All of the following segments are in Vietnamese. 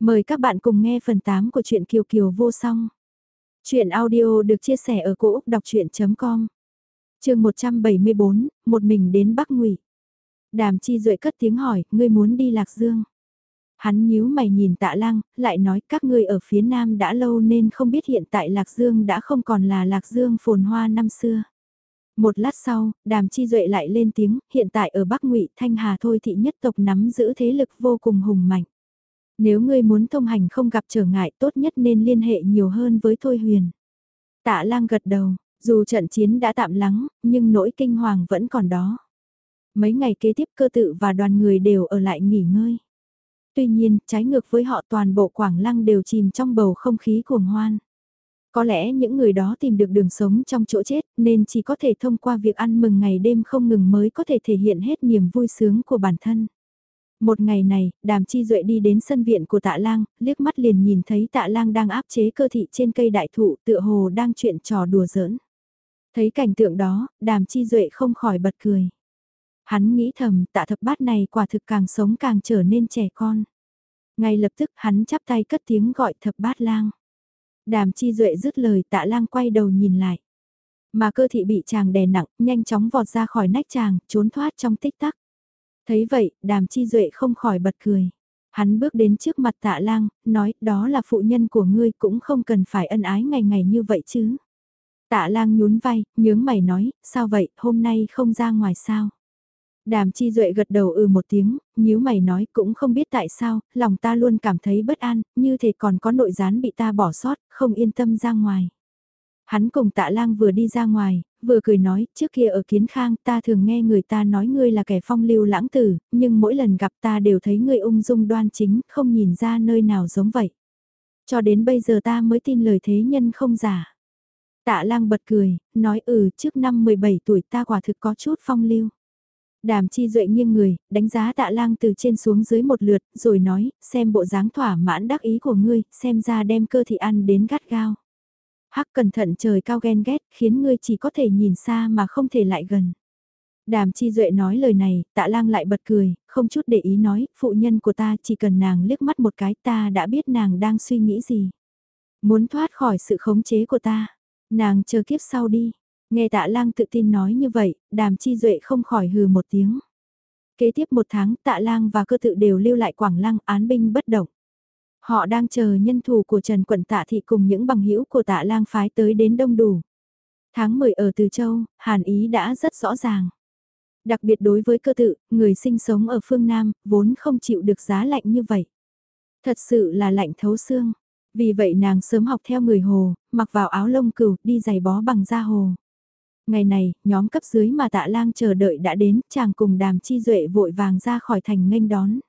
Mời các bạn cùng nghe phần 8 của truyện Kiều Kiều vô song. Truyện audio được chia sẻ ở cỗ đọc chuyện.com Trường 174, một mình đến Bắc Ngụy. Đàm chi duệ cất tiếng hỏi, ngươi muốn đi Lạc Dương. Hắn nhíu mày nhìn tạ lăng, lại nói các ngươi ở phía nam đã lâu nên không biết hiện tại Lạc Dương đã không còn là Lạc Dương phồn hoa năm xưa. Một lát sau, đàm chi duệ lại lên tiếng, hiện tại ở Bắc Ngụy Thanh Hà thôi thị nhất tộc nắm giữ thế lực vô cùng hùng mạnh. Nếu ngươi muốn thông hành không gặp trở ngại tốt nhất nên liên hệ nhiều hơn với Thôi Huyền. Tạ lang gật đầu, dù trận chiến đã tạm lắng, nhưng nỗi kinh hoàng vẫn còn đó. Mấy ngày kế tiếp cơ tự và đoàn người đều ở lại nghỉ ngơi. Tuy nhiên, trái ngược với họ toàn bộ Quảng Lăng đều chìm trong bầu không khí cuồng hoan. Có lẽ những người đó tìm được đường sống trong chỗ chết nên chỉ có thể thông qua việc ăn mừng ngày đêm không ngừng mới có thể thể hiện hết niềm vui sướng của bản thân. Một ngày này, đàm chi duệ đi đến sân viện của tạ lang, liếc mắt liền nhìn thấy tạ lang đang áp chế cơ thị trên cây đại thụ tựa hồ đang chuyện trò đùa giỡn. Thấy cảnh tượng đó, đàm chi duệ không khỏi bật cười. Hắn nghĩ thầm tạ thập bát này quả thực càng sống càng trở nên trẻ con. Ngay lập tức hắn chắp tay cất tiếng gọi thập bát lang. Đàm chi duệ dứt lời tạ lang quay đầu nhìn lại. Mà cơ thị bị chàng đè nặng, nhanh chóng vọt ra khỏi nách chàng, trốn thoát trong tích tắc. Thấy vậy, đàm chi duệ không khỏi bật cười. Hắn bước đến trước mặt tạ lang, nói đó là phụ nhân của ngươi cũng không cần phải ân ái ngày ngày như vậy chứ. Tạ lang nhún vai, nhướng mày nói, sao vậy, hôm nay không ra ngoài sao? Đàm chi duệ gật đầu ừ một tiếng, nhíu mày nói cũng không biết tại sao, lòng ta luôn cảm thấy bất an, như thể còn có nội gián bị ta bỏ sót, không yên tâm ra ngoài. Hắn cùng tạ lang vừa đi ra ngoài, vừa cười nói, trước kia ở kiến khang ta thường nghe người ta nói ngươi là kẻ phong lưu lãng tử, nhưng mỗi lần gặp ta đều thấy ngươi ung dung đoan chính, không nhìn ra nơi nào giống vậy. Cho đến bây giờ ta mới tin lời thế nhân không giả. Tạ lang bật cười, nói ừ trước năm 17 tuổi ta quả thực có chút phong lưu. Đàm chi duệ nghiêng người, đánh giá tạ lang từ trên xuống dưới một lượt, rồi nói, xem bộ dáng thỏa mãn đắc ý của ngươi, xem ra đem cơ thị ăn đến gắt gao. Hắc cẩn thận trời cao ghen ghét, khiến ngươi chỉ có thể nhìn xa mà không thể lại gần. Đàm chi duệ nói lời này, tạ lang lại bật cười, không chút để ý nói, phụ nhân của ta chỉ cần nàng liếc mắt một cái ta đã biết nàng đang suy nghĩ gì. Muốn thoát khỏi sự khống chế của ta, nàng chờ kiếp sau đi. Nghe tạ lang tự tin nói như vậy, đàm chi duệ không khỏi hừ một tiếng. Kế tiếp một tháng tạ lang và cơ tự đều lưu lại quảng lăng án binh bất động. Họ đang chờ nhân thủ của Trần Quận Tạ Thị cùng những bằng hữu của tạ lang phái tới đến đông đủ. Tháng 10 ở Từ Châu, Hàn Ý đã rất rõ ràng. Đặc biệt đối với cơ tự, người sinh sống ở phương Nam, vốn không chịu được giá lạnh như vậy. Thật sự là lạnh thấu xương. Vì vậy nàng sớm học theo người hồ, mặc vào áo lông cừu, đi giày bó bằng da hồ. Ngày này, nhóm cấp dưới mà tạ lang chờ đợi đã đến, chàng cùng đàm chi duệ vội vàng ra khỏi thành nghênh đón.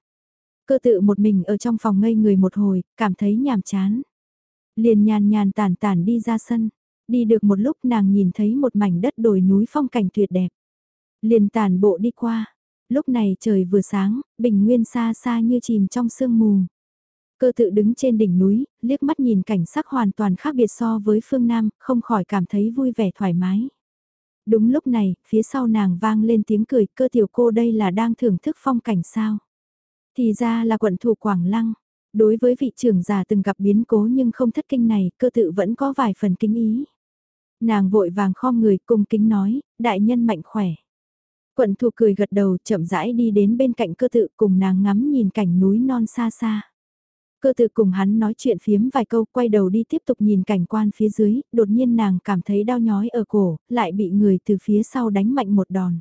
Cơ tự một mình ở trong phòng ngây người một hồi, cảm thấy nhàm chán. Liền nhàn nhàn tản tản đi ra sân. Đi được một lúc nàng nhìn thấy một mảnh đất đồi núi phong cảnh tuyệt đẹp. Liền tản bộ đi qua. Lúc này trời vừa sáng, bình nguyên xa xa như chìm trong sương mù. Cơ tự đứng trên đỉnh núi, liếc mắt nhìn cảnh sắc hoàn toàn khác biệt so với phương Nam, không khỏi cảm thấy vui vẻ thoải mái. Đúng lúc này, phía sau nàng vang lên tiếng cười, cơ tiểu cô đây là đang thưởng thức phong cảnh sao. Thì ra là quận thủ Quảng Lăng. Đối với vị trưởng già từng gặp biến cố nhưng không thất kinh này, cơ tự vẫn có vài phần kính ý. Nàng vội vàng khom người cung kính nói, đại nhân mạnh khỏe. Quận thủ cười gật đầu chậm rãi đi đến bên cạnh cơ tự cùng nàng ngắm nhìn cảnh núi non xa xa. Cơ tự cùng hắn nói chuyện phiếm vài câu quay đầu đi tiếp tục nhìn cảnh quan phía dưới, đột nhiên nàng cảm thấy đau nhói ở cổ, lại bị người từ phía sau đánh mạnh một đòn.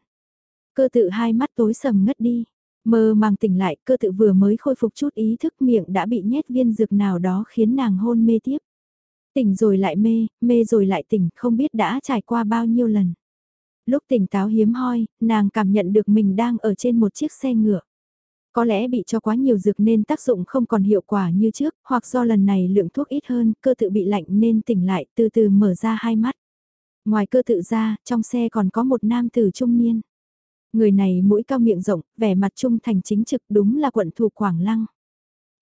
Cơ tự hai mắt tối sầm ngất đi, Mơ màng tỉnh lại, cơ tự vừa mới khôi phục chút ý thức miệng đã bị nhét viên dược nào đó khiến nàng hôn mê tiếp. Tỉnh rồi lại mê, mê rồi lại tỉnh, không biết đã trải qua bao nhiêu lần. Lúc tỉnh táo hiếm hoi, nàng cảm nhận được mình đang ở trên một chiếc xe ngựa. Có lẽ bị cho quá nhiều dược nên tác dụng không còn hiệu quả như trước, hoặc do lần này lượng thuốc ít hơn, cơ tự bị lạnh nên tỉnh lại từ từ mở ra hai mắt. Ngoài cơ tự ra, trong xe còn có một nam tử trung niên. Người này mũi cao miệng rộng, vẻ mặt trung thành chính trực đúng là quận thủ Quảng Lăng.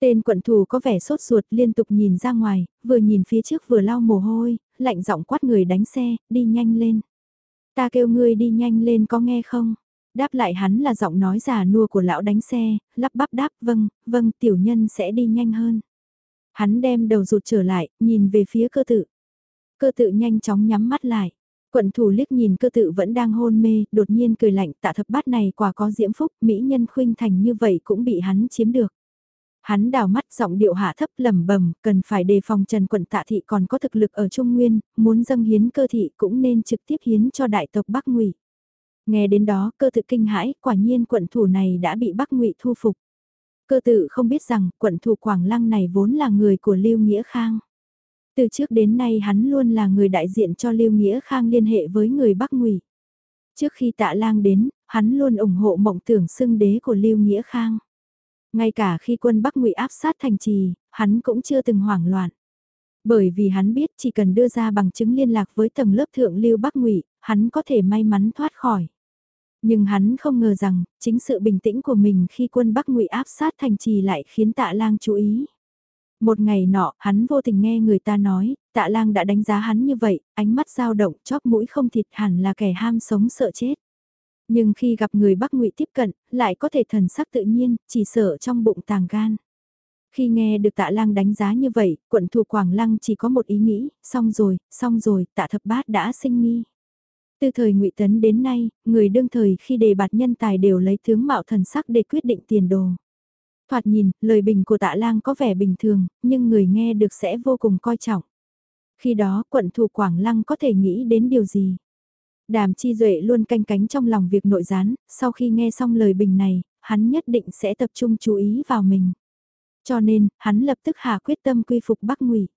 Tên quận thủ có vẻ sốt ruột liên tục nhìn ra ngoài, vừa nhìn phía trước vừa lau mồ hôi, lạnh giọng quát người đánh xe, đi nhanh lên. Ta kêu ngươi đi nhanh lên có nghe không? Đáp lại hắn là giọng nói già nua của lão đánh xe, lắp bắp đáp vâng, vâng tiểu nhân sẽ đi nhanh hơn. Hắn đem đầu rụt trở lại, nhìn về phía cơ tự. Cơ tự nhanh chóng nhắm mắt lại. Quận thủ liếc nhìn cơ tự vẫn đang hôn mê, đột nhiên cười lạnh tạ thập bát này quả có diễm phúc, mỹ nhân khuynh thành như vậy cũng bị hắn chiếm được. Hắn đào mắt giọng điệu hạ thấp lầm bầm, cần phải đề phòng Trần quận tạ thị còn có thực lực ở Trung Nguyên, muốn dâng hiến cơ thị cũng nên trực tiếp hiến cho đại tộc Bắc Ngụy. Nghe đến đó cơ tự kinh hãi, quả nhiên quận thủ này đã bị Bắc Ngụy thu phục. Cơ tự không biết rằng quận thủ Quảng Lăng này vốn là người của Lưu Nghĩa Khang. Từ trước đến nay hắn luôn là người đại diện cho Lưu Nghĩa Khang liên hệ với người Bắc Ngụy. Trước khi tạ lang đến, hắn luôn ủng hộ mộng tưởng xưng đế của Lưu Nghĩa Khang. Ngay cả khi quân Bắc Ngụy áp sát thành trì, hắn cũng chưa từng hoảng loạn. Bởi vì hắn biết chỉ cần đưa ra bằng chứng liên lạc với tầng lớp thượng lưu Bắc Ngụy, hắn có thể may mắn thoát khỏi. Nhưng hắn không ngờ rằng, chính sự bình tĩnh của mình khi quân Bắc Ngụy áp sát thành trì lại khiến tạ lang chú ý. Một ngày nọ, hắn vô tình nghe người ta nói, tạ lang đã đánh giá hắn như vậy, ánh mắt dao động, chóp mũi không thịt hẳn là kẻ ham sống sợ chết. Nhưng khi gặp người Bắc Ngụy tiếp cận, lại có thể thần sắc tự nhiên, chỉ sợ trong bụng tàng gan. Khi nghe được tạ lang đánh giá như vậy, quận thủ Quảng Lăng chỉ có một ý nghĩ, xong rồi, xong rồi, tạ thập bát đã sinh nghi. Từ thời ngụy Tấn đến nay, người đương thời khi đề bạt nhân tài đều lấy tướng mạo thần sắc để quyết định tiền đồ. Thoạt nhìn, lời bình của tạ lang có vẻ bình thường, nhưng người nghe được sẽ vô cùng coi trọng. Khi đó, quận thủ Quảng Lăng có thể nghĩ đến điều gì? Đàm Chi Duệ luôn canh cánh trong lòng việc nội gián, sau khi nghe xong lời bình này, hắn nhất định sẽ tập trung chú ý vào mình. Cho nên, hắn lập tức hạ quyết tâm quy phục Bắc Ngụy.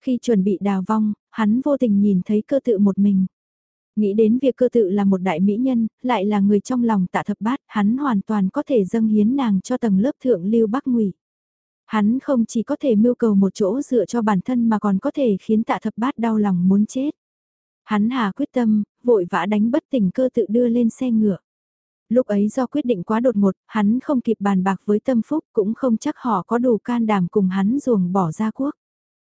Khi chuẩn bị đào vong, hắn vô tình nhìn thấy cơ tự một mình. Nghĩ đến việc cơ tự là một đại mỹ nhân, lại là người trong lòng tạ thập bát, hắn hoàn toàn có thể dâng hiến nàng cho tầng lớp thượng lưu Bắc Ngụy. Hắn không chỉ có thể mưu cầu một chỗ dựa cho bản thân mà còn có thể khiến tạ thập bát đau lòng muốn chết. Hắn hà quyết tâm, vội vã đánh bất tỉnh cơ tự đưa lên xe ngựa. Lúc ấy do quyết định quá đột ngột, hắn không kịp bàn bạc với tâm phúc cũng không chắc họ có đủ can đảm cùng hắn ruồng bỏ ra quốc.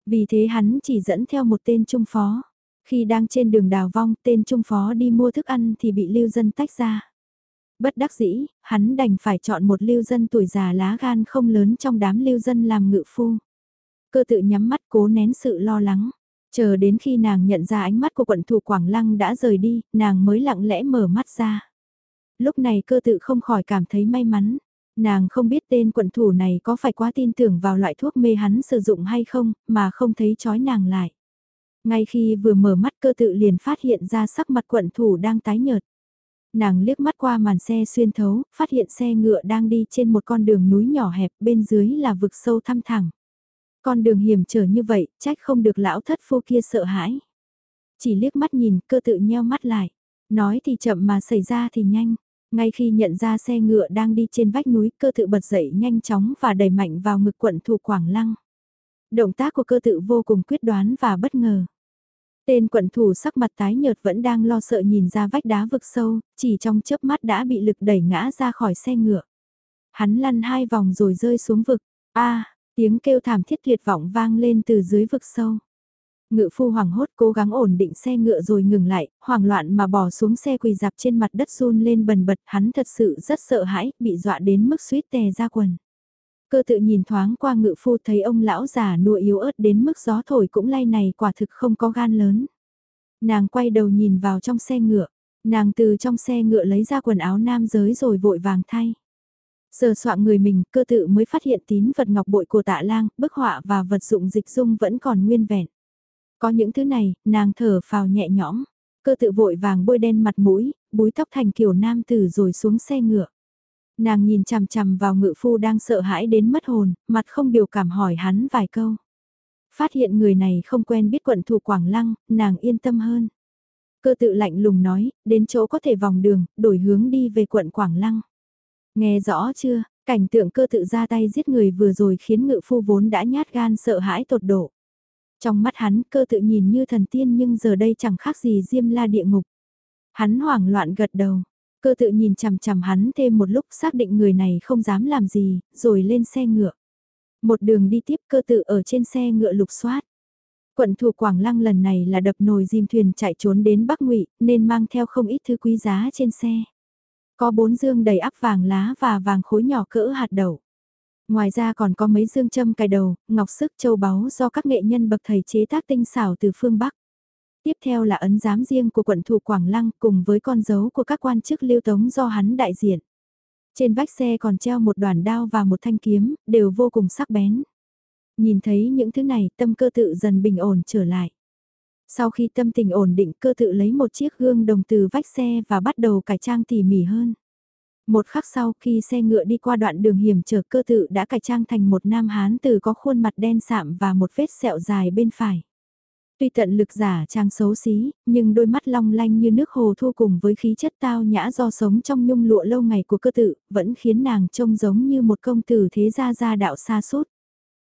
Vì thế hắn chỉ dẫn theo một tên trung phó. Khi đang trên đường đào vong tên trung phó đi mua thức ăn thì bị lưu dân tách ra. Bất đắc dĩ, hắn đành phải chọn một lưu dân tuổi già lá gan không lớn trong đám lưu dân làm ngự phu. Cơ tự nhắm mắt cố nén sự lo lắng. Chờ đến khi nàng nhận ra ánh mắt của quận thủ Quảng Lăng đã rời đi, nàng mới lặng lẽ mở mắt ra. Lúc này cơ tự không khỏi cảm thấy may mắn. Nàng không biết tên quận thủ này có phải quá tin tưởng vào loại thuốc mê hắn sử dụng hay không, mà không thấy chói nàng lại. Ngay khi vừa mở mắt cơ tự liền phát hiện ra sắc mặt quận thủ đang tái nhợt. Nàng liếc mắt qua màn xe xuyên thấu, phát hiện xe ngựa đang đi trên một con đường núi nhỏ hẹp bên dưới là vực sâu thăm thẳng. Con đường hiểm trở như vậy, trách không được lão thất phu kia sợ hãi. Chỉ liếc mắt nhìn, cơ tự nheo mắt lại. Nói thì chậm mà xảy ra thì nhanh. Ngay khi nhận ra xe ngựa đang đi trên vách núi, cơ tự bật dậy nhanh chóng và đẩy mạnh vào ngực quận thủ Quảng Lăng. Động tác của cơ tự vô cùng quyết đoán và bất ngờ. Tên quận thủ sắc mặt tái nhợt vẫn đang lo sợ nhìn ra vách đá vực sâu, chỉ trong chớp mắt đã bị lực đẩy ngã ra khỏi xe ngựa. Hắn lăn hai vòng rồi rơi xuống vực. a Tiếng kêu thảm thiết tuyệt vọng vang lên từ dưới vực sâu. Ngự phu hoảng hốt cố gắng ổn định xe ngựa rồi ngừng lại, hoảng loạn mà bỏ xuống xe quỳ dạp trên mặt đất run lên bần bật, hắn thật sự rất sợ hãi, bị dọa đến mức suýt tè ra quần. Cơ tự nhìn thoáng qua ngự phu thấy ông lão già nua yếu ớt đến mức gió thổi cũng lay này quả thực không có gan lớn. Nàng quay đầu nhìn vào trong xe ngựa, nàng từ trong xe ngựa lấy ra quần áo nam giới rồi vội vàng thay. Sờ soạn người mình, cơ tự mới phát hiện tín vật ngọc bội của tạ lang, bức họa và vật dụng dịch dung vẫn còn nguyên vẹn. Có những thứ này, nàng thở phào nhẹ nhõm, cơ tự vội vàng bôi đen mặt mũi, búi tóc thành kiểu nam tử rồi xuống xe ngựa. Nàng nhìn chằm chằm vào ngự phu đang sợ hãi đến mất hồn, mặt không biểu cảm hỏi hắn vài câu. Phát hiện người này không quen biết quận thủ Quảng Lăng, nàng yên tâm hơn. Cơ tự lạnh lùng nói, đến chỗ có thể vòng đường, đổi hướng đi về quận Quảng Lăng. Nghe rõ chưa, cảnh tượng cơ tự ra tay giết người vừa rồi khiến ngự phu vốn đã nhát gan sợ hãi tột độ. Trong mắt hắn cơ tự nhìn như thần tiên nhưng giờ đây chẳng khác gì diêm la địa ngục. Hắn hoảng loạn gật đầu, cơ tự nhìn chằm chằm hắn thêm một lúc xác định người này không dám làm gì, rồi lên xe ngựa. Một đường đi tiếp cơ tự ở trên xe ngựa lục soát. Quận thủ Quảng Lăng lần này là đập nồi diêm thuyền chạy trốn đến Bắc Ngụy nên mang theo không ít thứ quý giá trên xe. Có bốn dương đầy ắp vàng lá và vàng khối nhỏ cỡ hạt đậu. Ngoài ra còn có mấy dương châm cài đầu, ngọc sức châu báu do các nghệ nhân bậc thầy chế tác tinh xảo từ phương Bắc. Tiếp theo là ấn giám riêng của quận thủ Quảng Lăng cùng với con dấu của các quan chức lưu tống do hắn đại diện. Trên vách xe còn treo một đoàn đao và một thanh kiếm, đều vô cùng sắc bén. Nhìn thấy những thứ này tâm cơ tự dần bình ổn trở lại. Sau khi tâm tình ổn định cơ tự lấy một chiếc gương đồng từ vách xe và bắt đầu cải trang tỉ mỉ hơn. Một khắc sau khi xe ngựa đi qua đoạn đường hiểm trở cơ tự đã cải trang thành một nam hán từ có khuôn mặt đen sạm và một vết sẹo dài bên phải. Tuy tận lực giả trang xấu xí, nhưng đôi mắt long lanh như nước hồ thu cùng với khí chất tao nhã do sống trong nhung lụa lâu ngày của cơ tự, vẫn khiến nàng trông giống như một công tử thế gia gia đạo xa suốt.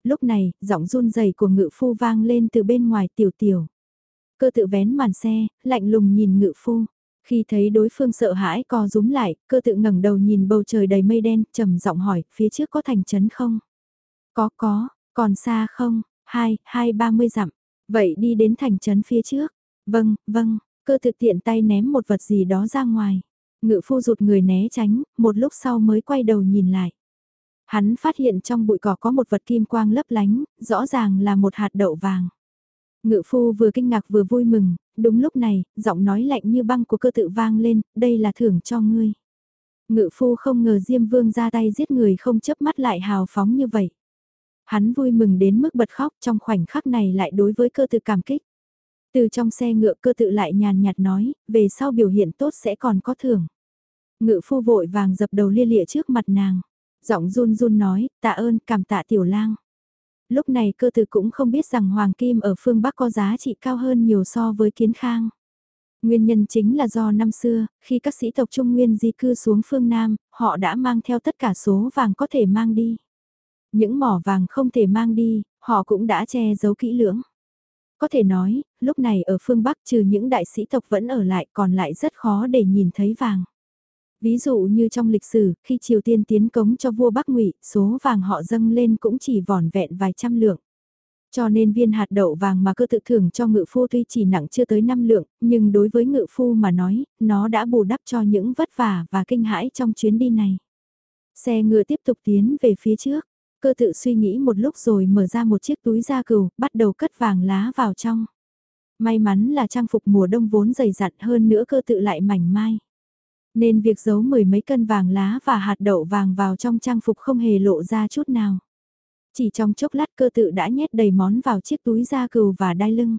Lúc này, giọng run rẩy của ngự phu vang lên từ bên ngoài tiểu tiểu. Cơ tự vén màn xe, lạnh lùng nhìn ngự phu. Khi thấy đối phương sợ hãi co rúm lại, cơ tự ngẩng đầu nhìn bầu trời đầy mây đen, trầm giọng hỏi, phía trước có thành trấn không? Có có, còn xa không? Hai, hai ba mươi dặm. Vậy đi đến thành trấn phía trước. Vâng, vâng, cơ tự tiện tay ném một vật gì đó ra ngoài. Ngự phu rụt người né tránh, một lúc sau mới quay đầu nhìn lại. Hắn phát hiện trong bụi cỏ có một vật kim quang lấp lánh, rõ ràng là một hạt đậu vàng. Ngự phu vừa kinh ngạc vừa vui mừng, đúng lúc này, giọng nói lạnh như băng của cơ tự vang lên, đây là thưởng cho ngươi. Ngự phu không ngờ Diêm Vương ra tay giết người không chớp mắt lại hào phóng như vậy. Hắn vui mừng đến mức bật khóc trong khoảnh khắc này lại đối với cơ tự cảm kích. Từ trong xe ngựa cơ tự lại nhàn nhạt nói, về sau biểu hiện tốt sẽ còn có thưởng. Ngự phu vội vàng dập đầu lia lịa trước mặt nàng. Giọng run run nói, tạ ơn, cảm tạ tiểu lang. Lúc này cơ tử cũng không biết rằng hoàng kim ở phương Bắc có giá trị cao hơn nhiều so với kiến khang. Nguyên nhân chính là do năm xưa, khi các sĩ tộc Trung Nguyên di cư xuống phương Nam, họ đã mang theo tất cả số vàng có thể mang đi. Những mỏ vàng không thể mang đi, họ cũng đã che giấu kỹ lưỡng. Có thể nói, lúc này ở phương Bắc trừ những đại sĩ tộc vẫn ở lại còn lại rất khó để nhìn thấy vàng. Ví dụ như trong lịch sử, khi Triều Tiên tiến cống cho vua Bắc Ngụy, số vàng họ dâng lên cũng chỉ vỏn vẹn vài trăm lượng. Cho nên viên hạt đậu vàng mà cơ tự thưởng cho ngự phu tuy chỉ nặng chưa tới 5 lượng, nhưng đối với ngự phu mà nói, nó đã bù đắp cho những vất vả và kinh hãi trong chuyến đi này. Xe ngựa tiếp tục tiến về phía trước, cơ tự suy nghĩ một lúc rồi mở ra một chiếc túi da cừu, bắt đầu cất vàng lá vào trong. May mắn là trang phục mùa đông vốn dày dặn hơn nữa cơ tự lại mảnh mai. Nên việc giấu mười mấy cân vàng lá và hạt đậu vàng vào trong trang phục không hề lộ ra chút nào. Chỉ trong chốc lát cơ tự đã nhét đầy món vào chiếc túi da cừu và đai lưng.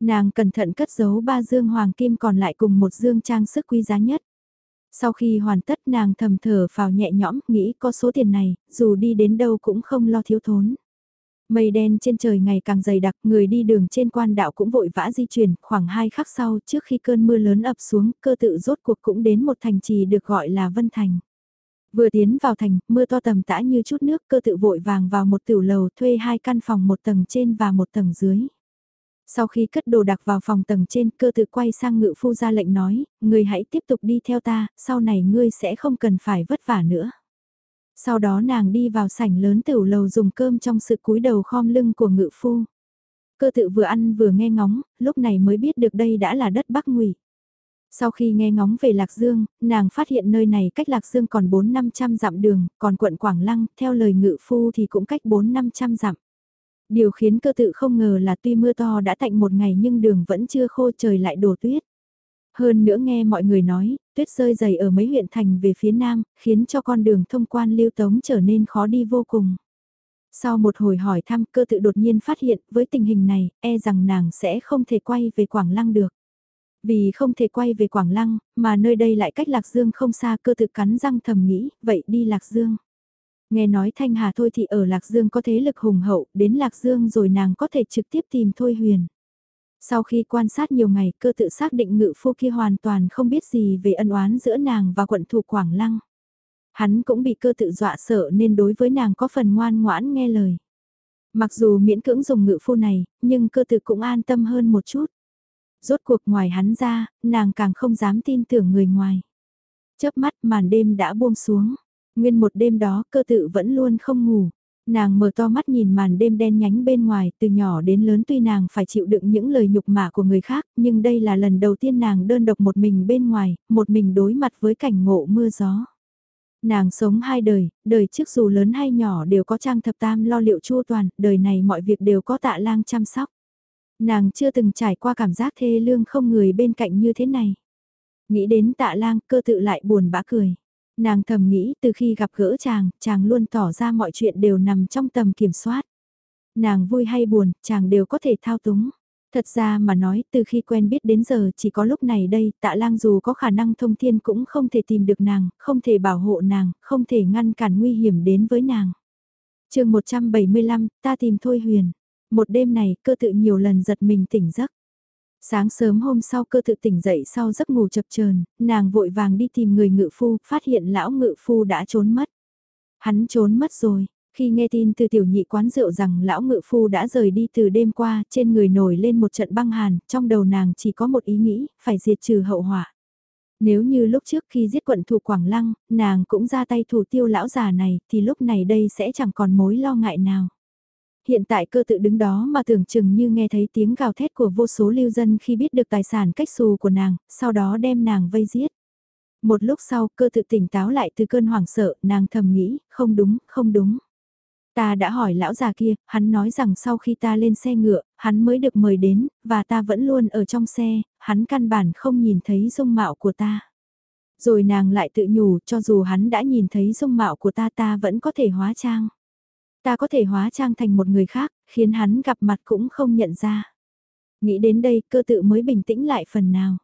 Nàng cẩn thận cất giấu ba dương hoàng kim còn lại cùng một dương trang sức quý giá nhất. Sau khi hoàn tất nàng thầm thở vào nhẹ nhõm, nghĩ có số tiền này, dù đi đến đâu cũng không lo thiếu thốn. Mây đen trên trời ngày càng dày đặc, người đi đường trên quan đạo cũng vội vã di chuyển, khoảng hai khắc sau trước khi cơn mưa lớn ập xuống, cơ tự rốt cuộc cũng đến một thành trì được gọi là Vân Thành. Vừa tiến vào thành, mưa to tầm tã như chút nước, cơ tự vội vàng vào một tiểu lầu thuê hai căn phòng một tầng trên và một tầng dưới. Sau khi cất đồ đạc vào phòng tầng trên, cơ tự quay sang ngự phu ra lệnh nói, người hãy tiếp tục đi theo ta, sau này ngươi sẽ không cần phải vất vả nữa. Sau đó nàng đi vào sảnh lớn tiểu lầu dùng cơm trong sự cúi đầu khom lưng của ngự phu. Cơ tự vừa ăn vừa nghe ngóng, lúc này mới biết được đây đã là đất Bắc Ngụy. Sau khi nghe ngóng về Lạc Dương, nàng phát hiện nơi này cách Lạc Dương còn 4-500 dặm đường, còn quận Quảng Lăng, theo lời ngự phu thì cũng cách 4-500 dặm. Điều khiến cơ tự không ngờ là tuy mưa to đã tạnh một ngày nhưng đường vẫn chưa khô trời lại đổ tuyết. Hơn nữa nghe mọi người nói, tuyết rơi dày ở mấy huyện thành về phía nam, khiến cho con đường thông quan lưu tống trở nên khó đi vô cùng. Sau một hồi hỏi thăm cơ tự đột nhiên phát hiện với tình hình này, e rằng nàng sẽ không thể quay về Quảng Lăng được. Vì không thể quay về Quảng Lăng, mà nơi đây lại cách Lạc Dương không xa cơ tự cắn răng thầm nghĩ, vậy đi Lạc Dương. Nghe nói Thanh Hà thôi thì ở Lạc Dương có thế lực hùng hậu, đến Lạc Dương rồi nàng có thể trực tiếp tìm Thôi Huyền. Sau khi quan sát nhiều ngày cơ tự xác định ngự phu kia hoàn toàn không biết gì về ân oán giữa nàng và quận thủ Quảng Lăng. Hắn cũng bị cơ tự dọa sợ nên đối với nàng có phần ngoan ngoãn nghe lời. Mặc dù miễn cưỡng dùng ngự phu này, nhưng cơ tự cũng an tâm hơn một chút. Rốt cuộc ngoài hắn ra, nàng càng không dám tin tưởng người ngoài. Chớp mắt màn đêm đã buông xuống. Nguyên một đêm đó cơ tự vẫn luôn không ngủ. Nàng mở to mắt nhìn màn đêm đen nhánh bên ngoài, từ nhỏ đến lớn tuy nàng phải chịu đựng những lời nhục mạ của người khác, nhưng đây là lần đầu tiên nàng đơn độc một mình bên ngoài, một mình đối mặt với cảnh ngộ mưa gió. Nàng sống hai đời, đời trước dù lớn hay nhỏ đều có trang thập tam lo liệu chu toàn, đời này mọi việc đều có tạ lang chăm sóc. Nàng chưa từng trải qua cảm giác thê lương không người bên cạnh như thế này. Nghĩ đến tạ lang cơ tự lại buồn bã cười. Nàng thầm nghĩ từ khi gặp gỡ chàng, chàng luôn tỏ ra mọi chuyện đều nằm trong tầm kiểm soát. Nàng vui hay buồn, chàng đều có thể thao túng. Thật ra mà nói, từ khi quen biết đến giờ chỉ có lúc này đây, tạ lang dù có khả năng thông thiên cũng không thể tìm được nàng, không thể bảo hộ nàng, không thể ngăn cản nguy hiểm đến với nàng. chương 175, ta tìm Thôi Huyền. Một đêm này, cơ tự nhiều lần giật mình tỉnh giấc. Sáng sớm hôm sau cơ tự tỉnh dậy sau giấc ngủ chập chờn nàng vội vàng đi tìm người ngự phu, phát hiện lão ngự phu đã trốn mất. Hắn trốn mất rồi, khi nghe tin từ tiểu nhị quán rượu rằng lão ngự phu đã rời đi từ đêm qua, trên người nổi lên một trận băng hàn, trong đầu nàng chỉ có một ý nghĩ, phải diệt trừ hậu họa. Nếu như lúc trước khi giết quận thủ Quảng Lăng, nàng cũng ra tay thủ tiêu lão già này, thì lúc này đây sẽ chẳng còn mối lo ngại nào. Hiện tại cơ tự đứng đó mà tưởng chừng như nghe thấy tiếng gào thét của vô số lưu dân khi biết được tài sản cách xù của nàng, sau đó đem nàng vây giết. Một lúc sau cơ tự tỉnh táo lại từ cơn hoảng sợ, nàng thầm nghĩ, không đúng, không đúng. Ta đã hỏi lão già kia, hắn nói rằng sau khi ta lên xe ngựa, hắn mới được mời đến, và ta vẫn luôn ở trong xe, hắn căn bản không nhìn thấy dung mạo của ta. Rồi nàng lại tự nhủ, cho dù hắn đã nhìn thấy dung mạo của ta ta vẫn có thể hóa trang. Ta có thể hóa trang thành một người khác, khiến hắn gặp mặt cũng không nhận ra. Nghĩ đến đây cơ tự mới bình tĩnh lại phần nào.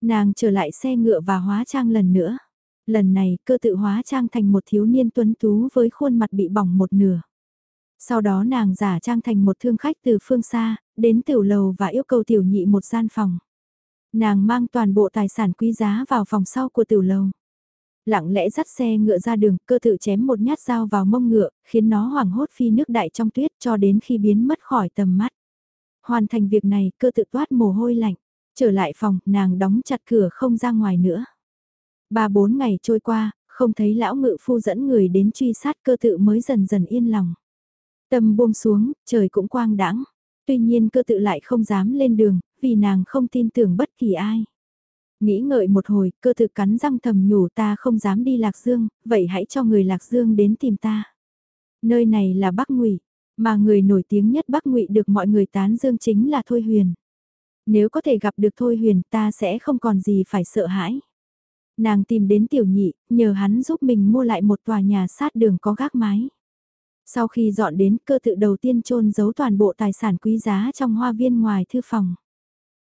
Nàng trở lại xe ngựa và hóa trang lần nữa. Lần này cơ tự hóa trang thành một thiếu niên tuấn tú với khuôn mặt bị bỏng một nửa. Sau đó nàng giả trang thành một thương khách từ phương xa, đến tiểu lầu và yêu cầu tiểu nhị một gian phòng. Nàng mang toàn bộ tài sản quý giá vào phòng sau của tiểu lầu. Lặng lẽ dắt xe ngựa ra đường, cơ tự chém một nhát dao vào mông ngựa, khiến nó hoảng hốt phi nước đại trong tuyết cho đến khi biến mất khỏi tầm mắt. Hoàn thành việc này, cơ tự toát mồ hôi lạnh. Trở lại phòng, nàng đóng chặt cửa không ra ngoài nữa. Ba bốn ngày trôi qua, không thấy lão ngự phu dẫn người đến truy sát cơ tự mới dần dần yên lòng. Tâm buông xuống, trời cũng quang đãng. Tuy nhiên cơ tự lại không dám lên đường, vì nàng không tin tưởng bất kỳ ai. Nghĩ ngợi một hồi, cơ tự cắn răng thầm nhủ ta không dám đi Lạc Dương, vậy hãy cho người Lạc Dương đến tìm ta. Nơi này là Bắc Ngụy, mà người nổi tiếng nhất Bắc Ngụy được mọi người tán dương chính là Thôi Huyền. Nếu có thể gặp được Thôi Huyền ta sẽ không còn gì phải sợ hãi. Nàng tìm đến tiểu nhị, nhờ hắn giúp mình mua lại một tòa nhà sát đường có gác mái. Sau khi dọn đến cơ tự đầu tiên trôn giấu toàn bộ tài sản quý giá trong hoa viên ngoài thư phòng.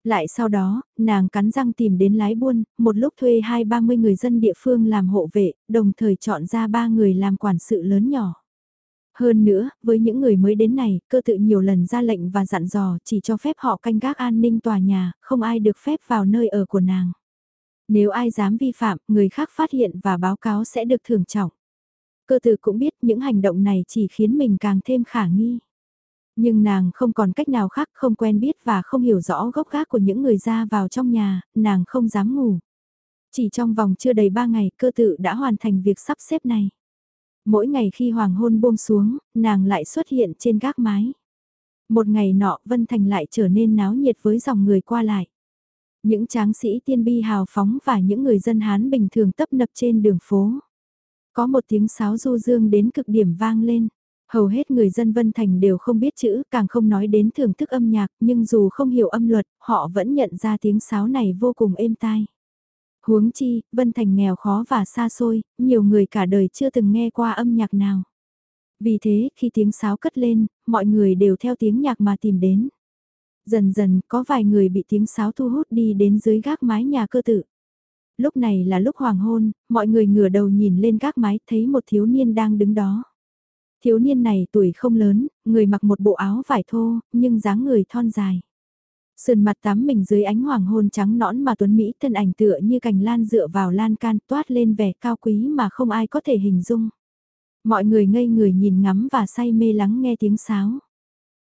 Lại sau đó, nàng cắn răng tìm đến lái buôn, một lúc thuê hai ba mươi người dân địa phương làm hộ vệ, đồng thời chọn ra ba người làm quản sự lớn nhỏ. Hơn nữa, với những người mới đến này, cơ tự nhiều lần ra lệnh và dặn dò chỉ cho phép họ canh gác an ninh tòa nhà, không ai được phép vào nơi ở của nàng. Nếu ai dám vi phạm, người khác phát hiện và báo cáo sẽ được thưởng trọng. Cơ tử cũng biết những hành động này chỉ khiến mình càng thêm khả nghi. Nhưng nàng không còn cách nào khác không quen biết và không hiểu rõ gốc gác của những người ra vào trong nhà, nàng không dám ngủ. Chỉ trong vòng chưa đầy ba ngày cơ tự đã hoàn thành việc sắp xếp này. Mỗi ngày khi hoàng hôn buông xuống, nàng lại xuất hiện trên gác mái. Một ngày nọ Vân Thành lại trở nên náo nhiệt với dòng người qua lại. Những tráng sĩ tiên bi hào phóng và những người dân Hán bình thường tấp nập trên đường phố. Có một tiếng sáo du dương đến cực điểm vang lên. Hầu hết người dân Vân Thành đều không biết chữ, càng không nói đến thưởng thức âm nhạc, nhưng dù không hiểu âm luật, họ vẫn nhận ra tiếng sáo này vô cùng êm tai. Huống chi, Vân Thành nghèo khó và xa xôi, nhiều người cả đời chưa từng nghe qua âm nhạc nào. Vì thế, khi tiếng sáo cất lên, mọi người đều theo tiếng nhạc mà tìm đến. Dần dần, có vài người bị tiếng sáo thu hút đi đến dưới gác mái nhà cơ tự. Lúc này là lúc hoàng hôn, mọi người ngửa đầu nhìn lên gác mái thấy một thiếu niên đang đứng đó. Thiếu niên này tuổi không lớn, người mặc một bộ áo vải thô, nhưng dáng người thon dài. Sườn mặt tắm mình dưới ánh hoàng hôn trắng nõn mà tuấn Mỹ thân ảnh tựa như cành lan dựa vào lan can toát lên vẻ cao quý mà không ai có thể hình dung. Mọi người ngây người nhìn ngắm và say mê lắng nghe tiếng sáo.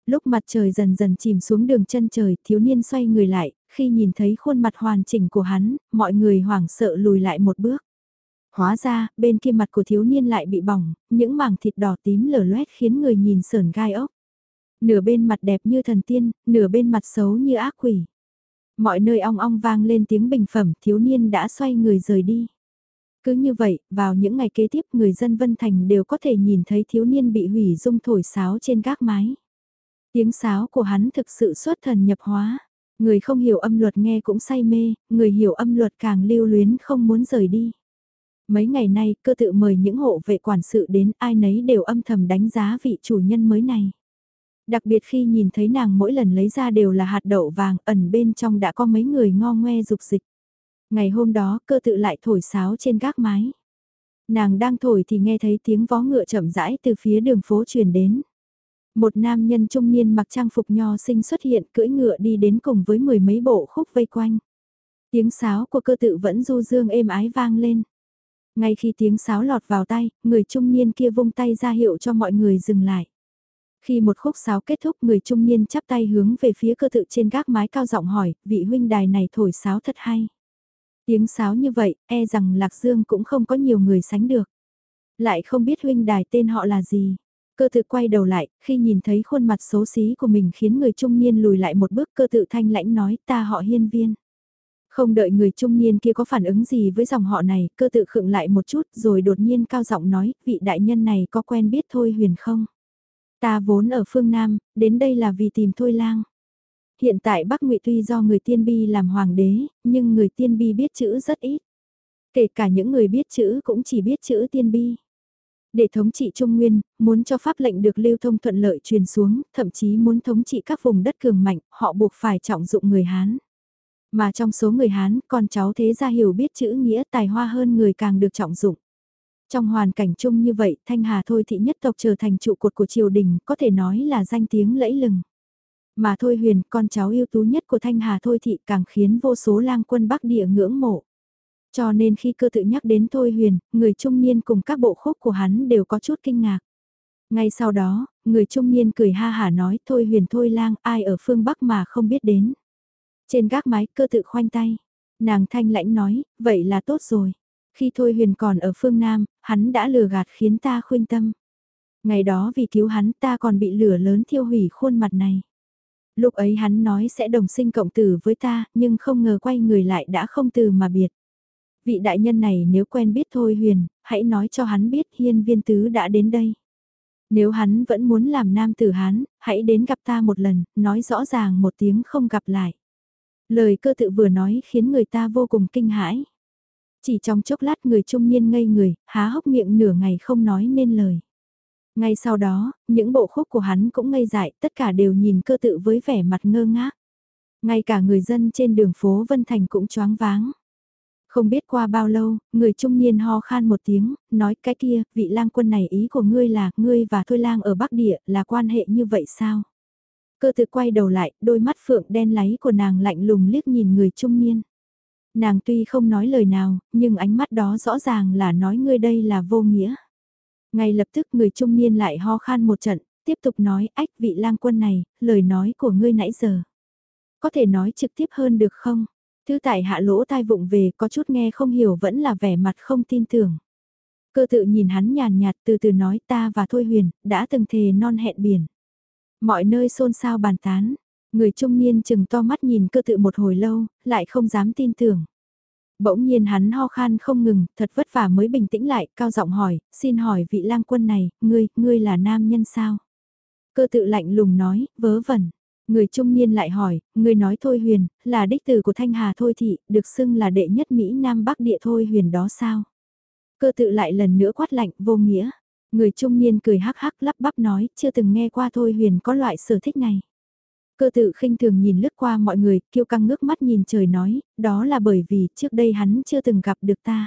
Lúc mặt trời dần dần chìm xuống đường chân trời, thiếu niên xoay người lại, khi nhìn thấy khuôn mặt hoàn chỉnh của hắn, mọi người hoảng sợ lùi lại một bước. Hóa ra, bên kia mặt của thiếu niên lại bị bỏng, những mảng thịt đỏ tím lở loét khiến người nhìn sờn gai ốc. Nửa bên mặt đẹp như thần tiên, nửa bên mặt xấu như ác quỷ. Mọi nơi ong ong vang lên tiếng bình phẩm, thiếu niên đã xoay người rời đi. Cứ như vậy, vào những ngày kế tiếp người dân Vân Thành đều có thể nhìn thấy thiếu niên bị hủy dung thổi sáo trên gác mái. Tiếng sáo của hắn thực sự xuất thần nhập hóa. Người không hiểu âm luật nghe cũng say mê, người hiểu âm luật càng lưu luyến không muốn rời đi. Mấy ngày nay, cơ tự mời những hộ vệ quản sự đến ai nấy đều âm thầm đánh giá vị chủ nhân mới này. Đặc biệt khi nhìn thấy nàng mỗi lần lấy ra đều là hạt đậu vàng, ẩn bên trong đã có mấy người ngo ngoe dục dịch. Ngày hôm đó, cơ tự lại thổi sáo trên gác mái. Nàng đang thổi thì nghe thấy tiếng vó ngựa chậm rãi từ phía đường phố truyền đến. Một nam nhân trung niên mặc trang phục nho sinh xuất hiện cưỡi ngựa đi đến cùng với mười mấy bộ khúc vây quanh. Tiếng sáo của cơ tự vẫn du dương êm ái vang lên. Ngay khi tiếng sáo lọt vào tay, người trung niên kia vung tay ra hiệu cho mọi người dừng lại. Khi một khúc sáo kết thúc người trung niên chắp tay hướng về phía cơ tự trên gác mái cao giọng hỏi, vị huynh đài này thổi sáo thật hay. Tiếng sáo như vậy, e rằng Lạc Dương cũng không có nhiều người sánh được. Lại không biết huynh đài tên họ là gì. Cơ tự quay đầu lại, khi nhìn thấy khuôn mặt xấu xí của mình khiến người trung niên lùi lại một bước cơ tự thanh lãnh nói ta họ hiên viên. Không đợi người trung niên kia có phản ứng gì với dòng họ này, cơ tự khựng lại một chút rồi đột nhiên cao giọng nói, vị đại nhân này có quen biết Thôi Huyền không? Ta vốn ở phương Nam, đến đây là vì tìm Thôi Lang. Hiện tại Bắc Ngụy tuy do người tiên bi làm hoàng đế, nhưng người tiên bi biết chữ rất ít. Kể cả những người biết chữ cũng chỉ biết chữ tiên bi. Để thống trị Trung Nguyên, muốn cho pháp lệnh được lưu thông thuận lợi truyền xuống, thậm chí muốn thống trị các vùng đất cường mạnh, họ buộc phải trọng dụng người Hán. Mà trong số người Hán, con cháu thế gia hiểu biết chữ nghĩa tài hoa hơn người càng được trọng dụng. Trong hoàn cảnh chung như vậy, Thanh Hà Thôi thị nhất tộc trở thành trụ cột của triều đình, có thể nói là danh tiếng lẫy lừng. Mà Thôi Huyền, con cháu ưu tú nhất của Thanh Hà Thôi thị càng khiến vô số lang quân Bắc địa ngưỡng mộ. Cho nên khi cơ tự nhắc đến Thôi Huyền, người trung niên cùng các bộ khúc của hắn đều có chút kinh ngạc. Ngay sau đó, người trung niên cười ha hả nói Thôi Huyền Thôi Lang ai ở phương Bắc mà không biết đến. Trên gác mái cơ tự khoanh tay, nàng thanh lãnh nói, vậy là tốt rồi. Khi Thôi Huyền còn ở phương Nam, hắn đã lừa gạt khiến ta khuyên tâm. Ngày đó vì cứu hắn ta còn bị lửa lớn thiêu hủy khuôn mặt này. Lúc ấy hắn nói sẽ đồng sinh cộng tử với ta, nhưng không ngờ quay người lại đã không từ mà biệt. Vị đại nhân này nếu quen biết Thôi Huyền, hãy nói cho hắn biết hiên viên tứ đã đến đây. Nếu hắn vẫn muốn làm nam tử hắn, hãy đến gặp ta một lần, nói rõ ràng một tiếng không gặp lại. Lời cơ tự vừa nói khiến người ta vô cùng kinh hãi. Chỉ trong chốc lát người trung niên ngây người, há hốc miệng nửa ngày không nói nên lời. Ngay sau đó, những bộ khúc của hắn cũng ngây dại, tất cả đều nhìn cơ tự với vẻ mặt ngơ ngác. Ngay cả người dân trên đường phố Vân Thành cũng choáng váng. Không biết qua bao lâu, người trung niên ho khan một tiếng, nói cái kia, vị lang quân này ý của ngươi là, ngươi và Thôi lang ở Bắc Địa, là quan hệ như vậy sao? Cơ tự quay đầu lại, đôi mắt phượng đen láy của nàng lạnh lùng liếc nhìn người trung niên. Nàng tuy không nói lời nào, nhưng ánh mắt đó rõ ràng là nói ngươi đây là vô nghĩa. Ngay lập tức người trung niên lại ho khan một trận, tiếp tục nói ách vị lang quân này, lời nói của ngươi nãy giờ. Có thể nói trực tiếp hơn được không? Thư tại hạ lỗ tai vụng về có chút nghe không hiểu vẫn là vẻ mặt không tin tưởng. Cơ tự nhìn hắn nhàn nhạt từ từ nói ta và Thôi Huyền, đã từng thề non hẹn biển. Mọi nơi xôn xao bàn tán, người trung niên chừng to mắt nhìn cơ tự một hồi lâu, lại không dám tin tưởng. Bỗng nhiên hắn ho khan không ngừng, thật vất vả mới bình tĩnh lại, cao giọng hỏi, xin hỏi vị lang quân này, ngươi, ngươi là nam nhân sao? Cơ tự lạnh lùng nói, vớ vẩn. Người trung niên lại hỏi, ngươi nói Thôi Huyền, là đích tử của Thanh Hà Thôi Thị, được xưng là đệ nhất Mỹ Nam Bắc địa Thôi Huyền đó sao? Cơ tự lại lần nữa quát lạnh, vô nghĩa. Người trung niên cười hắc hắc lắp bắp nói, chưa từng nghe qua Thôi Huyền có loại sở thích này. Cơ tự khinh thường nhìn lướt qua mọi người, kiêu căng ngước mắt nhìn trời nói, đó là bởi vì trước đây hắn chưa từng gặp được ta.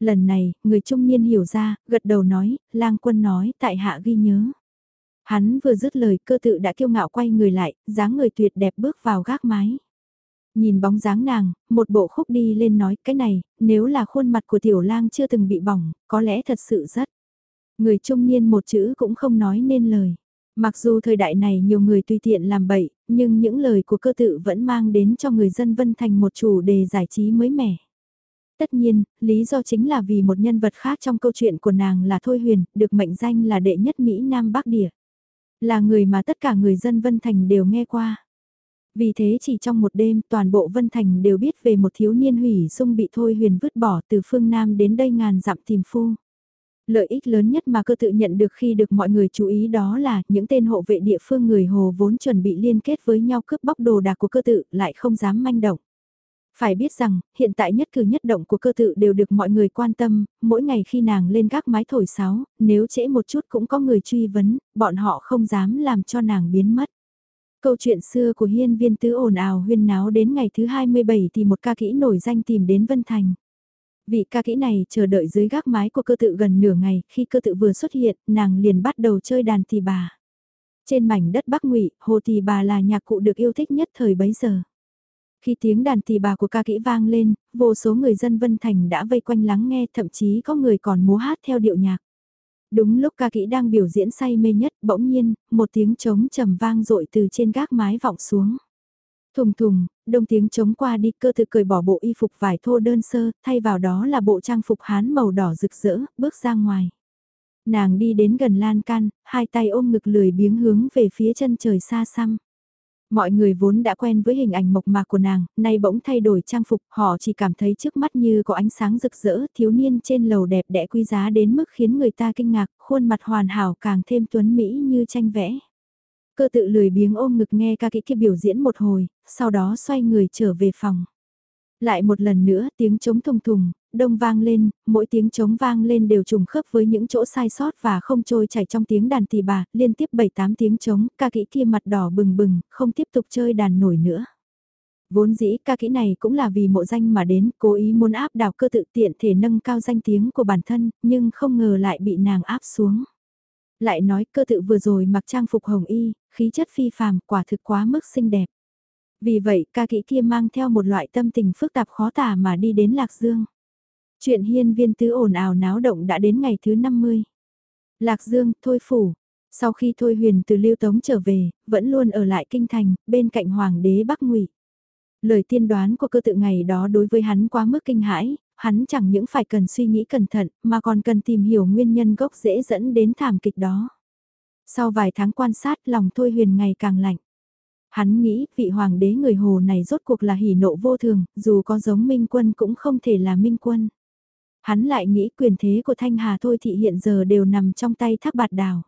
Lần này, người trung niên hiểu ra, gật đầu nói, lang quân nói, tại hạ ghi nhớ. Hắn vừa dứt lời cơ tự đã kiêu ngạo quay người lại, dáng người tuyệt đẹp bước vào gác mái. Nhìn bóng dáng nàng, một bộ khúc đi lên nói cái này, nếu là khuôn mặt của tiểu lang chưa từng bị bỏng, có lẽ thật sự rất. Người trung niên một chữ cũng không nói nên lời. Mặc dù thời đại này nhiều người tùy tiện làm bậy, nhưng những lời của cơ tự vẫn mang đến cho người dân Vân Thành một chủ đề giải trí mới mẻ. Tất nhiên, lý do chính là vì một nhân vật khác trong câu chuyện của nàng là Thôi Huyền, được mệnh danh là đệ nhất Mỹ Nam Bắc Địa. Là người mà tất cả người dân Vân Thành đều nghe qua. Vì thế chỉ trong một đêm toàn bộ Vân Thành đều biết về một thiếu niên hủy dung bị Thôi Huyền vứt bỏ từ phương Nam đến đây ngàn dặm tìm phu. Lợi ích lớn nhất mà cơ tự nhận được khi được mọi người chú ý đó là những tên hộ vệ địa phương người Hồ vốn chuẩn bị liên kết với nhau cướp bóc đồ đạc của cơ tự lại không dám manh động. Phải biết rằng, hiện tại nhất cử nhất động của cơ tự đều được mọi người quan tâm, mỗi ngày khi nàng lên gác mái thổi sáo, nếu trễ một chút cũng có người truy vấn, bọn họ không dám làm cho nàng biến mất. Câu chuyện xưa của hiên viên tứ ồn ào huyên náo đến ngày thứ 27 thì một ca kỹ nổi danh tìm đến Vân Thành. Vị ca kỹ này chờ đợi dưới gác mái của cơ tự gần nửa ngày, khi cơ tự vừa xuất hiện, nàng liền bắt đầu chơi đàn tỳ bà. Trên mảnh đất Bắc Ngụy, hồ tỳ bà là nhạc cụ được yêu thích nhất thời bấy giờ. Khi tiếng đàn tỳ bà của ca kỹ vang lên, vô số người dân Vân Thành đã vây quanh lắng nghe, thậm chí có người còn múa hát theo điệu nhạc. Đúng lúc ca kỹ đang biểu diễn say mê nhất, bỗng nhiên, một tiếng trống trầm vang dội từ trên gác mái vọng xuống. Thùng thùng, đông tiếng trống qua đi cơ thực cười bỏ bộ y phục vải thô đơn sơ, thay vào đó là bộ trang phục hán màu đỏ rực rỡ, bước ra ngoài. Nàng đi đến gần lan can, hai tay ôm ngực lười biếng hướng về phía chân trời xa xăm. Mọi người vốn đã quen với hình ảnh mộc mạc của nàng, nay bỗng thay đổi trang phục, họ chỉ cảm thấy trước mắt như có ánh sáng rực rỡ, thiếu niên trên lầu đẹp đẽ quý giá đến mức khiến người ta kinh ngạc, khuôn mặt hoàn hảo càng thêm tuấn mỹ như tranh vẽ. Cơ tự lười biếng ôm ngực nghe ca kỹ kia biểu diễn một hồi, sau đó xoay người trở về phòng. Lại một lần nữa tiếng trống thùng thùng, đông vang lên, mỗi tiếng trống vang lên đều trùng khớp với những chỗ sai sót và không trôi chảy trong tiếng đàn tỳ bà, liên tiếp 7-8 tiếng trống, ca kỹ kia mặt đỏ bừng bừng, không tiếp tục chơi đàn nổi nữa. Vốn dĩ ca kỹ này cũng là vì mộ danh mà đến, cố ý muốn áp đảo cơ tự tiện thể nâng cao danh tiếng của bản thân, nhưng không ngờ lại bị nàng áp xuống. Lại nói cơ tự vừa rồi mặc trang phục hồng y, khí chất phi phàm quả thực quá mức xinh đẹp. Vì vậy ca kỹ kia mang theo một loại tâm tình phức tạp khó tả mà đi đến Lạc Dương. Chuyện hiên viên tứ ồn ào náo động đã đến ngày thứ 50. Lạc Dương, Thôi Phủ. Sau khi Thôi Huyền từ Lưu Tống trở về, vẫn luôn ở lại kinh thành, bên cạnh Hoàng đế Bắc Ngụy. Lời tiên đoán của cơ tự ngày đó đối với hắn quá mức kinh hãi, hắn chẳng những phải cần suy nghĩ cẩn thận, mà còn cần tìm hiểu nguyên nhân gốc dễ dẫn đến thảm kịch đó. Sau vài tháng quan sát lòng Thôi Huyền ngày càng lạnh. Hắn nghĩ vị hoàng đế người Hồ này rốt cuộc là hỉ nộ vô thường, dù có giống Minh Quân cũng không thể là Minh Quân. Hắn lại nghĩ quyền thế của Thanh Hà Thôi Thị hiện giờ đều nằm trong tay thác bạt đào.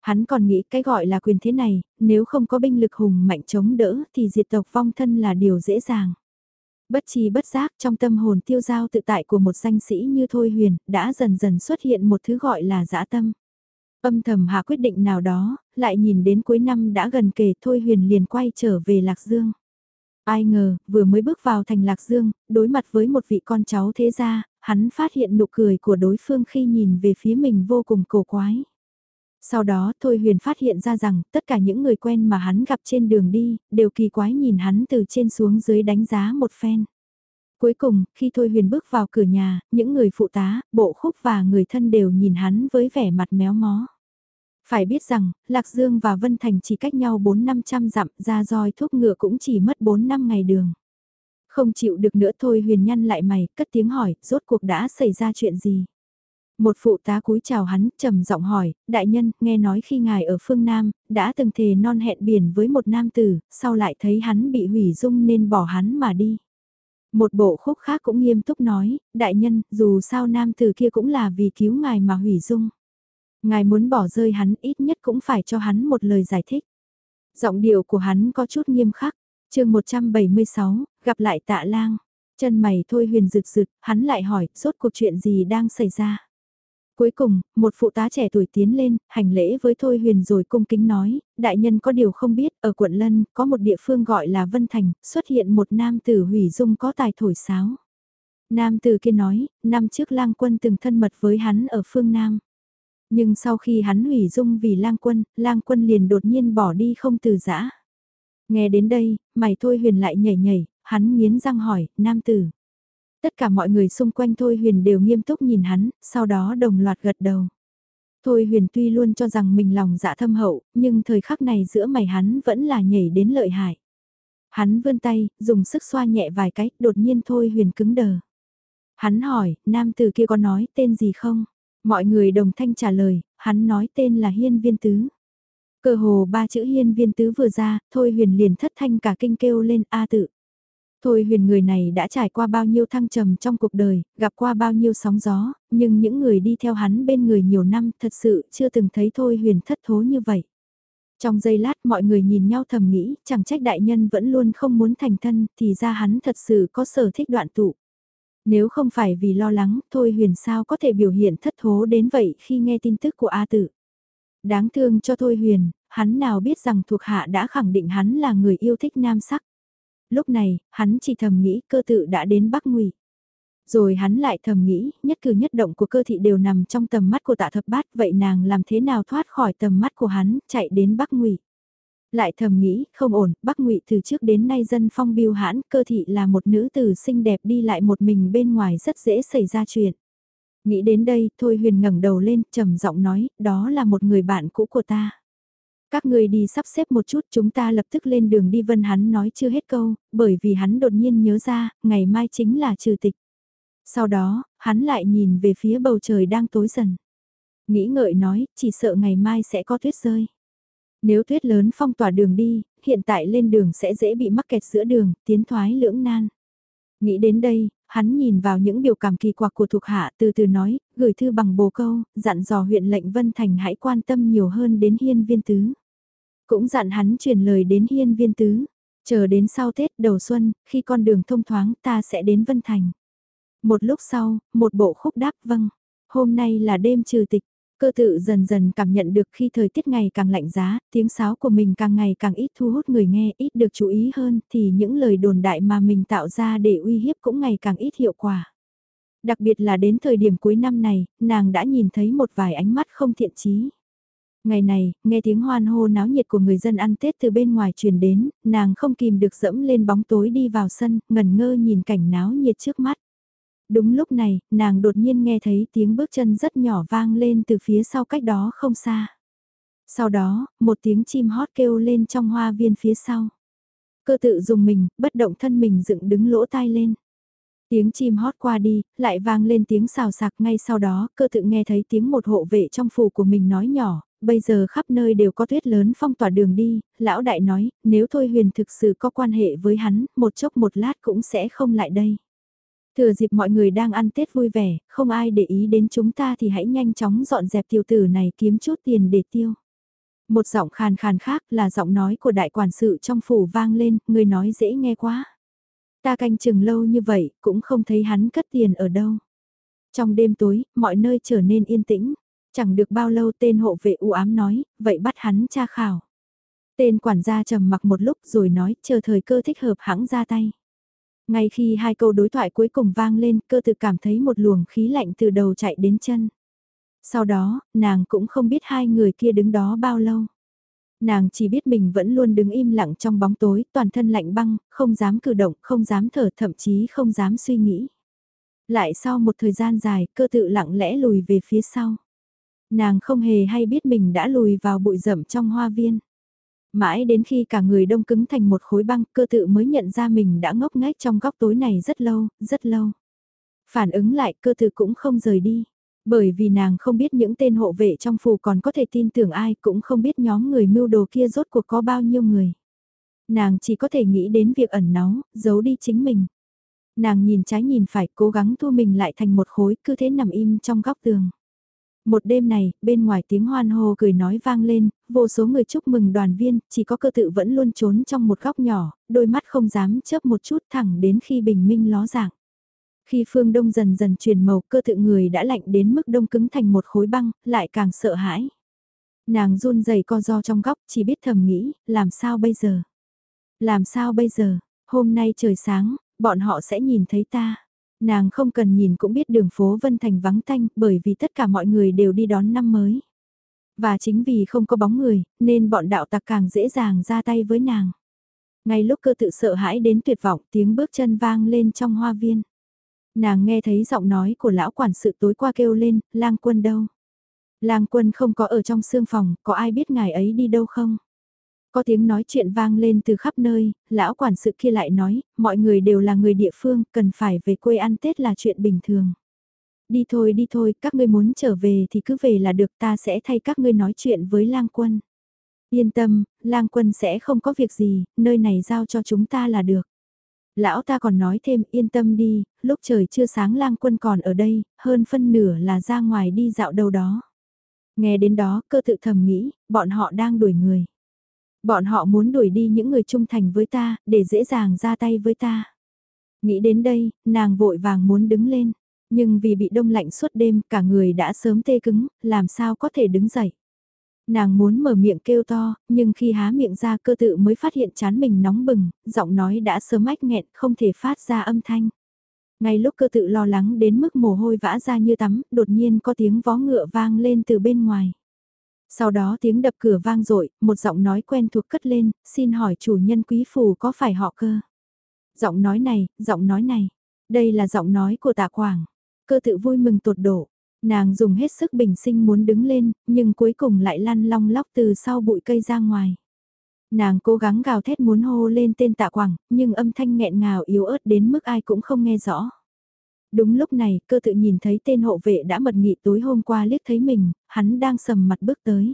Hắn còn nghĩ cái gọi là quyền thế này, nếu không có binh lực hùng mạnh chống đỡ thì diệt tộc vong thân là điều dễ dàng. Bất chi bất giác trong tâm hồn tiêu giao tự tại của một danh sĩ như Thôi Huyền, đã dần dần xuất hiện một thứ gọi là dã tâm. Âm thầm hạ quyết định nào đó, lại nhìn đến cuối năm đã gần kề Thôi Huyền liền quay trở về Lạc Dương. Ai ngờ, vừa mới bước vào thành Lạc Dương, đối mặt với một vị con cháu thế gia, hắn phát hiện nụ cười của đối phương khi nhìn về phía mình vô cùng cổ quái. Sau đó Thôi Huyền phát hiện ra rằng tất cả những người quen mà hắn gặp trên đường đi, đều kỳ quái nhìn hắn từ trên xuống dưới đánh giá một phen. Cuối cùng, khi Thôi Huyền bước vào cửa nhà, những người phụ tá, bộ khúc và người thân đều nhìn hắn với vẻ mặt méo mó. Phải biết rằng, Lạc Dương và Vân Thành chỉ cách nhau 4-500 dặm, ra roi thuốc ngựa cũng chỉ mất 4 năm ngày đường. Không chịu được nữa thôi huyền nhăn lại mày, cất tiếng hỏi, rốt cuộc đã xảy ra chuyện gì? Một phụ tá cúi chào hắn, trầm giọng hỏi, đại nhân, nghe nói khi ngài ở phương Nam, đã từng thề non hẹn biển với một nam tử, sau lại thấy hắn bị hủy dung nên bỏ hắn mà đi. Một bộ khúc khác cũng nghiêm túc nói, đại nhân, dù sao nam tử kia cũng là vì cứu ngài mà hủy dung. Ngài muốn bỏ rơi hắn ít nhất cũng phải cho hắn một lời giải thích. Giọng điệu của hắn có chút nghiêm khắc. chương 176, gặp lại tạ lang. Chân mày thôi huyền rực rực, hắn lại hỏi, rốt cuộc chuyện gì đang xảy ra. Cuối cùng, một phụ tá trẻ tuổi tiến lên, hành lễ với Thôi Huyền rồi cung kính nói, đại nhân có điều không biết, ở quận Lân, có một địa phương gọi là Vân Thành, xuất hiện một nam tử hủy dung có tài thổi sáo. Nam tử kia nói, năm trước lang quân từng thân mật với hắn ở phương Nam. Nhưng sau khi hắn hủy dung vì lang quân, lang quân liền đột nhiên bỏ đi không từ giã. Nghe đến đây, mày thôi huyền lại nhảy nhảy, hắn nghiến răng hỏi, nam tử. Tất cả mọi người xung quanh Thôi Huyền đều nghiêm túc nhìn hắn, sau đó đồng loạt gật đầu. Thôi Huyền tuy luôn cho rằng mình lòng dạ thâm hậu, nhưng thời khắc này giữa mày hắn vẫn là nhảy đến lợi hại. Hắn vươn tay, dùng sức xoa nhẹ vài cái, đột nhiên Thôi Huyền cứng đờ. Hắn hỏi, nam tử kia có nói tên gì không? Mọi người đồng thanh trả lời, hắn nói tên là Hiên Viên Tứ. Cơ hồ ba chữ hiên viên tứ vừa ra, thôi huyền liền thất thanh cả kinh kêu lên A tự. Thôi huyền người này đã trải qua bao nhiêu thăng trầm trong cuộc đời, gặp qua bao nhiêu sóng gió, nhưng những người đi theo hắn bên người nhiều năm thật sự chưa từng thấy thôi huyền thất thố như vậy. Trong giây lát mọi người nhìn nhau thầm nghĩ, chẳng trách đại nhân vẫn luôn không muốn thành thân, thì ra hắn thật sự có sở thích đoạn tụ. Nếu không phải vì lo lắng, thôi huyền sao có thể biểu hiện thất thố đến vậy khi nghe tin tức của A tử. Đáng thương cho thôi huyền, hắn nào biết rằng thuộc hạ đã khẳng định hắn là người yêu thích nam sắc. Lúc này, hắn chỉ thầm nghĩ cơ tự đã đến Bắc Ngụy. Rồi hắn lại thầm nghĩ, nhất cử nhất động của cơ thị đều nằm trong tầm mắt của tạ thập bát, vậy nàng làm thế nào thoát khỏi tầm mắt của hắn, chạy đến Bắc Ngụy. Lại thầm nghĩ, không ổn, Bắc Ngụy từ trước đến nay dân phong biêu hãn, cơ thị là một nữ tử xinh đẹp đi lại một mình bên ngoài rất dễ xảy ra chuyện. Nghĩ đến đây, Thôi Huyền ngẩng đầu lên, trầm giọng nói, đó là một người bạn cũ của ta. Các người đi sắp xếp một chút chúng ta lập tức lên đường đi vân hắn nói chưa hết câu, bởi vì hắn đột nhiên nhớ ra, ngày mai chính là trừ tịch. Sau đó, hắn lại nhìn về phía bầu trời đang tối dần. Nghĩ ngợi nói, chỉ sợ ngày mai sẽ có tuyết rơi. Nếu tuyết lớn phong tỏa đường đi, hiện tại lên đường sẽ dễ bị mắc kẹt giữa đường, tiến thoái lưỡng nan. Nghĩ đến đây, hắn nhìn vào những biểu cảm kỳ quặc của thuộc hạ từ từ nói, gửi thư bằng bồ câu, dặn dò huyện lệnh Vân Thành hãy quan tâm nhiều hơn đến hiên viên tứ. Cũng dặn hắn truyền lời đến hiên viên tứ, chờ đến sau Tết đầu xuân, khi con đường thông thoáng ta sẽ đến Vân Thành. Một lúc sau, một bộ khúc đáp vâng, hôm nay là đêm trừ tịch, cơ tự dần dần cảm nhận được khi thời tiết ngày càng lạnh giá, tiếng sáo của mình càng ngày càng ít thu hút người nghe, ít được chú ý hơn thì những lời đồn đại mà mình tạo ra để uy hiếp cũng ngày càng ít hiệu quả. Đặc biệt là đến thời điểm cuối năm này, nàng đã nhìn thấy một vài ánh mắt không thiện chí. Ngày này, nghe tiếng hoan hô náo nhiệt của người dân ăn Tết từ bên ngoài truyền đến, nàng không kìm được dẫm lên bóng tối đi vào sân, ngần ngơ nhìn cảnh náo nhiệt trước mắt. Đúng lúc này, nàng đột nhiên nghe thấy tiếng bước chân rất nhỏ vang lên từ phía sau cách đó không xa. Sau đó, một tiếng chim hót kêu lên trong hoa viên phía sau. Cơ tự dùng mình, bất động thân mình dựng đứng lỗ tai lên. Tiếng chim hót qua đi, lại vang lên tiếng xào sạc ngay sau đó, cơ tự nghe thấy tiếng một hộ vệ trong phủ của mình nói nhỏ, bây giờ khắp nơi đều có tuyết lớn phong tỏa đường đi, lão đại nói, nếu Thôi Huyền thực sự có quan hệ với hắn, một chốc một lát cũng sẽ không lại đây. Thừa dịp mọi người đang ăn Tết vui vẻ, không ai để ý đến chúng ta thì hãy nhanh chóng dọn dẹp tiểu tử này kiếm chút tiền để tiêu. Một giọng khàn khàn khác là giọng nói của đại quản sự trong phủ vang lên, người nói dễ nghe quá. Ta canh chừng lâu như vậy, cũng không thấy hắn cất tiền ở đâu. Trong đêm tối, mọi nơi trở nên yên tĩnh. Chẳng được bao lâu tên hộ vệ u ám nói, vậy bắt hắn tra khảo. Tên quản gia trầm mặc một lúc rồi nói, chờ thời cơ thích hợp hãng ra tay. Ngay khi hai câu đối thoại cuối cùng vang lên, cơ tự cảm thấy một luồng khí lạnh từ đầu chạy đến chân. Sau đó, nàng cũng không biết hai người kia đứng đó bao lâu. Nàng chỉ biết mình vẫn luôn đứng im lặng trong bóng tối, toàn thân lạnh băng, không dám cử động, không dám thở, thậm chí không dám suy nghĩ. Lại sau một thời gian dài, cơ tự lặng lẽ lùi về phía sau. Nàng không hề hay biết mình đã lùi vào bụi rậm trong hoa viên. Mãi đến khi cả người đông cứng thành một khối băng, cơ tự mới nhận ra mình đã ngốc nghếch trong góc tối này rất lâu, rất lâu. Phản ứng lại cơ tự cũng không rời đi. Bởi vì nàng không biết những tên hộ vệ trong phủ còn có thể tin tưởng ai cũng không biết nhóm người mưu đồ kia rốt cuộc có bao nhiêu người. Nàng chỉ có thể nghĩ đến việc ẩn náu, giấu đi chính mình. Nàng nhìn trái nhìn phải cố gắng thu mình lại thành một khối cứ thế nằm im trong góc tường. Một đêm này, bên ngoài tiếng hoan hô cười nói vang lên, vô số người chúc mừng đoàn viên, chỉ có cơ tự vẫn luôn trốn trong một góc nhỏ, đôi mắt không dám chớp một chút thẳng đến khi bình minh ló dạng. Khi phương đông dần dần chuyển màu cơ tự người đã lạnh đến mức đông cứng thành một khối băng, lại càng sợ hãi. Nàng run rẩy co do trong góc chỉ biết thầm nghĩ, làm sao bây giờ? Làm sao bây giờ? Hôm nay trời sáng, bọn họ sẽ nhìn thấy ta. Nàng không cần nhìn cũng biết đường phố Vân Thành vắng tanh bởi vì tất cả mọi người đều đi đón năm mới. Và chính vì không có bóng người, nên bọn đạo tặc càng dễ dàng ra tay với nàng. Ngay lúc cơ tự sợ hãi đến tuyệt vọng tiếng bước chân vang lên trong hoa viên. Nàng nghe thấy giọng nói của lão quản sự tối qua kêu lên, lang quân đâu? Lang quân không có ở trong sương phòng, có ai biết ngài ấy đi đâu không? Có tiếng nói chuyện vang lên từ khắp nơi, lão quản sự kia lại nói, mọi người đều là người địa phương, cần phải về quê ăn Tết là chuyện bình thường. Đi thôi đi thôi, các ngươi muốn trở về thì cứ về là được ta sẽ thay các ngươi nói chuyện với lang quân. Yên tâm, lang quân sẽ không có việc gì, nơi này giao cho chúng ta là được. Lão ta còn nói thêm yên tâm đi, lúc trời chưa sáng lang quân còn ở đây, hơn phân nửa là ra ngoài đi dạo đâu đó. Nghe đến đó cơ tự thầm nghĩ, bọn họ đang đuổi người. Bọn họ muốn đuổi đi những người trung thành với ta, để dễ dàng ra tay với ta. Nghĩ đến đây, nàng vội vàng muốn đứng lên, nhưng vì bị đông lạnh suốt đêm cả người đã sớm tê cứng, làm sao có thể đứng dậy. Nàng muốn mở miệng kêu to, nhưng khi há miệng ra cơ tự mới phát hiện chán mình nóng bừng, giọng nói đã sớm ách nghẹn không thể phát ra âm thanh. Ngay lúc cơ tự lo lắng đến mức mồ hôi vã ra như tắm, đột nhiên có tiếng vó ngựa vang lên từ bên ngoài. Sau đó tiếng đập cửa vang dội một giọng nói quen thuộc cất lên, xin hỏi chủ nhân quý phù có phải họ cơ? Giọng nói này, giọng nói này, đây là giọng nói của tạ quảng. Cơ tự vui mừng tột độ, nàng dùng hết sức bình sinh muốn đứng lên, nhưng cuối cùng lại lăn long lóc từ sau bụi cây ra ngoài. Nàng cố gắng gào thét muốn hô lên tên tạ quảng, nhưng âm thanh nghẹn ngào yếu ớt đến mức ai cũng không nghe rõ. Đúng lúc này, cơ tự nhìn thấy tên hộ vệ đã mật nghị tối hôm qua liếc thấy mình, hắn đang sầm mặt bước tới.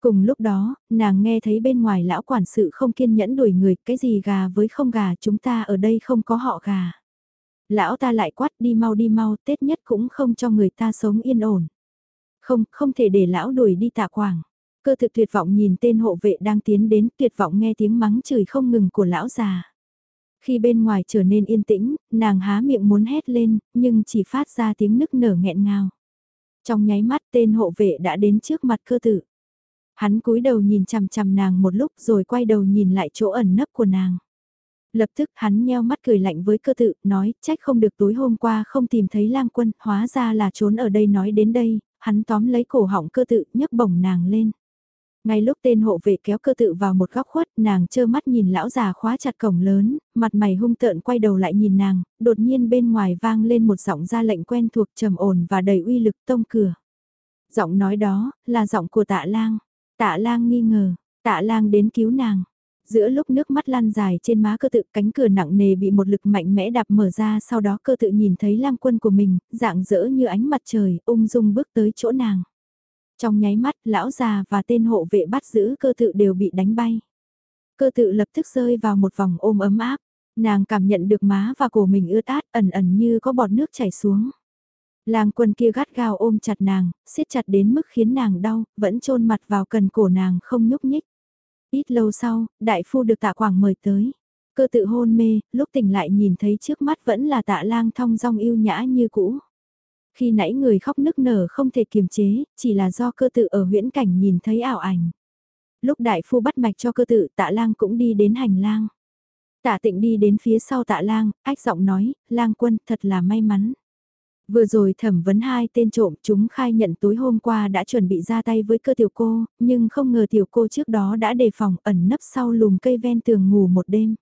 Cùng lúc đó, nàng nghe thấy bên ngoài lão quản sự không kiên nhẫn đuổi người, cái gì gà với không gà chúng ta ở đây không có họ gà. Lão ta lại quát đi mau đi mau, Tết nhất cũng không cho người ta sống yên ổn. Không, không thể để lão đuổi đi tạ quảng. Cơ thực tuyệt vọng nhìn tên hộ vệ đang tiến đến tuyệt vọng nghe tiếng mắng chửi không ngừng của lão già. Khi bên ngoài trở nên yên tĩnh, nàng há miệng muốn hét lên, nhưng chỉ phát ra tiếng nức nở nghẹn ngào. Trong nháy mắt tên hộ vệ đã đến trước mặt cơ tử. Hắn cúi đầu nhìn chằm chằm nàng một lúc rồi quay đầu nhìn lại chỗ ẩn nấp của nàng. Lập tức hắn nheo mắt cười lạnh với cơ tự, nói, trách không được tối hôm qua không tìm thấy lang quân, hóa ra là trốn ở đây nói đến đây, hắn tóm lấy cổ họng cơ tự, nhấc bổng nàng lên. Ngay lúc tên hộ vệ kéo cơ tự vào một góc khuất, nàng trơ mắt nhìn lão già khóa chặt cổng lớn, mặt mày hung tợn quay đầu lại nhìn nàng, đột nhiên bên ngoài vang lên một giọng ra lệnh quen thuộc trầm ổn và đầy uy lực tông cửa. Giọng nói đó, là giọng của tạ lang. Tạ lang nghi ngờ, tạ lang đến cứu nàng. Giữa lúc nước mắt lan dài trên má cơ tự cánh cửa nặng nề bị một lực mạnh mẽ đạp mở ra sau đó cơ tự nhìn thấy lang quân của mình, dạng dỡ như ánh mặt trời, ung dung bước tới chỗ nàng. Trong nháy mắt, lão già và tên hộ vệ bắt giữ cơ tự đều bị đánh bay. Cơ tự lập tức rơi vào một vòng ôm ấm áp, nàng cảm nhận được má và cổ mình ướt át ẩn ẩn như có bọt nước chảy xuống. Lang quân kia gắt gao ôm chặt nàng, siết chặt đến mức khiến nàng đau, vẫn chôn mặt vào cần cổ nàng không nhúc nhích. Ít lâu sau, đại phu được tạ quảng mời tới. Cơ tự hôn mê, lúc tỉnh lại nhìn thấy trước mắt vẫn là tạ lang thong dong yêu nhã như cũ. Khi nãy người khóc nức nở không thể kiềm chế, chỉ là do cơ tự ở huyễn cảnh nhìn thấy ảo ảnh. Lúc đại phu bắt mạch cho cơ tự tạ lang cũng đi đến hành lang. Tạ tịnh đi đến phía sau tạ lang, ách giọng nói, lang quân thật là may mắn. Vừa rồi thẩm vấn hai tên trộm chúng khai nhận tối hôm qua đã chuẩn bị ra tay với cơ tiểu cô, nhưng không ngờ tiểu cô trước đó đã đề phòng ẩn nấp sau lùm cây ven tường ngủ một đêm.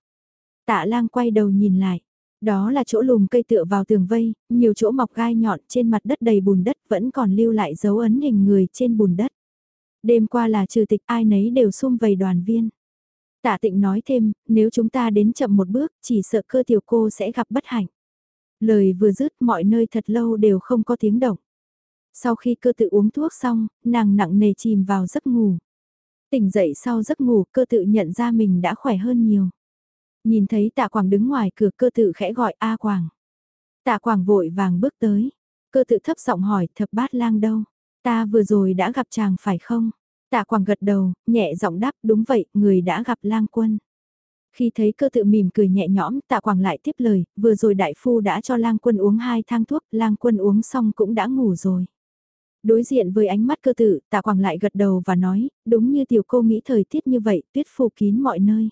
Tạ lang quay đầu nhìn lại, đó là chỗ lùm cây tựa vào tường vây, nhiều chỗ mọc gai nhọn trên mặt đất đầy bùn đất vẫn còn lưu lại dấu ấn hình người trên bùn đất. Đêm qua là trừ tịch ai nấy đều sum vầy đoàn viên. Tạ tịnh nói thêm, nếu chúng ta đến chậm một bước, chỉ sợ cơ tiểu cô sẽ gặp bất hạnh. Lời vừa dứt mọi nơi thật lâu đều không có tiếng động. Sau khi cơ tự uống thuốc xong, nàng nặng nề chìm vào giấc ngủ. Tỉnh dậy sau giấc ngủ cơ tự nhận ra mình đã khỏe hơn nhiều. Nhìn thấy tạ quảng đứng ngoài cửa cơ tự khẽ gọi A quảng. Tạ quảng vội vàng bước tới. Cơ tự thấp giọng hỏi thập bát lang đâu. Ta vừa rồi đã gặp chàng phải không? Tạ quảng gật đầu, nhẹ giọng đáp đúng vậy, người đã gặp lang quân. Khi thấy cơ tự mỉm cười nhẹ nhõm, tạ quảng lại tiếp lời, vừa rồi đại phu đã cho lang quân uống hai thang thuốc, lang quân uống xong cũng đã ngủ rồi. Đối diện với ánh mắt cơ tự, tạ quảng lại gật đầu và nói, đúng như tiểu cô nghĩ thời tiết như vậy, tuyết phủ kín mọi nơi.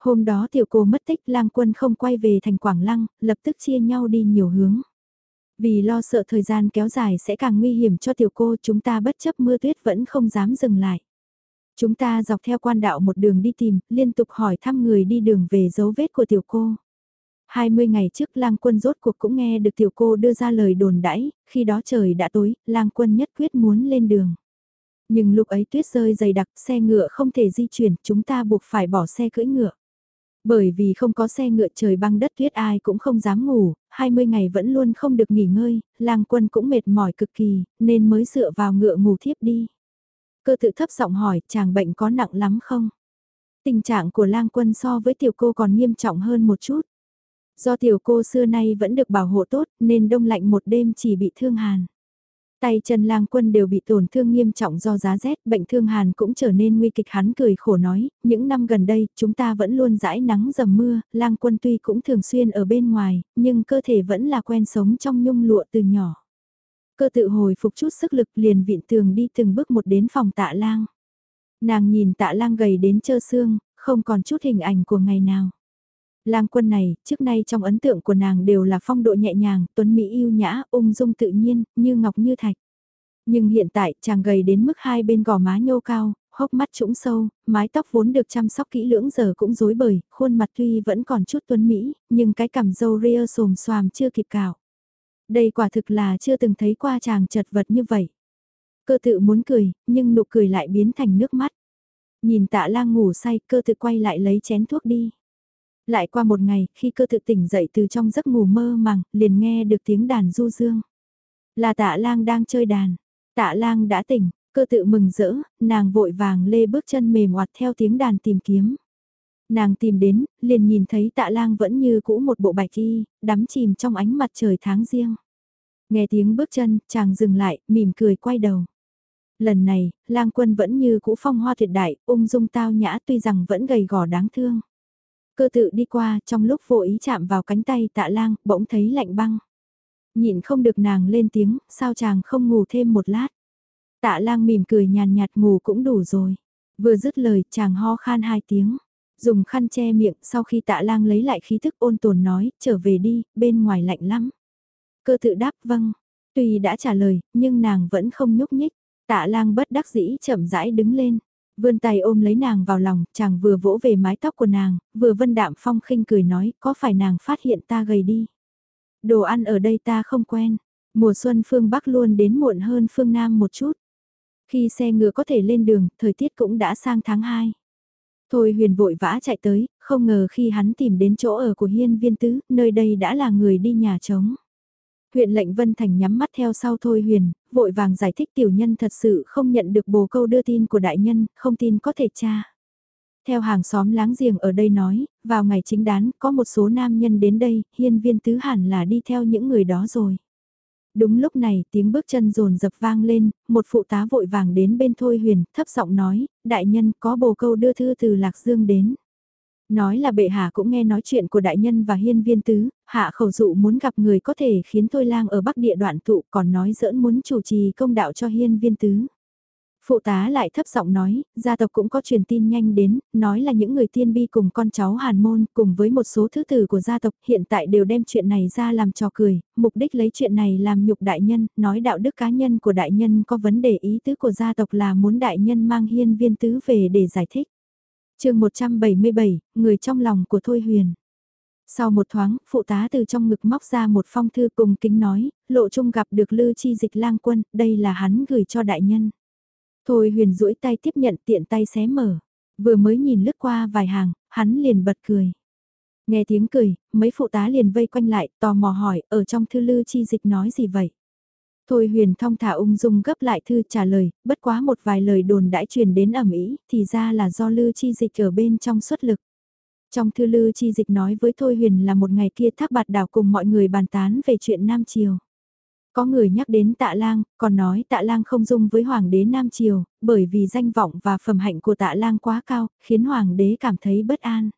Hôm đó tiểu cô mất tích lang quân không quay về thành Quảng Lăng, lập tức chia nhau đi nhiều hướng. Vì lo sợ thời gian kéo dài sẽ càng nguy hiểm cho tiểu cô chúng ta bất chấp mưa tuyết vẫn không dám dừng lại. Chúng ta dọc theo quan đạo một đường đi tìm, liên tục hỏi thăm người đi đường về dấu vết của tiểu cô. 20 ngày trước lang quân rốt cuộc cũng nghe được tiểu cô đưa ra lời đồn đãi, khi đó trời đã tối, lang quân nhất quyết muốn lên đường. Nhưng lúc ấy tuyết rơi dày đặc, xe ngựa không thể di chuyển, chúng ta buộc phải bỏ xe cưỡi ngựa. Bởi vì không có xe ngựa trời băng đất tuyết ai cũng không dám ngủ, 20 ngày vẫn luôn không được nghỉ ngơi, lang quân cũng mệt mỏi cực kỳ, nên mới dựa vào ngựa ngủ thiếp đi. Cơ tự thấp giọng hỏi chàng bệnh có nặng lắm không? Tình trạng của lang quân so với tiểu cô còn nghiêm trọng hơn một chút. Do tiểu cô xưa nay vẫn được bảo hộ tốt nên đông lạnh một đêm chỉ bị thương hàn. Tay chân lang quân đều bị tổn thương nghiêm trọng do giá rét, bệnh thương hàn cũng trở nên nguy kịch hắn cười khổ nói, những năm gần đây chúng ta vẫn luôn dãi nắng dầm mưa, lang quân tuy cũng thường xuyên ở bên ngoài, nhưng cơ thể vẫn là quen sống trong nhung lụa từ nhỏ. Cơ tự hồi phục chút sức lực liền vịn tường đi từng bước một đến phòng tạ lang. Nàng nhìn tạ lang gầy đến trơ xương, không còn chút hình ảnh của ngày nào. Lang quân này, trước nay trong ấn tượng của nàng đều là phong độ nhẹ nhàng, tuấn mỹ yêu nhã, ung dung tự nhiên, như ngọc như thạch. Nhưng hiện tại, chàng gầy đến mức hai bên gò má nhô cao, hốc mắt trũng sâu, mái tóc vốn được chăm sóc kỹ lưỡng giờ cũng rối bời, khuôn mặt tuy vẫn còn chút tuấn mỹ, nhưng cái cằm râu ria xồm xoàm chưa kịp cạo. Đây quả thực là chưa từng thấy qua chàng chật vật như vậy. Cơ tự muốn cười, nhưng nụ cười lại biến thành nước mắt. Nhìn tạ lang ngủ say, cơ tự quay lại lấy chén thuốc đi. Lại qua một ngày, khi cơ tự tỉnh dậy từ trong giấc ngủ mơ màng, liền nghe được tiếng đàn du dương. Là tạ lang đang chơi đàn. Tạ lang đã tỉnh, cơ tự mừng rỡ, nàng vội vàng lê bước chân mềm oặt theo tiếng đàn tìm kiếm. Nàng tìm đến, liền nhìn thấy tạ lang vẫn như cũ một bộ bạch y, đắm chìm trong ánh mặt trời tháng riêng. Nghe tiếng bước chân, chàng dừng lại, mỉm cười quay đầu. Lần này, lang quân vẫn như cũ phong hoa tuyệt đại, ung dung tao nhã tuy rằng vẫn gầy gò đáng thương. Cơ tự đi qua trong lúc vô ý chạm vào cánh tay tạ lang, bỗng thấy lạnh băng. Nhịn không được nàng lên tiếng, sao chàng không ngủ thêm một lát. Tạ lang mỉm cười nhàn nhạt ngủ cũng đủ rồi. Vừa dứt lời chàng ho khan hai tiếng. Dùng khăn che miệng sau khi tạ lang lấy lại khí thức ôn tồn nói, trở về đi, bên ngoài lạnh lắm. Cơ tự đáp vâng. Tuy đã trả lời, nhưng nàng vẫn không nhúc nhích. Tạ lang bất đắc dĩ chậm rãi đứng lên. Vươn tay ôm lấy nàng vào lòng, chàng vừa vỗ về mái tóc của nàng, vừa vân đạm phong khinh cười nói, có phải nàng phát hiện ta gầy đi. Đồ ăn ở đây ta không quen, mùa xuân phương Bắc luôn đến muộn hơn phương Nam một chút. Khi xe ngựa có thể lên đường, thời tiết cũng đã sang tháng 2. Thôi huyền vội vã chạy tới, không ngờ khi hắn tìm đến chỗ ở của hiên viên tứ, nơi đây đã là người đi nhà trống. Huyện lệnh Vân Thành nhắm mắt theo sau Thôi Huyền, vội vàng giải thích tiểu nhân thật sự không nhận được bồ câu đưa tin của đại nhân, không tin có thể tra. Theo hàng xóm láng giềng ở đây nói, vào ngày chính đán có một số nam nhân đến đây, hiên viên tứ hẳn là đi theo những người đó rồi. Đúng lúc này tiếng bước chân rồn dập vang lên, một phụ tá vội vàng đến bên Thôi Huyền, thấp giọng nói, đại nhân có bồ câu đưa thư từ Lạc Dương đến. Nói là bệ hạ cũng nghe nói chuyện của đại nhân và hiên viên tứ, hạ khẩu dụ muốn gặp người có thể khiến Thôi lang ở bắc địa đoạn tụ còn nói dỡn muốn chủ trì công đạo cho hiên viên tứ. Phụ tá lại thấp giọng nói, gia tộc cũng có truyền tin nhanh đến, nói là những người tiên bi cùng con cháu Hàn Môn cùng với một số thứ tử của gia tộc hiện tại đều đem chuyện này ra làm trò cười, mục đích lấy chuyện này làm nhục đại nhân, nói đạo đức cá nhân của đại nhân có vấn đề ý tứ của gia tộc là muốn đại nhân mang hiên viên tứ về để giải thích chương 177, người trong lòng của Thôi Huyền. Sau một thoáng, phụ tá từ trong ngực móc ra một phong thư cùng kính nói, lộ trung gặp được lư chi dịch lang quân, đây là hắn gửi cho đại nhân. Thôi huyền duỗi tay tiếp nhận tiện tay xé mở, vừa mới nhìn lướt qua vài hàng, hắn liền bật cười. Nghe tiếng cười, mấy phụ tá liền vây quanh lại, tò mò hỏi, ở trong thư lư chi dịch nói gì vậy? Thôi huyền thong thả ung dung gấp lại thư trả lời, bất quá một vài lời đồn đãi truyền đến ẩm ý, thì ra là do Lư Chi Dịch ở bên trong xuất lực. Trong thư Lư Chi Dịch nói với Thôi huyền là một ngày kia thác bạt đảo cùng mọi người bàn tán về chuyện Nam Triều. Có người nhắc đến tạ lang, còn nói tạ lang không dung với hoàng đế Nam Triều, bởi vì danh vọng và phẩm hạnh của tạ lang quá cao, khiến hoàng đế cảm thấy bất an.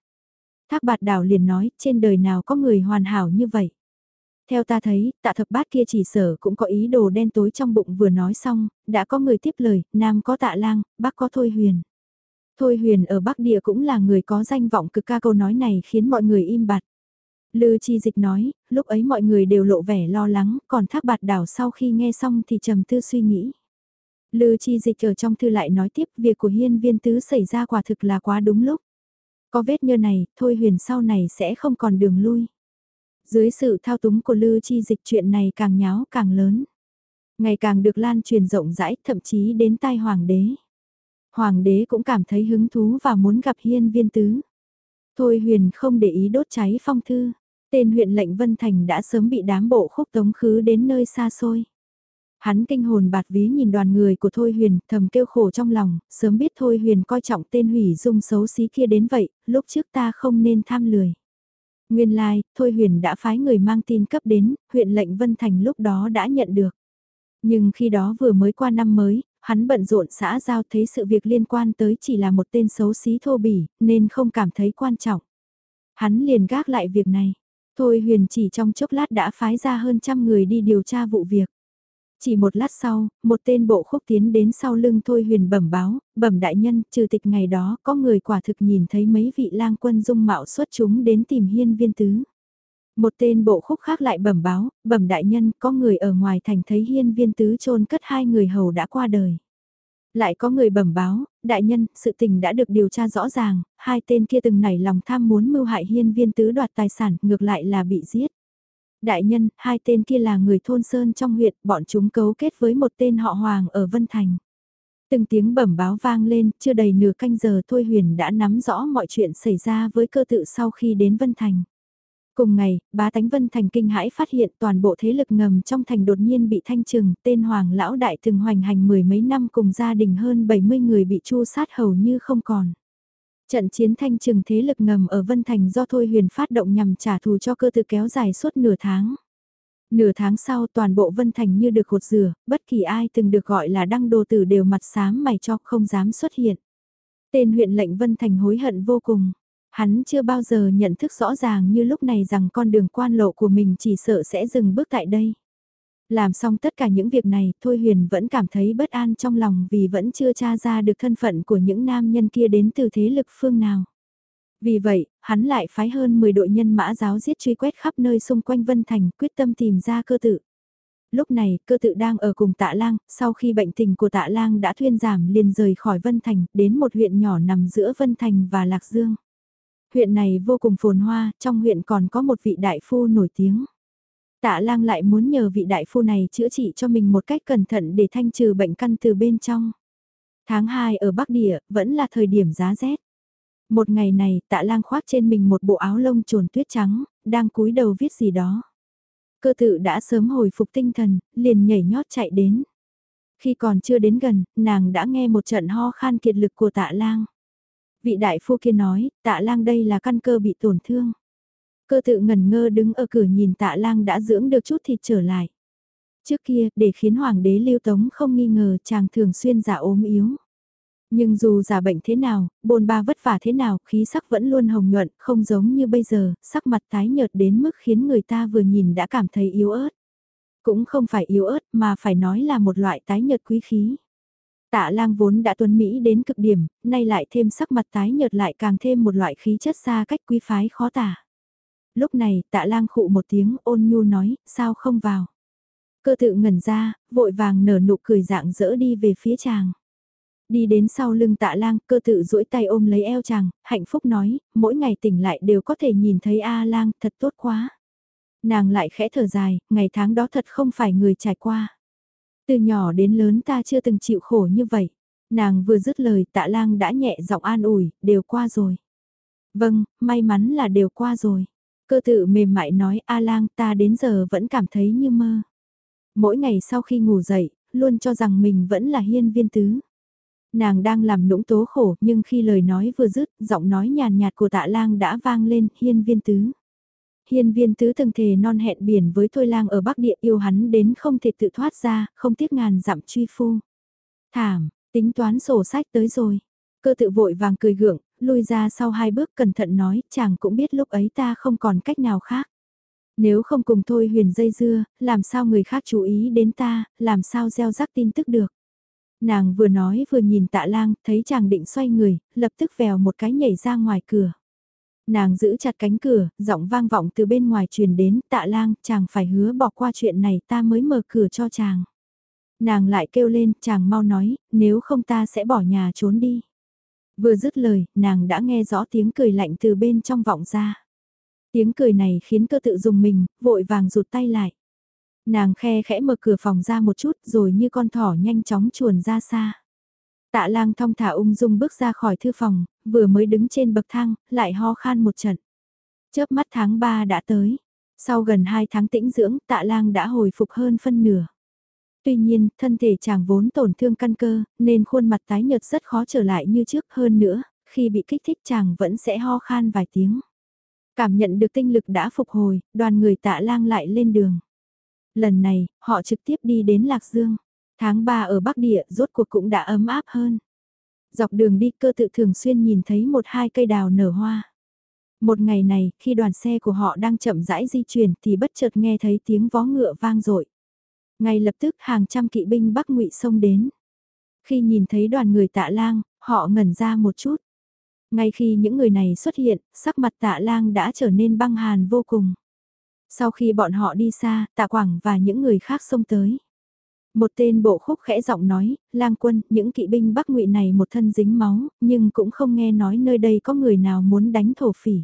Thác bạt đảo liền nói, trên đời nào có người hoàn hảo như vậy. Theo ta thấy, tạ thập bát kia chỉ sở cũng có ý đồ đen tối trong bụng vừa nói xong, đã có người tiếp lời, nam có tạ lang, bắc có thôi huyền. Thôi huyền ở Bắc Địa cũng là người có danh vọng cực ca câu nói này khiến mọi người im bặt. Lư Chi Dịch nói, lúc ấy mọi người đều lộ vẻ lo lắng, còn thác bạt đảo sau khi nghe xong thì trầm tư suy nghĩ. Lư Chi Dịch ở trong thư lại nói tiếp việc của hiên viên tứ xảy ra quả thực là quá đúng lúc. Có vết nhơ này, thôi huyền sau này sẽ không còn đường lui. Dưới sự thao túng của Lư Chi Dịch chuyện này càng nháo càng lớn. Ngày càng được lan truyền rộng rãi thậm chí đến tai hoàng đế. Hoàng đế cũng cảm thấy hứng thú và muốn gặp hiên viên tứ. Thôi huyền không để ý đốt cháy phong thư. Tên huyện lệnh Vân Thành đã sớm bị đám bộ khúc tống khứ đến nơi xa xôi. Hắn kinh hồn bạt ví nhìn đoàn người của Thôi Huyền, thầm kêu khổ trong lòng, sớm biết Thôi Huyền coi trọng tên hủy dung xấu xí kia đến vậy, lúc trước ta không nên tham lười. Nguyên lai, like, Thôi Huyền đã phái người mang tin cấp đến, huyện lệnh Vân Thành lúc đó đã nhận được. Nhưng khi đó vừa mới qua năm mới, hắn bận rộn xã giao thấy sự việc liên quan tới chỉ là một tên xấu xí thô bỉ, nên không cảm thấy quan trọng. Hắn liền gác lại việc này. Thôi huyền chỉ trong chốc lát đã phái ra hơn trăm người đi điều tra vụ việc. Chỉ một lát sau, một tên bộ khúc tiến đến sau lưng Thôi huyền bẩm báo, bẩm đại nhân, trừ tịch ngày đó có người quả thực nhìn thấy mấy vị lang quân dung mạo xuất chúng đến tìm hiên viên tứ. Một tên bộ khúc khác lại bẩm báo, bẩm đại nhân có người ở ngoài thành thấy hiên viên tứ chôn cất hai người hầu đã qua đời. Lại có người bẩm báo, đại nhân, sự tình đã được điều tra rõ ràng, hai tên kia từng nảy lòng tham muốn mưu hại hiên viên tứ đoạt tài sản, ngược lại là bị giết. Đại nhân, hai tên kia là người thôn Sơn trong huyện, bọn chúng cấu kết với một tên họ Hoàng ở Vân Thành. Từng tiếng bẩm báo vang lên, chưa đầy nửa canh giờ Thôi Huyền đã nắm rõ mọi chuyện xảy ra với cơ tự sau khi đến Vân Thành. Cùng ngày, bá tánh Vân Thành kinh hãi phát hiện toàn bộ thế lực ngầm trong thành đột nhiên bị thanh trừng, tên Hoàng Lão Đại từng hoành hành mười mấy năm cùng gia đình hơn 70 người bị chu sát hầu như không còn. Trận chiến thanh trừng thế lực ngầm ở Vân Thành do Thôi Huyền phát động nhằm trả thù cho cơ tự kéo dài suốt nửa tháng. Nửa tháng sau toàn bộ Vân Thành như được hột rửa, bất kỳ ai từng được gọi là đăng đồ tử đều mặt xám mày cho không dám xuất hiện. Tên huyện lệnh Vân Thành hối hận vô cùng. Hắn chưa bao giờ nhận thức rõ ràng như lúc này rằng con đường quan lộ của mình chỉ sợ sẽ dừng bước tại đây. Làm xong tất cả những việc này, Thôi Huyền vẫn cảm thấy bất an trong lòng vì vẫn chưa tra ra được thân phận của những nam nhân kia đến từ thế lực phương nào. Vì vậy, hắn lại phái hơn 10 đội nhân mã giáo giết truy quét khắp nơi xung quanh Vân Thành quyết tâm tìm ra cơ tự. Lúc này, cơ tự đang ở cùng tạ lang, sau khi bệnh tình của tạ lang đã thuyên giảm liền rời khỏi Vân Thành, đến một huyện nhỏ nằm giữa Vân Thành và Lạc Dương. Huyện này vô cùng phồn hoa, trong huyện còn có một vị đại phu nổi tiếng. Tạ lang lại muốn nhờ vị đại phu này chữa trị cho mình một cách cẩn thận để thanh trừ bệnh căn từ bên trong. Tháng 2 ở Bắc Địa vẫn là thời điểm giá rét. Một ngày này tạ lang khoác trên mình một bộ áo lông trồn tuyết trắng, đang cúi đầu viết gì đó. Cơ tự đã sớm hồi phục tinh thần, liền nhảy nhót chạy đến. Khi còn chưa đến gần, nàng đã nghe một trận ho khan kiệt lực của tạ lang. Vị đại phu kia nói, tạ lang đây là căn cơ bị tổn thương. Cơ tự ngần ngơ đứng ở cửa nhìn tạ lang đã dưỡng được chút thịt trở lại. Trước kia, để khiến hoàng đế lưu tống không nghi ngờ chàng thường xuyên giả ốm yếu. Nhưng dù giả bệnh thế nào, bồn ba vất vả thế nào, khí sắc vẫn luôn hồng nhuận, không giống như bây giờ, sắc mặt tái nhợt đến mức khiến người ta vừa nhìn đã cảm thấy yếu ớt. Cũng không phải yếu ớt mà phải nói là một loại tái nhợt quý khí. Tạ lang vốn đã tuấn Mỹ đến cực điểm, nay lại thêm sắc mặt tái nhợt lại càng thêm một loại khí chất xa cách quý phái khó tả. Lúc này tạ lang khụ một tiếng ôn nhu nói, sao không vào. Cơ tự ngẩn ra, vội vàng nở nụ cười dạng dỡ đi về phía chàng. Đi đến sau lưng tạ lang, cơ tự duỗi tay ôm lấy eo chàng, hạnh phúc nói, mỗi ngày tỉnh lại đều có thể nhìn thấy A lang, thật tốt quá. Nàng lại khẽ thở dài, ngày tháng đó thật không phải người trải qua. Từ nhỏ đến lớn ta chưa từng chịu khổ như vậy. Nàng vừa dứt lời tạ lang đã nhẹ giọng an ủi, đều qua rồi. Vâng, may mắn là đều qua rồi. Cơ tự mềm mại nói A lang ta đến giờ vẫn cảm thấy như mơ. Mỗi ngày sau khi ngủ dậy, luôn cho rằng mình vẫn là hiên viên tứ. Nàng đang làm nũng tố khổ nhưng khi lời nói vừa dứt, giọng nói nhàn nhạt của tạ lang đã vang lên hiên viên tứ. Hiên viên tứ từng thề non hẹn biển với Thôi lang ở Bắc Địa yêu hắn đến không thể tự thoát ra, không tiếc ngàn dặm truy phu. Thảm, tính toán sổ sách tới rồi. Cơ tự vội vàng cười gượng, lui ra sau hai bước cẩn thận nói, chàng cũng biết lúc ấy ta không còn cách nào khác. Nếu không cùng thôi huyền dây dưa, làm sao người khác chú ý đến ta, làm sao gieo rắc tin tức được. Nàng vừa nói vừa nhìn tạ lang, thấy chàng định xoay người, lập tức vèo một cái nhảy ra ngoài cửa. Nàng giữ chặt cánh cửa, giọng vang vọng từ bên ngoài truyền đến, tạ lang, chàng phải hứa bỏ qua chuyện này ta mới mở cửa cho chàng. Nàng lại kêu lên, chàng mau nói, nếu không ta sẽ bỏ nhà trốn đi. Vừa dứt lời, nàng đã nghe rõ tiếng cười lạnh từ bên trong vọng ra. Tiếng cười này khiến cơ tự dùng mình, vội vàng rụt tay lại. Nàng khe khẽ mở cửa phòng ra một chút rồi như con thỏ nhanh chóng chuồn ra xa. Tạ lang thong thả ung dung bước ra khỏi thư phòng, vừa mới đứng trên bậc thang, lại ho khan một trận. Chớp mắt tháng 3 đã tới. Sau gần 2 tháng tĩnh dưỡng, tạ lang đã hồi phục hơn phân nửa. Tuy nhiên, thân thể chàng vốn tổn thương căn cơ, nên khuôn mặt tái nhợt rất khó trở lại như trước hơn nữa, khi bị kích thích chàng vẫn sẽ ho khan vài tiếng. Cảm nhận được tinh lực đã phục hồi, đoàn người tạ lang lại lên đường. Lần này, họ trực tiếp đi đến Lạc Dương. Tháng 3 ở Bắc Địa rốt cuộc cũng đã ấm áp hơn. Dọc đường đi cơ tự thường xuyên nhìn thấy một hai cây đào nở hoa. Một ngày này, khi đoàn xe của họ đang chậm rãi di chuyển thì bất chợt nghe thấy tiếng vó ngựa vang dội ngay lập tức hàng trăm kỵ binh Bắc Ngụy xông đến. Khi nhìn thấy đoàn người tạ lang, họ ngẩn ra một chút. Ngay khi những người này xuất hiện, sắc mặt tạ lang đã trở nên băng hàn vô cùng. Sau khi bọn họ đi xa, tạ quảng và những người khác xông tới. Một tên bộ khúc khẽ giọng nói, lang quân, những kỵ binh Bắc ngụy này một thân dính máu, nhưng cũng không nghe nói nơi đây có người nào muốn đánh thổ phỉ.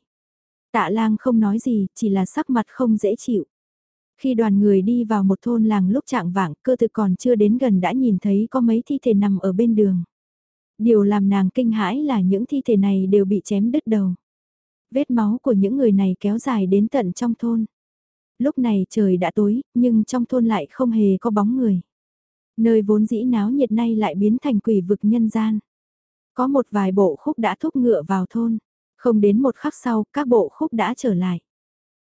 Tạ lang không nói gì, chỉ là sắc mặt không dễ chịu. Khi đoàn người đi vào một thôn làng lúc trạng vạng, cơ thực còn chưa đến gần đã nhìn thấy có mấy thi thể nằm ở bên đường. Điều làm nàng kinh hãi là những thi thể này đều bị chém đứt đầu. Vết máu của những người này kéo dài đến tận trong thôn. Lúc này trời đã tối, nhưng trong thôn lại không hề có bóng người. Nơi vốn dĩ náo nhiệt nay lại biến thành quỷ vực nhân gian. Có một vài bộ khúc đã thúc ngựa vào thôn. Không đến một khắc sau, các bộ khúc đã trở lại.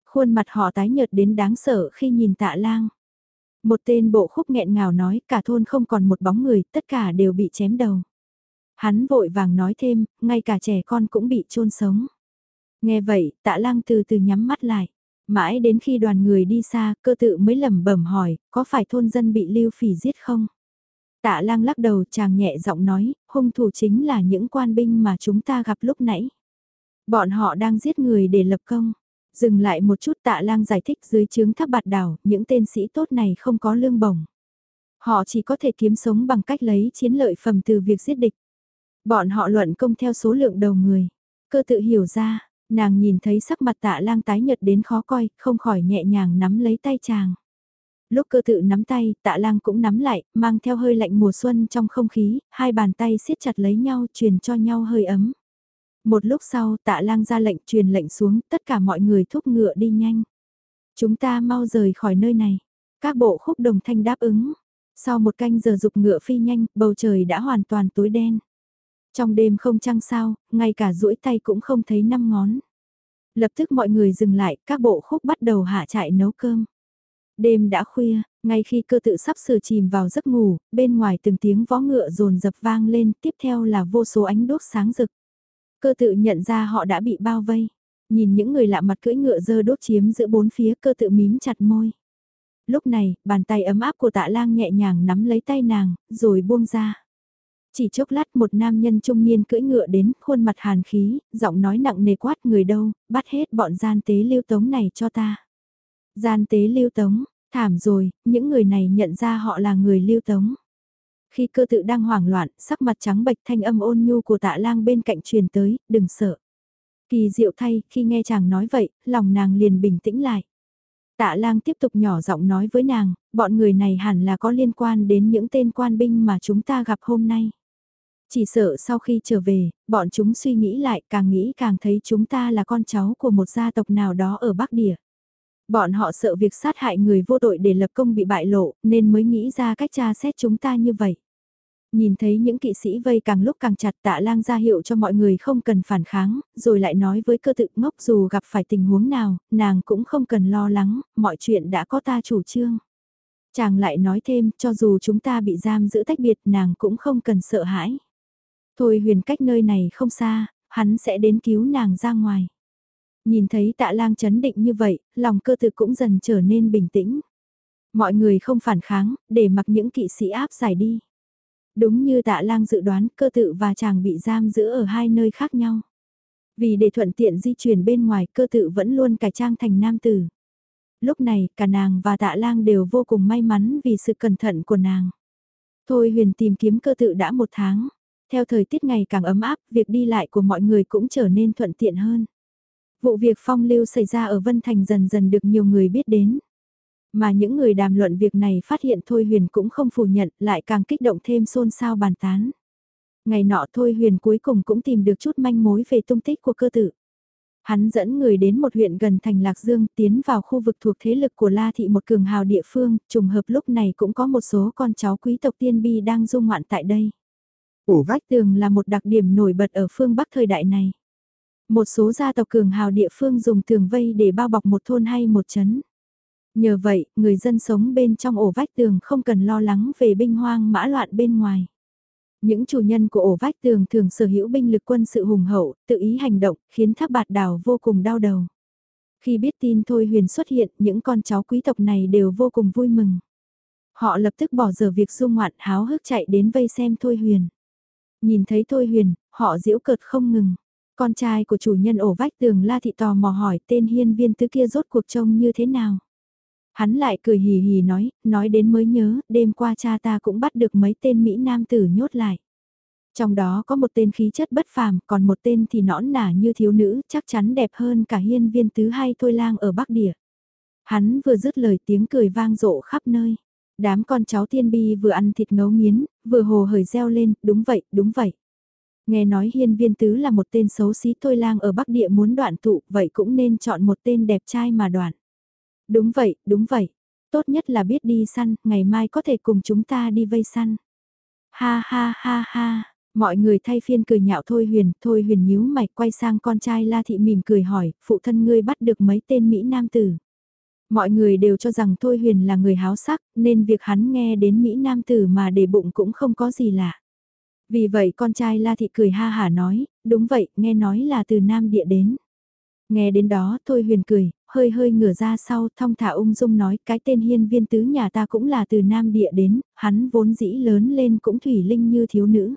Khuôn mặt họ tái nhợt đến đáng sợ khi nhìn tạ lang. Một tên bộ khúc nghẹn ngào nói cả thôn không còn một bóng người, tất cả đều bị chém đầu. Hắn vội vàng nói thêm, ngay cả trẻ con cũng bị chôn sống. Nghe vậy, tạ lang từ từ nhắm mắt lại. Mãi đến khi đoàn người đi xa, cơ tự mới lẩm bẩm hỏi, có phải thôn dân bị lưu phỉ giết không? Tạ lang lắc đầu chàng nhẹ giọng nói, hung thủ chính là những quan binh mà chúng ta gặp lúc nãy. Bọn họ đang giết người để lập công. Dừng lại một chút tạ lang giải thích dưới chướng tháp bạt đảo, những tên sĩ tốt này không có lương bổng. Họ chỉ có thể kiếm sống bằng cách lấy chiến lợi phẩm từ việc giết địch. Bọn họ luận công theo số lượng đầu người. Cơ tự hiểu ra, nàng nhìn thấy sắc mặt tạ lang tái nhợt đến khó coi, không khỏi nhẹ nhàng nắm lấy tay chàng. Lúc cơ tự nắm tay, tạ lang cũng nắm lại, mang theo hơi lạnh mùa xuân trong không khí, hai bàn tay siết chặt lấy nhau truyền cho nhau hơi ấm. Một lúc sau tạ lang ra lệnh truyền lệnh xuống, tất cả mọi người thúc ngựa đi nhanh. Chúng ta mau rời khỏi nơi này. Các bộ khúc đồng thanh đáp ứng. Sau một canh giờ dục ngựa phi nhanh, bầu trời đã hoàn toàn tối đen. Trong đêm không trăng sao, ngay cả duỗi tay cũng không thấy năm ngón. Lập tức mọi người dừng lại, các bộ khúc bắt đầu hạ trại nấu cơm. Đêm đã khuya, ngay khi cơ tự sắp sửa chìm vào giấc ngủ, bên ngoài từng tiếng vó ngựa rồn dập vang lên, tiếp theo là vô số ánh đốt sáng rực. Cơ tự nhận ra họ đã bị bao vây. Nhìn những người lạ mặt cưỡi ngựa dơ đốt chiếm giữa bốn phía cơ tự mím chặt môi. Lúc này, bàn tay ấm áp của tạ lang nhẹ nhàng nắm lấy tay nàng, rồi buông ra. Chỉ chốc lát một nam nhân trung niên cưỡi ngựa đến, khuôn mặt hàn khí, giọng nói nặng nề quát người đâu, bắt hết bọn gian tế lưu tống này cho ta. Gian tế lưu tống, thảm rồi, những người này nhận ra họ là người lưu tống. Khi cơ tự đang hoảng loạn, sắc mặt trắng bệch thanh âm ôn nhu của tạ lang bên cạnh truyền tới, đừng sợ. Kỳ diệu thay, khi nghe chàng nói vậy, lòng nàng liền bình tĩnh lại. Tạ lang tiếp tục nhỏ giọng nói với nàng, bọn người này hẳn là có liên quan đến những tên quan binh mà chúng ta gặp hôm nay. Chỉ sợ sau khi trở về, bọn chúng suy nghĩ lại càng nghĩ càng thấy chúng ta là con cháu của một gia tộc nào đó ở Bắc Địa. Bọn họ sợ việc sát hại người vô tội để lập công bị bại lộ, nên mới nghĩ ra cách tra xét chúng ta như vậy. Nhìn thấy những kỵ sĩ vây càng lúc càng chặt tạ lang ra hiệu cho mọi người không cần phản kháng, rồi lại nói với cơ tự ngốc dù gặp phải tình huống nào, nàng cũng không cần lo lắng, mọi chuyện đã có ta chủ trương. Chàng lại nói thêm, cho dù chúng ta bị giam giữ tách biệt nàng cũng không cần sợ hãi. Thôi huyền cách nơi này không xa, hắn sẽ đến cứu nàng ra ngoài. Nhìn thấy tạ lang chấn định như vậy, lòng cơ tự cũng dần trở nên bình tĩnh. Mọi người không phản kháng, để mặc những kỵ sĩ áp giải đi. Đúng như tạ lang dự đoán cơ tự và chàng bị giam giữ ở hai nơi khác nhau. Vì để thuận tiện di chuyển bên ngoài cơ tự vẫn luôn cải trang thành nam tử. Lúc này cả nàng và tạ lang đều vô cùng may mắn vì sự cẩn thận của nàng. Thôi huyền tìm kiếm cơ tự đã một tháng. Theo thời tiết ngày càng ấm áp, việc đi lại của mọi người cũng trở nên thuận tiện hơn. Vụ việc phong lưu xảy ra ở Vân Thành dần dần được nhiều người biết đến. Mà những người đàm luận việc này phát hiện Thôi Huyền cũng không phủ nhận, lại càng kích động thêm xôn xao bàn tán. Ngày nọ Thôi Huyền cuối cùng cũng tìm được chút manh mối về tung tích của cơ tử. Hắn dẫn người đến một huyện gần thành Lạc Dương tiến vào khu vực thuộc thế lực của La Thị một cường hào địa phương, trùng hợp lúc này cũng có một số con cháu quý tộc tiên bi đang du ngoạn tại đây. Ổ vách tường là một đặc điểm nổi bật ở phương Bắc thời đại này. Một số gia tộc cường hào địa phương dùng tường vây để bao bọc một thôn hay một chấn. Nhờ vậy, người dân sống bên trong ổ vách tường không cần lo lắng về binh hoang mã loạn bên ngoài. Những chủ nhân của ổ vách tường thường sở hữu binh lực quân sự hùng hậu, tự ý hành động, khiến tháp bạt đảo vô cùng đau đầu. Khi biết tin Thôi Huyền xuất hiện, những con cháu quý tộc này đều vô cùng vui mừng. Họ lập tức bỏ giờ việc du ngoạn háo hức chạy đến vây xem Thôi Huyền. Nhìn thấy Thôi Huyền, họ diễu cợt không ngừng. Con trai của chủ nhân ổ vách tường La Thị tò mò hỏi tên hiên viên tứ kia rốt cuộc trông như thế nào. Hắn lại cười hì hì nói, nói đến mới nhớ, đêm qua cha ta cũng bắt được mấy tên Mỹ Nam tử nhốt lại. Trong đó có một tên khí chất bất phàm, còn một tên thì nõn nả như thiếu nữ, chắc chắn đẹp hơn cả hiên viên tứ hay thôi lang ở Bắc Địa. Hắn vừa dứt lời tiếng cười vang rộ khắp nơi. Đám con cháu tiên bi vừa ăn thịt ngấu nghiến, vừa hồ hởi reo lên, đúng vậy, đúng vậy. Nghe nói hiên viên tứ là một tên xấu xí thôi lang ở Bắc Địa muốn đoạn tụ, vậy cũng nên chọn một tên đẹp trai mà đoạn. Đúng vậy, đúng vậy. Tốt nhất là biết đi săn, ngày mai có thể cùng chúng ta đi vây săn. Ha ha ha ha, mọi người thay phiên cười nhạo Thôi Huyền, Thôi Huyền nhíu mày quay sang con trai La Thị mỉm cười hỏi, phụ thân ngươi bắt được mấy tên Mỹ Nam tử. Mọi người đều cho rằng Thôi Huyền là người háo sắc, nên việc hắn nghe đến Mỹ Nam tử mà để bụng cũng không có gì lạ. Vì vậy con trai La Thị cười ha hả nói, đúng vậy, nghe nói là từ Nam Địa đến. Nghe đến đó Thôi Huyền cười, hơi hơi ngửa ra sau thong thả ung dung nói cái tên hiên viên tứ nhà ta cũng là từ Nam Địa đến, hắn vốn dĩ lớn lên cũng thủy linh như thiếu nữ.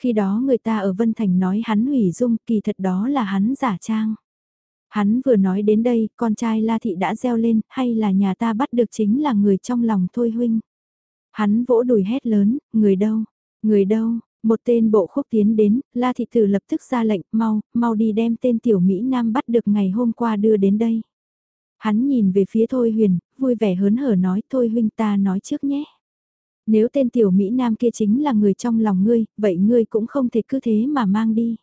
Khi đó người ta ở Vân Thành nói hắn hủy dung kỳ thật đó là hắn giả trang. Hắn vừa nói đến đây, con trai La Thị đã reo lên, hay là nhà ta bắt được chính là người trong lòng thôi huynh. Hắn vỗ đùi hét lớn, người đâu, người đâu, một tên bộ khúc tiến đến, La Thị Tử lập tức ra lệnh, mau, mau đi đem tên tiểu Mỹ Nam bắt được ngày hôm qua đưa đến đây. Hắn nhìn về phía Thôi Huyền, vui vẻ hớn hở nói, Thôi huynh ta nói trước nhé. Nếu tên tiểu Mỹ Nam kia chính là người trong lòng ngươi, vậy ngươi cũng không thể cứ thế mà mang đi.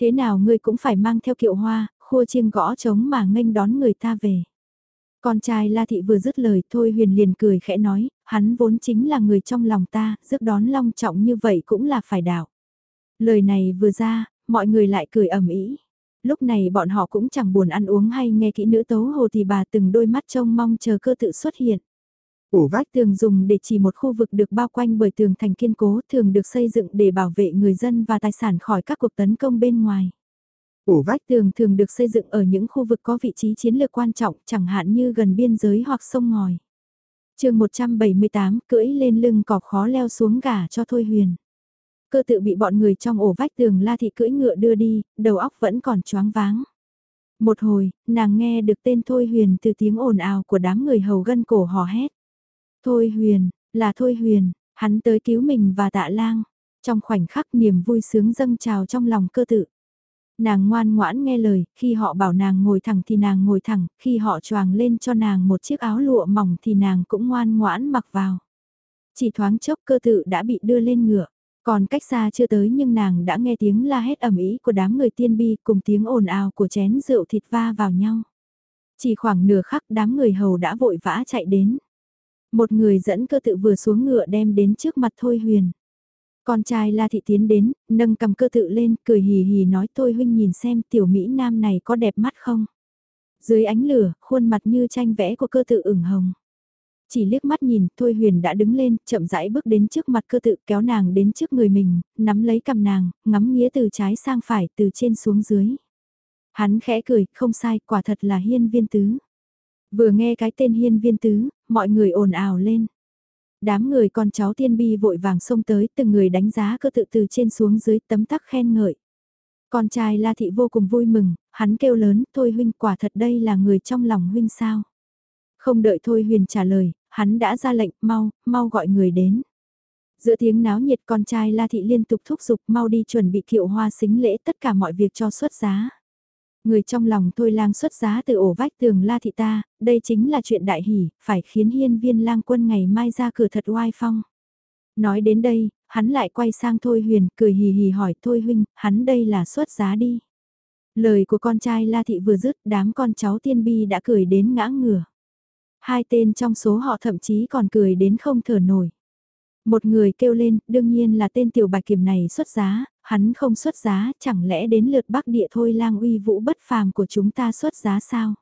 Thế nào ngươi cũng phải mang theo kiệu hoa, khua chiêng gõ trống mà nghênh đón người ta về. Con trai La Thị vừa dứt lời thôi huyền liền cười khẽ nói, hắn vốn chính là người trong lòng ta, rước đón long trọng như vậy cũng là phải đạo. Lời này vừa ra, mọi người lại cười ầm ĩ. Lúc này bọn họ cũng chẳng buồn ăn uống hay nghe kỹ nữ tấu hồ thì bà từng đôi mắt trông mong chờ cơ tự xuất hiện. Ổ vách tường dùng để chỉ một khu vực được bao quanh bởi tường thành kiên cố thường được xây dựng để bảo vệ người dân và tài sản khỏi các cuộc tấn công bên ngoài. Ổ vách tường thường được xây dựng ở những khu vực có vị trí chiến lược quan trọng chẳng hạn như gần biên giới hoặc sông ngòi. chương 178 cưỡi lên lưng cọp khó leo xuống gà cho Thôi Huyền. Cơ tự bị bọn người trong ổ vách tường la thị cưỡi ngựa đưa đi, đầu óc vẫn còn choáng váng. Một hồi, nàng nghe được tên Thôi Huyền từ tiếng ồn ào của đám người hầu gân cổ hò hét. Thôi Huyền, là Thôi Huyền, hắn tới cứu mình và tạ lang. Trong khoảnh khắc niềm vui sướng dâng trào trong lòng cơ tự. Nàng ngoan ngoãn nghe lời, khi họ bảo nàng ngồi thẳng thì nàng ngồi thẳng, khi họ choàng lên cho nàng một chiếc áo lụa mỏng thì nàng cũng ngoan ngoãn mặc vào. Chỉ thoáng chốc cơ tự đã bị đưa lên ngựa. Còn cách xa chưa tới nhưng nàng đã nghe tiếng la hét ầm ĩ của đám người tiên bi cùng tiếng ồn ào của chén rượu thịt va vào nhau. Chỉ khoảng nửa khắc đám người hầu đã vội vã chạy đến. Một người dẫn cơ tự vừa xuống ngựa đem đến trước mặt Thôi Huyền. Con trai La Thị tiến đến, nâng cầm cơ tự lên, cười hì hì nói tôi huynh nhìn xem tiểu Mỹ Nam này có đẹp mắt không. Dưới ánh lửa, khuôn mặt như tranh vẽ của cơ tự ửng hồng. Chỉ liếc mắt nhìn, Thôi Huyền đã đứng lên, chậm rãi bước đến trước mặt cơ tự kéo nàng đến trước người mình, nắm lấy cầm nàng, ngắm nghĩa từ trái sang phải, từ trên xuống dưới. Hắn khẽ cười, không sai, quả thật là hiên viên tứ. Vừa nghe cái tên hiên viên tứ, mọi người ồn ào lên. Đám người con cháu tiên bi vội vàng xông tới từng người đánh giá cơ tự từ trên xuống dưới tấm tắc khen ngợi. Con trai La Thị vô cùng vui mừng, hắn kêu lớn, thôi huynh quả thật đây là người trong lòng huynh sao. Không đợi thôi huyền trả lời, hắn đã ra lệnh, mau, mau gọi người đến. Giữa tiếng náo nhiệt con trai La Thị liên tục thúc giục mau đi chuẩn bị kiệu hoa xính lễ tất cả mọi việc cho xuất giá. Người trong lòng thôi lang xuất giá từ ổ vách tường la thị ta, đây chính là chuyện đại hỷ, phải khiến hiên viên lang quân ngày mai ra cửa thật oai phong. Nói đến đây, hắn lại quay sang Thôi Huyền, cười hì hì hỏi Thôi Huynh, hắn đây là xuất giá đi. Lời của con trai La Thị vừa dứt đám con cháu tiên bi đã cười đến ngã ngửa. Hai tên trong số họ thậm chí còn cười đến không thở nổi. Một người kêu lên, đương nhiên là tên tiểu bạch kiểm này xuất giá, hắn không xuất giá, chẳng lẽ đến lượt bắc địa thôi lang uy vũ bất phàm của chúng ta xuất giá sao?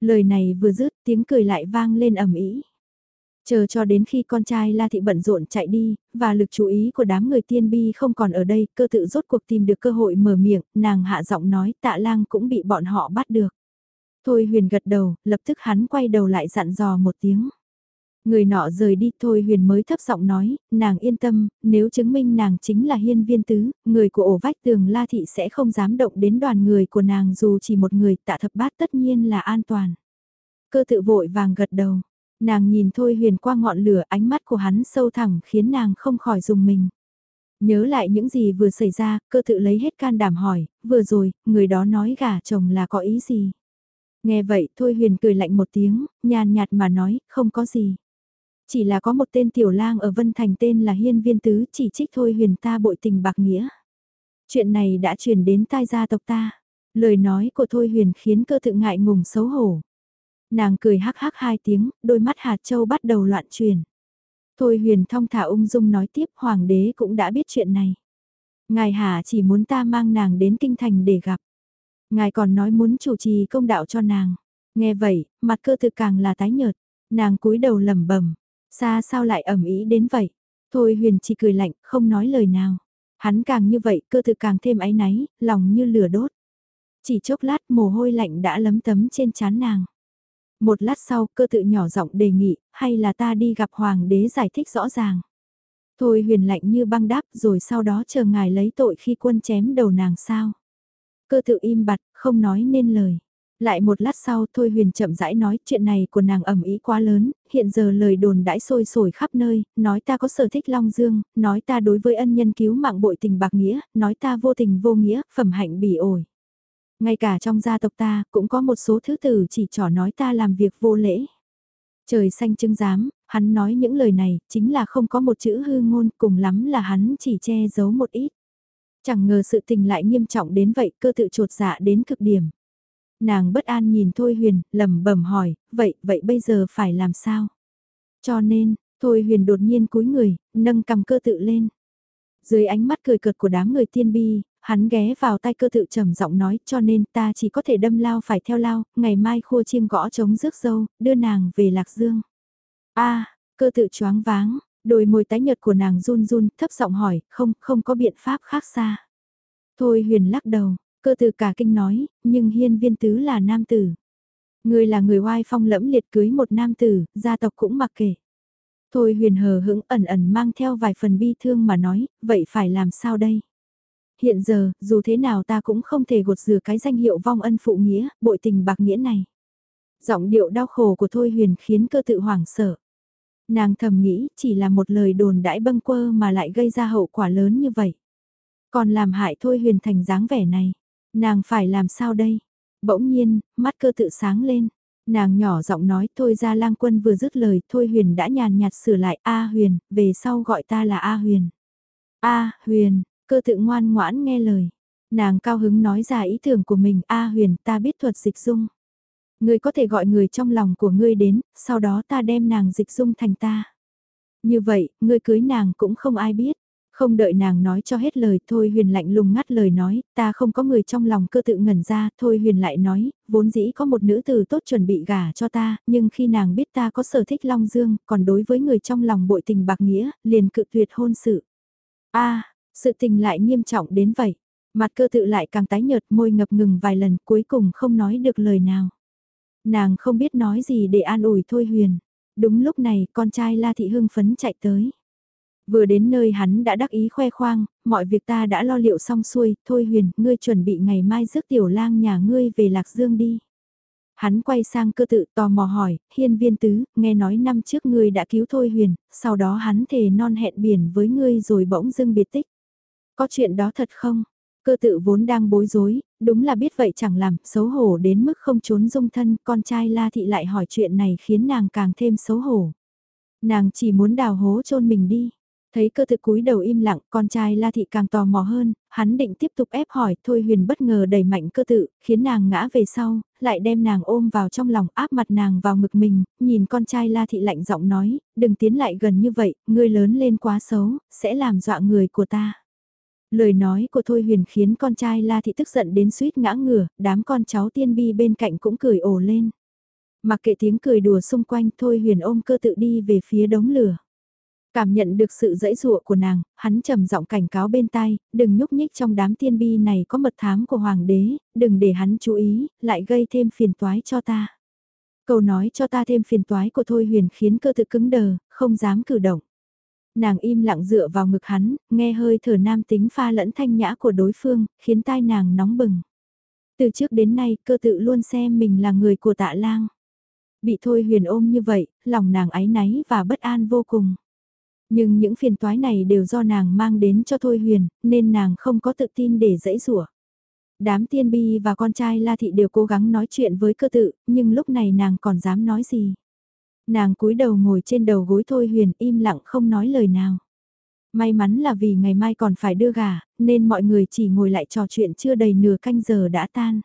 Lời này vừa dứt tiếng cười lại vang lên ầm ĩ. Chờ cho đến khi con trai La Thị bận rộn chạy đi, và lực chú ý của đám người tiên bi không còn ở đây, cơ tự rốt cuộc tìm được cơ hội mở miệng, nàng hạ giọng nói tạ lang cũng bị bọn họ bắt được. Thôi huyền gật đầu, lập tức hắn quay đầu lại dặn dò một tiếng. Người nọ rời đi thôi huyền mới thấp giọng nói, nàng yên tâm, nếu chứng minh nàng chính là hiên viên tứ, người của ổ vách tường La Thị sẽ không dám động đến đoàn người của nàng dù chỉ một người tạ thập bát tất nhiên là an toàn. Cơ tự vội vàng gật đầu, nàng nhìn thôi huyền qua ngọn lửa ánh mắt của hắn sâu thẳng khiến nàng không khỏi dùng mình. Nhớ lại những gì vừa xảy ra, cơ tự lấy hết can đảm hỏi, vừa rồi, người đó nói gả chồng là có ý gì? Nghe vậy thôi huyền cười lạnh một tiếng, nhàn nhạt mà nói, không có gì. Chỉ là có một tên tiểu lang ở Vân Thành tên là Hiên Viên Tứ chỉ trích thôi huyền ta bội tình bạc nghĩa. Chuyện này đã truyền đến tai gia tộc ta. Lời nói của Thôi Huyền khiến cơ tự ngại ngùng xấu hổ. Nàng cười hắc hắc hai tiếng, đôi mắt hạt châu bắt đầu loạn truyền. Thôi Huyền thong thả ung dung nói tiếp hoàng đế cũng đã biết chuyện này. Ngài Hà chỉ muốn ta mang nàng đến kinh thành để gặp. Ngài còn nói muốn chủ trì công đạo cho nàng. Nghe vậy, mặt cơ tự càng là tái nhợt. Nàng cúi đầu lẩm bẩm Xa sao lại ẩm ý đến vậy? Thôi huyền chỉ cười lạnh, không nói lời nào. Hắn càng như vậy, cơ thực càng thêm áy náy, lòng như lửa đốt. Chỉ chốc lát mồ hôi lạnh đã lấm tấm trên trán nàng. Một lát sau, cơ tự nhỏ giọng đề nghị, hay là ta đi gặp hoàng đế giải thích rõ ràng. Thôi huyền lạnh như băng đáp rồi sau đó chờ ngài lấy tội khi quân chém đầu nàng sao. Cơ tự im bặt, không nói nên lời. Lại một lát sau Thôi Huyền chậm rãi nói chuyện này của nàng ẩm ý quá lớn, hiện giờ lời đồn đãi sôi sổi khắp nơi, nói ta có sở thích Long Dương, nói ta đối với ân nhân cứu mạng bội tình bạc nghĩa, nói ta vô tình vô nghĩa, phẩm hạnh bỉ ổi. Ngay cả trong gia tộc ta cũng có một số thứ tử chỉ trỏ nói ta làm việc vô lễ. Trời xanh chứng giám, hắn nói những lời này chính là không có một chữ hư ngôn cùng lắm là hắn chỉ che giấu một ít. Chẳng ngờ sự tình lại nghiêm trọng đến vậy cơ tự trột dạ đến cực điểm. Nàng bất an nhìn Thôi Huyền, lẩm bẩm hỏi, vậy, vậy bây giờ phải làm sao? Cho nên, Thôi Huyền đột nhiên cúi người, nâng cầm cơ tự lên. Dưới ánh mắt cười cợt của đám người tiên bi, hắn ghé vào tay cơ tự trầm giọng nói cho nên ta chỉ có thể đâm lao phải theo lao, ngày mai khua chiêng gõ trống rước dâu, đưa nàng về Lạc Dương. a cơ tự choáng váng, đôi môi tái nhợt của nàng run run, thấp giọng hỏi, không, không có biện pháp khác xa. Thôi huyền lắc đầu, Cơ từ cả kinh nói, nhưng hiên viên tứ là nam tử. Người là người oai phong lẫm liệt cưới một nam tử, gia tộc cũng mặc kệ. Thôi huyền hờ hững ẩn ẩn mang theo vài phần bi thương mà nói, vậy phải làm sao đây? Hiện giờ, dù thế nào ta cũng không thể gột rửa cái danh hiệu vong ân phụ nghĩa, bội tình bạc nghĩa này. Giọng điệu đau khổ của Thôi huyền khiến cơ tự hoảng sợ. Nàng thầm nghĩ chỉ là một lời đồn đãi bâng quơ mà lại gây ra hậu quả lớn như vậy. Còn làm hại Thôi huyền thành dáng vẻ này. Nàng phải làm sao đây? Bỗng nhiên, mắt cơ tự sáng lên. Nàng nhỏ giọng nói thôi ra lang quân vừa dứt lời thôi huyền đã nhàn nhạt sửa lại A huyền, về sau gọi ta là A huyền. A huyền, cơ tự ngoan ngoãn nghe lời. Nàng cao hứng nói ra ý tưởng của mình A huyền ta biết thuật dịch dung. Ngươi có thể gọi người trong lòng của ngươi đến, sau đó ta đem nàng dịch dung thành ta. Như vậy, ngươi cưới nàng cũng không ai biết. Không đợi nàng nói cho hết lời, Thôi Huyền lạnh lùng ngắt lời nói, ta không có người trong lòng cơ tự ngẩn ra, Thôi Huyền lại nói, vốn dĩ có một nữ tử tốt chuẩn bị gả cho ta, nhưng khi nàng biết ta có sở thích Long Dương, còn đối với người trong lòng bội tình bạc nghĩa, liền cự tuyệt hôn sự. a sự tình lại nghiêm trọng đến vậy. Mặt cơ tự lại càng tái nhợt môi ngập ngừng vài lần cuối cùng không nói được lời nào. Nàng không biết nói gì để an ủi Thôi Huyền. Đúng lúc này con trai La Thị Hưng phấn chạy tới. Vừa đến nơi hắn đã đắc ý khoe khoang, mọi việc ta đã lo liệu xong xuôi, thôi huyền, ngươi chuẩn bị ngày mai rước tiểu lang nhà ngươi về Lạc Dương đi. Hắn quay sang cơ tự tò mò hỏi, hiên viên tứ, nghe nói năm trước ngươi đã cứu thôi huyền, sau đó hắn thề non hẹn biển với ngươi rồi bỗng dưng biệt tích. Có chuyện đó thật không? Cơ tự vốn đang bối rối, đúng là biết vậy chẳng làm, xấu hổ đến mức không trốn dung thân, con trai La Thị lại hỏi chuyện này khiến nàng càng thêm xấu hổ. Nàng chỉ muốn đào hố chôn mình đi. Thấy cơ thực cúi đầu im lặng, con trai La Thị càng tò mò hơn, hắn định tiếp tục ép hỏi, thôi huyền bất ngờ đẩy mạnh cơ tự, khiến nàng ngã về sau, lại đem nàng ôm vào trong lòng áp mặt nàng vào ngực mình, nhìn con trai La Thị lạnh giọng nói, đừng tiến lại gần như vậy, ngươi lớn lên quá xấu, sẽ làm dọa người của ta. Lời nói của Thôi Huyền khiến con trai La Thị tức giận đến suýt ngã ngửa, đám con cháu tiên bi bên cạnh cũng cười ồ lên. Mặc kệ tiếng cười đùa xung quanh Thôi Huyền ôm cơ tự đi về phía đống lửa. Cảm nhận được sự dãy dụa của nàng, hắn trầm giọng cảnh cáo bên tai, đừng nhúc nhích trong đám tiên bi này có mật thám của hoàng đế, đừng để hắn chú ý, lại gây thêm phiền toái cho ta. Câu nói cho ta thêm phiền toái của Thôi Huyền khiến cơ tự cứng đờ, không dám cử động. Nàng im lặng dựa vào ngực hắn, nghe hơi thở nam tính pha lẫn thanh nhã của đối phương, khiến tai nàng nóng bừng. Từ trước đến nay cơ tự luôn xem mình là người của tạ lang. Bị Thôi Huyền ôm như vậy, lòng nàng áy náy và bất an vô cùng. Nhưng những phiền toái này đều do nàng mang đến cho Thôi Huyền, nên nàng không có tự tin để dãy rủa. Đám tiên bi và con trai La Thị đều cố gắng nói chuyện với cơ tự, nhưng lúc này nàng còn dám nói gì. Nàng cúi đầu ngồi trên đầu gối Thôi Huyền im lặng không nói lời nào. May mắn là vì ngày mai còn phải đưa gà, nên mọi người chỉ ngồi lại trò chuyện chưa đầy nửa canh giờ đã tan.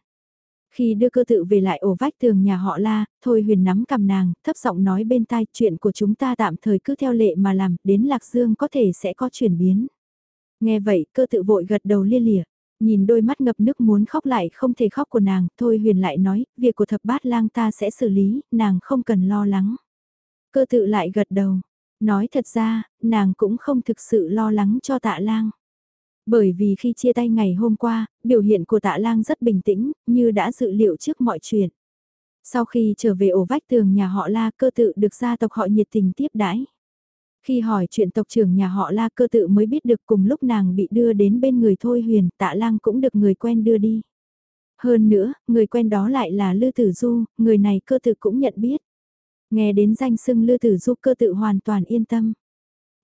Khi đưa cơ tự về lại ổ vách tường nhà họ la, Thôi huyền nắm cầm nàng, thấp giọng nói bên tai chuyện của chúng ta tạm thời cứ theo lệ mà làm, đến Lạc Dương có thể sẽ có chuyển biến. Nghe vậy, cơ tự vội gật đầu lia lịa. Nhìn đôi mắt ngập nước muốn khóc lại không thể khóc của nàng, Thôi huyền lại nói, việc của thập bát lang ta sẽ xử lý, nàng không cần lo lắng. Cơ tự lại gật đầu. Nói thật ra, nàng cũng không thực sự lo lắng cho tạ lang. Bởi vì khi chia tay ngày hôm qua, biểu hiện của tạ lang rất bình tĩnh, như đã dự liệu trước mọi chuyện. Sau khi trở về ổ vách tường nhà họ La cơ tự được gia tộc họ nhiệt tình tiếp đãi. Khi hỏi chuyện tộc trưởng nhà họ La cơ tự mới biết được cùng lúc nàng bị đưa đến bên người Thôi Huyền, tạ lang cũng được người quen đưa đi. Hơn nữa, người quen đó lại là Lư Tử Du, người này cơ tự cũng nhận biết. Nghe đến danh xưng Lư Tử Du cơ tự hoàn toàn yên tâm.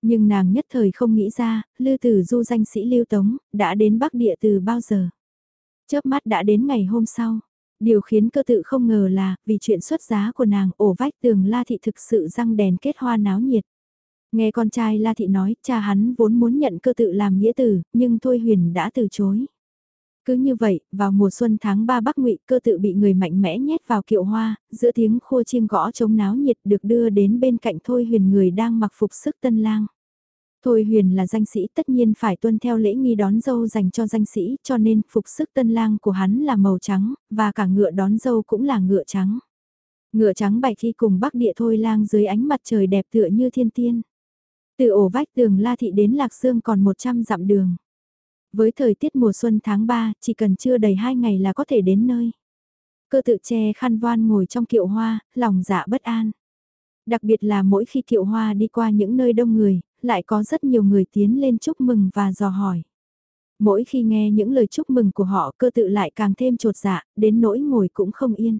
Nhưng nàng nhất thời không nghĩ ra, Lư Tử Du danh sĩ Lưu Tống, đã đến Bắc Địa từ bao giờ. Chớp mắt đã đến ngày hôm sau. Điều khiến cơ tự không ngờ là, vì chuyện xuất giá của nàng, ổ vách tường La Thị thực sự răng đèn kết hoa náo nhiệt. Nghe con trai La Thị nói, cha hắn vốn muốn nhận cơ tự làm nghĩa tử, nhưng Thôi Huyền đã từ chối. Cứ như vậy, vào mùa xuân tháng 3 Bắc Ngụy, cơ tự bị người mạnh mẽ nhét vào kiệu hoa, giữa tiếng khua chiêng gõ chống náo nhiệt được đưa đến bên cạnh Thôi Huyền người đang mặc phục sức tân lang. Thôi Huyền là danh sĩ tất nhiên phải tuân theo lễ nghi đón dâu dành cho danh sĩ cho nên phục sức tân lang của hắn là màu trắng, và cả ngựa đón dâu cũng là ngựa trắng. Ngựa trắng bày khi cùng bắc địa thôi lang dưới ánh mặt trời đẹp tựa như thiên tiên. Từ ổ vách tường La Thị đến Lạc Dương còn 100 dặm đường. Với thời tiết mùa xuân tháng 3, chỉ cần chưa đầy 2 ngày là có thể đến nơi. Cơ tự che khăn voan ngồi trong kiệu hoa, lòng dạ bất an. Đặc biệt là mỗi khi kiệu hoa đi qua những nơi đông người, lại có rất nhiều người tiến lên chúc mừng và dò hỏi. Mỗi khi nghe những lời chúc mừng của họ cơ tự lại càng thêm trột dạ, đến nỗi ngồi cũng không yên.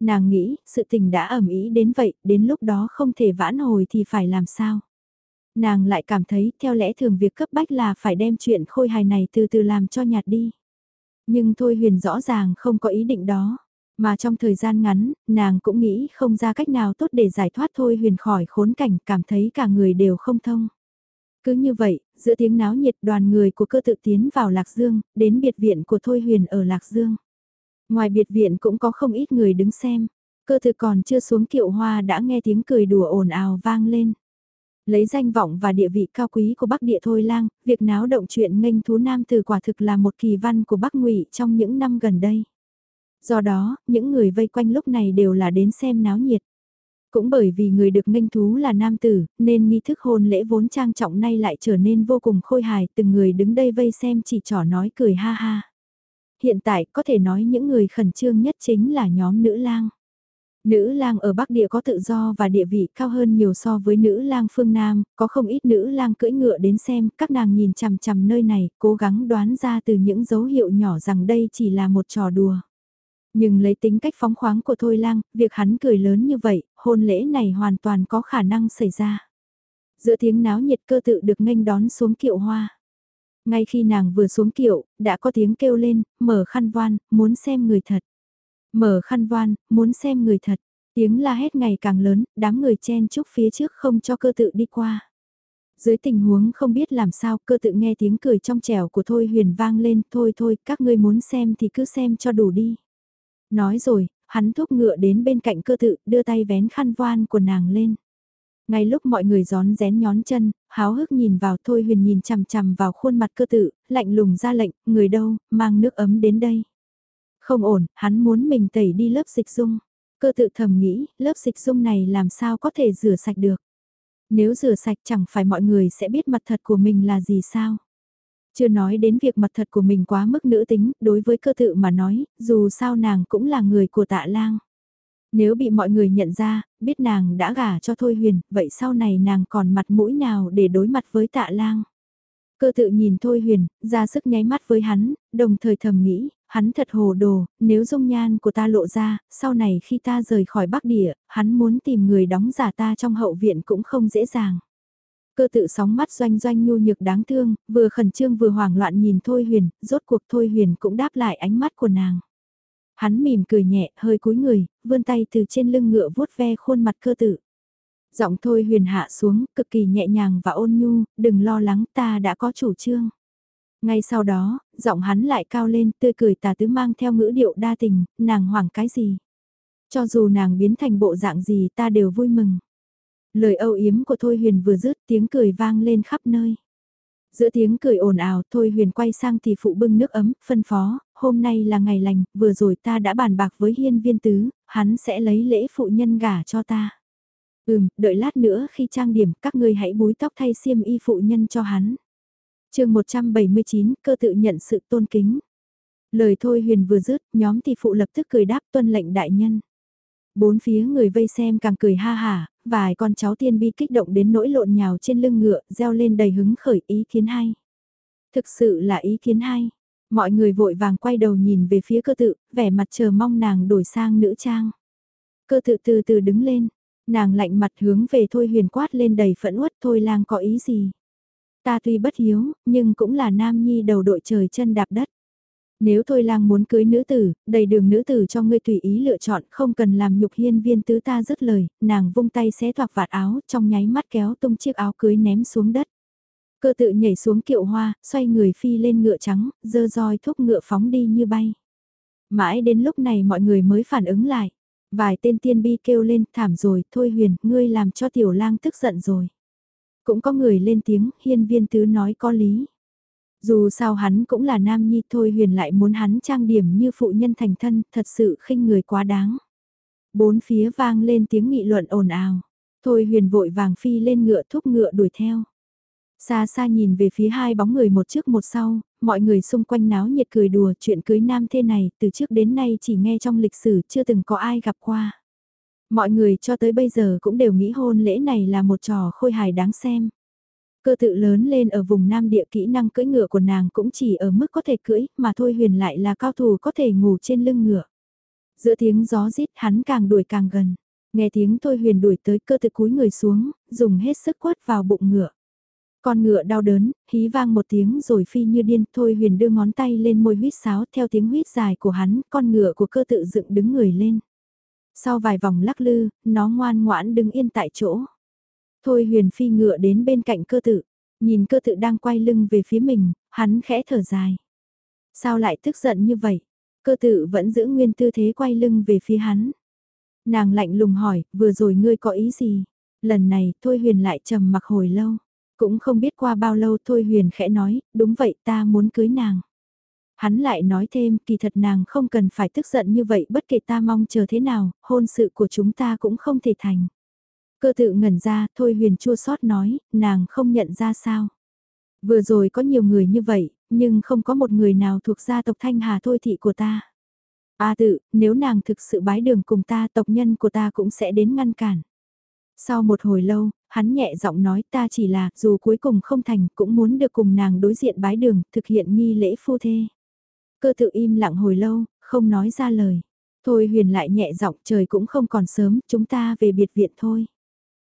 Nàng nghĩ, sự tình đã ẩm ý đến vậy, đến lúc đó không thể vãn hồi thì phải làm sao? Nàng lại cảm thấy theo lẽ thường việc cấp bách là phải đem chuyện khôi hài này từ từ làm cho nhạt đi. Nhưng Thôi Huyền rõ ràng không có ý định đó. Mà trong thời gian ngắn, nàng cũng nghĩ không ra cách nào tốt để giải thoát Thôi Huyền khỏi khốn cảnh cảm thấy cả người đều không thông. Cứ như vậy, giữa tiếng náo nhiệt đoàn người của cơ tự tiến vào Lạc Dương, đến biệt viện của Thôi Huyền ở Lạc Dương. Ngoài biệt viện cũng có không ít người đứng xem, cơ tự còn chưa xuống kiệu hoa đã nghe tiếng cười đùa ồn ào vang lên. Lấy danh vọng và địa vị cao quý của Bắc Địa Thôi Lang, việc náo động chuyện nghênh thú nam từ quả thực là một kỳ văn của Bắc Ngụy trong những năm gần đây. Do đó, những người vây quanh lúc này đều là đến xem náo nhiệt. Cũng bởi vì người được nghênh thú là nam tử, nên nghi thức hôn lễ vốn trang trọng nay lại trở nên vô cùng khôi hài, từng người đứng đây vây xem chỉ trỏ nói cười ha ha. Hiện tại có thể nói những người khẩn trương nhất chính là nhóm nữ lang. Nữ lang ở Bắc Địa có tự do và địa vị cao hơn nhiều so với nữ lang phương Nam, có không ít nữ lang cưỡi ngựa đến xem, các nàng nhìn chằm chằm nơi này, cố gắng đoán ra từ những dấu hiệu nhỏ rằng đây chỉ là một trò đùa. Nhưng lấy tính cách phóng khoáng của Thôi lang, việc hắn cười lớn như vậy, hôn lễ này hoàn toàn có khả năng xảy ra. Giữa tiếng náo nhiệt cơ tự được nghênh đón xuống kiệu hoa. Ngay khi nàng vừa xuống kiệu, đã có tiếng kêu lên, mở khăn voan, muốn xem người thật. Mở khăn voan, muốn xem người thật. Tiếng la hét ngày càng lớn, đám người chen chúc phía trước không cho cơ tự đi qua. Dưới tình huống không biết làm sao, cơ tự nghe tiếng cười trong trẻo của Thôi Huyền vang lên, thôi thôi, các ngươi muốn xem thì cứ xem cho đủ đi. Nói rồi, hắn thúc ngựa đến bên cạnh cơ tự, đưa tay vén khăn voan của nàng lên. Ngay lúc mọi người gión rén nhón chân, háo hức nhìn vào Thôi Huyền nhìn chằm chằm vào khuôn mặt cơ tự, lạnh lùng ra lệnh, người đâu, mang nước ấm đến đây. Không ổn, hắn muốn mình tẩy đi lớp dịch dung. Cơ tự thầm nghĩ, lớp dịch dung này làm sao có thể rửa sạch được. Nếu rửa sạch chẳng phải mọi người sẽ biết mặt thật của mình là gì sao. Chưa nói đến việc mặt thật của mình quá mức nữ tính, đối với cơ tự mà nói, dù sao nàng cũng là người của tạ lang. Nếu bị mọi người nhận ra, biết nàng đã gả cho Thôi Huyền, vậy sau này nàng còn mặt mũi nào để đối mặt với tạ lang. Cơ tự nhìn Thôi Huyền, ra sức nháy mắt với hắn, đồng thời thầm nghĩ, hắn thật hồ đồ, nếu dung nhan của ta lộ ra, sau này khi ta rời khỏi Bắc Địa, hắn muốn tìm người đóng giả ta trong hậu viện cũng không dễ dàng. Cơ tự sóng mắt doanh doanh nhu nhược đáng thương, vừa khẩn trương vừa hoảng loạn nhìn Thôi Huyền, rốt cuộc Thôi Huyền cũng đáp lại ánh mắt của nàng. Hắn mỉm cười nhẹ, hơi cúi người, vươn tay từ trên lưng ngựa vuốt ve khuôn mặt cơ tự. Giọng Thôi Huyền hạ xuống, cực kỳ nhẹ nhàng và ôn nhu, đừng lo lắng ta đã có chủ trương. Ngay sau đó, giọng hắn lại cao lên, tươi cười tà tứ mang theo ngữ điệu đa tình, nàng hoảng cái gì. Cho dù nàng biến thành bộ dạng gì ta đều vui mừng. Lời âu yếm của Thôi Huyền vừa dứt tiếng cười vang lên khắp nơi. Giữa tiếng cười ồn ào Thôi Huyền quay sang thì phụ bưng nước ấm, phân phó, hôm nay là ngày lành, vừa rồi ta đã bàn bạc với hiên viên tứ, hắn sẽ lấy lễ phụ nhân gả cho ta. Ừm, đợi lát nữa khi trang điểm các ngươi hãy búi tóc thay xiêm y phụ nhân cho hắn chương 179, cơ tự nhận sự tôn kính. Lời thôi huyền vừa dứt, nhóm tỷ phụ lập tức cười đáp tuân lệnh đại nhân. Bốn phía người vây xem càng cười ha hả, vài con cháu tiên bi kích động đến nỗi lộn nhào trên lưng ngựa, reo lên đầy hứng khởi ý kiến hay. Thực sự là ý kiến hay. Mọi người vội vàng quay đầu nhìn về phía cơ tự, vẻ mặt chờ mong nàng đổi sang nữ trang. Cơ tự từ từ đứng lên, nàng lạnh mặt hướng về thôi huyền quát lên đầy phẫn uất thôi lang có ý gì. Ta tuy bất hiếu, nhưng cũng là nam nhi đầu đội trời chân đạp đất. Nếu thôi lang muốn cưới nữ tử, đầy đường nữ tử cho ngươi tùy ý lựa chọn, không cần làm nhục hiên viên tứ ta dứt lời, nàng vung tay xé toạc vạt áo, trong nháy mắt kéo tung chiếc áo cưới ném xuống đất. Cơ tự nhảy xuống kiệu hoa, xoay người phi lên ngựa trắng, dơ roi thúc ngựa phóng đi như bay. Mãi đến lúc này mọi người mới phản ứng lại. Vài tên tiên bi kêu lên, thảm rồi, thôi huyền, ngươi làm cho tiểu lang tức giận rồi. Cũng có người lên tiếng, hiên viên tứ nói có lý. Dù sao hắn cũng là nam nhi thôi huyền lại muốn hắn trang điểm như phụ nhân thành thân, thật sự khinh người quá đáng. Bốn phía vang lên tiếng nghị luận ồn ào. Thôi huyền vội vàng phi lên ngựa thúc ngựa đuổi theo. Xa xa nhìn về phía hai bóng người một trước một sau, mọi người xung quanh náo nhiệt cười đùa chuyện cưới nam thế này từ trước đến nay chỉ nghe trong lịch sử chưa từng có ai gặp qua. Mọi người cho tới bây giờ cũng đều nghĩ hôn lễ này là một trò khôi hài đáng xem. Cơ tự lớn lên ở vùng Nam địa kỹ năng cưỡi ngựa của nàng cũng chỉ ở mức có thể cưỡi, mà thôi huyền lại là cao thủ có thể ngủ trên lưng ngựa. Giữa tiếng gió rít hắn càng đuổi càng gần. Nghe tiếng thôi huyền đuổi tới cơ tự cúi người xuống, dùng hết sức quất vào bụng ngựa. Con ngựa đau đớn, hí vang một tiếng rồi phi như điên, thôi huyền đưa ngón tay lên môi huyết sáo theo tiếng huyết dài của hắn, con ngựa của cơ tự dựng đứng người lên. Sau vài vòng lắc lư, nó ngoan ngoãn đứng yên tại chỗ. Thôi huyền phi ngựa đến bên cạnh cơ tự, nhìn cơ tự đang quay lưng về phía mình, hắn khẽ thở dài. Sao lại tức giận như vậy? Cơ tự vẫn giữ nguyên tư thế quay lưng về phía hắn. Nàng lạnh lùng hỏi, vừa rồi ngươi có ý gì? Lần này, Thôi Huyền lại trầm mặc hồi lâu. Cũng không biết qua bao lâu Thôi Huyền khẽ nói, đúng vậy ta muốn cưới nàng. Hắn lại nói thêm, kỳ thật nàng không cần phải tức giận như vậy bất kể ta mong chờ thế nào, hôn sự của chúng ta cũng không thể thành. Cơ tự ngẩn ra, thôi huyền chua xót nói, nàng không nhận ra sao. Vừa rồi có nhiều người như vậy, nhưng không có một người nào thuộc gia tộc Thanh Hà thôi thị của ta. A tự, nếu nàng thực sự bái đường cùng ta tộc nhân của ta cũng sẽ đến ngăn cản. Sau một hồi lâu, hắn nhẹ giọng nói ta chỉ là, dù cuối cùng không thành, cũng muốn được cùng nàng đối diện bái đường, thực hiện nghi lễ phu thê. Cơ tự im lặng hồi lâu, không nói ra lời. Thôi huyền lại nhẹ giọng trời cũng không còn sớm, chúng ta về biệt viện thôi.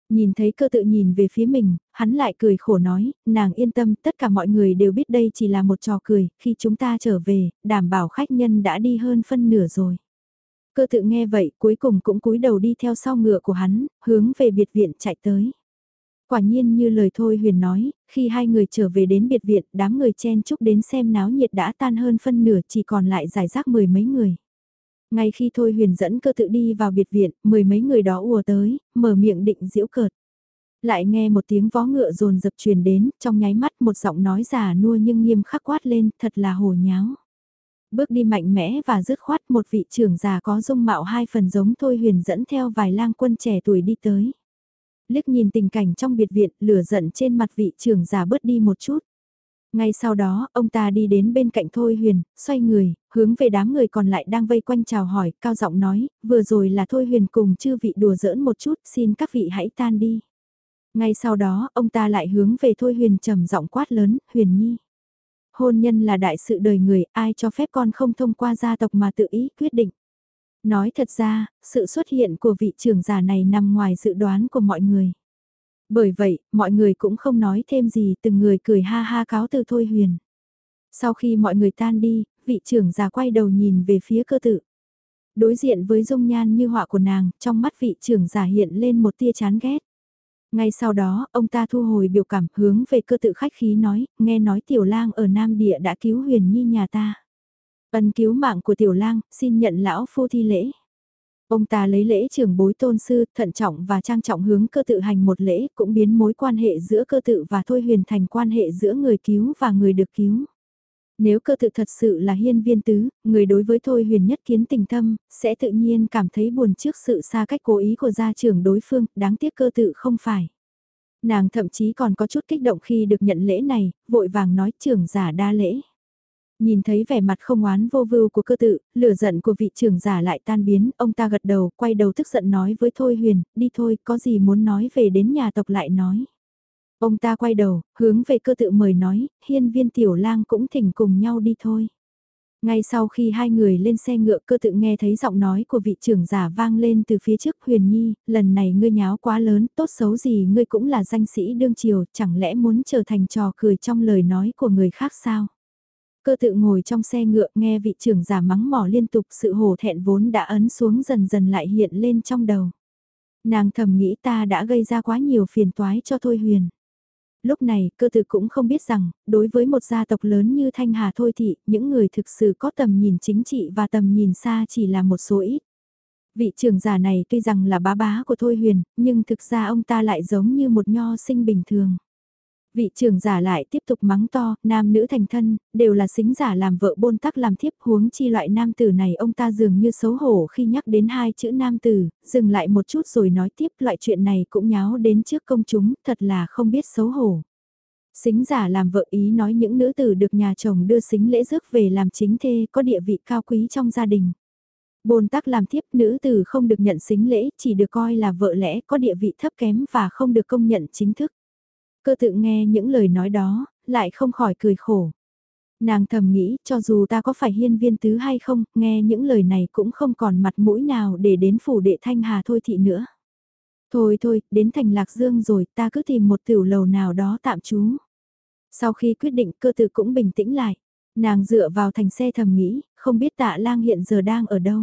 Nhìn thấy cơ tự nhìn về phía mình, hắn lại cười khổ nói, nàng yên tâm, tất cả mọi người đều biết đây chỉ là một trò cười, khi chúng ta trở về, đảm bảo khách nhân đã đi hơn phân nửa rồi. Cơ tự nghe vậy, cuối cùng cũng cúi đầu đi theo sau ngựa của hắn, hướng về biệt viện chạy tới. Quả nhiên như lời Thôi Huyền nói, khi hai người trở về đến biệt viện, đám người chen chúc đến xem náo nhiệt đã tan hơn phân nửa chỉ còn lại giải rác mười mấy người. Ngay khi Thôi Huyền dẫn cơ tự đi vào biệt viện, mười mấy người đó ùa tới, mở miệng định diễu cợt. Lại nghe một tiếng vó ngựa rồn dập truyền đến, trong nháy mắt một giọng nói già nua nhưng nghiêm khắc quát lên, thật là hồ nháo. Bước đi mạnh mẽ và dứt khoát một vị trưởng già có dung mạo hai phần giống Thôi Huyền dẫn theo vài lang quân trẻ tuổi đi tới. Liếc nhìn tình cảnh trong biệt viện, lửa giận trên mặt vị trưởng già bớt đi một chút. Ngay sau đó, ông ta đi đến bên cạnh Thôi Huyền, xoay người, hướng về đám người còn lại đang vây quanh chào hỏi, cao giọng nói, vừa rồi là Thôi Huyền cùng chư vị đùa giỡn một chút, xin các vị hãy tan đi. Ngay sau đó, ông ta lại hướng về Thôi Huyền trầm giọng quát lớn, Huyền Nhi. Hôn nhân là đại sự đời người, ai cho phép con không thông qua gia tộc mà tự ý quyết định. Nói thật ra, sự xuất hiện của vị trưởng giả này nằm ngoài dự đoán của mọi người. Bởi vậy, mọi người cũng không nói thêm gì từng người cười ha ha cáo từ Thôi Huyền. Sau khi mọi người tan đi, vị trưởng giả quay đầu nhìn về phía cơ tự. Đối diện với dung nhan như họa của nàng, trong mắt vị trưởng giả hiện lên một tia chán ghét. Ngay sau đó, ông ta thu hồi biểu cảm hướng về cơ tự khách khí nói, nghe nói tiểu lang ở Nam Địa đã cứu huyền nhi nhà ta. Ân cứu mạng của tiểu lang, xin nhận lão phu thi lễ. Ông ta lấy lễ trưởng bối tôn sư, thận trọng và trang trọng hướng cơ tự hành một lễ, cũng biến mối quan hệ giữa cơ tự và thôi huyền thành quan hệ giữa người cứu và người được cứu. Nếu cơ tự thật sự là hiên viên tứ, người đối với thôi huyền nhất kiến tình thâm, sẽ tự nhiên cảm thấy buồn trước sự xa cách cố ý của gia trưởng đối phương, đáng tiếc cơ tự không phải. Nàng thậm chí còn có chút kích động khi được nhận lễ này, vội vàng nói trưởng giả đa lễ. Nhìn thấy vẻ mặt không oán vô vưu của cơ tự, lửa giận của vị trưởng giả lại tan biến, ông ta gật đầu, quay đầu tức giận nói với Thôi Huyền, đi thôi, có gì muốn nói về đến nhà tộc lại nói. Ông ta quay đầu, hướng về cơ tự mời nói, hiên viên tiểu lang cũng thỉnh cùng nhau đi thôi. Ngay sau khi hai người lên xe ngựa cơ tự nghe thấy giọng nói của vị trưởng giả vang lên từ phía trước huyền nhi, lần này ngươi nháo quá lớn, tốt xấu gì ngươi cũng là danh sĩ đương triều, chẳng lẽ muốn trở thành trò cười trong lời nói của người khác sao? Cơ tự ngồi trong xe ngựa nghe vị trưởng giả mắng mỏ liên tục sự hổ thẹn vốn đã ấn xuống dần dần lại hiện lên trong đầu. Nàng thầm nghĩ ta đã gây ra quá nhiều phiền toái cho Thôi Huyền. Lúc này, cơ tử cũng không biết rằng, đối với một gia tộc lớn như Thanh Hà Thôi Thị, những người thực sự có tầm nhìn chính trị và tầm nhìn xa chỉ là một số ít. Vị trưởng giả này tuy rằng là bá bá của Thôi Huyền, nhưng thực ra ông ta lại giống như một nho sinh bình thường. Vị trưởng giả lại tiếp tục mắng to, nam nữ thành thân, đều là xính giả làm vợ bôn tắc làm thiếp huống chi loại nam tử này ông ta dường như xấu hổ khi nhắc đến hai chữ nam tử, dừng lại một chút rồi nói tiếp loại chuyện này cũng nháo đến trước công chúng, thật là không biết xấu hổ. Xính giả làm vợ ý nói những nữ tử được nhà chồng đưa xính lễ rước về làm chính thê có địa vị cao quý trong gia đình. Bồn tắc làm thiếp nữ tử không được nhận xính lễ, chỉ được coi là vợ lẽ có địa vị thấp kém và không được công nhận chính thức. Cơ tự nghe những lời nói đó, lại không khỏi cười khổ. Nàng thầm nghĩ cho dù ta có phải hiên viên tứ hay không, nghe những lời này cũng không còn mặt mũi nào để đến phủ đệ thanh hà thôi thị nữa. Thôi thôi, đến thành lạc dương rồi ta cứ tìm một tiểu lầu nào đó tạm trú. Sau khi quyết định cơ tự cũng bình tĩnh lại. Nàng dựa vào thành xe thầm nghĩ, không biết tạ lang hiện giờ đang ở đâu.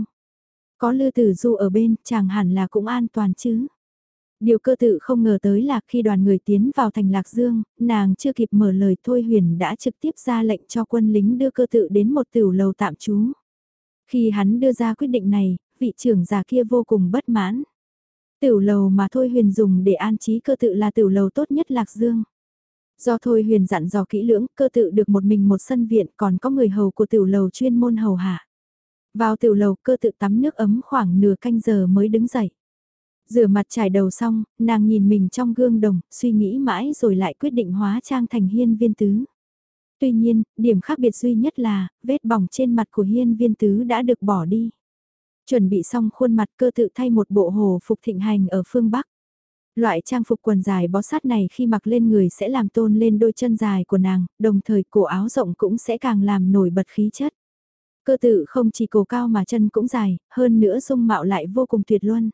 Có lư tử du ở bên, chàng hẳn là cũng an toàn chứ. Điều cơ tự không ngờ tới là khi đoàn người tiến vào thành Lạc Dương, nàng chưa kịp mở lời Thôi Huyền đã trực tiếp ra lệnh cho quân lính đưa cơ tự đến một tiểu lầu tạm trú. Khi hắn đưa ra quyết định này, vị trưởng già kia vô cùng bất mãn. Tiểu lầu mà Thôi Huyền dùng để an trí cơ tự là tiểu lầu tốt nhất Lạc Dương. Do Thôi Huyền dặn dò kỹ lưỡng, cơ tự được một mình một sân viện còn có người hầu của tiểu lầu chuyên môn hầu hạ. Vào tiểu lầu cơ tự tắm nước ấm khoảng nửa canh giờ mới đứng dậy. Rửa mặt trải đầu xong, nàng nhìn mình trong gương đồng, suy nghĩ mãi rồi lại quyết định hóa trang thành hiên viên tứ. Tuy nhiên, điểm khác biệt duy nhất là, vết bỏng trên mặt của hiên viên tứ đã được bỏ đi. Chuẩn bị xong khuôn mặt cơ tự thay một bộ hồ phục thịnh hành ở phương Bắc. Loại trang phục quần dài bó sát này khi mặc lên người sẽ làm tôn lên đôi chân dài của nàng, đồng thời cổ áo rộng cũng sẽ càng làm nổi bật khí chất. Cơ tự không chỉ cổ cao mà chân cũng dài, hơn nữa dung mạo lại vô cùng tuyệt luân.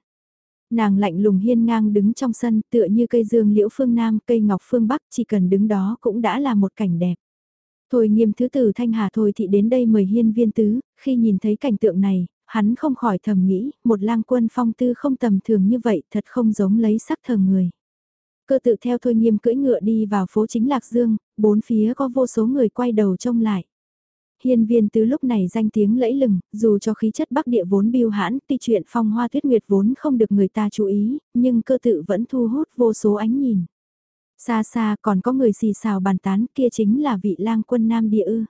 Nàng lạnh lùng hiên ngang đứng trong sân tựa như cây dương liễu phương Nam, cây ngọc phương Bắc, chỉ cần đứng đó cũng đã là một cảnh đẹp. Thôi nghiêm thứ tử Thanh Hà thôi thị đến đây mời hiên viên tứ, khi nhìn thấy cảnh tượng này, hắn không khỏi thầm nghĩ, một lang quân phong tư không tầm thường như vậy thật không giống lấy sắc thờ người. Cơ tự theo thôi nghiêm cưỡi ngựa đi vào phố chính Lạc Dương, bốn phía có vô số người quay đầu trông lại. Hiên viên tứ lúc này danh tiếng lẫy lừng, dù cho khí chất bắc địa vốn biêu hãn, tuy chuyện phong hoa tuyết nguyệt vốn không được người ta chú ý, nhưng cơ tự vẫn thu hút vô số ánh nhìn. Xa xa còn có người xì xào bàn tán kia chính là vị lang quân nam địa ư.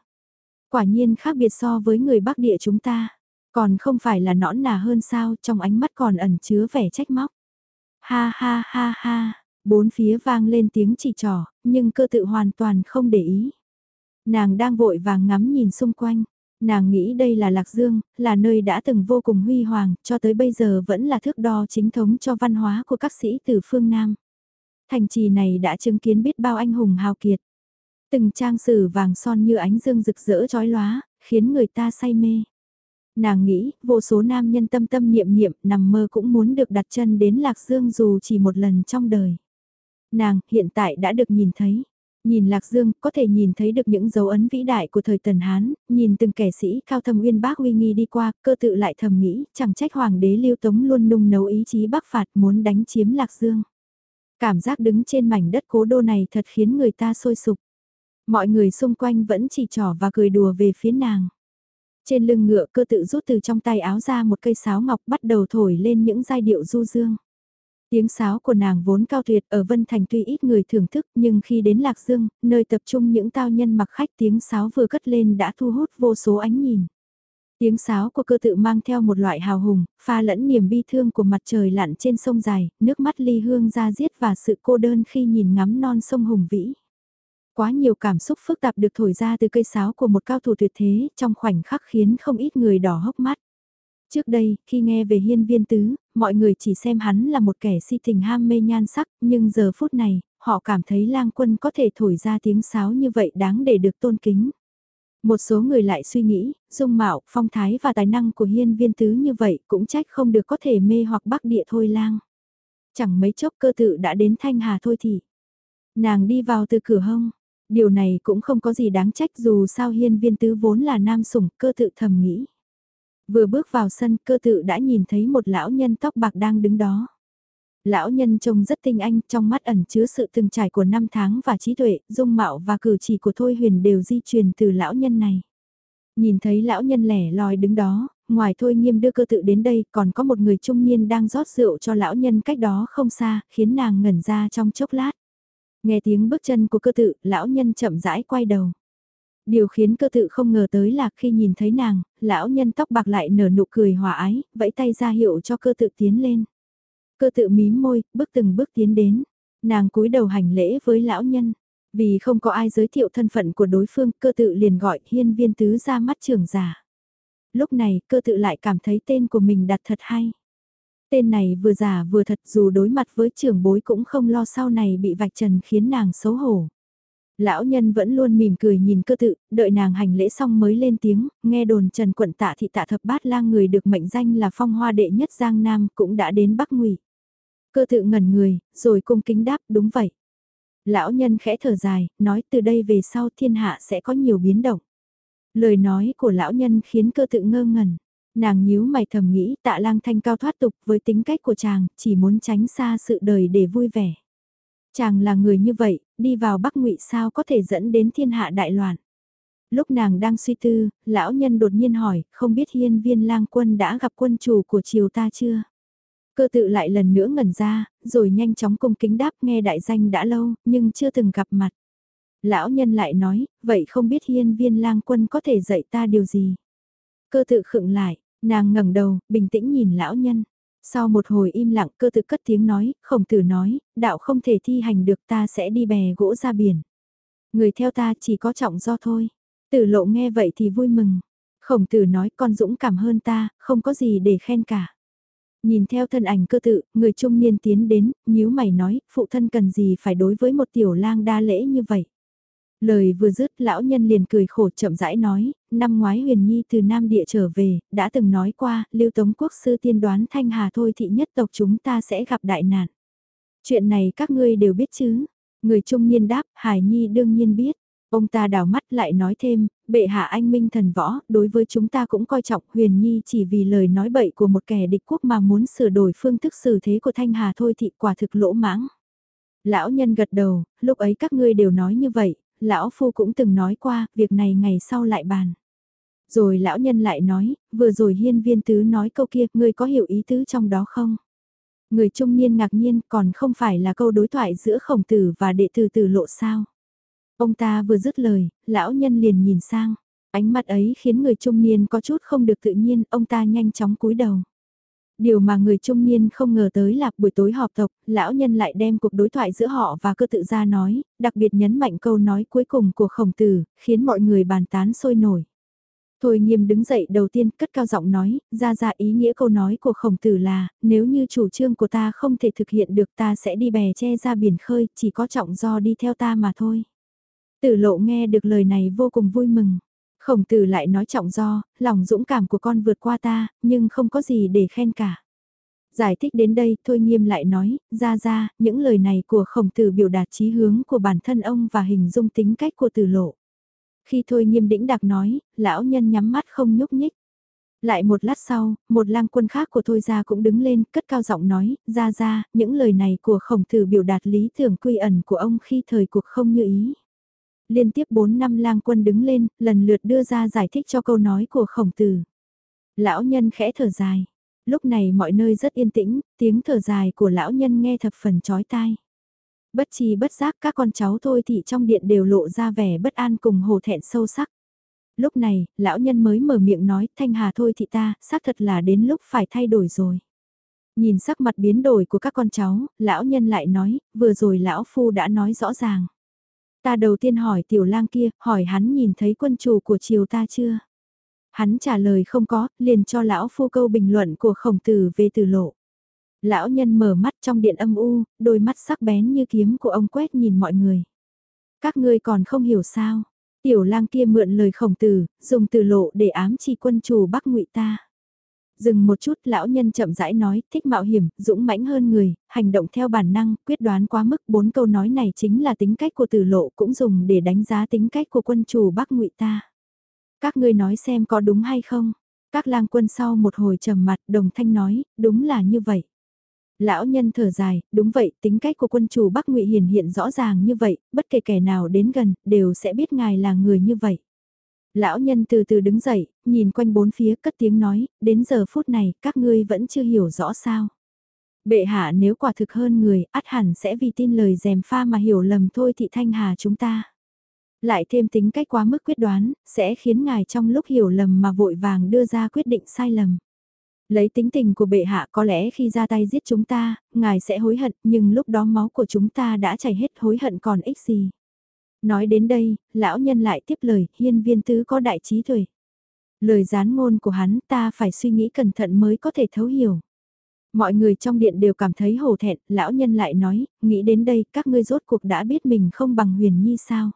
Quả nhiên khác biệt so với người bắc địa chúng ta. Còn không phải là nõn nà hơn sao, trong ánh mắt còn ẩn chứa vẻ trách móc. Ha ha ha ha, bốn phía vang lên tiếng chỉ trỏ, nhưng cơ tự hoàn toàn không để ý. Nàng đang vội vàng ngắm nhìn xung quanh. Nàng nghĩ đây là Lạc Dương, là nơi đã từng vô cùng huy hoàng, cho tới bây giờ vẫn là thước đo chính thống cho văn hóa của các sĩ từ phương Nam. Thành trì này đã chứng kiến biết bao anh hùng hào kiệt. Từng trang sử vàng son như ánh dương rực rỡ chói lóa, khiến người ta say mê. Nàng nghĩ, vô số nam nhân tâm tâm niệm niệm nằm mơ cũng muốn được đặt chân đến Lạc Dương dù chỉ một lần trong đời. Nàng, hiện tại đã được nhìn thấy. Nhìn Lạc Dương, có thể nhìn thấy được những dấu ấn vĩ đại của thời Tần Hán, nhìn từng kẻ sĩ cao thâm uyên bác uy nghi đi qua, cơ tự lại thầm nghĩ, chẳng trách Hoàng đế Lưu Tống luôn nung nấu ý chí bắc phạt muốn đánh chiếm Lạc Dương. Cảm giác đứng trên mảnh đất cố đô này thật khiến người ta sôi sục. Mọi người xung quanh vẫn chỉ trỏ và cười đùa về phía nàng. Trên lưng ngựa cơ tự rút từ trong tay áo ra một cây sáo ngọc bắt đầu thổi lên những giai điệu du dương. Tiếng sáo của nàng vốn cao tuyệt ở Vân Thành tuy ít người thưởng thức nhưng khi đến Lạc Dương, nơi tập trung những tao nhân mặc khách tiếng sáo vừa cất lên đã thu hút vô số ánh nhìn. Tiếng sáo của cơ tự mang theo một loại hào hùng, pha lẫn niềm bi thương của mặt trời lặn trên sông dài, nước mắt ly hương ra giết và sự cô đơn khi nhìn ngắm non sông hùng vĩ. Quá nhiều cảm xúc phức tạp được thổi ra từ cây sáo của một cao thủ tuyệt thế trong khoảnh khắc khiến không ít người đỏ hốc mắt. Trước đây, khi nghe về hiên viên tứ, mọi người chỉ xem hắn là một kẻ si tình ham mê nhan sắc, nhưng giờ phút này, họ cảm thấy lang quân có thể thổi ra tiếng sáo như vậy đáng để được tôn kính. Một số người lại suy nghĩ, dung mạo, phong thái và tài năng của hiên viên tứ như vậy cũng trách không được có thể mê hoặc bắc địa thôi lang. Chẳng mấy chốc cơ tự đã đến thanh hà thôi thì. Nàng đi vào từ cửa hông. Điều này cũng không có gì đáng trách dù sao hiên viên tứ vốn là nam sủng cơ tự thầm nghĩ. Vừa bước vào sân cơ tự đã nhìn thấy một lão nhân tóc bạc đang đứng đó. Lão nhân trông rất tinh anh, trong mắt ẩn chứa sự từng trải của năm tháng và trí tuệ, dung mạo và cử chỉ của Thôi Huyền đều di truyền từ lão nhân này. Nhìn thấy lão nhân lẻ loi đứng đó, ngoài Thôi Nghiêm đưa cơ tự đến đây còn có một người trung niên đang rót rượu cho lão nhân cách đó không xa, khiến nàng ngẩn ra trong chốc lát. Nghe tiếng bước chân của cơ tự, lão nhân chậm rãi quay đầu. Điều khiến cơ tự không ngờ tới là khi nhìn thấy nàng, lão nhân tóc bạc lại nở nụ cười hòa ái, vẫy tay ra hiệu cho cơ tự tiến lên. Cơ tự mím môi, bước từng bước tiến đến. Nàng cúi đầu hành lễ với lão nhân. Vì không có ai giới thiệu thân phận của đối phương, cơ tự liền gọi hiên viên tứ ra mắt trưởng giả. Lúc này, cơ tự lại cảm thấy tên của mình đặt thật hay. Tên này vừa giả vừa thật dù đối mặt với trưởng bối cũng không lo sau này bị vạch trần khiến nàng xấu hổ. Lão nhân vẫn luôn mỉm cười nhìn cơ tự, đợi nàng hành lễ xong mới lên tiếng, nghe đồn Trần Quận Tạ Thị Tạ Thập Bát lang người được mệnh danh là phong hoa đệ nhất Giang Nam cũng đã đến Bắc Ngụy. Cơ tự ngẩn người, rồi cung kính đáp đúng vậy. Lão nhân khẽ thở dài, nói từ đây về sau thiên hạ sẽ có nhiều biến động. Lời nói của lão nhân khiến cơ tự ngơ ngẩn. Nàng nhíu mày thầm nghĩ tạ lang thanh cao thoát tục với tính cách của chàng, chỉ muốn tránh xa sự đời để vui vẻ. Chàng là người như vậy, đi vào Bắc Ngụy sao có thể dẫn đến thiên hạ đại loạn. Lúc nàng đang suy tư, lão nhân đột nhiên hỏi, không biết hiên viên lang quân đã gặp quân chủ của triều ta chưa? Cơ tự lại lần nữa ngẩn ra, rồi nhanh chóng cung kính đáp nghe đại danh đã lâu, nhưng chưa từng gặp mặt. Lão nhân lại nói, vậy không biết hiên viên lang quân có thể dạy ta điều gì? Cơ tự khựng lại, nàng ngẩng đầu, bình tĩnh nhìn lão nhân. Sau một hồi im lặng cơ tự cất tiếng nói, khổng tử nói, đạo không thể thi hành được ta sẽ đi bè gỗ ra biển. Người theo ta chỉ có trọng do thôi. Tử lộ nghe vậy thì vui mừng. Khổng tử nói con dũng cảm hơn ta, không có gì để khen cả. Nhìn theo thân ảnh cơ tự, người trung niên tiến đến, nhíu mày nói, phụ thân cần gì phải đối với một tiểu lang đa lễ như vậy. Lời vừa dứt lão nhân liền cười khổ chậm rãi nói, năm ngoái huyền nhi từ Nam Địa trở về, đã từng nói qua, lưu tống quốc sư tiên đoán thanh hà thôi thị nhất tộc chúng ta sẽ gặp đại nạn. Chuyện này các ngươi đều biết chứ? Người trung niên đáp, Hải Nhi đương nhiên biết. Ông ta đào mắt lại nói thêm, bệ hạ anh minh thần võ, đối với chúng ta cũng coi trọng huyền nhi chỉ vì lời nói bậy của một kẻ địch quốc mà muốn sửa đổi phương thức xử thế của Thanh Hà thôi thị quả thực lỗ mãng. Lão nhân gật đầu, lúc ấy các ngươi đều nói như vậy, lão phu cũng từng nói qua, việc này ngày sau lại bàn. Rồi lão nhân lại nói, vừa rồi hiên viên tứ nói câu kia, ngươi có hiểu ý tứ trong đó không? Người trung niên ngạc nhiên còn không phải là câu đối thoại giữa khổng tử và đệ tử tử lộ sao? Ông ta vừa dứt lời, lão nhân liền nhìn sang. Ánh mắt ấy khiến người trung niên có chút không được tự nhiên, ông ta nhanh chóng cúi đầu. Điều mà người trung niên không ngờ tới là buổi tối họp tộc, lão nhân lại đem cuộc đối thoại giữa họ và cơ tự ra nói, đặc biệt nhấn mạnh câu nói cuối cùng của khổng tử, khiến mọi người bàn tán sôi nổi. Thôi nghiêm đứng dậy đầu tiên cất cao giọng nói, ra ra ý nghĩa câu nói của khổng tử là, nếu như chủ trương của ta không thể thực hiện được ta sẽ đi bè che ra biển khơi, chỉ có trọng do đi theo ta mà thôi. Tử lộ nghe được lời này vô cùng vui mừng. Khổng tử lại nói trọng do, lòng dũng cảm của con vượt qua ta, nhưng không có gì để khen cả. Giải thích đến đây, Thôi Nghiêm lại nói, ra ra, những lời này của khổng tử biểu đạt chí hướng của bản thân ông và hình dung tính cách của tử lộ. Khi Thôi Nghiêm đĩnh đặc nói, lão nhân nhắm mắt không nhúc nhích. Lại một lát sau, một lang quân khác của Thôi gia cũng đứng lên, cất cao giọng nói, ra ra, những lời này của khổng tử biểu đạt lý tưởng quy ẩn của ông khi thời cuộc không như ý. Liên tiếp 4 năm lang quân đứng lên, lần lượt đưa ra giải thích cho câu nói của khổng tử. Lão nhân khẽ thở dài. Lúc này mọi nơi rất yên tĩnh, tiếng thở dài của lão nhân nghe thập phần chói tai. Bất chi bất giác các con cháu thôi thì trong điện đều lộ ra vẻ bất an cùng hồ thẹn sâu sắc. Lúc này, lão nhân mới mở miệng nói, thanh hà thôi thì ta, xác thật là đến lúc phải thay đổi rồi. Nhìn sắc mặt biến đổi của các con cháu, lão nhân lại nói, vừa rồi lão phu đã nói rõ ràng. Ta đầu tiên hỏi tiểu lang kia, hỏi hắn nhìn thấy quân chủ của triều ta chưa? Hắn trả lời không có, liền cho lão phu câu bình luận của khổng tử về từ lộ. Lão nhân mở mắt trong điện âm u, đôi mắt sắc bén như kiếm của ông quét nhìn mọi người. Các ngươi còn không hiểu sao? Tiểu lang kia mượn lời khổng tử, dùng từ lộ để ám chỉ quân chủ bắc ngụy ta. Dừng một chút lão nhân chậm rãi nói, thích mạo hiểm, dũng mãnh hơn người, hành động theo bản năng, quyết đoán quá mức. Bốn câu nói này chính là tính cách của tử lộ cũng dùng để đánh giá tính cách của quân chủ bắc ngụy ta. Các ngươi nói xem có đúng hay không? Các lang quân sau một hồi trầm mặt đồng thanh nói, đúng là như vậy. Lão nhân thở dài, đúng vậy, tính cách của quân chủ Bắc Ngụy hiển hiện rõ ràng như vậy, bất kể kẻ nào đến gần, đều sẽ biết ngài là người như vậy. Lão nhân từ từ đứng dậy, nhìn quanh bốn phía cất tiếng nói, đến giờ phút này, các ngươi vẫn chưa hiểu rõ sao. Bệ hạ nếu quả thực hơn người, át hẳn sẽ vì tin lời dèm pha mà hiểu lầm thôi thị thanh hà chúng ta. Lại thêm tính cách quá mức quyết đoán, sẽ khiến ngài trong lúc hiểu lầm mà vội vàng đưa ra quyết định sai lầm. Lấy tính tình của bệ hạ có lẽ khi ra tay giết chúng ta, ngài sẽ hối hận, nhưng lúc đó máu của chúng ta đã chảy hết hối hận còn ích gì. Nói đến đây, lão nhân lại tiếp lời, hiên viên tứ có đại trí tuệ. Lời gián ngôn của hắn ta phải suy nghĩ cẩn thận mới có thể thấu hiểu. Mọi người trong điện đều cảm thấy hổ thẹn, lão nhân lại nói, nghĩ đến đây các ngươi rốt cuộc đã biết mình không bằng huyền nhi sao.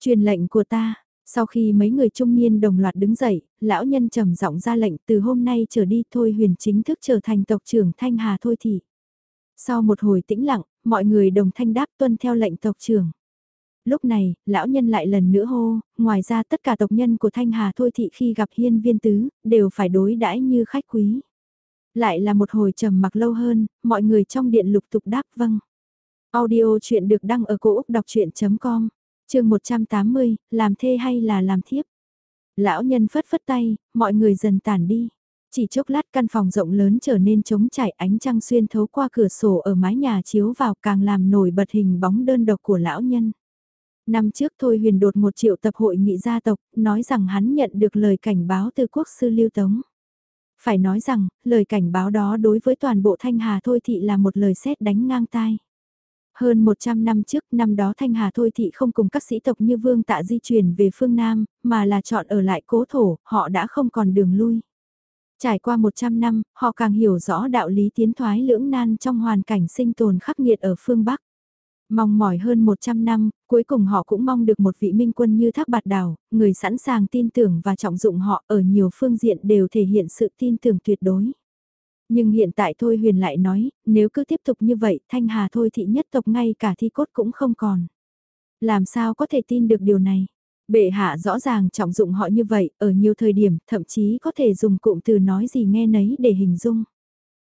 Truyền lệnh của ta, sau khi mấy người trung niên đồng loạt đứng dậy, lão nhân trầm giọng ra lệnh từ hôm nay trở đi thôi huyền chính thức trở thành tộc trưởng Thanh Hà thôi thì. Sau một hồi tĩnh lặng, mọi người đồng thanh đáp tuân theo lệnh tộc trưởng. Lúc này, lão nhân lại lần nữa hô, ngoài ra tất cả tộc nhân của Thanh Hà thôi thị khi gặp hiên viên tứ, đều phải đối đãi như khách quý. Lại là một hồi trầm mặc lâu hơn, mọi người trong điện lục tục đáp vâng. Audio chuyện được đăng ở cổ Úc đọc chuyện.com chương 180, làm thê hay là làm thiếp? Lão nhân phất phất tay, mọi người dần tản đi. Chỉ chốc lát căn phòng rộng lớn trở nên trống trải ánh trăng xuyên thấu qua cửa sổ ở mái nhà chiếu vào càng làm nổi bật hình bóng đơn độc của lão nhân. Năm trước Thôi Huyền đột một triệu tập hội nghị gia tộc, nói rằng hắn nhận được lời cảnh báo từ quốc sư Lưu Tống. Phải nói rằng, lời cảnh báo đó đối với toàn bộ Thanh Hà Thôi Thị là một lời xét đánh ngang tai. Hơn 100 năm trước, năm đó Thanh Hà Thôi Thị không cùng các sĩ tộc như Vương Tạ di chuyển về phương Nam, mà là chọn ở lại cố thổ, họ đã không còn đường lui. Trải qua 100 năm, họ càng hiểu rõ đạo lý tiến thoái lưỡng nan trong hoàn cảnh sinh tồn khắc nghiệt ở phương Bắc. Mong mỏi hơn 100 năm, cuối cùng họ cũng mong được một vị minh quân như Thác Bạt Đào, người sẵn sàng tin tưởng và trọng dụng họ ở nhiều phương diện đều thể hiện sự tin tưởng tuyệt đối. Nhưng hiện tại Thôi Huyền lại nói, nếu cứ tiếp tục như vậy, Thanh Hà Thôi thị nhất tộc ngay cả thi cốt cũng không còn. Làm sao có thể tin được điều này? Bệ hạ rõ ràng trọng dụng họ như vậy, ở nhiều thời điểm, thậm chí có thể dùng cụm từ nói gì nghe nấy để hình dung.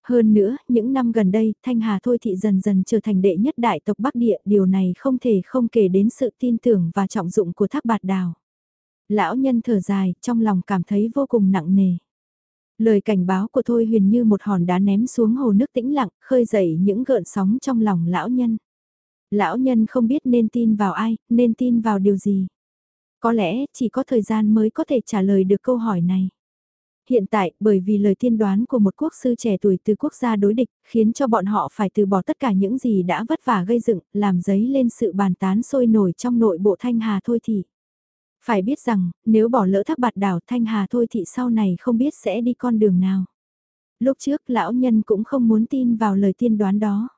Hơn nữa, những năm gần đây, Thanh Hà Thôi Thị dần dần trở thành đệ nhất đại tộc Bắc Địa, điều này không thể không kể đến sự tin tưởng và trọng dụng của thác bạt đào. Lão nhân thở dài, trong lòng cảm thấy vô cùng nặng nề. Lời cảnh báo của Thôi Huyền như một hòn đá ném xuống hồ nước tĩnh lặng, khơi dậy những gợn sóng trong lòng lão nhân. Lão nhân không biết nên tin vào ai, nên tin vào điều gì. Có lẽ chỉ có thời gian mới có thể trả lời được câu hỏi này. Hiện tại, bởi vì lời tiên đoán của một quốc sư trẻ tuổi từ quốc gia đối địch, khiến cho bọn họ phải từ bỏ tất cả những gì đã vất vả gây dựng, làm giấy lên sự bàn tán sôi nổi trong nội bộ Thanh Hà thôi thì. Phải biết rằng, nếu bỏ lỡ thác bạt đảo Thanh Hà thôi thì sau này không biết sẽ đi con đường nào. Lúc trước lão nhân cũng không muốn tin vào lời tiên đoán đó.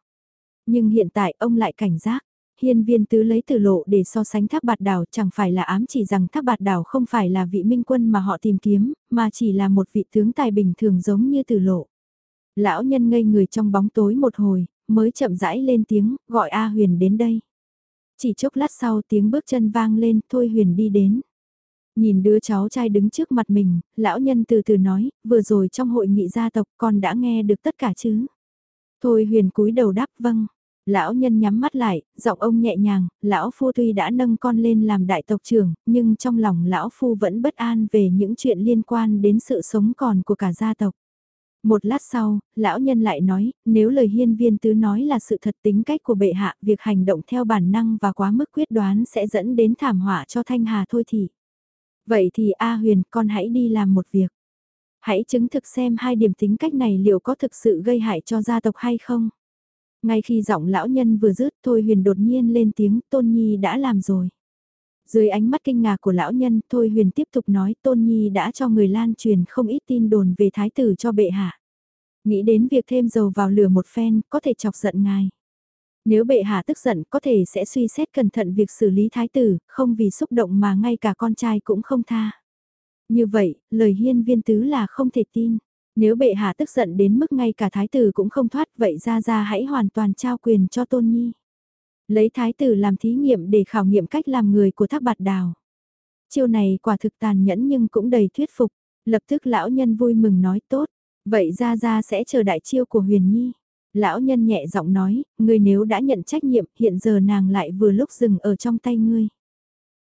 Nhưng hiện tại ông lại cảnh giác. Hiên viên tứ lấy từ lộ để so sánh Tháp bạt đảo chẳng phải là ám chỉ rằng Tháp bạt đảo không phải là vị minh quân mà họ tìm kiếm, mà chỉ là một vị tướng tài bình thường giống như từ lộ. Lão nhân ngây người trong bóng tối một hồi, mới chậm rãi lên tiếng, gọi A Huyền đến đây. Chỉ chốc lát sau tiếng bước chân vang lên, thôi Huyền đi đến. Nhìn đứa cháu trai đứng trước mặt mình, lão nhân từ từ nói, vừa rồi trong hội nghị gia tộc con đã nghe được tất cả chứ. Thôi Huyền cúi đầu đáp vâng. Lão nhân nhắm mắt lại, giọng ông nhẹ nhàng, lão phu tuy đã nâng con lên làm đại tộc trưởng, nhưng trong lòng lão phu vẫn bất an về những chuyện liên quan đến sự sống còn của cả gia tộc. Một lát sau, lão nhân lại nói, nếu lời hiên viên tứ nói là sự thật tính cách của bệ hạ, việc hành động theo bản năng và quá mức quyết đoán sẽ dẫn đến thảm họa cho Thanh Hà thôi thì. Vậy thì A Huyền, con hãy đi làm một việc. Hãy chứng thực xem hai điểm tính cách này liệu có thực sự gây hại cho gia tộc hay không. Ngay khi giọng lão nhân vừa dứt Thôi Huyền đột nhiên lên tiếng Tôn Nhi đã làm rồi. Dưới ánh mắt kinh ngạc của lão nhân Thôi Huyền tiếp tục nói Tôn Nhi đã cho người lan truyền không ít tin đồn về thái tử cho bệ hạ. Nghĩ đến việc thêm dầu vào lửa một phen có thể chọc giận ngài. Nếu bệ hạ tức giận có thể sẽ suy xét cẩn thận việc xử lý thái tử, không vì xúc động mà ngay cả con trai cũng không tha. Như vậy, lời hiên viên tứ là không thể tin. Nếu bệ hạ tức giận đến mức ngay cả thái tử cũng không thoát vậy ra ra hãy hoàn toàn trao quyền cho tôn nhi. Lấy thái tử làm thí nghiệm để khảo nghiệm cách làm người của thác bạt đào. Chiêu này quả thực tàn nhẫn nhưng cũng đầy thuyết phục. Lập tức lão nhân vui mừng nói tốt. Vậy ra ra sẽ chờ đại chiêu của huyền nhi. Lão nhân nhẹ giọng nói, ngươi nếu đã nhận trách nhiệm hiện giờ nàng lại vừa lúc dừng ở trong tay ngươi.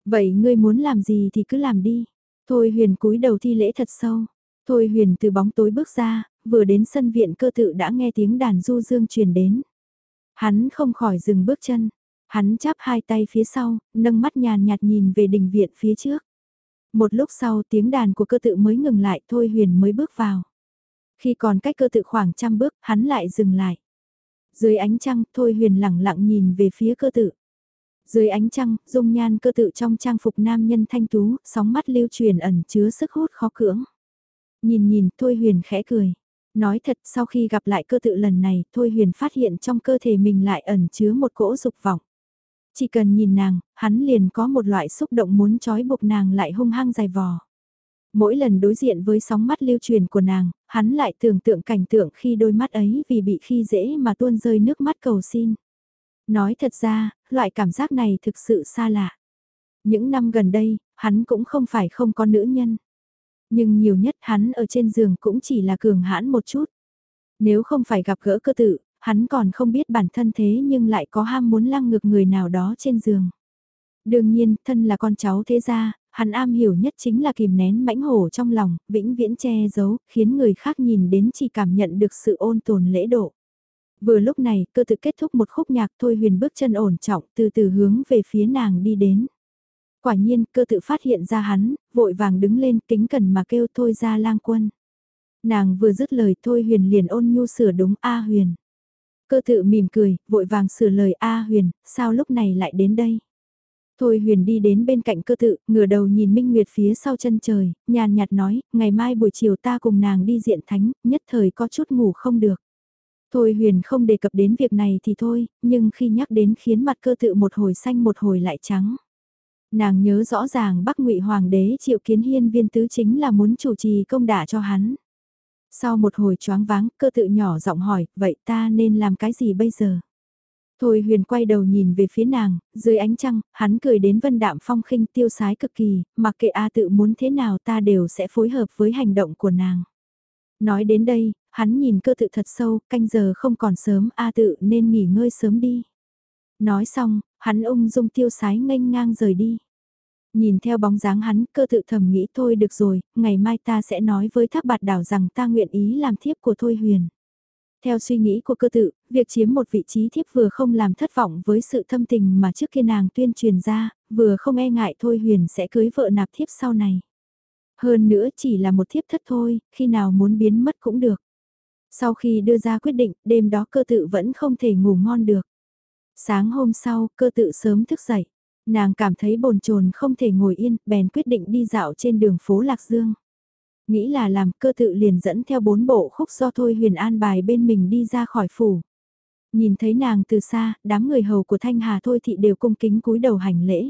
Vậy ngươi muốn làm gì thì cứ làm đi. Thôi huyền cúi đầu thi lễ thật sâu. Thôi huyền từ bóng tối bước ra, vừa đến sân viện cơ tự đã nghe tiếng đàn du dương truyền đến. Hắn không khỏi dừng bước chân, hắn chắp hai tay phía sau, nâng mắt nhàn nhạt nhìn về đình viện phía trước. Một lúc sau tiếng đàn của cơ tự mới ngừng lại thôi huyền mới bước vào. Khi còn cách cơ tự khoảng trăm bước, hắn lại dừng lại. Dưới ánh trăng, thôi huyền lặng lặng nhìn về phía cơ tự. Dưới ánh trăng, dung nhan cơ tự trong trang phục nam nhân thanh tú, sóng mắt lưu truyền ẩn chứa sức hút khó cưỡng. Nhìn nhìn, Thôi Huyền khẽ cười. Nói thật sau khi gặp lại cơ tự lần này, Thôi Huyền phát hiện trong cơ thể mình lại ẩn chứa một cỗ dục vọng. Chỉ cần nhìn nàng, hắn liền có một loại xúc động muốn trói buộc nàng lại hung hăng dài vò. Mỗi lần đối diện với sóng mắt lưu truyền của nàng, hắn lại tưởng tượng cảnh tượng khi đôi mắt ấy vì bị khi dễ mà tuôn rơi nước mắt cầu xin. Nói thật ra, loại cảm giác này thực sự xa lạ. Những năm gần đây, hắn cũng không phải không có nữ nhân nhưng nhiều nhất hắn ở trên giường cũng chỉ là cường hãn một chút. Nếu không phải gặp gỡ cơ tự, hắn còn không biết bản thân thế nhưng lại có ham muốn lăng ngược người nào đó trên giường. Đương nhiên, thân là con cháu thế gia, hắn am hiểu nhất chính là kìm nén mãnh hổ trong lòng, vĩnh viễn che giấu, khiến người khác nhìn đến chỉ cảm nhận được sự ôn tồn lễ độ. Vừa lúc này, cơ tự kết thúc một khúc nhạc thôi huyền bước chân ổn trọng từ từ hướng về phía nàng đi đến. Quả nhiên, cơ tự phát hiện ra hắn, vội vàng đứng lên kính cần mà kêu thôi ra lang quân. Nàng vừa dứt lời thôi huyền liền ôn nhu sửa đúng A huyền. Cơ tự mỉm cười, vội vàng sửa lời A huyền, sao lúc này lại đến đây? Thôi huyền đi đến bên cạnh cơ tự, ngửa đầu nhìn Minh Nguyệt phía sau chân trời, nhàn nhạt nói, ngày mai buổi chiều ta cùng nàng đi diện thánh, nhất thời có chút ngủ không được. Thôi huyền không đề cập đến việc này thì thôi, nhưng khi nhắc đến khiến mặt cơ tự một hồi xanh một hồi lại trắng. Nàng nhớ rõ ràng Bắc Ngụy Hoàng đế triệu kiến hiên viên tứ chính là muốn chủ trì công đả cho hắn. Sau một hồi choáng váng, cơ tự nhỏ giọng hỏi, vậy ta nên làm cái gì bây giờ? Thôi huyền quay đầu nhìn về phía nàng, dưới ánh trăng, hắn cười đến vân đạm phong khinh tiêu sái cực kỳ, mặc kệ A tự muốn thế nào ta đều sẽ phối hợp với hành động của nàng. Nói đến đây, hắn nhìn cơ tự thật sâu, canh giờ không còn sớm, A tự nên nghỉ ngơi sớm đi. Nói xong, hắn ung dung tiêu sái nghênh ngang rời đi. Nhìn theo bóng dáng hắn, cơ tự thầm nghĩ thôi được rồi, ngày mai ta sẽ nói với thác bạt đảo rằng ta nguyện ý làm thiếp của Thôi Huyền. Theo suy nghĩ của cơ tự, việc chiếm một vị trí thiếp vừa không làm thất vọng với sự thâm tình mà trước kia nàng tuyên truyền ra, vừa không e ngại Thôi Huyền sẽ cưới vợ nạp thiếp sau này. Hơn nữa chỉ là một thiếp thất thôi, khi nào muốn biến mất cũng được. Sau khi đưa ra quyết định, đêm đó cơ tự vẫn không thể ngủ ngon được. Sáng hôm sau, cơ tự sớm thức dậy. Nàng cảm thấy bồn chồn không thể ngồi yên, bèn quyết định đi dạo trên đường phố Lạc Dương. Nghĩ là làm cơ tự liền dẫn theo bốn bộ khúc do Thôi Huyền an bài bên mình đi ra khỏi phủ. Nhìn thấy nàng từ xa, đám người hầu của Thanh Hà Thôi Thị đều cung kính cúi đầu hành lễ.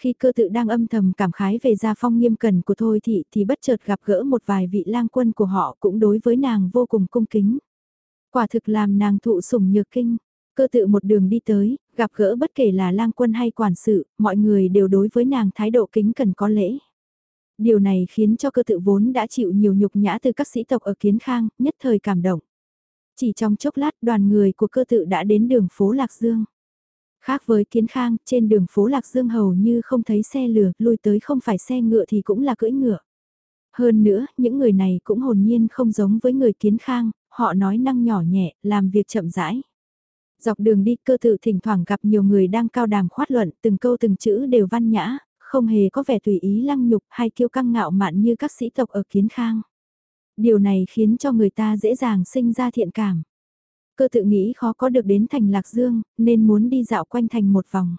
Khi cơ tự đang âm thầm cảm khái về gia phong nghiêm cẩn của Thôi Thị thì bất chợt gặp gỡ một vài vị lang quân của họ cũng đối với nàng vô cùng cung kính. Quả thực làm nàng thụ sủng nhược kinh. Cơ tự một đường đi tới, gặp gỡ bất kể là lang quân hay quản sự, mọi người đều đối với nàng thái độ kính cần có lễ. Điều này khiến cho cơ tự vốn đã chịu nhiều nhục nhã từ các sĩ tộc ở Kiến Khang, nhất thời cảm động. Chỉ trong chốc lát đoàn người của cơ tự đã đến đường phố Lạc Dương. Khác với Kiến Khang, trên đường phố Lạc Dương hầu như không thấy xe lửa, lui tới không phải xe ngựa thì cũng là cưỡi ngựa. Hơn nữa, những người này cũng hồn nhiên không giống với người Kiến Khang, họ nói năng nhỏ nhẹ, làm việc chậm rãi. Dọc đường đi cơ tự thỉnh thoảng gặp nhiều người đang cao đàm khoát luận, từng câu từng chữ đều văn nhã, không hề có vẻ tùy ý lăng nhục hay kiêu căng ngạo mạn như các sĩ tộc ở kiến khang. Điều này khiến cho người ta dễ dàng sinh ra thiện cảm. Cơ tự nghĩ khó có được đến thành Lạc Dương, nên muốn đi dạo quanh thành một vòng.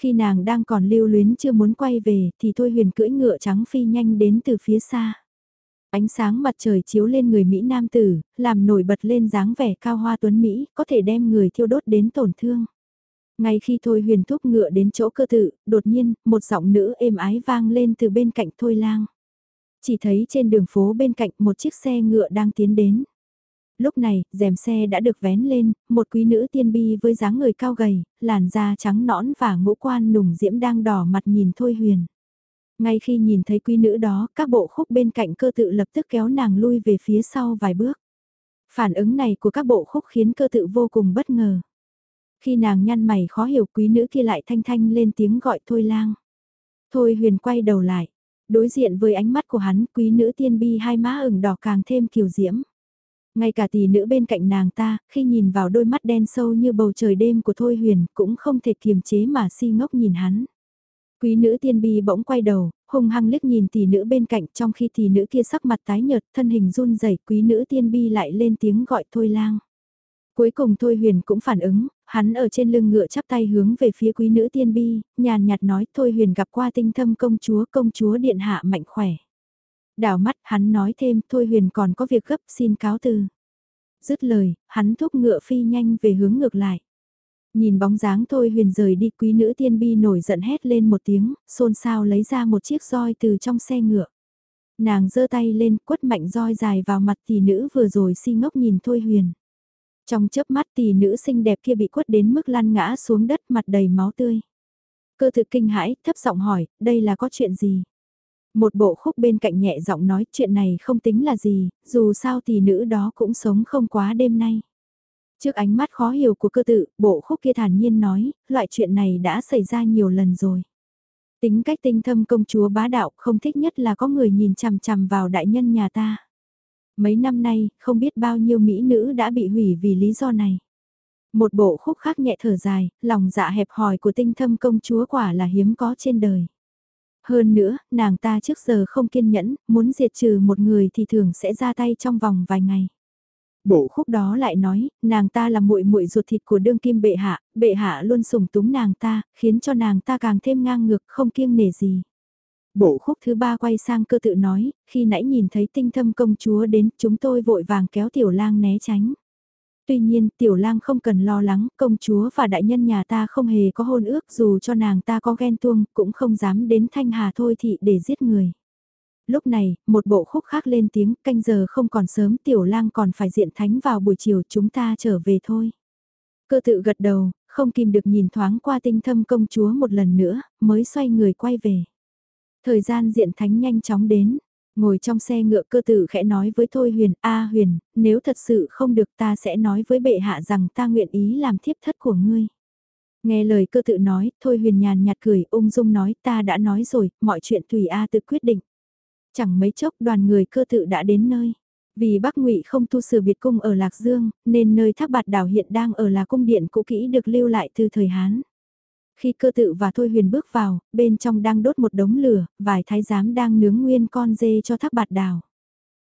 Khi nàng đang còn lưu luyến chưa muốn quay về thì Thôi Huyền cưỡi ngựa trắng phi nhanh đến từ phía xa. Ánh sáng mặt trời chiếu lên người Mỹ Nam tử, làm nổi bật lên dáng vẻ cao hoa tuấn Mỹ, có thể đem người thiêu đốt đến tổn thương. Ngay khi Thôi Huyền thúc ngựa đến chỗ cơ tự, đột nhiên, một giọng nữ êm ái vang lên từ bên cạnh Thôi Lang. Chỉ thấy trên đường phố bên cạnh một chiếc xe ngựa đang tiến đến. Lúc này, rèm xe đã được vén lên, một quý nữ tiên bi với dáng người cao gầy, làn da trắng nõn và ngũ quan nùng diễm đang đỏ mặt nhìn Thôi Huyền. Ngay khi nhìn thấy quý nữ đó, các bộ khúc bên cạnh cơ tự lập tức kéo nàng lui về phía sau vài bước. Phản ứng này của các bộ khúc khiến cơ tự vô cùng bất ngờ. Khi nàng nhăn mày khó hiểu quý nữ kia lại thanh thanh lên tiếng gọi Thôi lang. Thôi huyền quay đầu lại. Đối diện với ánh mắt của hắn quý nữ tiên bi hai má ửng đỏ càng thêm kiều diễm. Ngay cả tỷ nữ bên cạnh nàng ta, khi nhìn vào đôi mắt đen sâu như bầu trời đêm của Thôi Huyền, cũng không thể kiềm chế mà si ngốc nhìn hắn. Quý nữ tiên bi bỗng quay đầu, hung hăng liếc nhìn tỷ nữ bên cạnh trong khi tỷ nữ kia sắc mặt tái nhợt, thân hình run rẩy quý nữ tiên bi lại lên tiếng gọi Thôi lang. Cuối cùng Thôi Huyền cũng phản ứng, hắn ở trên lưng ngựa chắp tay hướng về phía quý nữ tiên bi, nhàn nhạt nói Thôi Huyền gặp qua tinh thâm công chúa, công chúa điện hạ mạnh khỏe. Đảo mắt hắn nói thêm Thôi Huyền còn có việc gấp xin cáo từ. Dứt lời, hắn thúc ngựa phi nhanh về hướng ngược lại. Nhìn bóng dáng Thôi Huyền rời đi quý nữ tiên bi nổi giận hét lên một tiếng, xôn xao lấy ra một chiếc roi từ trong xe ngựa. Nàng giơ tay lên quất mạnh roi dài vào mặt tỷ nữ vừa rồi si ngốc nhìn Thôi Huyền. Trong chớp mắt tỷ nữ xinh đẹp kia bị quất đến mức lăn ngã xuống đất mặt đầy máu tươi. Cơ thực kinh hãi, thấp giọng hỏi, đây là có chuyện gì? Một bộ khúc bên cạnh nhẹ giọng nói chuyện này không tính là gì, dù sao tỷ nữ đó cũng sống không quá đêm nay. Trước ánh mắt khó hiểu của cơ tự, bộ khúc kia thản nhiên nói, loại chuyện này đã xảy ra nhiều lần rồi. Tính cách tinh thâm công chúa bá đạo không thích nhất là có người nhìn chằm chằm vào đại nhân nhà ta. Mấy năm nay, không biết bao nhiêu mỹ nữ đã bị hủy vì lý do này. Một bộ khúc khác nhẹ thở dài, lòng dạ hẹp hòi của tinh thâm công chúa quả là hiếm có trên đời. Hơn nữa, nàng ta trước giờ không kiên nhẫn, muốn diệt trừ một người thì thường sẽ ra tay trong vòng vài ngày. Bộ khúc đó lại nói, nàng ta là muội muội ruột thịt của đương kim bệ hạ, bệ hạ luôn sủng túng nàng ta, khiến cho nàng ta càng thêm ngang ngược, không kiêng nể gì. Bộ khúc thứ ba quay sang cơ tự nói, khi nãy nhìn thấy tinh thâm công chúa đến, chúng tôi vội vàng kéo tiểu lang né tránh. Tuy nhiên, tiểu lang không cần lo lắng, công chúa và đại nhân nhà ta không hề có hôn ước dù cho nàng ta có ghen tuông, cũng không dám đến thanh hà thôi thị để giết người. Lúc này, một bộ khúc khác lên tiếng, canh giờ không còn sớm, tiểu lang còn phải diện thánh vào buổi chiều chúng ta trở về thôi. Cơ tự gật đầu, không kìm được nhìn thoáng qua tinh thâm công chúa một lần nữa, mới xoay người quay về. Thời gian diện thánh nhanh chóng đến, Ngồi trong xe ngựa cơ tử khẽ nói với Thôi Huyền, A Huyền, nếu thật sự không được ta sẽ nói với bệ hạ rằng ta nguyện ý làm thiếp thất của ngươi. Nghe lời cơ tự nói, Thôi Huyền nhàn nhạt cười, ung dung nói ta đã nói rồi, mọi chuyện tùy A tự quyết định. Chẳng mấy chốc đoàn người cơ tự đã đến nơi. Vì Bắc Ngụy không tu sửa biệt cung ở Lạc Dương, nên nơi thác bạt đảo hiện đang ở là cung điện cũ kỹ được lưu lại từ thời Hán. Khi cơ tự và Thôi Huyền bước vào, bên trong đang đốt một đống lửa, vài thái giám đang nướng nguyên con dê cho thác bạt đảo.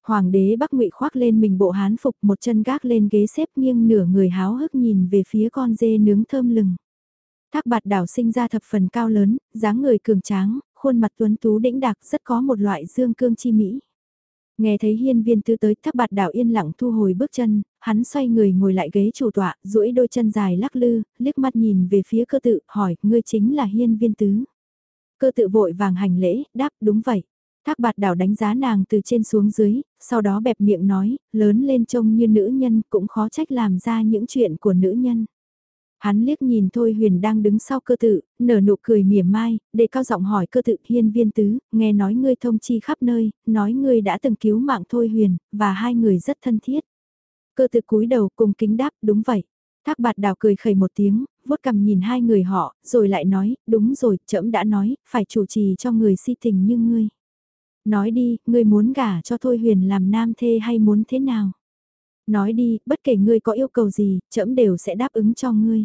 Hoàng đế Bắc Ngụy khoác lên mình bộ hán phục một chân gác lên ghế xếp nghiêng nửa người háo hức nhìn về phía con dê nướng thơm lừng. Thác bạt đảo sinh ra thập phần cao lớn, dáng người cường tráng, khuôn mặt tuấn tú đĩnh đạc rất có một loại dương cương chi mỹ. Nghe thấy hiên viên tư tới thác bạt đảo yên lặng thu hồi bước chân, hắn xoay người ngồi lại ghế chủ tọa, duỗi đôi chân dài lắc lư, liếc mắt nhìn về phía cơ tự, hỏi, ngươi chính là hiên viên tứ. Cơ tự vội vàng hành lễ, đáp đúng vậy. Thác bạt đảo đánh giá nàng từ trên xuống dưới, sau đó bẹp miệng nói, lớn lên trông như nữ nhân cũng khó trách làm ra những chuyện của nữ nhân. Hắn liếc nhìn Thôi Huyền đang đứng sau cơ tự, nở nụ cười mỉa mai, để cao giọng hỏi cơ tự hiên viên tứ, nghe nói ngươi thông chi khắp nơi, nói ngươi đã từng cứu mạng Thôi Huyền, và hai người rất thân thiết. Cơ tự cúi đầu cùng kính đáp, đúng vậy. Thác bạt đào cười khẩy một tiếng, vuốt cầm nhìn hai người họ, rồi lại nói, đúng rồi, trẫm đã nói, phải chủ trì cho người si tình như ngươi. Nói đi, ngươi muốn gả cho Thôi Huyền làm nam thê hay muốn thế nào? Nói đi, bất kể ngươi có yêu cầu gì, trẫm đều sẽ đáp ứng cho ngươi.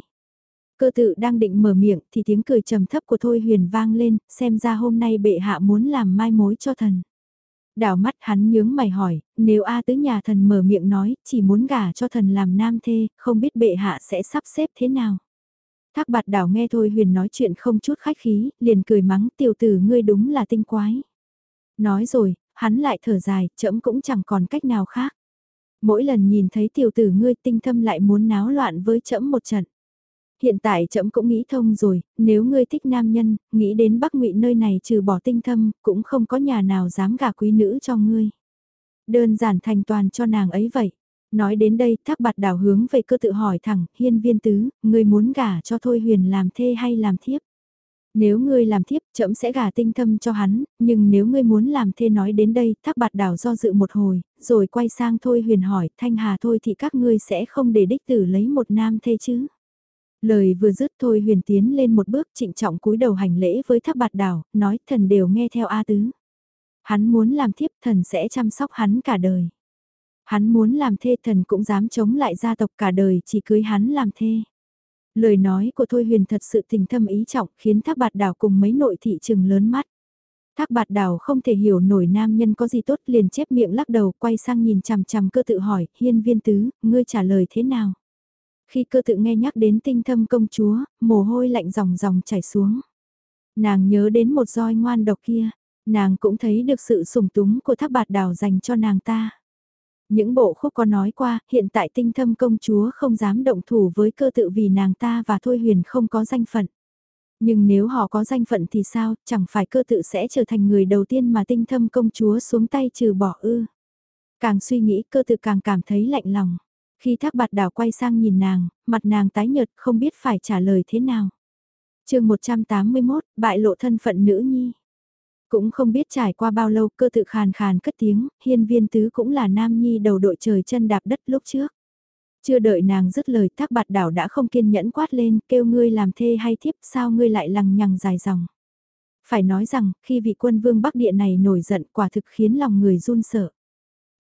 Cơ tự đang định mở miệng thì tiếng cười trầm thấp của Thôi Huyền vang lên, xem ra hôm nay bệ hạ muốn làm mai mối cho thần. Đảo mắt hắn nhướng mày hỏi, nếu A tứ nhà thần mở miệng nói, chỉ muốn gả cho thần làm nam thê, không biết bệ hạ sẽ sắp xếp thế nào. Thác bạt đảo nghe Thôi Huyền nói chuyện không chút khách khí, liền cười mắng tiểu tử ngươi đúng là tinh quái. Nói rồi, hắn lại thở dài, trẫm cũng chẳng còn cách nào khác. Mỗi lần nhìn thấy tiểu tử ngươi tinh thâm lại muốn náo loạn với trẫm một trận. Hiện tại trẫm cũng nghĩ thông rồi, nếu ngươi thích nam nhân, nghĩ đến Bắc Ngụy nơi này trừ bỏ tinh thâm, cũng không có nhà nào dám gả quý nữ cho ngươi. Đơn giản thành toàn cho nàng ấy vậy. Nói đến đây, thác bạt đảo hướng về cơ tự hỏi thẳng, hiên viên tứ, ngươi muốn gả cho Thôi Huyền làm thê hay làm thiếp? Nếu ngươi làm thiếp, trẫm sẽ gả tinh thâm cho hắn, nhưng nếu ngươi muốn làm thê nói đến đây, thác bạt đảo do dự một hồi, rồi quay sang Thôi Huyền hỏi, thanh hà thôi thì các ngươi sẽ không để đích tử lấy một nam thê chứ? Lời vừa dứt thôi huyền tiến lên một bước trịnh trọng cúi đầu hành lễ với thác bạt đảo, nói thần đều nghe theo A Tứ. Hắn muốn làm thiếp thần sẽ chăm sóc hắn cả đời. Hắn muốn làm thê thần cũng dám chống lại gia tộc cả đời chỉ cưới hắn làm thê. Lời nói của Thôi Huyền thật sự tình thâm ý trọng khiến thác bạt đảo cùng mấy nội thị trừng lớn mắt. Thác bạt đảo không thể hiểu nổi nam nhân có gì tốt liền chép miệng lắc đầu quay sang nhìn chằm chằm cơ tự hỏi, hiên viên tứ, ngươi trả lời thế nào? Khi cơ tự nghe nhắc đến tinh thâm công chúa, mồ hôi lạnh ròng ròng chảy xuống. Nàng nhớ đến một roi ngoan độc kia, nàng cũng thấy được sự sủng túng của thác bạt đào dành cho nàng ta. Những bộ khúc có nói qua, hiện tại tinh thâm công chúa không dám động thủ với cơ tự vì nàng ta và Thôi Huyền không có danh phận. Nhưng nếu họ có danh phận thì sao, chẳng phải cơ tự sẽ trở thành người đầu tiên mà tinh thâm công chúa xuống tay trừ bỏ ư. Càng suy nghĩ cơ tự càng cảm thấy lạnh lòng. Khi thác bạt đảo quay sang nhìn nàng, mặt nàng tái nhợt không biết phải trả lời thế nào. chương 181, bại lộ thân phận nữ nhi. Cũng không biết trải qua bao lâu cơ tự khàn khàn cất tiếng, hiên viên tứ cũng là nam nhi đầu đội trời chân đạp đất lúc trước. Chưa đợi nàng dứt lời thác bạt đảo đã không kiên nhẫn quát lên kêu ngươi làm thê hay thiếp sao ngươi lại lằng nhằng dài dòng. Phải nói rằng khi vị quân vương bắc địa này nổi giận quả thực khiến lòng người run sợ.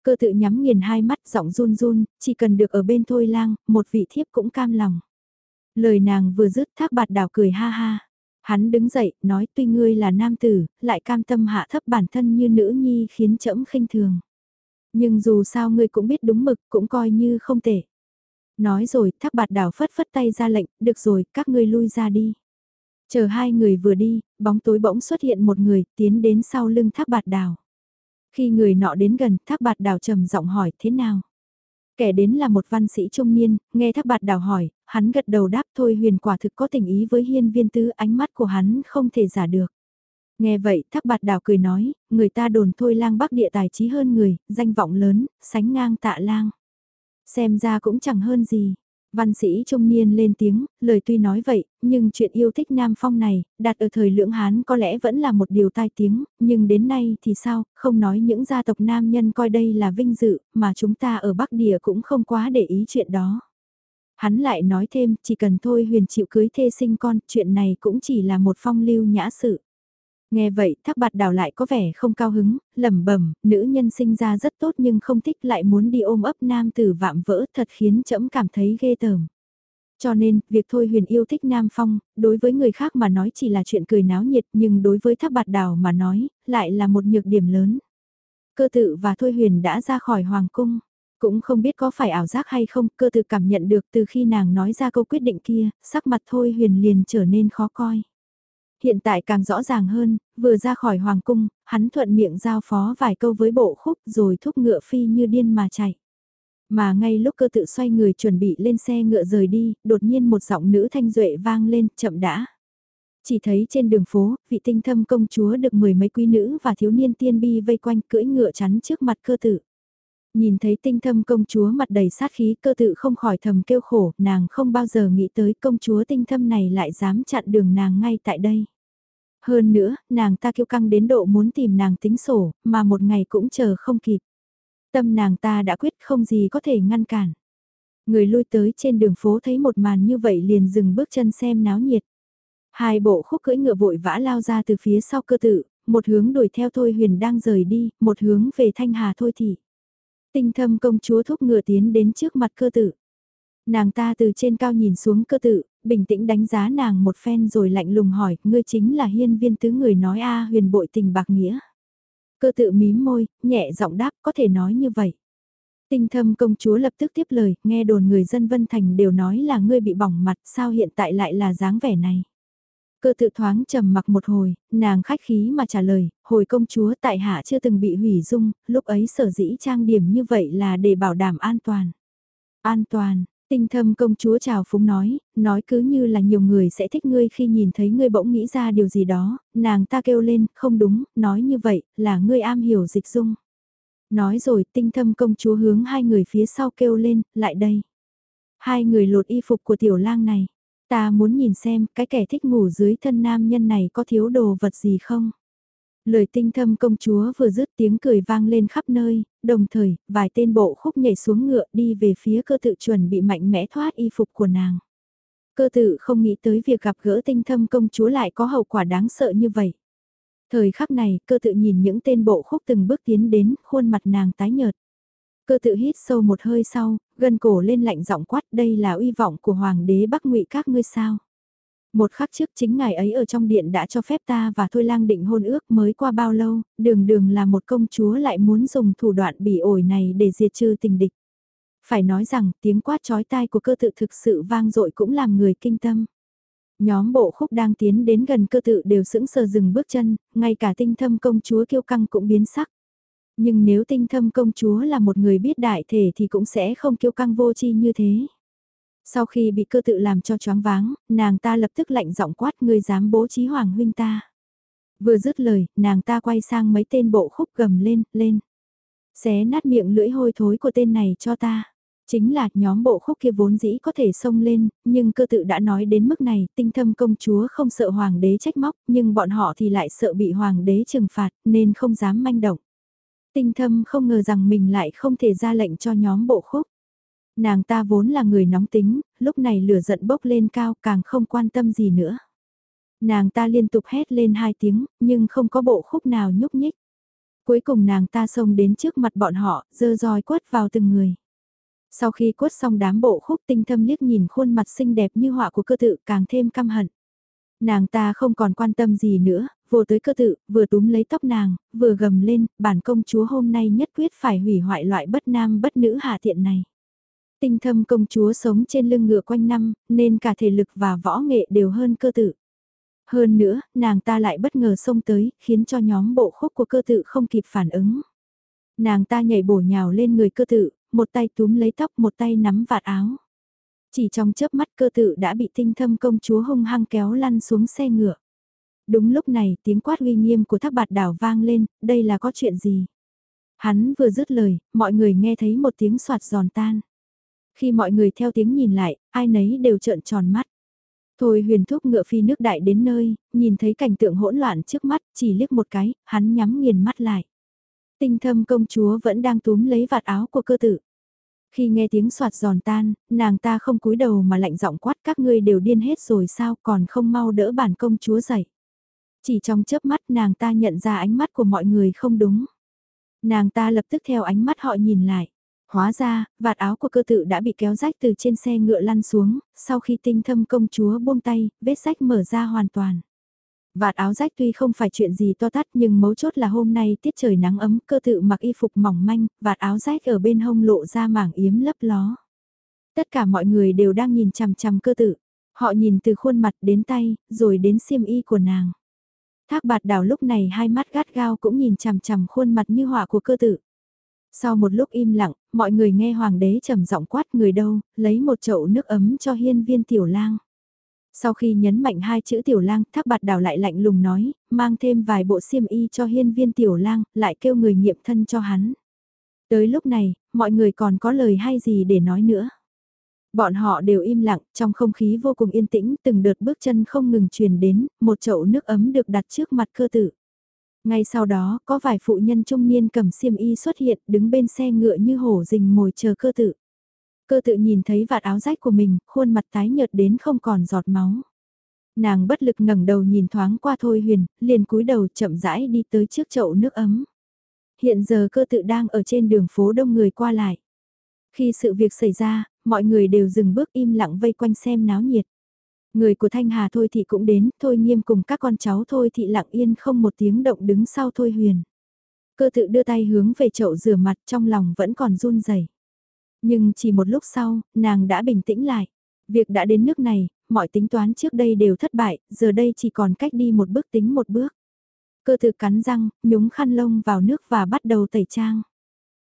Cơ tự nhắm nghiền hai mắt giọng run run, chỉ cần được ở bên thôi lang, một vị thiếp cũng cam lòng. Lời nàng vừa dứt thác bạt đảo cười ha ha. Hắn đứng dậy, nói tuy ngươi là nam tử, lại cam tâm hạ thấp bản thân như nữ nhi khiến trẫm khinh thường. Nhưng dù sao ngươi cũng biết đúng mực, cũng coi như không tệ. Nói rồi, thác bạt đảo phất phất tay ra lệnh, được rồi, các ngươi lui ra đi. Chờ hai người vừa đi, bóng tối bỗng xuất hiện một người, tiến đến sau lưng thác bạt đảo. Khi người nọ đến gần, thác bạt đào trầm giọng hỏi thế nào? Kẻ đến là một văn sĩ trung niên, nghe thác bạt đào hỏi, hắn gật đầu đáp thôi huyền quả thực có tình ý với hiên viên tứ ánh mắt của hắn không thể giả được. Nghe vậy, thác bạt đào cười nói, người ta đồn thôi lang bắc địa tài trí hơn người, danh vọng lớn, sánh ngang tạ lang. Xem ra cũng chẳng hơn gì. Văn sĩ trung niên lên tiếng, lời tuy nói vậy, nhưng chuyện yêu thích Nam Phong này, đặt ở thời lưỡng Hán có lẽ vẫn là một điều tai tiếng, nhưng đến nay thì sao, không nói những gia tộc nam nhân coi đây là vinh dự, mà chúng ta ở Bắc Địa cũng không quá để ý chuyện đó. Hắn lại nói thêm, chỉ cần thôi huyền chịu cưới thê sinh con, chuyện này cũng chỉ là một phong lưu nhã sự. Nghe vậy, thác bạt đảo lại có vẻ không cao hứng, lẩm bẩm nữ nhân sinh ra rất tốt nhưng không thích lại muốn đi ôm ấp nam tử vạm vỡ thật khiến trẫm cảm thấy ghê tởm. Cho nên, việc Thôi Huyền yêu thích Nam Phong, đối với người khác mà nói chỉ là chuyện cười náo nhiệt nhưng đối với thác bạt đảo mà nói, lại là một nhược điểm lớn. Cơ tự và Thôi Huyền đã ra khỏi Hoàng Cung. Cũng không biết có phải ảo giác hay không, cơ tự cảm nhận được từ khi nàng nói ra câu quyết định kia, sắc mặt Thôi Huyền liền trở nên khó coi. Hiện tại càng rõ ràng hơn, vừa ra khỏi hoàng cung, hắn thuận miệng giao phó vài câu với bộ khúc rồi thúc ngựa phi như điên mà chạy. Mà ngay lúc cơ tự xoay người chuẩn bị lên xe ngựa rời đi, đột nhiên một giọng nữ thanh duệ vang lên, chậm đã. Chỉ thấy trên đường phố, vị tinh thâm công chúa được mười mấy quý nữ và thiếu niên tiên bi vây quanh cưỡi ngựa chắn trước mặt cơ tự. Nhìn thấy tinh thâm công chúa mặt đầy sát khí cơ tự không khỏi thầm kêu khổ, nàng không bao giờ nghĩ tới công chúa tinh thâm này lại dám chặn đường nàng ngay tại đây. Hơn nữa, nàng ta kêu căng đến độ muốn tìm nàng tính sổ, mà một ngày cũng chờ không kịp. Tâm nàng ta đã quyết không gì có thể ngăn cản. Người lui tới trên đường phố thấy một màn như vậy liền dừng bước chân xem náo nhiệt. Hai bộ khúc cưỡi ngựa vội vã lao ra từ phía sau cơ tự, một hướng đuổi theo Thôi Huyền đang rời đi, một hướng về Thanh Hà Thôi Thị. Tinh thâm công chúa thúc ngựa tiến đến trước mặt cơ tử. Nàng ta từ trên cao nhìn xuống cơ tử, bình tĩnh đánh giá nàng một phen rồi lạnh lùng hỏi, ngươi chính là hiên viên tứ người nói a huyền bội tình bạc nghĩa. Cơ tự mím môi, nhẹ giọng đáp có thể nói như vậy. Tinh thâm công chúa lập tức tiếp lời, nghe đồn người dân Vân Thành đều nói là ngươi bị bỏng mặt, sao hiện tại lại là dáng vẻ này. Cơ tự thoáng trầm mặc một hồi, nàng khách khí mà trả lời, hồi công chúa tại hạ chưa từng bị hủy dung, lúc ấy sở dĩ trang điểm như vậy là để bảo đảm an toàn. An toàn, tinh thâm công chúa chào phúng nói, nói cứ như là nhiều người sẽ thích ngươi khi nhìn thấy ngươi bỗng nghĩ ra điều gì đó, nàng ta kêu lên, không đúng, nói như vậy, là ngươi am hiểu dịch dung. Nói rồi tinh thâm công chúa hướng hai người phía sau kêu lên, lại đây. Hai người lột y phục của tiểu lang này. Ta muốn nhìn xem cái kẻ thích ngủ dưới thân nam nhân này có thiếu đồ vật gì không? Lời tinh thâm công chúa vừa dứt tiếng cười vang lên khắp nơi, đồng thời, vài tên bộ khúc nhảy xuống ngựa đi về phía cơ tự chuẩn bị mạnh mẽ thoát y phục của nàng. Cơ tự không nghĩ tới việc gặp gỡ tinh thâm công chúa lại có hậu quả đáng sợ như vậy. Thời khắc này, cơ tự nhìn những tên bộ khúc từng bước tiến đến, khuôn mặt nàng tái nhợt. Cơ tự hít sâu một hơi sau, gần cổ lên lạnh giọng quát đây là uy vọng của hoàng đế bắc ngụy các ngươi sao. Một khắc trước chính ngài ấy ở trong điện đã cho phép ta và Thôi lang định hôn ước mới qua bao lâu, đường đường là một công chúa lại muốn dùng thủ đoạn bỉ ổi này để diệt trừ tình địch. Phải nói rằng tiếng quát chói tai của cơ tự thực sự vang dội cũng làm người kinh tâm. Nhóm bộ khúc đang tiến đến gần cơ tự đều sững sờ dừng bước chân, ngay cả tinh thâm công chúa kiêu căng cũng biến sắc. Nhưng nếu tinh thâm công chúa là một người biết đại thể thì cũng sẽ không kiêu căng vô chi như thế. Sau khi bị cơ tự làm cho choáng váng, nàng ta lập tức lạnh giọng quát người dám bố trí hoàng huynh ta. Vừa dứt lời, nàng ta quay sang mấy tên bộ khúc gầm lên, lên. Xé nát miệng lưỡi hôi thối của tên này cho ta. Chính là nhóm bộ khúc kia vốn dĩ có thể xông lên, nhưng cơ tự đã nói đến mức này, tinh thâm công chúa không sợ hoàng đế trách móc, nhưng bọn họ thì lại sợ bị hoàng đế trừng phạt, nên không dám manh động. Tinh thâm không ngờ rằng mình lại không thể ra lệnh cho nhóm bộ khúc. Nàng ta vốn là người nóng tính, lúc này lửa giận bốc lên cao càng không quan tâm gì nữa. Nàng ta liên tục hét lên hai tiếng, nhưng không có bộ khúc nào nhúc nhích. Cuối cùng nàng ta xông đến trước mặt bọn họ, dơ roi quất vào từng người. Sau khi quất xong đám bộ khúc tinh thâm liếc nhìn khuôn mặt xinh đẹp như họa của cơ tự càng thêm căm hận. Nàng ta không còn quan tâm gì nữa, vô tới cơ tự, vừa túm lấy tóc nàng, vừa gầm lên, bản công chúa hôm nay nhất quyết phải hủy hoại loại bất nam bất nữ hạ tiện này. Tinh thâm công chúa sống trên lưng ngựa quanh năm, nên cả thể lực và võ nghệ đều hơn cơ tự. Hơn nữa, nàng ta lại bất ngờ xông tới, khiến cho nhóm bộ khúc của cơ tự không kịp phản ứng. Nàng ta nhảy bổ nhào lên người cơ tự, một tay túm lấy tóc một tay nắm vạt áo. Chỉ trong chớp mắt cơ tự đã bị tinh thâm công chúa hung hăng kéo lăn xuống xe ngựa. Đúng lúc này tiếng quát uy nghiêm của thác bạt đảo vang lên, đây là có chuyện gì? Hắn vừa dứt lời, mọi người nghe thấy một tiếng soạt giòn tan. Khi mọi người theo tiếng nhìn lại, ai nấy đều trợn tròn mắt. Thôi huyền thúc ngựa phi nước đại đến nơi, nhìn thấy cảnh tượng hỗn loạn trước mắt, chỉ liếc một cái, hắn nhắm nghiền mắt lại. Tinh thâm công chúa vẫn đang túm lấy vạt áo của cơ tử. Khi nghe tiếng soạt giòn tan, nàng ta không cúi đầu mà lạnh giọng quát các ngươi đều điên hết rồi sao còn không mau đỡ bản công chúa dậy. Chỉ trong chớp mắt nàng ta nhận ra ánh mắt của mọi người không đúng. Nàng ta lập tức theo ánh mắt họ nhìn lại. Hóa ra, vạt áo của cơ tự đã bị kéo rách từ trên xe ngựa lăn xuống, sau khi tinh thâm công chúa buông tay, vết rách mở ra hoàn toàn. Vạt áo rách tuy không phải chuyện gì to tát nhưng mấu chốt là hôm nay tiết trời nắng ấm cơ tự mặc y phục mỏng manh, vạt áo rách ở bên hông lộ ra mảng yếm lấp ló. Tất cả mọi người đều đang nhìn chằm chằm cơ tự. Họ nhìn từ khuôn mặt đến tay, rồi đến xiêm y của nàng. Thác bạt đảo lúc này hai mắt gắt gao cũng nhìn chằm chằm khuôn mặt như họa của cơ tự. Sau một lúc im lặng, mọi người nghe hoàng đế trầm giọng quát người đâu, lấy một chậu nước ấm cho hiên viên tiểu lang. Sau khi nhấn mạnh hai chữ tiểu lang, thác bạt đảo lại lạnh lùng nói, mang thêm vài bộ xiêm y cho hiên viên tiểu lang, lại kêu người nghiệm thân cho hắn. Tới lúc này, mọi người còn có lời hay gì để nói nữa. Bọn họ đều im lặng, trong không khí vô cùng yên tĩnh, từng đợt bước chân không ngừng truyền đến, một chậu nước ấm được đặt trước mặt cơ tử. Ngay sau đó, có vài phụ nhân trung niên cầm xiêm y xuất hiện, đứng bên xe ngựa như hổ rình mồi chờ cơ tử. Cơ tự nhìn thấy vạt áo rách của mình, khuôn mặt tái nhợt đến không còn giọt máu. Nàng bất lực ngẩng đầu nhìn thoáng qua Thôi Huyền, liền cúi đầu chậm rãi đi tới trước chậu nước ấm. Hiện giờ cơ tự đang ở trên đường phố đông người qua lại. Khi sự việc xảy ra, mọi người đều dừng bước im lặng vây quanh xem náo nhiệt. Người của Thanh Hà Thôi Thị cũng đến, Thôi Nghiêm cùng các con cháu Thôi Thị lặng yên không một tiếng động đứng sau Thôi Huyền. Cơ tự đưa tay hướng về chậu rửa mặt trong lòng vẫn còn run rẩy. Nhưng chỉ một lúc sau, nàng đã bình tĩnh lại. Việc đã đến nước này, mọi tính toán trước đây đều thất bại, giờ đây chỉ còn cách đi một bước tính một bước. Cơ tự cắn răng, nhúng khăn lông vào nước và bắt đầu tẩy trang.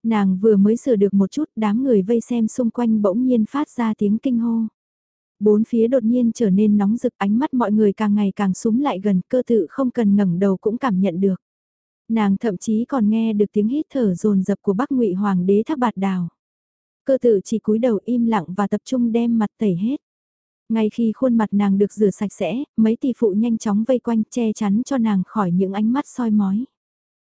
Nàng vừa mới sửa được một chút, đám người vây xem xung quanh bỗng nhiên phát ra tiếng kinh hô. Bốn phía đột nhiên trở nên nóng rực ánh mắt mọi người càng ngày càng súng lại gần cơ tự không cần ngẩng đầu cũng cảm nhận được. Nàng thậm chí còn nghe được tiếng hít thở rồn rập của Bắc Ngụy Hoàng đế Thác Bạt Đào. Cơ tự chỉ cúi đầu im lặng và tập trung đem mặt tẩy hết. Ngay khi khuôn mặt nàng được rửa sạch sẽ, mấy tỷ phụ nhanh chóng vây quanh che chắn cho nàng khỏi những ánh mắt soi mói.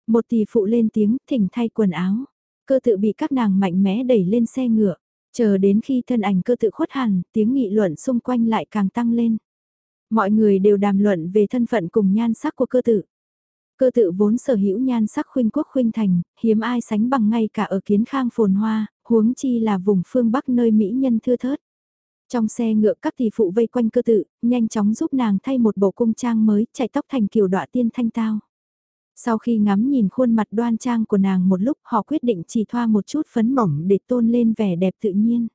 Một tỷ phụ lên tiếng thỉnh thay quần áo. Cơ tự bị các nàng mạnh mẽ đẩy lên xe ngựa. Chờ đến khi thân ảnh cơ tự khuất hẳn, tiếng nghị luận xung quanh lại càng tăng lên. Mọi người đều đàm luận về thân phận cùng nhan sắc của cơ tự. Cơ tự vốn sở hữu nhan sắc khuynh quốc khuynh thành, hiếm ai sánh bằng ngay cả ở kiến khang phồn hoa, huống chi là vùng phương Bắc nơi Mỹ nhân thưa thớt. Trong xe ngựa các tỷ phụ vây quanh cơ tự, nhanh chóng giúp nàng thay một bộ cung trang mới, chạy tóc thành kiểu đọa tiên thanh tao. Sau khi ngắm nhìn khuôn mặt đoan trang của nàng một lúc họ quyết định chỉ thoa một chút phấn mỏng để tôn lên vẻ đẹp tự nhiên.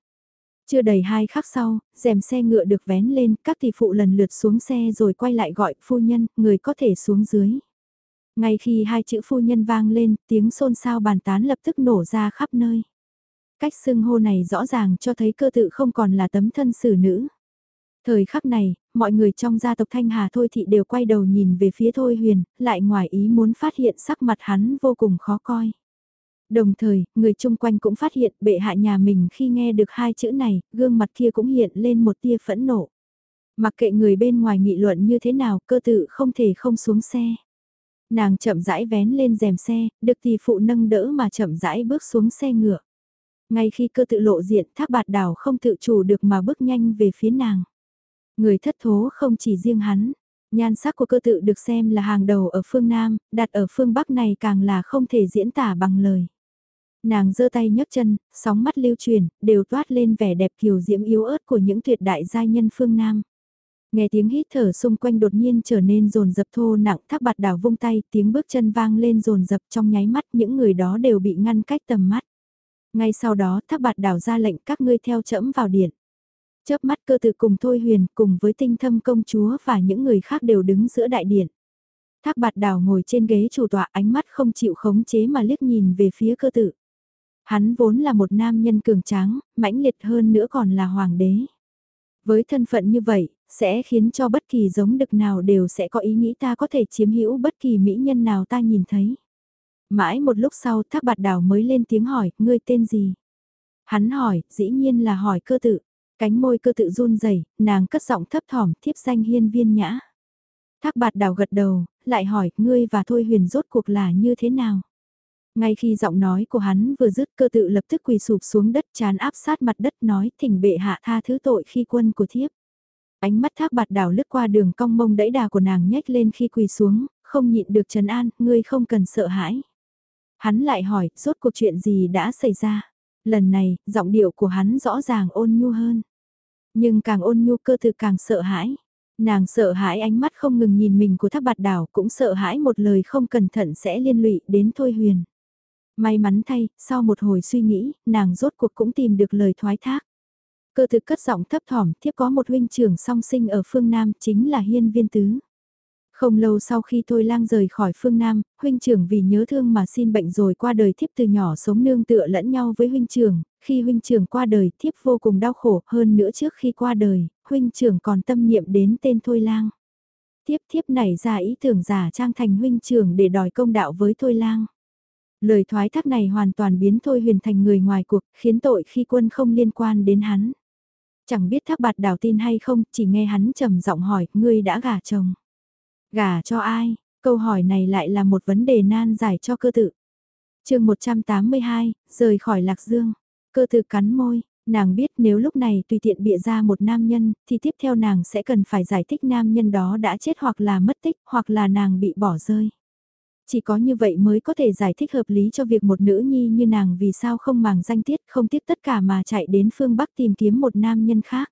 Chưa đầy hai khắc sau, rèm xe ngựa được vén lên, các tỷ phụ lần lượt xuống xe rồi quay lại gọi phu nhân, người có thể xuống dưới. Ngay khi hai chữ phu nhân vang lên, tiếng xôn xao bàn tán lập tức nổ ra khắp nơi. Cách xưng hô này rõ ràng cho thấy cơ tự không còn là tấm thân xử nữ. Thời khắc này, mọi người trong gia tộc Thanh Hà Thôi Thị đều quay đầu nhìn về phía Thôi Huyền, lại ngoài ý muốn phát hiện sắc mặt hắn vô cùng khó coi. Đồng thời, người chung quanh cũng phát hiện bệ hạ nhà mình khi nghe được hai chữ này, gương mặt kia cũng hiện lên một tia phẫn nộ. Mặc kệ người bên ngoài nghị luận như thế nào, cơ tự không thể không xuống xe. Nàng chậm rãi vén lên rèm xe, được tỷ phụ nâng đỡ mà chậm rãi bước xuống xe ngựa. Ngay khi cơ tự lộ diện thác bạt đảo không tự chủ được mà bước nhanh về phía nàng. Người thất thố không chỉ riêng hắn, nhan sắc của cơ tự được xem là hàng đầu ở phương Nam, đặt ở phương Bắc này càng là không thể diễn tả bằng lời. Nàng giơ tay nhấc chân, sóng mắt lưu truyền, đều toát lên vẻ đẹp kiều diễm yếu ớt của những tuyệt đại giai nhân phương Nam. Nghe tiếng hít thở xung quanh đột nhiên trở nên rồn dập thô nặng thác bạt đảo vung tay, tiếng bước chân vang lên rồn dập trong nháy mắt những người đó đều bị ngăn cách tầm mắt. Ngay sau đó thác bạt đảo ra lệnh các ngươi theo chẫm vào điện. Chớp mắt cơ tự cùng Thôi Huyền cùng với tinh thâm công chúa và những người khác đều đứng giữa đại điện. Thác bạt đảo ngồi trên ghế chủ tọa ánh mắt không chịu khống chế mà liếc nhìn về phía cơ tự. Hắn vốn là một nam nhân cường tráng, mãnh liệt hơn nữa còn là hoàng đế. Với thân phận như vậy, sẽ khiến cho bất kỳ giống đực nào đều sẽ có ý nghĩ ta có thể chiếm hữu bất kỳ mỹ nhân nào ta nhìn thấy. Mãi một lúc sau thác bạt đào mới lên tiếng hỏi, ngươi tên gì? Hắn hỏi, dĩ nhiên là hỏi cơ tự. Cánh môi cơ tự run rẩy nàng cất giọng thấp thỏm thiếp danh hiên viên nhã. Thác bạt đào gật đầu, lại hỏi, ngươi và Thôi Huyền rốt cuộc là như thế nào? Ngay khi giọng nói của hắn vừa dứt cơ tự lập tức quỳ sụp xuống đất chán áp sát mặt đất nói thỉnh bệ hạ tha thứ tội khi quân của thiếp. Ánh mắt thác bạt đảo lướt qua đường cong mông đẫy đà của nàng nhếch lên khi quỳ xuống, không nhịn được trần an, ngươi không cần sợ hãi. Hắn lại hỏi, rốt cuộc chuyện gì đã xảy ra? Lần này, giọng điệu của hắn rõ ràng ôn nhu hơn. Nhưng càng ôn nhu cơ thực càng sợ hãi. Nàng sợ hãi ánh mắt không ngừng nhìn mình của thác bạt đảo cũng sợ hãi một lời không cẩn thận sẽ liên lụy đến Thôi Huyền. May mắn thay, sau một hồi suy nghĩ, nàng rốt cuộc cũng tìm được lời thoái thác. Cơ thực cất giọng thấp thỏm, thiếp có một huynh trưởng song sinh ở phương Nam, chính là Hiên Viên Tứ. Không lâu sau khi Thôi Lang rời khỏi phương Nam, huynh trưởng vì nhớ thương mà xin bệnh rồi qua đời thiếp từ nhỏ sống nương tựa lẫn nhau với huynh trưởng, khi huynh trưởng qua đời thiếp vô cùng đau khổ hơn nữa trước khi qua đời, huynh trưởng còn tâm niệm đến tên Thôi Lang. Thiếp thiếp nảy ra ý tưởng giả trang thành huynh trưởng để đòi công đạo với Thôi Lang. Lời thoái thác này hoàn toàn biến Thôi Huyền thành người ngoài cuộc, khiến tội khi quân không liên quan đến hắn. Chẳng biết thác bạt đảo tin hay không, chỉ nghe hắn trầm giọng hỏi, ngươi đã gả chồng. Gả cho ai? Câu hỏi này lại là một vấn đề nan giải cho cơ tự. chương 182, rời khỏi Lạc Dương. Cơ tự cắn môi, nàng biết nếu lúc này tùy tiện bịa ra một nam nhân, thì tiếp theo nàng sẽ cần phải giải thích nam nhân đó đã chết hoặc là mất tích, hoặc là nàng bị bỏ rơi. Chỉ có như vậy mới có thể giải thích hợp lý cho việc một nữ nhi như nàng vì sao không màng danh tiết không tiếc tất cả mà chạy đến phương Bắc tìm kiếm một nam nhân khác.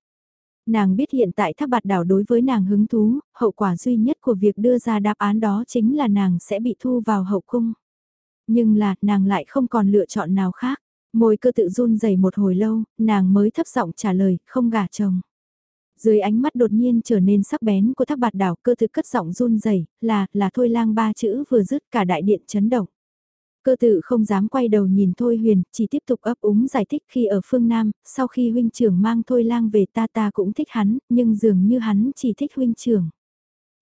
Nàng biết hiện tại tháp bạt đảo đối với nàng hứng thú, hậu quả duy nhất của việc đưa ra đáp án đó chính là nàng sẽ bị thu vào hậu cung. Nhưng là, nàng lại không còn lựa chọn nào khác. Môi cơ tự run rẩy một hồi lâu, nàng mới thấp giọng trả lời, không gả chồng. Dưới ánh mắt đột nhiên trở nên sắc bén của thác bạt đảo cơ tự cất giọng run rẩy là, là thôi lang ba chữ vừa dứt cả đại điện chấn động. Cơ tự không dám quay đầu nhìn Thôi Huyền, chỉ tiếp tục ấp úng giải thích khi ở phương Nam, sau khi huynh trưởng mang Thôi lang về ta ta cũng thích hắn, nhưng dường như hắn chỉ thích huynh trưởng.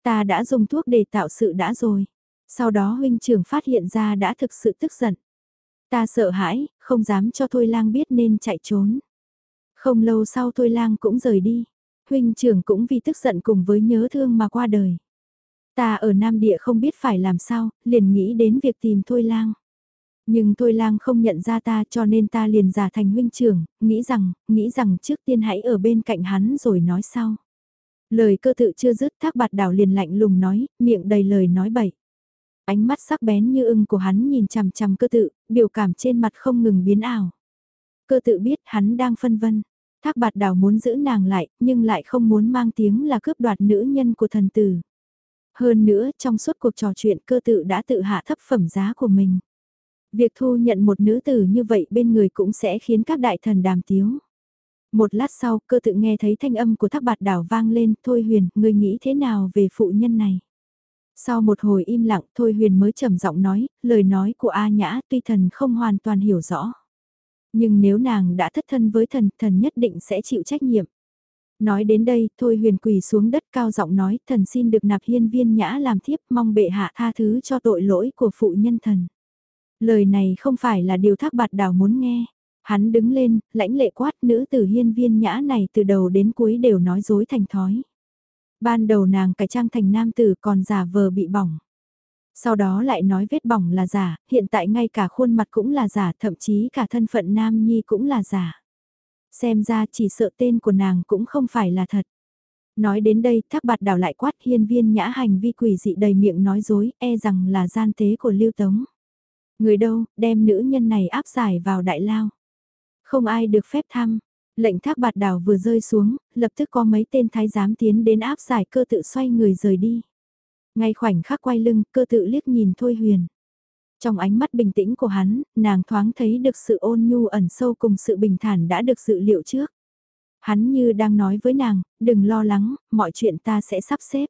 Ta đã dùng thuốc để tạo sự đã rồi. Sau đó huynh trưởng phát hiện ra đã thực sự tức giận. Ta sợ hãi, không dám cho Thôi lang biết nên chạy trốn. Không lâu sau Thôi lang cũng rời đi. Huynh trưởng cũng vì tức giận cùng với nhớ thương mà qua đời. Ta ở Nam Địa không biết phải làm sao, liền nghĩ đến việc tìm Thôi lang. Nhưng Thôi lang không nhận ra ta cho nên ta liền giả thành huynh trưởng, nghĩ rằng, nghĩ rằng trước tiên hãy ở bên cạnh hắn rồi nói sau. Lời cơ tự chưa dứt thác bạt đảo liền lạnh lùng nói, miệng đầy lời nói bậy. Ánh mắt sắc bén như ưng của hắn nhìn chằm chằm cơ tự, biểu cảm trên mặt không ngừng biến ảo. Cơ tự biết hắn đang phân vân. Thác bạt đảo muốn giữ nàng lại, nhưng lại không muốn mang tiếng là cướp đoạt nữ nhân của thần tử. Hơn nữa, trong suốt cuộc trò chuyện cơ tự đã tự hạ thấp phẩm giá của mình. Việc thu nhận một nữ tử như vậy bên người cũng sẽ khiến các đại thần đàm tiếu. Một lát sau, cơ tự nghe thấy thanh âm của thác bạt đảo vang lên, Thôi Huyền, người nghĩ thế nào về phụ nhân này? Sau một hồi im lặng, Thôi Huyền mới trầm giọng nói, lời nói của A Nhã tuy thần không hoàn toàn hiểu rõ. Nhưng nếu nàng đã thất thân với thần, thần nhất định sẽ chịu trách nhiệm. Nói đến đây, Thôi Huyền quỳ xuống đất cao giọng nói, thần xin được nạp hiên viên nhã làm thiếp, mong bệ hạ tha thứ cho tội lỗi của phụ nhân thần. Lời này không phải là điều thác bạt đào muốn nghe. Hắn đứng lên, lãnh lệ quát nữ tử hiên viên nhã này từ đầu đến cuối đều nói dối thành thói. Ban đầu nàng cải trang thành nam tử còn giả vờ bị bỏng. Sau đó lại nói vết bỏng là giả, hiện tại ngay cả khuôn mặt cũng là giả, thậm chí cả thân phận nam nhi cũng là giả. Xem ra chỉ sợ tên của nàng cũng không phải là thật. Nói đến đây, thác bạt đảo lại quát hiên viên nhã hành vi quỷ dị đầy miệng nói dối, e rằng là gian tế của lưu tống. Người đâu, đem nữ nhân này áp giải vào đại lao. Không ai được phép thăm. Lệnh thác bạt đảo vừa rơi xuống, lập tức có mấy tên thái giám tiến đến áp giải cơ tự xoay người rời đi. Ngay khoảnh khắc quay lưng, cơ tự liếc nhìn Thôi Huyền. Trong ánh mắt bình tĩnh của hắn, nàng thoáng thấy được sự ôn nhu ẩn sâu cùng sự bình thản đã được dự liệu trước. Hắn như đang nói với nàng, đừng lo lắng, mọi chuyện ta sẽ sắp xếp.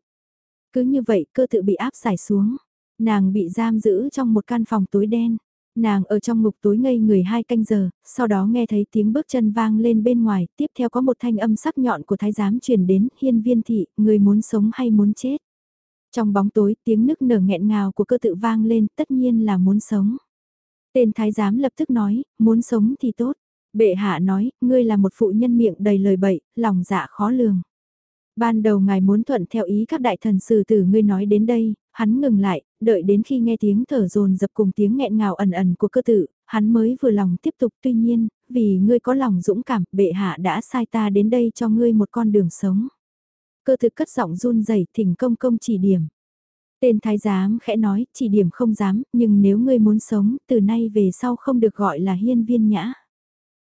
Cứ như vậy cơ tự bị áp giải xuống. Nàng bị giam giữ trong một căn phòng tối đen. Nàng ở trong ngục tối ngây người hai canh giờ, sau đó nghe thấy tiếng bước chân vang lên bên ngoài, tiếp theo có một thanh âm sắc nhọn của thái giám truyền đến, hiên viên thị, người muốn sống hay muốn chết. Trong bóng tối tiếng nức nở nghẹn ngào của cơ tự vang lên tất nhiên là muốn sống. Tên thái giám lập tức nói, muốn sống thì tốt. Bệ hạ nói, ngươi là một phụ nhân miệng đầy lời bậy, lòng dạ khó lường. Ban đầu ngài muốn thuận theo ý các đại thần sử tử ngươi nói đến đây, hắn ngừng lại, đợi đến khi nghe tiếng thở dồn dập cùng tiếng nghẹn ngào ẩn ẩn của cơ tử, hắn mới vừa lòng tiếp tục tuy nhiên, vì ngươi có lòng dũng cảm, bệ hạ đã sai ta đến đây cho ngươi một con đường sống. Cơ thực cất giọng run rẩy thỉnh công công chỉ điểm. Tên thái giám khẽ nói, chỉ điểm không dám, nhưng nếu ngươi muốn sống, từ nay về sau không được gọi là hiên viên nhã.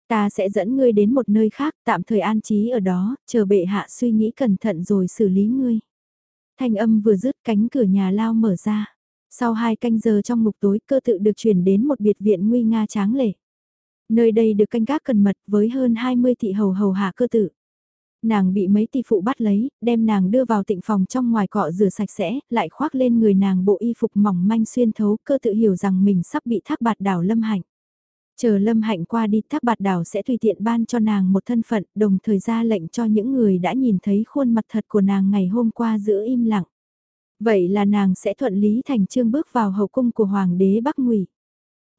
Ta sẽ dẫn ngươi đến một nơi khác, tạm thời an trí ở đó, chờ bệ hạ suy nghĩ cẩn thận rồi xử lý ngươi. Thanh âm vừa dứt cánh cửa nhà lao mở ra. Sau hai canh giờ trong ngục tối cơ tự được chuyển đến một biệt viện nguy nga tráng lệ. Nơi đây được canh gác cần mật với hơn 20 thị hầu hầu hạ cơ tự. Nàng bị mấy tỷ phụ bắt lấy, đem nàng đưa vào tịnh phòng trong ngoài cọ rửa sạch sẽ, lại khoác lên người nàng bộ y phục mỏng manh xuyên thấu cơ tự hiểu rằng mình sắp bị thác bạt đảo lâm hạnh. Chờ lâm hạnh qua đi thác bạt đảo sẽ tùy tiện ban cho nàng một thân phận đồng thời ra lệnh cho những người đã nhìn thấy khuôn mặt thật của nàng ngày hôm qua giữ im lặng. Vậy là nàng sẽ thuận lý thành trương bước vào hậu cung của hoàng đế Bắc Ngụy.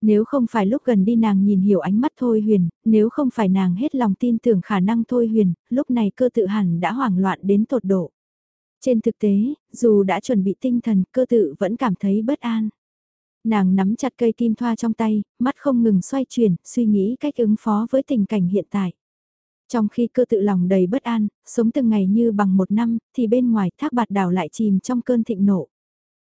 Nếu không phải lúc gần đi nàng nhìn hiểu ánh mắt Thôi Huyền, nếu không phải nàng hết lòng tin tưởng khả năng Thôi Huyền, lúc này cơ tự hẳn đã hoảng loạn đến tột độ. Trên thực tế, dù đã chuẩn bị tinh thần, cơ tự vẫn cảm thấy bất an. Nàng nắm chặt cây kim thoa trong tay, mắt không ngừng xoay chuyển, suy nghĩ cách ứng phó với tình cảnh hiện tại. Trong khi cơ tự lòng đầy bất an, sống từng ngày như bằng một năm, thì bên ngoài thác bạt đảo lại chìm trong cơn thịnh nộ.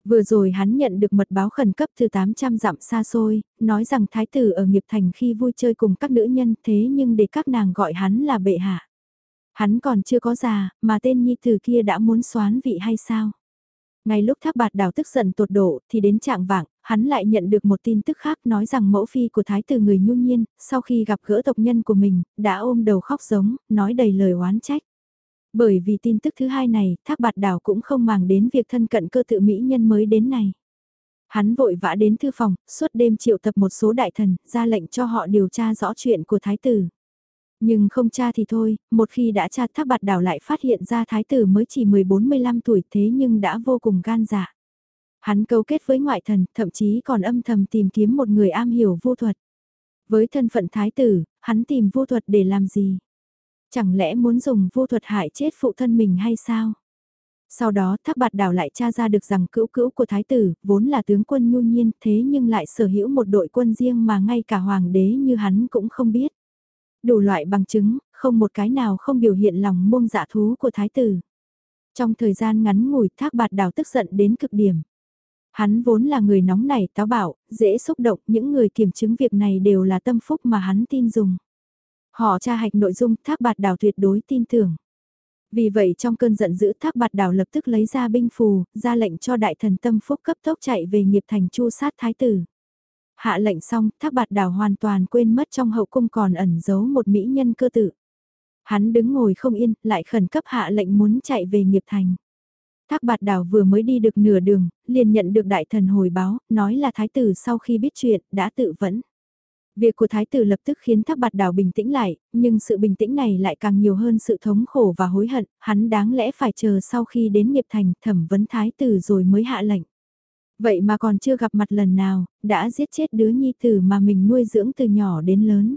Vừa rồi hắn nhận được mật báo khẩn cấp từ 800 dặm xa xôi, nói rằng thái tử ở nghiệp thành khi vui chơi cùng các nữ nhân thế nhưng để các nàng gọi hắn là bệ hạ. Hắn còn chưa có già, mà tên nhi tử kia đã muốn xoán vị hay sao? Ngay lúc thác bạt đào tức giận tột độ thì đến trạng vạng, hắn lại nhận được một tin tức khác nói rằng mẫu phi của thái tử người nhu nhiên, sau khi gặp gỡ tộc nhân của mình, đã ôm đầu khóc giống, nói đầy lời oán trách. Bởi vì tin tức thứ hai này, thác bạt đào cũng không màng đến việc thân cận cơ tự mỹ nhân mới đến này. Hắn vội vã đến thư phòng, suốt đêm triệu tập một số đại thần, ra lệnh cho họ điều tra rõ chuyện của thái tử. Nhưng không cha thì thôi, một khi đã cha thác bạt đảo lại phát hiện ra thái tử mới chỉ 14-15 tuổi thế nhưng đã vô cùng gan dạ. Hắn cấu kết với ngoại thần, thậm chí còn âm thầm tìm kiếm một người am hiểu vô thuật. Với thân phận thái tử, hắn tìm vô thuật để làm gì? Chẳng lẽ muốn dùng vô thuật hại chết phụ thân mình hay sao? Sau đó thác bạt đảo lại tra ra được rằng cữu cữu của thái tử, vốn là tướng quân nhu nhiên thế nhưng lại sở hữu một đội quân riêng mà ngay cả hoàng đế như hắn cũng không biết. Đủ loại bằng chứng, không một cái nào không biểu hiện lòng mông dạ thú của thái tử. Trong thời gian ngắn ngủi thác bạt đảo tức giận đến cực điểm. Hắn vốn là người nóng nảy táo bạo, dễ xúc động, những người kiểm chứng việc này đều là tâm phúc mà hắn tin dùng. Họ tra hạch nội dung thác bạt đảo tuyệt đối tin tưởng. Vì vậy trong cơn giận dữ thác bạt đảo lập tức lấy ra binh phù, ra lệnh cho đại thần tâm phúc cấp tốc chạy về nghiệp thành chu sát thái tử. Hạ lệnh xong, thác bạt đảo hoàn toàn quên mất trong hậu cung còn ẩn giấu một mỹ nhân cơ tử. Hắn đứng ngồi không yên, lại khẩn cấp hạ lệnh muốn chạy về nghiệp thành. Thác bạt đảo vừa mới đi được nửa đường, liền nhận được đại thần hồi báo, nói là thái tử sau khi biết chuyện, đã tự vẫn. Việc của thái tử lập tức khiến thác bạt đảo bình tĩnh lại, nhưng sự bình tĩnh này lại càng nhiều hơn sự thống khổ và hối hận, hắn đáng lẽ phải chờ sau khi đến nghiệp thành thẩm vấn thái tử rồi mới hạ lệnh. Vậy mà còn chưa gặp mặt lần nào, đã giết chết đứa nhi tử mà mình nuôi dưỡng từ nhỏ đến lớn.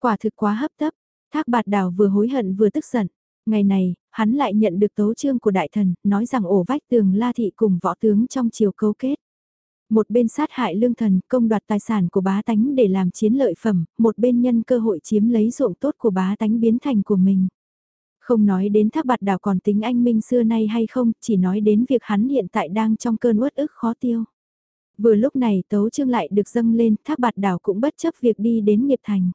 Quả thực quá hấp tấp, thác bạt đảo vừa hối hận vừa tức giận. Ngày này, hắn lại nhận được tấu chương của đại thần, nói rằng ổ vách tường La Thị cùng võ tướng trong chiều cấu kết. Một bên sát hại lương thần, công đoạt tài sản của bá tánh để làm chiến lợi phẩm, một bên nhân cơ hội chiếm lấy ruộng tốt của bá tánh biến thành của mình. Không nói đến thác bạt đảo còn tính anh minh xưa nay hay không, chỉ nói đến việc hắn hiện tại đang trong cơn uất ức khó tiêu. Vừa lúc này tấu chương lại được dâng lên, thác bạt đảo cũng bất chấp việc đi đến nghiệp thành.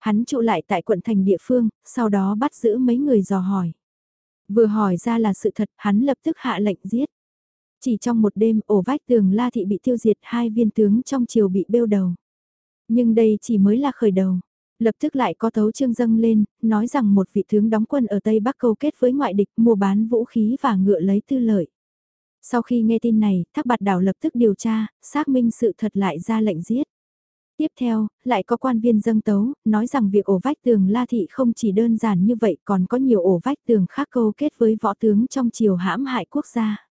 Hắn trụ lại tại quận thành địa phương, sau đó bắt giữ mấy người dò hỏi. Vừa hỏi ra là sự thật, hắn lập tức hạ lệnh giết. Chỉ trong một đêm, ổ vách tường La Thị bị tiêu diệt hai viên tướng trong triều bị bêu đầu. Nhưng đây chỉ mới là khởi đầu. Lập tức lại có tấu trương dâng lên, nói rằng một vị tướng đóng quân ở Tây Bắc câu kết với ngoại địch mua bán vũ khí và ngựa lấy tư lợi. Sau khi nghe tin này, Thác Bạt Đảo lập tức điều tra, xác minh sự thật lại ra lệnh giết. Tiếp theo, lại có quan viên dâng tấu, nói rằng việc ổ vách tường La Thị không chỉ đơn giản như vậy còn có nhiều ổ vách tường khác câu kết với võ tướng trong chiều hãm hại quốc gia.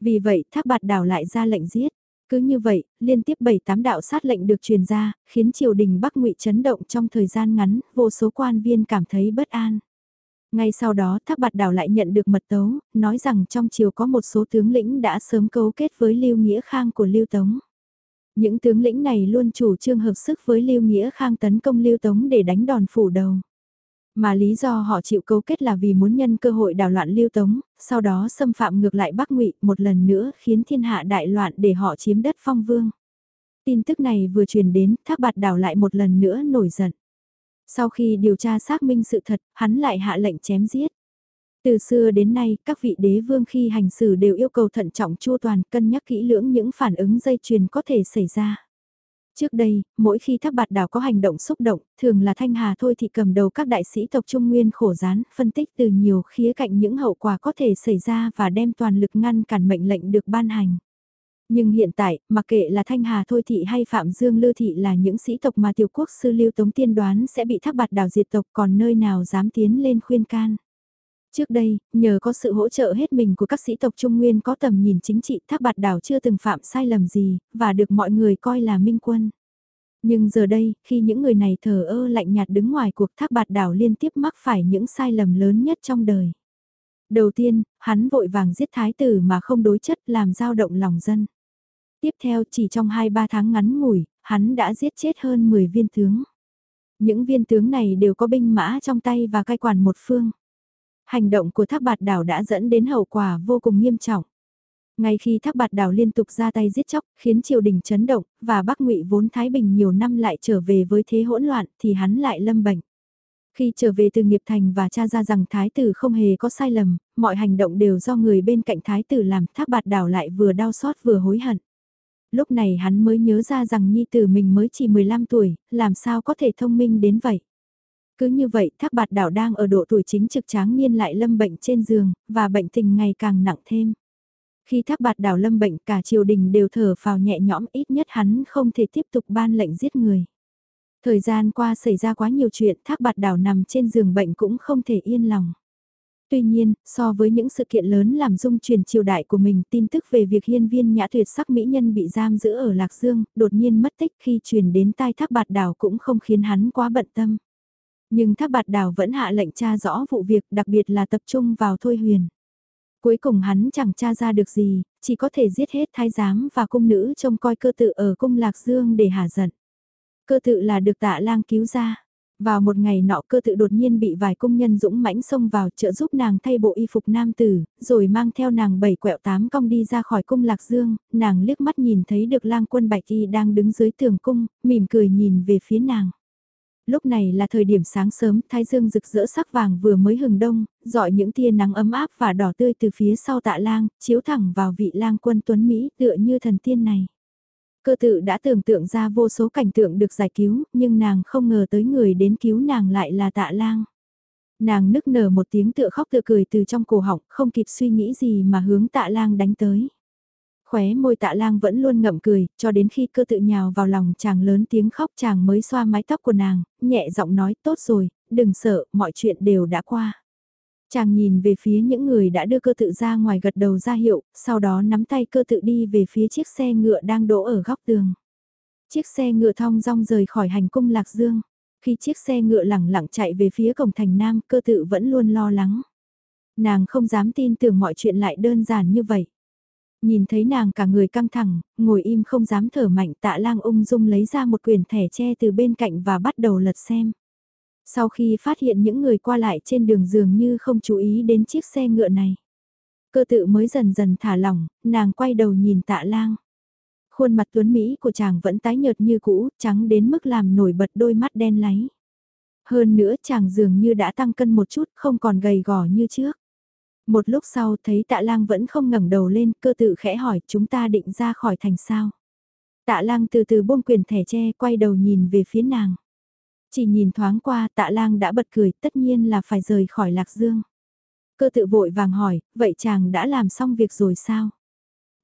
Vì vậy Thác Bạt Đảo lại ra lệnh giết. Cứ như vậy, liên tiếp 7-8 đạo sát lệnh được truyền ra, khiến triều đình Bắc Ngụy chấn động trong thời gian ngắn, vô số quan viên cảm thấy bất an. Ngay sau đó Thác Bạt Đảo lại nhận được mật tấu, nói rằng trong triều có một số tướng lĩnh đã sớm cấu kết với Lưu Nghĩa Khang của Lưu Tống. Những tướng lĩnh này luôn chủ trương hợp sức với Lưu Nghĩa Khang tấn công Lưu Tống để đánh đòn phủ đầu. Mà lý do họ chịu cấu kết là vì muốn nhân cơ hội đảo loạn Lưu Tống, sau đó xâm phạm ngược lại Bắc Ngụy một lần nữa khiến thiên hạ đại loạn để họ chiếm đất phong vương. Tin tức này vừa truyền đến, Thác Bạt đảo lại một lần nữa nổi giận. Sau khi điều tra xác minh sự thật, hắn lại hạ lệnh chém giết. Từ xưa đến nay, các vị đế vương khi hành xử đều yêu cầu thận trọng chua toàn, cân nhắc kỹ lưỡng những phản ứng dây chuyền có thể xảy ra. Trước đây, mỗi khi thác bạt đảo có hành động xúc động, thường là Thanh Hà thôi thì cầm đầu các đại sĩ tộc Trung Nguyên khổ gián, phân tích từ nhiều khía cạnh những hậu quả có thể xảy ra và đem toàn lực ngăn cản mệnh lệnh được ban hành. Nhưng hiện tại, mặc kệ là Thanh Hà Thôi Thị hay Phạm Dương Lư Thị là những sĩ tộc mà tiểu quốc sư Lưu Tống tiên đoán sẽ bị thác bạt đảo diệt tộc còn nơi nào dám tiến lên khuyên can. Trước đây, nhờ có sự hỗ trợ hết mình của các sĩ tộc Trung Nguyên có tầm nhìn chính trị thác bạt đảo chưa từng phạm sai lầm gì, và được mọi người coi là minh quân. Nhưng giờ đây, khi những người này thờ ơ lạnh nhạt đứng ngoài cuộc thác bạt đảo liên tiếp mắc phải những sai lầm lớn nhất trong đời. Đầu tiên, hắn vội vàng giết thái tử mà không đối chất làm dao động lòng dân. Tiếp theo chỉ trong 2-3 tháng ngắn ngủi, hắn đã giết chết hơn 10 viên tướng. Những viên tướng này đều có binh mã trong tay và cai quản một phương. Hành động của thác bạt đảo đã dẫn đến hậu quả vô cùng nghiêm trọng. Ngay khi thác bạt đảo liên tục ra tay giết chóc, khiến triều đình chấn động, và Bắc ngụy vốn Thái Bình nhiều năm lại trở về với thế hỗn loạn, thì hắn lại lâm bệnh. Khi trở về từ nghiệp thành và tra ra rằng thái tử không hề có sai lầm, mọi hành động đều do người bên cạnh thái tử làm thác bạt đảo lại vừa đau xót vừa hối hận. Lúc này hắn mới nhớ ra rằng nhi tử mình mới chỉ 15 tuổi, làm sao có thể thông minh đến vậy. Cứ như vậy thác bạt đảo đang ở độ tuổi chính trực tráng niên lại lâm bệnh trên giường, và bệnh tình ngày càng nặng thêm. Khi thác bạt đảo lâm bệnh cả triều đình đều thở phào nhẹ nhõm ít nhất hắn không thể tiếp tục ban lệnh giết người. Thời gian qua xảy ra quá nhiều chuyện thác bạt đảo nằm trên giường bệnh cũng không thể yên lòng. Tuy nhiên, so với những sự kiện lớn làm dung truyền triều đại của mình tin tức về việc hiên viên nhã tuyệt sắc mỹ nhân bị giam giữ ở Lạc Dương, đột nhiên mất tích khi truyền đến tai thác bạt đảo cũng không khiến hắn quá bận tâm. Nhưng thác bạt đào vẫn hạ lệnh tra rõ vụ việc đặc biệt là tập trung vào thôi huyền. Cuối cùng hắn chẳng tra ra được gì, chỉ có thể giết hết thái giám và cung nữ trông coi cơ tự ở cung Lạc Dương để hả giận. Cơ tự là được tạ lang cứu ra. Vào một ngày nọ cơ tự đột nhiên bị vài công nhân dũng mãnh xông vào trợ giúp nàng thay bộ y phục nam tử, rồi mang theo nàng bảy quẹo tám cong đi ra khỏi cung lạc dương, nàng liếc mắt nhìn thấy được lang quân bạch y đang đứng dưới tường cung, mỉm cười nhìn về phía nàng. Lúc này là thời điểm sáng sớm, thái dương rực rỡ sắc vàng vừa mới hừng đông, dọi những tia nắng ấm áp và đỏ tươi từ phía sau tạ lang, chiếu thẳng vào vị lang quân tuấn Mỹ tựa như thần tiên này. Cơ tự đã tưởng tượng ra vô số cảnh tượng được giải cứu, nhưng nàng không ngờ tới người đến cứu nàng lại là tạ lang. Nàng nức nở một tiếng tựa khóc tựa cười từ trong cổ họng, không kịp suy nghĩ gì mà hướng tạ lang đánh tới. Khóe môi tạ lang vẫn luôn ngậm cười, cho đến khi cơ tự nhào vào lòng chàng lớn tiếng khóc chàng mới xoa mái tóc của nàng, nhẹ giọng nói tốt rồi, đừng sợ, mọi chuyện đều đã qua. Chàng nhìn về phía những người đã đưa cơ tự ra ngoài gật đầu ra hiệu, sau đó nắm tay cơ tự đi về phía chiếc xe ngựa đang đỗ ở góc tường. Chiếc xe ngựa thong dong rời khỏi hành cung Lạc Dương. Khi chiếc xe ngựa lẳng lặng chạy về phía cổng thành Nam, cơ tự vẫn luôn lo lắng. Nàng không dám tin tưởng mọi chuyện lại đơn giản như vậy. Nhìn thấy nàng cả người căng thẳng, ngồi im không dám thở mạnh tạ lang ung dung lấy ra một quyển thẻ tre từ bên cạnh và bắt đầu lật xem. Sau khi phát hiện những người qua lại trên đường dường như không chú ý đến chiếc xe ngựa này. Cơ tự mới dần dần thả lỏng, nàng quay đầu nhìn tạ lang. Khuôn mặt tuấn Mỹ của chàng vẫn tái nhợt như cũ, trắng đến mức làm nổi bật đôi mắt đen láy. Hơn nữa chàng dường như đã tăng cân một chút, không còn gầy gò như trước. Một lúc sau thấy tạ lang vẫn không ngẩng đầu lên, cơ tự khẽ hỏi chúng ta định ra khỏi thành sao. Tạ lang từ từ buông quyền thẻ tre quay đầu nhìn về phía nàng. Chỉ nhìn thoáng qua tạ lang đã bật cười tất nhiên là phải rời khỏi Lạc Dương. Cơ tự vội vàng hỏi, vậy chàng đã làm xong việc rồi sao?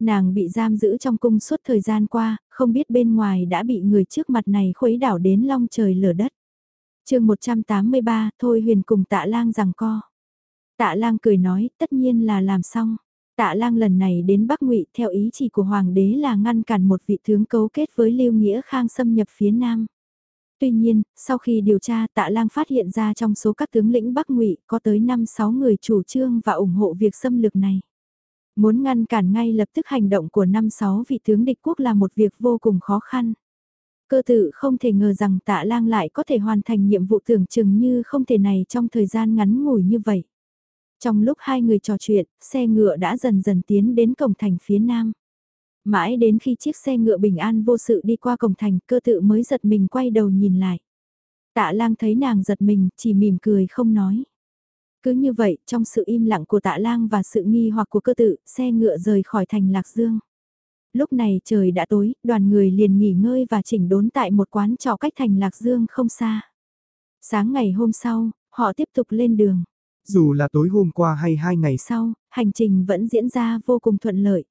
Nàng bị giam giữ trong cung suốt thời gian qua, không biết bên ngoài đã bị người trước mặt này khuấy đảo đến long trời lở đất. chương 183, Thôi huyền cùng tạ lang rằng co. Tạ lang cười nói, tất nhiên là làm xong. Tạ lang lần này đến Bắc Ngụy theo ý chỉ của Hoàng đế là ngăn cản một vị tướng cấu kết với Lưu Nghĩa Khang xâm nhập phía Nam. Tuy nhiên, sau khi điều tra tạ lang phát hiện ra trong số các tướng lĩnh Bắc Ngụy có tới 5-6 người chủ trương và ủng hộ việc xâm lược này. Muốn ngăn cản ngay lập tức hành động của 5-6 vị tướng địch quốc là một việc vô cùng khó khăn. Cơ tự không thể ngờ rằng tạ lang lại có thể hoàn thành nhiệm vụ tưởng chừng như không thể này trong thời gian ngắn ngủi như vậy. Trong lúc hai người trò chuyện, xe ngựa đã dần dần tiến đến cổng thành phía nam. Mãi đến khi chiếc xe ngựa bình an vô sự đi qua cổng thành cơ tự mới giật mình quay đầu nhìn lại. Tạ lang thấy nàng giật mình, chỉ mỉm cười không nói. Cứ như vậy, trong sự im lặng của tạ lang và sự nghi hoặc của cơ tự, xe ngựa rời khỏi thành Lạc Dương. Lúc này trời đã tối, đoàn người liền nghỉ ngơi và chỉnh đốn tại một quán trọ cách thành Lạc Dương không xa. Sáng ngày hôm sau, họ tiếp tục lên đường. Dù là tối hôm qua hay hai ngày sau, hành trình vẫn diễn ra vô cùng thuận lợi.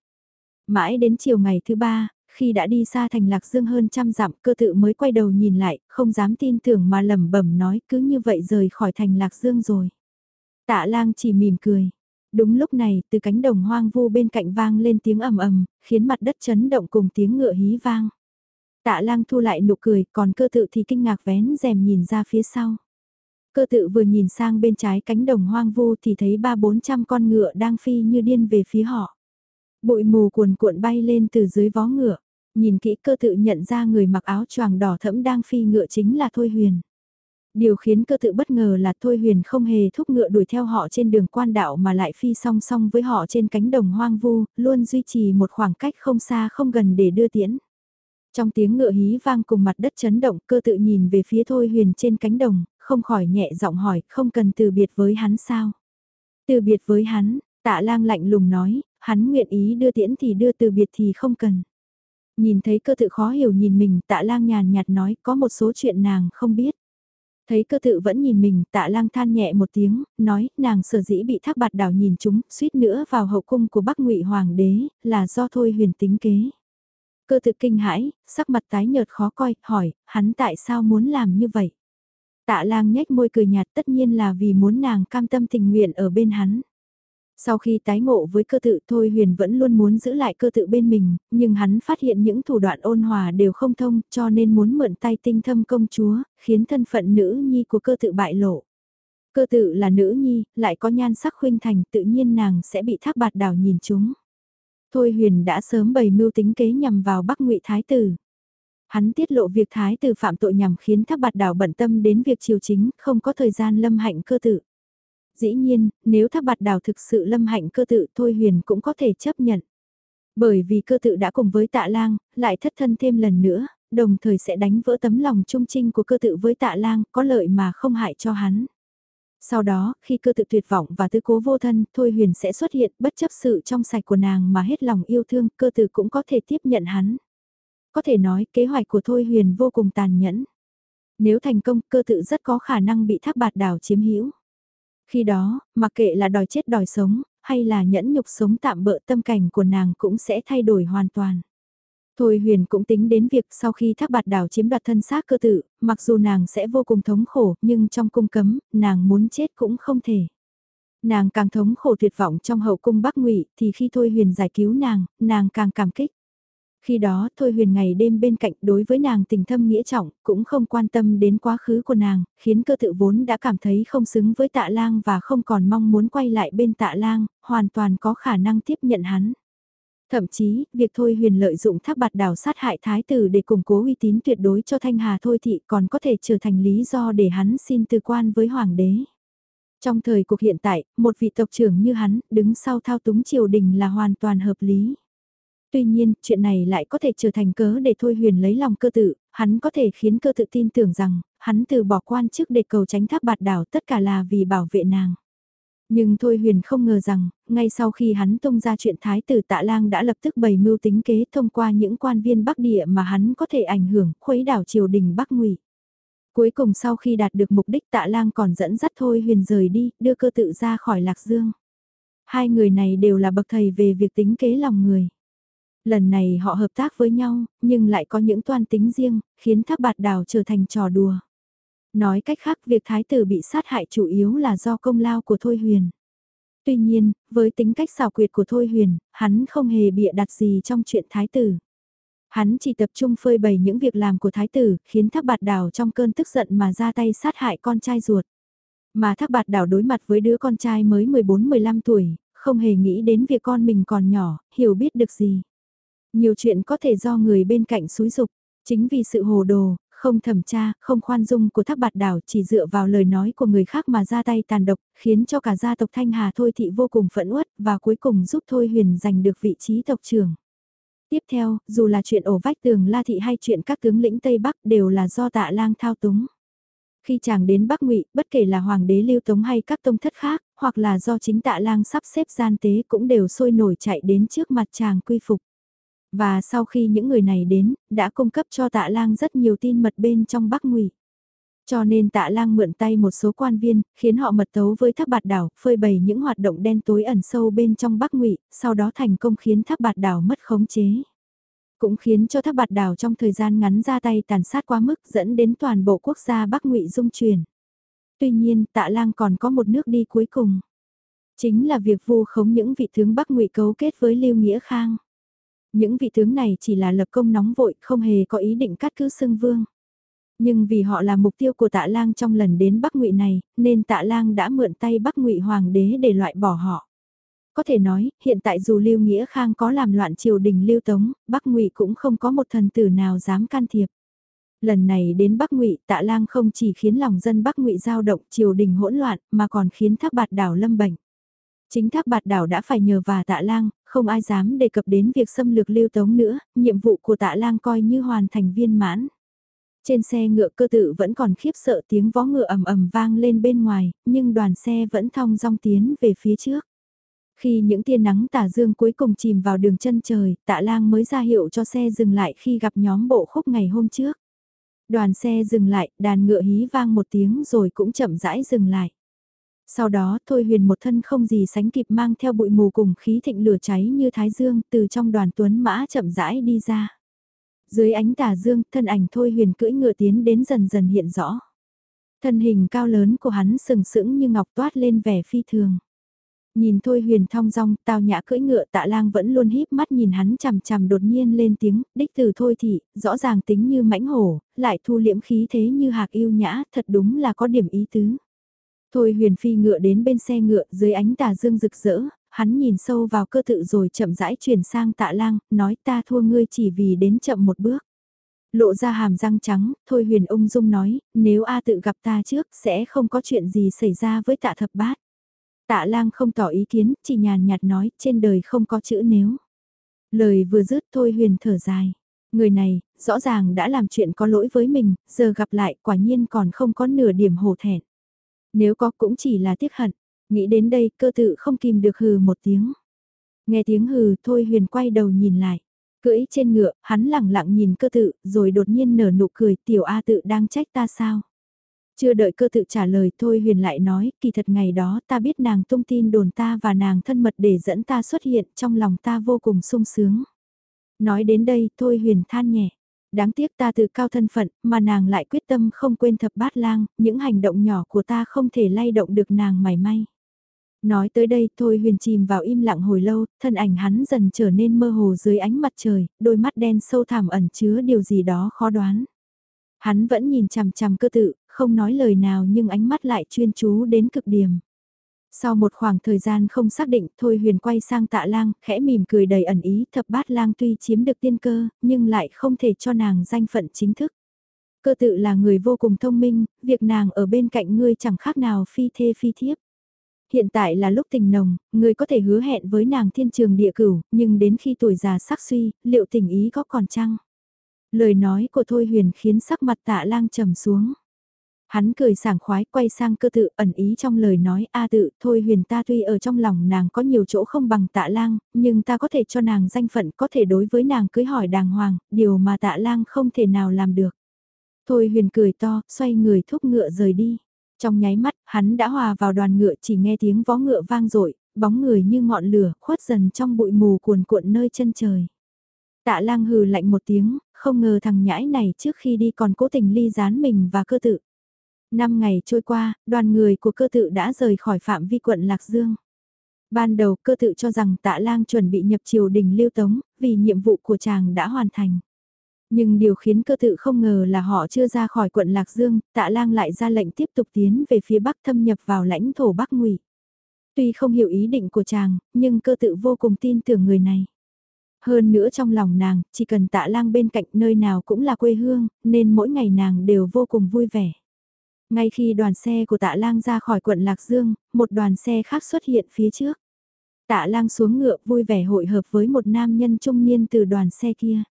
Mãi đến chiều ngày thứ ba, khi đã đi xa thành Lạc Dương hơn trăm dặm cơ tự mới quay đầu nhìn lại, không dám tin tưởng mà lẩm bẩm nói cứ như vậy rời khỏi thành Lạc Dương rồi. Tạ lang chỉ mỉm cười. Đúng lúc này, từ cánh đồng hoang vu bên cạnh vang lên tiếng ầm ầm, khiến mặt đất chấn động cùng tiếng ngựa hí vang. Tạ lang thu lại nụ cười, còn cơ tự thì kinh ngạc vén rèm nhìn ra phía sau. Cơ tự vừa nhìn sang bên trái cánh đồng hoang vu thì thấy ba bốn trăm con ngựa đang phi như điên về phía họ. Bụi mù cuồn cuộn bay lên từ dưới vó ngựa. Nhìn kỹ cơ tự nhận ra người mặc áo choàng đỏ thẫm đang phi ngựa chính là Thôi Huyền. Điều khiến cơ tự bất ngờ là Thôi Huyền không hề thúc ngựa đuổi theo họ trên đường quan đạo mà lại phi song song với họ trên cánh đồng hoang vu, luôn duy trì một khoảng cách không xa không gần để đưa tiễn. Trong tiếng ngựa hí vang cùng mặt đất chấn động cơ tự nhìn về phía Thôi Huyền trên cánh đồng, không khỏi nhẹ giọng hỏi không cần từ biệt với hắn sao. Từ biệt với hắn, tạ lang lạnh lùng nói, hắn nguyện ý đưa tiễn thì đưa từ biệt thì không cần. Nhìn thấy cơ tự khó hiểu nhìn mình tạ lang nhàn nhạt nói có một số chuyện nàng không biết. Thấy cơ tự vẫn nhìn mình, tạ lang than nhẹ một tiếng, nói, nàng sở dĩ bị thác bạt đảo nhìn chúng, suýt nữa vào hậu cung của bắc ngụy hoàng đế, là do thôi huyền tính kế. Cơ tự kinh hãi, sắc mặt tái nhợt khó coi, hỏi, hắn tại sao muốn làm như vậy? Tạ lang nhếch môi cười nhạt tất nhiên là vì muốn nàng cam tâm tình nguyện ở bên hắn. Sau khi tái ngộ với cơ tự Thôi Huyền vẫn luôn muốn giữ lại cơ tự bên mình, nhưng hắn phát hiện những thủ đoạn ôn hòa đều không thông cho nên muốn mượn tay tinh thâm công chúa, khiến thân phận nữ nhi của cơ tự bại lộ. Cơ tự là nữ nhi, lại có nhan sắc khuynh thành tự nhiên nàng sẽ bị thác bạt đảo nhìn chúng. Thôi Huyền đã sớm bày mưu tính kế nhằm vào Bắc Ngụy Thái tử. Hắn tiết lộ việc Thái tử phạm tội nhằm khiến thác bạt đảo bận tâm đến việc triều chính, không có thời gian lâm hạnh cơ tự. Dĩ nhiên, nếu thác bạt đảo thực sự lâm hạnh cơ tự Thôi Huyền cũng có thể chấp nhận. Bởi vì cơ tự đã cùng với tạ lang, lại thất thân thêm lần nữa, đồng thời sẽ đánh vỡ tấm lòng trung trinh của cơ tự với tạ lang, có lợi mà không hại cho hắn. Sau đó, khi cơ tự tuyệt vọng và tư cố vô thân, Thôi Huyền sẽ xuất hiện bất chấp sự trong sạch của nàng mà hết lòng yêu thương, cơ tự cũng có thể tiếp nhận hắn. Có thể nói, kế hoạch của Thôi Huyền vô cùng tàn nhẫn. Nếu thành công, cơ tự rất có khả năng bị thác bạt đảo chiếm hữu. Khi đó, mặc kệ là đòi chết đòi sống, hay là nhẫn nhục sống tạm bỡ tâm cảnh của nàng cũng sẽ thay đổi hoàn toàn. Thôi huyền cũng tính đến việc sau khi thác bạt đảo chiếm đoạt thân xác cơ tử, mặc dù nàng sẽ vô cùng thống khổ, nhưng trong cung cấm, nàng muốn chết cũng không thể. Nàng càng thống khổ tuyệt vọng trong hậu cung bắc ngụy thì khi Thôi huyền giải cứu nàng, nàng càng cảm kích. Khi đó Thôi Huyền ngày đêm bên cạnh đối với nàng tình thâm nghĩa trọng, cũng không quan tâm đến quá khứ của nàng, khiến cơ tự vốn đã cảm thấy không xứng với tạ lang và không còn mong muốn quay lại bên tạ lang, hoàn toàn có khả năng tiếp nhận hắn. Thậm chí, việc Thôi Huyền lợi dụng thác bạt đảo sát hại thái tử để củng cố uy tín tuyệt đối cho Thanh Hà Thôi Thị còn có thể trở thành lý do để hắn xin tư quan với Hoàng đế. Trong thời cuộc hiện tại, một vị tộc trưởng như hắn, đứng sau thao túng triều đình là hoàn toàn hợp lý. Tuy nhiên, chuyện này lại có thể trở thành cớ để Thôi Huyền lấy lòng cơ tự, hắn có thể khiến cơ tự tin tưởng rằng, hắn từ bỏ quan chức để cầu tránh tháp bạt đảo tất cả là vì bảo vệ nàng. Nhưng Thôi Huyền không ngờ rằng, ngay sau khi hắn tung ra chuyện Thái tử Tạ Lang đã lập tức bày mưu tính kế thông qua những quan viên Bắc Địa mà hắn có thể ảnh hưởng, khuấy đảo triều đình Bắc Ngụy. Cuối cùng sau khi đạt được mục đích Tạ Lang còn dẫn dắt Thôi Huyền rời đi, đưa cơ tự ra khỏi Lạc Dương. Hai người này đều là bậc thầy về việc tính kế lòng người. Lần này họ hợp tác với nhau, nhưng lại có những toan tính riêng, khiến thác bạt Đào trở thành trò đùa. Nói cách khác việc thái tử bị sát hại chủ yếu là do công lao của Thôi Huyền. Tuy nhiên, với tính cách xảo quyệt của Thôi Huyền, hắn không hề bịa đặt gì trong chuyện thái tử. Hắn chỉ tập trung phơi bày những việc làm của thái tử, khiến thác bạt đảo trong cơn tức giận mà ra tay sát hại con trai ruột. Mà thác bạt đảo đối mặt với đứa con trai mới 14-15 tuổi, không hề nghĩ đến việc con mình còn nhỏ, hiểu biết được gì. Nhiều chuyện có thể do người bên cạnh xúi dục, chính vì sự hồ đồ, không thẩm tra, không khoan dung của thác bạt đảo chỉ dựa vào lời nói của người khác mà ra tay tàn độc, khiến cho cả gia tộc Thanh Hà Thôi Thị vô cùng phẫn uất và cuối cùng giúp Thôi Huyền giành được vị trí tộc trưởng. Tiếp theo, dù là chuyện ổ vách tường La Thị hay chuyện các tướng lĩnh Tây Bắc đều là do tạ lang thao túng. Khi chàng đến Bắc Ngụy, bất kể là hoàng đế Lưu Tống hay các tông thất khác, hoặc là do chính tạ lang sắp xếp gian tế cũng đều sôi nổi chạy đến trước mặt chàng quy phục. Và sau khi những người này đến, đã cung cấp cho tạ lang rất nhiều tin mật bên trong Bắc Ngụy. Cho nên tạ lang mượn tay một số quan viên, khiến họ mật tấu với thác bạt đảo, phơi bày những hoạt động đen tối ẩn sâu bên trong Bắc Ngụy, sau đó thành công khiến thác bạt đảo mất khống chế. Cũng khiến cho Tháp bạt đảo trong thời gian ngắn ra tay tàn sát quá mức dẫn đến toàn bộ quốc gia Bắc Ngụy dung chuyển. Tuy nhiên tạ lang còn có một nước đi cuối cùng. Chính là việc vu khống những vị tướng Bắc Ngụy cấu kết với Lưu Nghĩa Khang. Những vị tướng này chỉ là lập công nóng vội, không hề có ý định cắt cứ xưng vương. Nhưng vì họ là mục tiêu của tạ lang trong lần đến Bắc Ngụy này, nên tạ lang đã mượn tay Bắc Ngụy Hoàng đế để loại bỏ họ. Có thể nói, hiện tại dù Lưu Nghĩa Khang có làm loạn triều đình Lưu Tống, Bắc Ngụy cũng không có một thần tử nào dám can thiệp. Lần này đến Bắc Ngụy, Tạ Lang không chỉ khiến lòng dân Bắc Ngụy dao động, triều đình hỗn loạn, mà còn khiến Thác Bạt Đảo lâm bệnh. Chính Thác Bạt Đảo đã phải nhờ và Tạ Lang, không ai dám đề cập đến việc xâm lược Lưu Tống nữa, nhiệm vụ của Tạ Lang coi như hoàn thành viên mãn. Trên xe ngựa cơ tự vẫn còn khiếp sợ tiếng vó ngựa ầm ầm vang lên bên ngoài, nhưng đoàn xe vẫn thong dong tiến về phía trước. Khi những tia nắng tà dương cuối cùng chìm vào đường chân trời, tạ lang mới ra hiệu cho xe dừng lại khi gặp nhóm bộ khúc ngày hôm trước. Đoàn xe dừng lại, đàn ngựa hí vang một tiếng rồi cũng chậm rãi dừng lại. Sau đó Thôi Huyền một thân không gì sánh kịp mang theo bụi mù cùng khí thịnh lửa cháy như thái dương từ trong đoàn tuấn mã chậm rãi đi ra. Dưới ánh tà dương, thân ảnh Thôi Huyền cưỡi ngựa tiến đến dần dần hiện rõ. Thân hình cao lớn của hắn sừng sững như ngọc toát lên vẻ phi thường. Nhìn Thôi Huyền thong dong, tao nhã cưỡi ngựa tạ lang vẫn luôn híp mắt nhìn hắn chằm chằm đột nhiên lên tiếng, đích từ Thôi thị, rõ ràng tính như mãnh hổ, lại thu liễm khí thế như hạc yêu nhã, thật đúng là có điểm ý tứ. Thôi Huyền phi ngựa đến bên xe ngựa dưới ánh tà dương rực rỡ, hắn nhìn sâu vào cơ tự rồi chậm rãi chuyển sang tạ lang, nói ta thua ngươi chỉ vì đến chậm một bước. Lộ ra hàm răng trắng, Thôi Huyền ung dung nói, nếu A tự gặp ta trước sẽ không có chuyện gì xảy ra với tạ thập bát. Tạ lang không tỏ ý kiến, chỉ nhàn nhạt nói, trên đời không có chữ nếu. Lời vừa dứt thôi huyền thở dài. Người này, rõ ràng đã làm chuyện có lỗi với mình, giờ gặp lại quả nhiên còn không có nửa điểm hổ thẹn. Nếu có cũng chỉ là tiếc hận. Nghĩ đến đây cơ tự không kìm được hừ một tiếng. Nghe tiếng hừ thôi huyền quay đầu nhìn lại. Cưỡi trên ngựa, hắn lẳng lặng nhìn cơ tự, rồi đột nhiên nở nụ cười tiểu A tự đang trách ta sao. Chưa đợi cơ tự trả lời thôi huyền lại nói, kỳ thật ngày đó ta biết nàng tung tin đồn ta và nàng thân mật để dẫn ta xuất hiện trong lòng ta vô cùng sung sướng. Nói đến đây thôi huyền than nhẹ. Đáng tiếc ta từ cao thân phận mà nàng lại quyết tâm không quên thập bát lang, những hành động nhỏ của ta không thể lay động được nàng mảy may. Nói tới đây thôi huyền chìm vào im lặng hồi lâu, thân ảnh hắn dần trở nên mơ hồ dưới ánh mặt trời, đôi mắt đen sâu thẳm ẩn chứa điều gì đó khó đoán. Hắn vẫn nhìn chằm chằm cơ tự, không nói lời nào nhưng ánh mắt lại chuyên chú đến cực điểm. Sau một khoảng thời gian không xác định, Thôi Huyền quay sang tạ lang, khẽ mỉm cười đầy ẩn ý, thập bát lang tuy chiếm được tiên cơ, nhưng lại không thể cho nàng danh phận chính thức. Cơ tự là người vô cùng thông minh, việc nàng ở bên cạnh ngươi chẳng khác nào phi thê phi thiếp. Hiện tại là lúc tình nồng, ngươi có thể hứa hẹn với nàng thiên trường địa cửu, nhưng đến khi tuổi già sắc suy, liệu tình ý có còn chăng? Lời nói của Thôi Huyền khiến sắc mặt tạ lang trầm xuống. Hắn cười sảng khoái quay sang cơ tự ẩn ý trong lời nói a tự thôi huyền ta tuy ở trong lòng nàng có nhiều chỗ không bằng tạ lang, nhưng ta có thể cho nàng danh phận có thể đối với nàng cưới hỏi đàng hoàng, điều mà tạ lang không thể nào làm được. Thôi huyền cười to, xoay người thúc ngựa rời đi. Trong nháy mắt, hắn đã hòa vào đoàn ngựa chỉ nghe tiếng vó ngựa vang dội bóng người như ngọn lửa khuất dần trong bụi mù cuồn cuộn nơi chân trời. Tạ lang hừ lạnh một tiếng, không ngờ thằng nhãi này trước khi đi còn cố tình ly gián mình và cơ tự. Năm ngày trôi qua, đoàn người của cơ tự đã rời khỏi phạm vi quận Lạc Dương. Ban đầu cơ tự cho rằng tạ lang chuẩn bị nhập triều đình lưu tống, vì nhiệm vụ của chàng đã hoàn thành. Nhưng điều khiến cơ tự không ngờ là họ chưa ra khỏi quận Lạc Dương, tạ lang lại ra lệnh tiếp tục tiến về phía bắc thâm nhập vào lãnh thổ Bắc Ngụy. Tuy không hiểu ý định của chàng, nhưng cơ tự vô cùng tin tưởng người này. Hơn nữa trong lòng nàng, chỉ cần tạ lang bên cạnh nơi nào cũng là quê hương, nên mỗi ngày nàng đều vô cùng vui vẻ. Ngay khi đoàn xe của tạ lang ra khỏi quận Lạc Dương, một đoàn xe khác xuất hiện phía trước. Tạ lang xuống ngựa vui vẻ hội hợp với một nam nhân trung niên từ đoàn xe kia.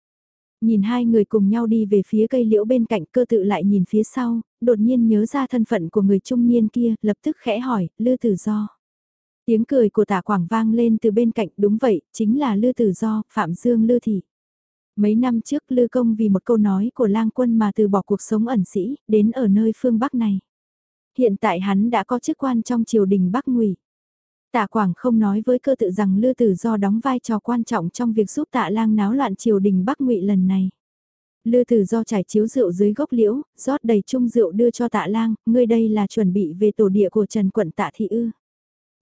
Nhìn hai người cùng nhau đi về phía cây liễu bên cạnh cơ tự lại nhìn phía sau, đột nhiên nhớ ra thân phận của người trung niên kia, lập tức khẽ hỏi, Lư Tử Do. Tiếng cười của Tạ quảng vang lên từ bên cạnh, đúng vậy, chính là Lư Tử Do, Phạm Dương Lư Thị. Mấy năm trước Lư Công vì một câu nói của lang quân mà từ bỏ cuộc sống ẩn sĩ, đến ở nơi phương Bắc này. Hiện tại hắn đã có chức quan trong triều đình Bắc Ngụy. Tạ Quảng không nói với cơ tự rằng Lư Tử Do đóng vai trò quan trọng trong việc giúp Tạ Lang náo loạn triều đình Bắc Ngụy lần này. Lư Tử Do trải chiếu rượu dưới gốc liễu, rót đầy chung rượu đưa cho Tạ Lang, ngươi đây là chuẩn bị về tổ địa của Trần Quận Tạ Thị Ư.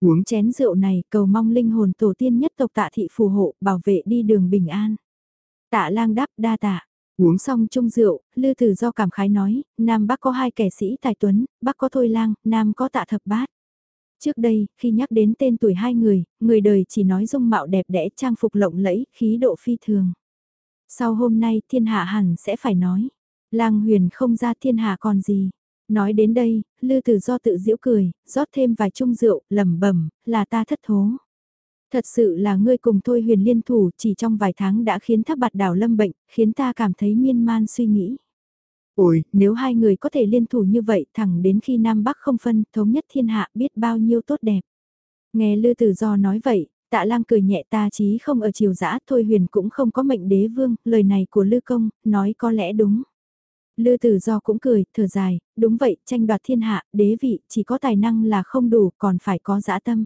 Uống chén rượu này, cầu mong linh hồn tổ tiên nhất tộc Tạ Thị phù hộ, bảo vệ đi đường bình an. Tạ Lang đáp đa tạ. Uống xong chung rượu, Lư Tử Do cảm khái nói, Nam Bắc có hai kẻ sĩ tài tuấn, Bắc có Thôi Lang, Nam có Tạ Thập Bát. Trước đây, khi nhắc đến tên tuổi hai người, người đời chỉ nói dung mạo đẹp đẽ trang phục lộng lẫy, khí độ phi thường. Sau hôm nay thiên hạ hẳn sẽ phải nói, lang huyền không ra thiên hạ còn gì. Nói đến đây, lư tử do tự giễu cười, rót thêm vài chung rượu, lẩm bẩm là ta thất thố. Thật sự là ngươi cùng thôi huyền liên thủ chỉ trong vài tháng đã khiến tháp bạt đảo lâm bệnh, khiến ta cảm thấy miên man suy nghĩ. Ôi, nếu hai người có thể liên thủ như vậy thẳng đến khi Nam Bắc không phân, thống nhất thiên hạ biết bao nhiêu tốt đẹp. Nghe Lư Tử Do nói vậy, tạ lang cười nhẹ ta chí không ở chiều dã thôi huyền cũng không có mệnh đế vương, lời này của Lư Công, nói có lẽ đúng. Lư Tử Do cũng cười, thở dài, đúng vậy, tranh đoạt thiên hạ, đế vị, chỉ có tài năng là không đủ, còn phải có dã tâm.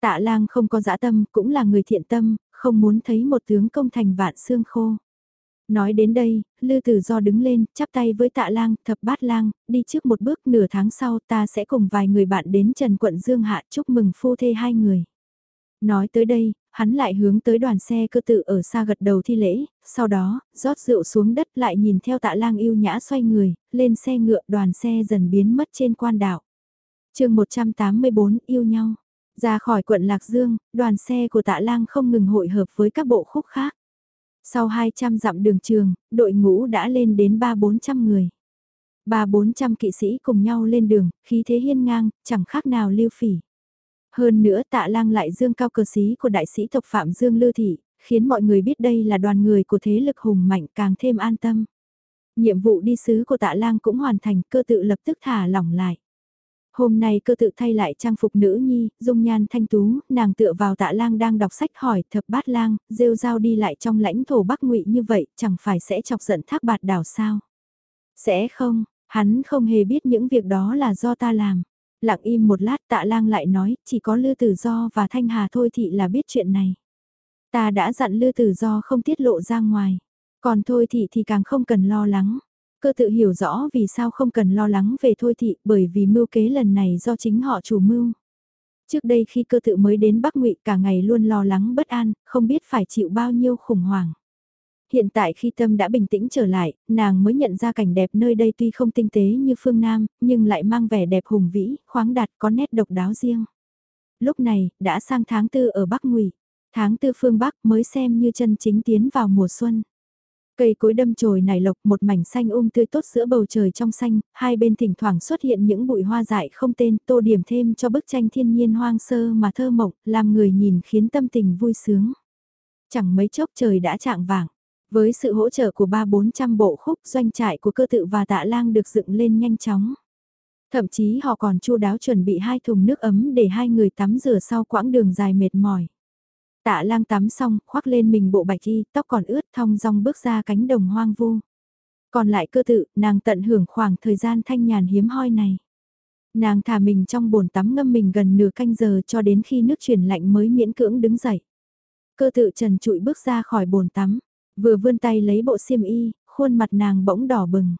Tạ lang không có dã tâm, cũng là người thiện tâm, không muốn thấy một tướng công thành vạn xương khô. Nói đến đây, Lư Tử Do đứng lên, chắp tay với tạ lang, thập bát lang, đi trước một bước nửa tháng sau ta sẽ cùng vài người bạn đến Trần Quận Dương Hạ chúc mừng phu thê hai người. Nói tới đây, hắn lại hướng tới đoàn xe cơ tự ở xa gật đầu thi lễ, sau đó, rót rượu xuống đất lại nhìn theo tạ lang yêu nhã xoay người, lên xe ngựa đoàn xe dần biến mất trên quan đảo. chương 184 yêu nhau. Ra khỏi quận Lạc Dương, đoàn xe của tạ lang không ngừng hội hợp với các bộ khúc khác. Sau 200 dặm đường trường, đội ngũ đã lên đến 3-400 người. Ba bốn trăm kỵ sĩ cùng nhau lên đường, khí thế hiên ngang, chẳng khác nào lưu phỉ. Hơn nữa tạ lang lại dương cao cờ sĩ của đại sĩ tộc Phạm Dương Lư Thị, khiến mọi người biết đây là đoàn người của thế lực hùng mạnh càng thêm an tâm. Nhiệm vụ đi sứ của tạ lang cũng hoàn thành cơ tự lập tức thả lỏng lại. Hôm nay cơ tự thay lại trang phục nữ nhi, dung nhan thanh tú, nàng tựa vào tạ lang đang đọc sách hỏi thập bát lang, rêu rao đi lại trong lãnh thổ bắc ngụy như vậy, chẳng phải sẽ chọc giận thác bạt đảo sao? Sẽ không, hắn không hề biết những việc đó là do ta làm. Lặng im một lát tạ lang lại nói, chỉ có Lư Tử Do và Thanh Hà thôi thị là biết chuyện này. Ta đã dặn Lư Tử Do không tiết lộ ra ngoài. Còn thôi thị thì càng không cần lo lắng. Cơ tự hiểu rõ vì sao không cần lo lắng về thôi thị bởi vì mưu kế lần này do chính họ chủ mưu. Trước đây khi cơ tự mới đến Bắc Ngụy cả ngày luôn lo lắng bất an, không biết phải chịu bao nhiêu khủng hoảng. Hiện tại khi tâm đã bình tĩnh trở lại, nàng mới nhận ra cảnh đẹp nơi đây tuy không tinh tế như phương Nam, nhưng lại mang vẻ đẹp hùng vĩ, khoáng đạt có nét độc đáo riêng. Lúc này, đã sang tháng tư ở Bắc Ngụy, tháng tư phương Bắc mới xem như chân chính tiến vào mùa xuân. Cây cối đâm chồi nảy lộc một mảnh xanh um tươi tốt giữa bầu trời trong xanh, hai bên thỉnh thoảng xuất hiện những bụi hoa dại không tên, tô điểm thêm cho bức tranh thiên nhiên hoang sơ mà thơ mộng, làm người nhìn khiến tâm tình vui sướng. Chẳng mấy chốc trời đã trạng vàng. Với sự hỗ trợ của ba bốn trăm bộ khúc doanh trại của cơ tự và tạ lang được dựng lên nhanh chóng. Thậm chí họ còn chu đáo chuẩn bị hai thùng nước ấm để hai người tắm rửa sau quãng đường dài mệt mỏi. Tạ lang tắm xong, khoác lên mình bộ bạch y, tóc còn ướt thong dong bước ra cánh đồng hoang vu. Còn lại cơ tự, nàng tận hưởng khoảng thời gian thanh nhàn hiếm hoi này. Nàng thả mình trong bồn tắm ngâm mình gần nửa canh giờ cho đến khi nước chuyển lạnh mới miễn cưỡng đứng dậy. Cơ tự trần trụi bước ra khỏi bồn tắm, vừa vươn tay lấy bộ xiêm y, khuôn mặt nàng bỗng đỏ bừng.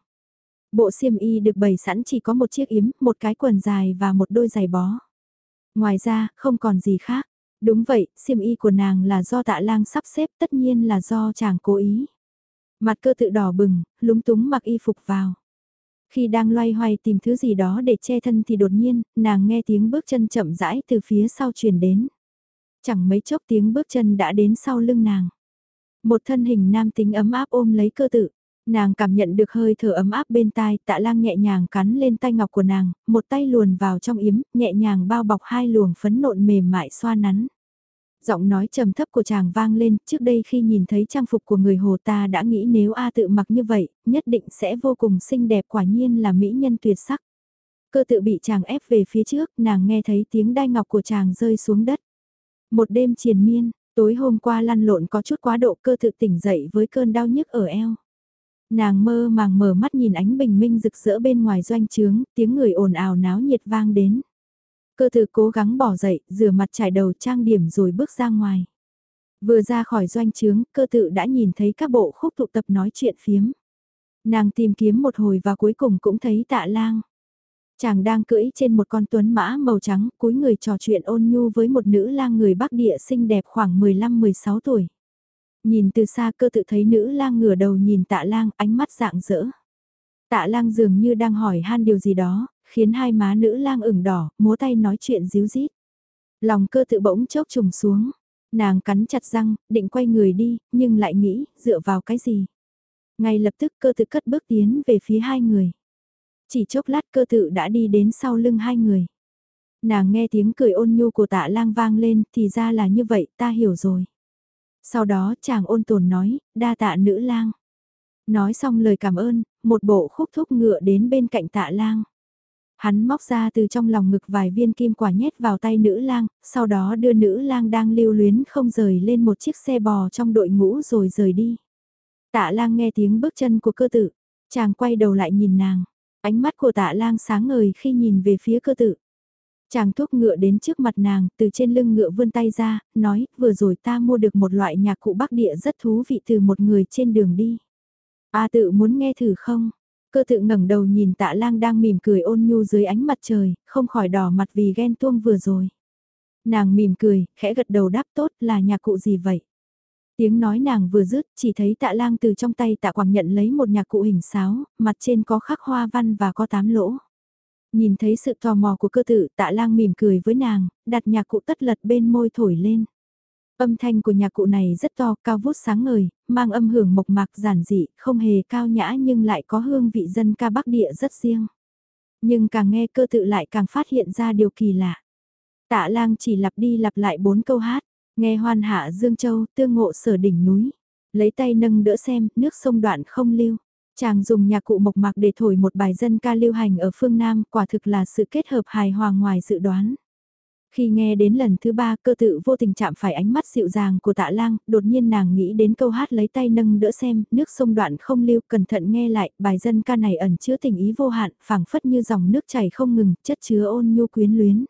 Bộ xiêm y được bày sẵn chỉ có một chiếc yếm, một cái quần dài và một đôi giày bó. Ngoài ra, không còn gì khác. Đúng vậy, xiêm y của nàng là do tạ lang sắp xếp tất nhiên là do chàng cố ý. Mặt cơ tự đỏ bừng, lúng túng mặc y phục vào. Khi đang loay hoay tìm thứ gì đó để che thân thì đột nhiên, nàng nghe tiếng bước chân chậm rãi từ phía sau truyền đến. Chẳng mấy chốc tiếng bước chân đã đến sau lưng nàng. Một thân hình nam tính ấm áp ôm lấy cơ tự. Nàng cảm nhận được hơi thở ấm áp bên tai, tạ lang nhẹ nhàng cắn lên tay ngọc của nàng, một tay luồn vào trong yếm, nhẹ nhàng bao bọc hai luồng phấn nộn mềm mại xoa nắn. Giọng nói trầm thấp của chàng vang lên, trước đây khi nhìn thấy trang phục của người hồ ta đã nghĩ nếu A tự mặc như vậy, nhất định sẽ vô cùng xinh đẹp quả nhiên là mỹ nhân tuyệt sắc. Cơ tự bị chàng ép về phía trước, nàng nghe thấy tiếng đai ngọc của chàng rơi xuống đất. Một đêm triền miên, tối hôm qua lăn lộn có chút quá độ cơ tự tỉnh dậy với cơn đau nhức ở eo. Nàng mơ màng mở mắt nhìn ánh bình minh rực rỡ bên ngoài doanh trướng, tiếng người ồn ào náo nhiệt vang đến. Cơ tự cố gắng bỏ dậy, rửa mặt trải đầu trang điểm rồi bước ra ngoài. Vừa ra khỏi doanh trướng, cơ tự đã nhìn thấy các bộ khúc tụ tập nói chuyện phiếm. Nàng tìm kiếm một hồi và cuối cùng cũng thấy tạ lang. Chàng đang cưỡi trên một con tuấn mã màu trắng, cúi người trò chuyện ôn nhu với một nữ lang người Bắc Địa xinh đẹp khoảng 15-16 tuổi. Nhìn từ xa cơ tự thấy nữ lang ngửa đầu nhìn tạ lang, ánh mắt dạng dỡ. Tạ lang dường như đang hỏi han điều gì đó, khiến hai má nữ lang ửng đỏ, múa tay nói chuyện díu dít. Lòng cơ tự bỗng chốc trùng xuống. Nàng cắn chặt răng, định quay người đi, nhưng lại nghĩ, dựa vào cái gì? Ngay lập tức cơ tự cất bước tiến về phía hai người. Chỉ chốc lát cơ tự đã đi đến sau lưng hai người. Nàng nghe tiếng cười ôn nhu của tạ lang vang lên, thì ra là như vậy, ta hiểu rồi. Sau đó chàng ôn tồn nói, đa tạ nữ lang. Nói xong lời cảm ơn, một bộ khúc thúc ngựa đến bên cạnh tạ lang. Hắn móc ra từ trong lòng ngực vài viên kim quả nhét vào tay nữ lang, sau đó đưa nữ lang đang lưu luyến không rời lên một chiếc xe bò trong đội ngũ rồi rời đi. Tạ lang nghe tiếng bước chân của cơ tử, chàng quay đầu lại nhìn nàng, ánh mắt của tạ lang sáng ngời khi nhìn về phía cơ tử. Chàng thuốc ngựa đến trước mặt nàng, từ trên lưng ngựa vươn tay ra, nói, vừa rồi ta mua được một loại nhạc cụ bắc địa rất thú vị từ một người trên đường đi. A à, tự muốn nghe thử không? Cơ tự ngẩng đầu nhìn tạ lang đang mỉm cười ôn nhu dưới ánh mặt trời, không khỏi đỏ mặt vì ghen tuông vừa rồi. Nàng mỉm cười, khẽ gật đầu đáp tốt là nhạc cụ gì vậy? Tiếng nói nàng vừa dứt, chỉ thấy tạ lang từ trong tay tạ quảng nhận lấy một nhạc cụ hình sáo, mặt trên có khắc hoa văn và có tám lỗ. Nhìn thấy sự tò mò của cơ tử tạ lang mỉm cười với nàng, đặt nhạc cụ tất lật bên môi thổi lên. Âm thanh của nhạc cụ này rất to, cao vút sáng ngời, mang âm hưởng mộc mạc giản dị, không hề cao nhã nhưng lại có hương vị dân ca bắc địa rất riêng. Nhưng càng nghe cơ tự lại càng phát hiện ra điều kỳ lạ. Tạ lang chỉ lặp đi lặp lại bốn câu hát, nghe hoan hạ Dương Châu, tương ngộ sở đỉnh núi. Lấy tay nâng đỡ xem, nước sông đoạn không lưu. Chàng dùng nhạc cụ mộc mạc để thổi một bài dân ca lưu hành ở phương Nam, quả thực là sự kết hợp hài hòa ngoài dự đoán. Khi nghe đến lần thứ ba cơ tự vô tình chạm phải ánh mắt dịu dàng của tạ lang, đột nhiên nàng nghĩ đến câu hát lấy tay nâng đỡ xem, nước sông đoạn không lưu, cẩn thận nghe lại, bài dân ca này ẩn chứa tình ý vô hạn, phảng phất như dòng nước chảy không ngừng, chất chứa ôn nhu quyến luyến.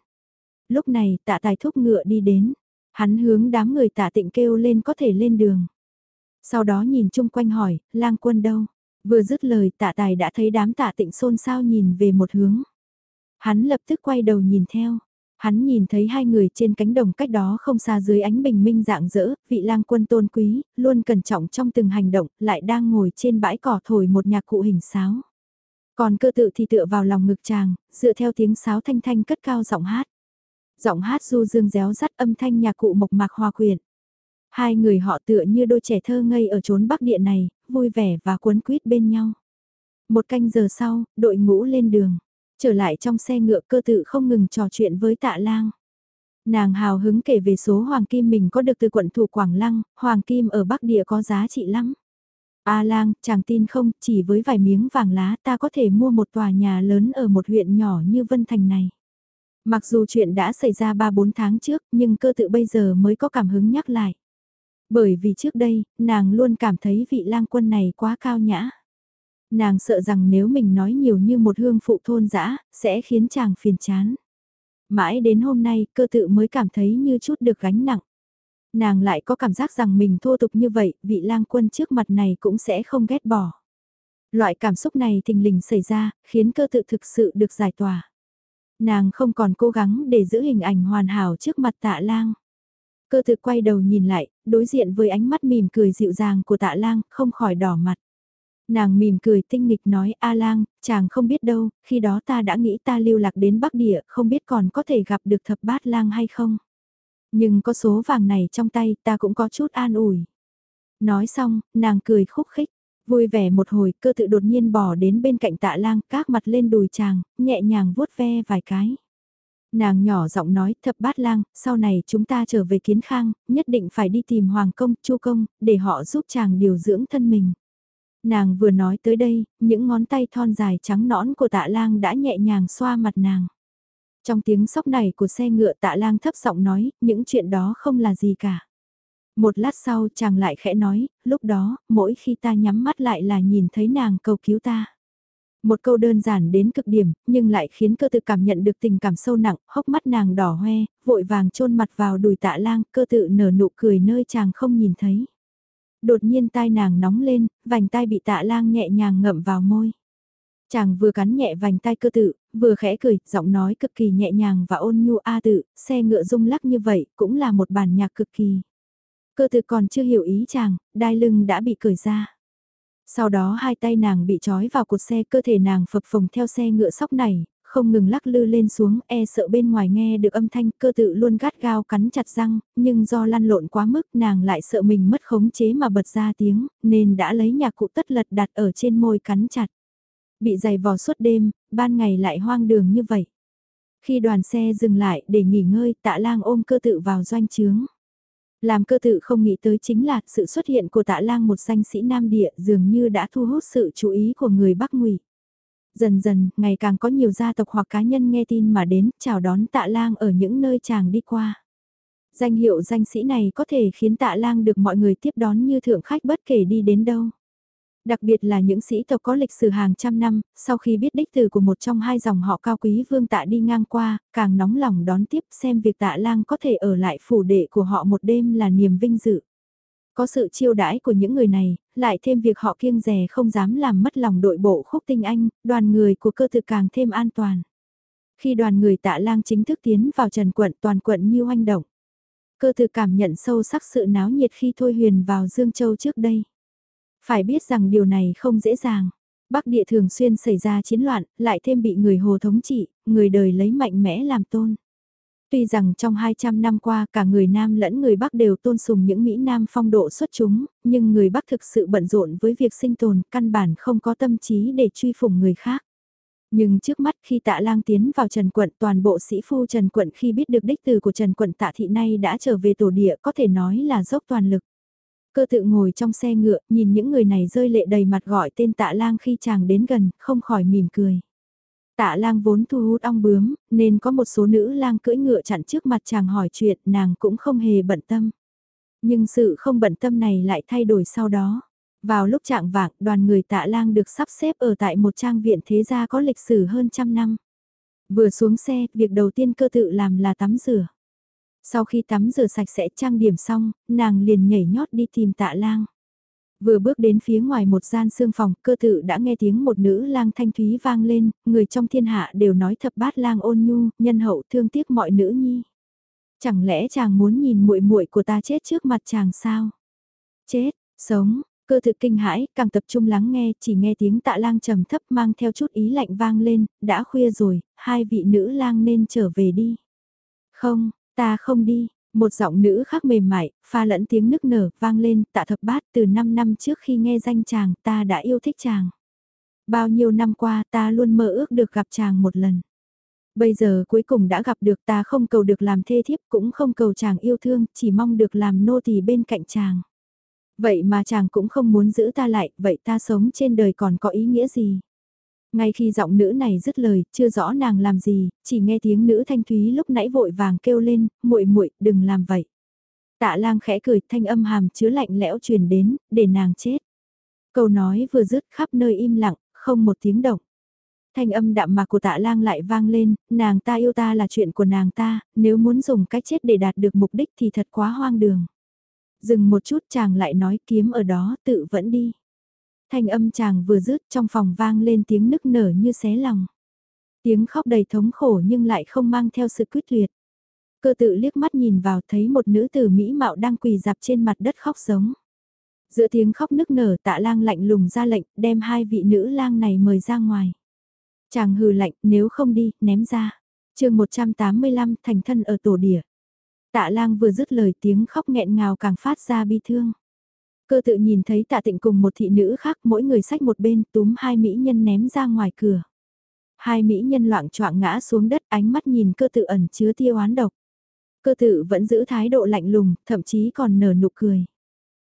Lúc này tạ tài thúc ngựa đi đến, hắn hướng đám người tạ tịnh kêu lên có thể lên đường. Sau đó nhìn chung quanh hỏi, lang quân đâu? Vừa dứt lời tạ tài đã thấy đám tạ tịnh xôn xao nhìn về một hướng. Hắn lập tức quay đầu nhìn theo. Hắn nhìn thấy hai người trên cánh đồng cách đó không xa dưới ánh bình minh dạng dỡ, vị lang quân tôn quý, luôn cẩn trọng trong từng hành động, lại đang ngồi trên bãi cỏ thổi một nhạc cụ hình sáo. Còn cơ tự thì tựa vào lòng ngực chàng, dựa theo tiếng sáo thanh thanh cất cao giọng hát. Giọng hát du dương réo rắt âm thanh nhạc cụ mộc mạc hòa quyện. Hai người họ tựa như đôi trẻ thơ ngây ở chốn bắc địa này, vui vẻ và cuốn quýt bên nhau. Một canh giờ sau, đội ngũ lên đường. Trở lại trong xe ngựa cơ tự không ngừng trò chuyện với tạ lang. Nàng hào hứng kể về số hoàng kim mình có được từ quận thủ Quảng Lăng, hoàng kim ở Bắc Địa có giá trị lắm. A lang, chàng tin không, chỉ với vài miếng vàng lá ta có thể mua một tòa nhà lớn ở một huyện nhỏ như Vân Thành này. Mặc dù chuyện đã xảy ra 3-4 tháng trước, nhưng cơ tự bây giờ mới có cảm hứng nhắc lại. Bởi vì trước đây, nàng luôn cảm thấy vị lang quân này quá cao nhã. Nàng sợ rằng nếu mình nói nhiều như một hương phụ thôn dã sẽ khiến chàng phiền chán. Mãi đến hôm nay, cơ tự mới cảm thấy như chút được gánh nặng. Nàng lại có cảm giác rằng mình thô tục như vậy, vị lang quân trước mặt này cũng sẽ không ghét bỏ. Loại cảm xúc này thình lình xảy ra, khiến cơ tự thực sự được giải tỏa. Nàng không còn cố gắng để giữ hình ảnh hoàn hảo trước mặt tạ lang. Cơ tự quay đầu nhìn lại, đối diện với ánh mắt mỉm cười dịu dàng của tạ lang, không khỏi đỏ mặt. Nàng mỉm cười tinh nghịch nói A lang, chàng không biết đâu, khi đó ta đã nghĩ ta lưu lạc đến Bắc Địa, không biết còn có thể gặp được thập bát lang hay không. Nhưng có số vàng này trong tay ta cũng có chút an ủi. Nói xong, nàng cười khúc khích, vui vẻ một hồi cơ tự đột nhiên bỏ đến bên cạnh tạ lang các mặt lên đùi chàng, nhẹ nhàng vuốt ve vài cái. Nàng nhỏ giọng nói thập bát lang, sau này chúng ta trở về kiến khang, nhất định phải đi tìm hoàng công, chu công, để họ giúp chàng điều dưỡng thân mình. Nàng vừa nói tới đây, những ngón tay thon dài trắng nõn của tạ lang đã nhẹ nhàng xoa mặt nàng. Trong tiếng sóc này của xe ngựa tạ lang thấp giọng nói, những chuyện đó không là gì cả. Một lát sau chàng lại khẽ nói, lúc đó, mỗi khi ta nhắm mắt lại là nhìn thấy nàng cầu cứu ta. Một câu đơn giản đến cực điểm, nhưng lại khiến cơ tự cảm nhận được tình cảm sâu nặng, hốc mắt nàng đỏ hoe, vội vàng chôn mặt vào đùi tạ lang, cơ tự nở nụ cười nơi chàng không nhìn thấy. Đột nhiên tai nàng nóng lên, vành tai bị tạ lang nhẹ nhàng ngậm vào môi. Chàng vừa cắn nhẹ vành tai cơ tự, vừa khẽ cười, giọng nói cực kỳ nhẹ nhàng và ôn nhu a tự, xe ngựa rung lắc như vậy, cũng là một bản nhạc cực kỳ. Cơ tự còn chưa hiểu ý chàng, đai lưng đã bị cởi ra. Sau đó hai tay nàng bị trói vào cột xe cơ thể nàng phập phồng theo xe ngựa sóc này, không ngừng lắc lư lên xuống e sợ bên ngoài nghe được âm thanh cơ tự luôn gắt gao cắn chặt răng, nhưng do lăn lộn quá mức nàng lại sợ mình mất khống chế mà bật ra tiếng, nên đã lấy nhạc cụ tất lật đặt ở trên môi cắn chặt. Bị dày vò suốt đêm, ban ngày lại hoang đường như vậy. Khi đoàn xe dừng lại để nghỉ ngơi tạ lang ôm cơ tự vào doanh trướng. Làm cơ tự không nghĩ tới chính là sự xuất hiện của tạ lang một danh sĩ nam địa dường như đã thu hút sự chú ý của người Bắc Ngụy. Dần dần, ngày càng có nhiều gia tộc hoặc cá nhân nghe tin mà đến chào đón tạ lang ở những nơi chàng đi qua. Danh hiệu danh sĩ này có thể khiến tạ lang được mọi người tiếp đón như thượng khách bất kể đi đến đâu. Đặc biệt là những sĩ tộc có lịch sử hàng trăm năm, sau khi biết đích từ của một trong hai dòng họ cao quý vương tạ đi ngang qua, càng nóng lòng đón tiếp xem việc tạ lang có thể ở lại phủ đệ của họ một đêm là niềm vinh dự. Có sự chiêu đãi của những người này, lại thêm việc họ kiêng rè không dám làm mất lòng đội bộ khúc tinh anh, đoàn người của cơ thực càng thêm an toàn. Khi đoàn người tạ lang chính thức tiến vào trần quận toàn quận như oanh động. Cơ thực cảm nhận sâu sắc sự náo nhiệt khi Thôi Huyền vào Dương Châu trước đây. Phải biết rằng điều này không dễ dàng. Bắc địa thường xuyên xảy ra chiến loạn, lại thêm bị người hồ thống trị, người đời lấy mạnh mẽ làm tôn. Tuy rằng trong 200 năm qua cả người Nam lẫn người Bắc đều tôn sùng những Mỹ Nam phong độ xuất chúng, nhưng người Bắc thực sự bận rộn với việc sinh tồn, căn bản không có tâm trí để truy phủng người khác. Nhưng trước mắt khi tạ lang tiến vào Trần Quận toàn bộ sĩ phu Trần Quận khi biết được đích từ của Trần Quận tạ thị nay đã trở về tổ địa có thể nói là dốc toàn lực. Cơ tự ngồi trong xe ngựa, nhìn những người này rơi lệ đầy mặt gọi tên tạ lang khi chàng đến gần, không khỏi mỉm cười. Tạ lang vốn thu hút ong bướm, nên có một số nữ lang cưỡi ngựa chặn trước mặt chàng hỏi chuyện, nàng cũng không hề bận tâm. Nhưng sự không bận tâm này lại thay đổi sau đó. Vào lúc trạng vạng, đoàn người tạ lang được sắp xếp ở tại một trang viện thế gia có lịch sử hơn trăm năm. Vừa xuống xe, việc đầu tiên cơ tự làm là tắm rửa. Sau khi tắm rửa sạch sẽ trang điểm xong, nàng liền nhảy nhót đi tìm tạ lang. Vừa bước đến phía ngoài một gian xương phòng, cơ tự đã nghe tiếng một nữ lang thanh thúy vang lên, người trong thiên hạ đều nói thập bát lang ôn nhu, nhân hậu thương tiếc mọi nữ nhi. Chẳng lẽ chàng muốn nhìn muội muội của ta chết trước mặt chàng sao? Chết, sống, cơ thực kinh hãi, càng tập trung lắng nghe, chỉ nghe tiếng tạ lang trầm thấp mang theo chút ý lạnh vang lên, đã khuya rồi, hai vị nữ lang nên trở về đi. Không, Ta không đi, một giọng nữ khác mềm mại, pha lẫn tiếng nức nở, vang lên, tạ thập bát từ 5 năm trước khi nghe danh chàng, ta đã yêu thích chàng. Bao nhiêu năm qua ta luôn mơ ước được gặp chàng một lần. Bây giờ cuối cùng đã gặp được ta không cầu được làm thê thiếp cũng không cầu chàng yêu thương, chỉ mong được làm nô tỳ bên cạnh chàng. Vậy mà chàng cũng không muốn giữ ta lại, vậy ta sống trên đời còn có ý nghĩa gì? Ngay khi giọng nữ này dứt lời, chưa rõ nàng làm gì, chỉ nghe tiếng nữ thanh thúy lúc nãy vội vàng kêu lên, muội muội đừng làm vậy. Tạ lang khẽ cười thanh âm hàm chứa lạnh lẽo truyền đến, để nàng chết. Câu nói vừa dứt khắp nơi im lặng, không một tiếng động. Thanh âm đạm mạc của tạ lang lại vang lên, nàng ta yêu ta là chuyện của nàng ta, nếu muốn dùng cách chết để đạt được mục đích thì thật quá hoang đường. Dừng một chút chàng lại nói kiếm ở đó tự vẫn đi. Thanh âm chàng vừa dứt trong phòng vang lên tiếng nức nở như xé lòng. Tiếng khóc đầy thống khổ nhưng lại không mang theo sự quyết liệt. Cơ tự liếc mắt nhìn vào thấy một nữ tử Mỹ mạo đang quỳ dạp trên mặt đất khóc giống. Giữa tiếng khóc nức nở tạ lang lạnh lùng ra lệnh đem hai vị nữ lang này mời ra ngoài. Chàng hừ lạnh nếu không đi, ném ra. chương 185 thành thân ở tổ địa. Tạ lang vừa dứt lời tiếng khóc nghẹn ngào càng phát ra bi thương. Cơ tự nhìn thấy tạ tịnh cùng một thị nữ khác mỗi người sách một bên túm hai mỹ nhân ném ra ngoài cửa. Hai mỹ nhân loạn choạng ngã xuống đất ánh mắt nhìn cơ tự ẩn chứa tiêu oán độc. Cơ tự vẫn giữ thái độ lạnh lùng, thậm chí còn nở nụ cười.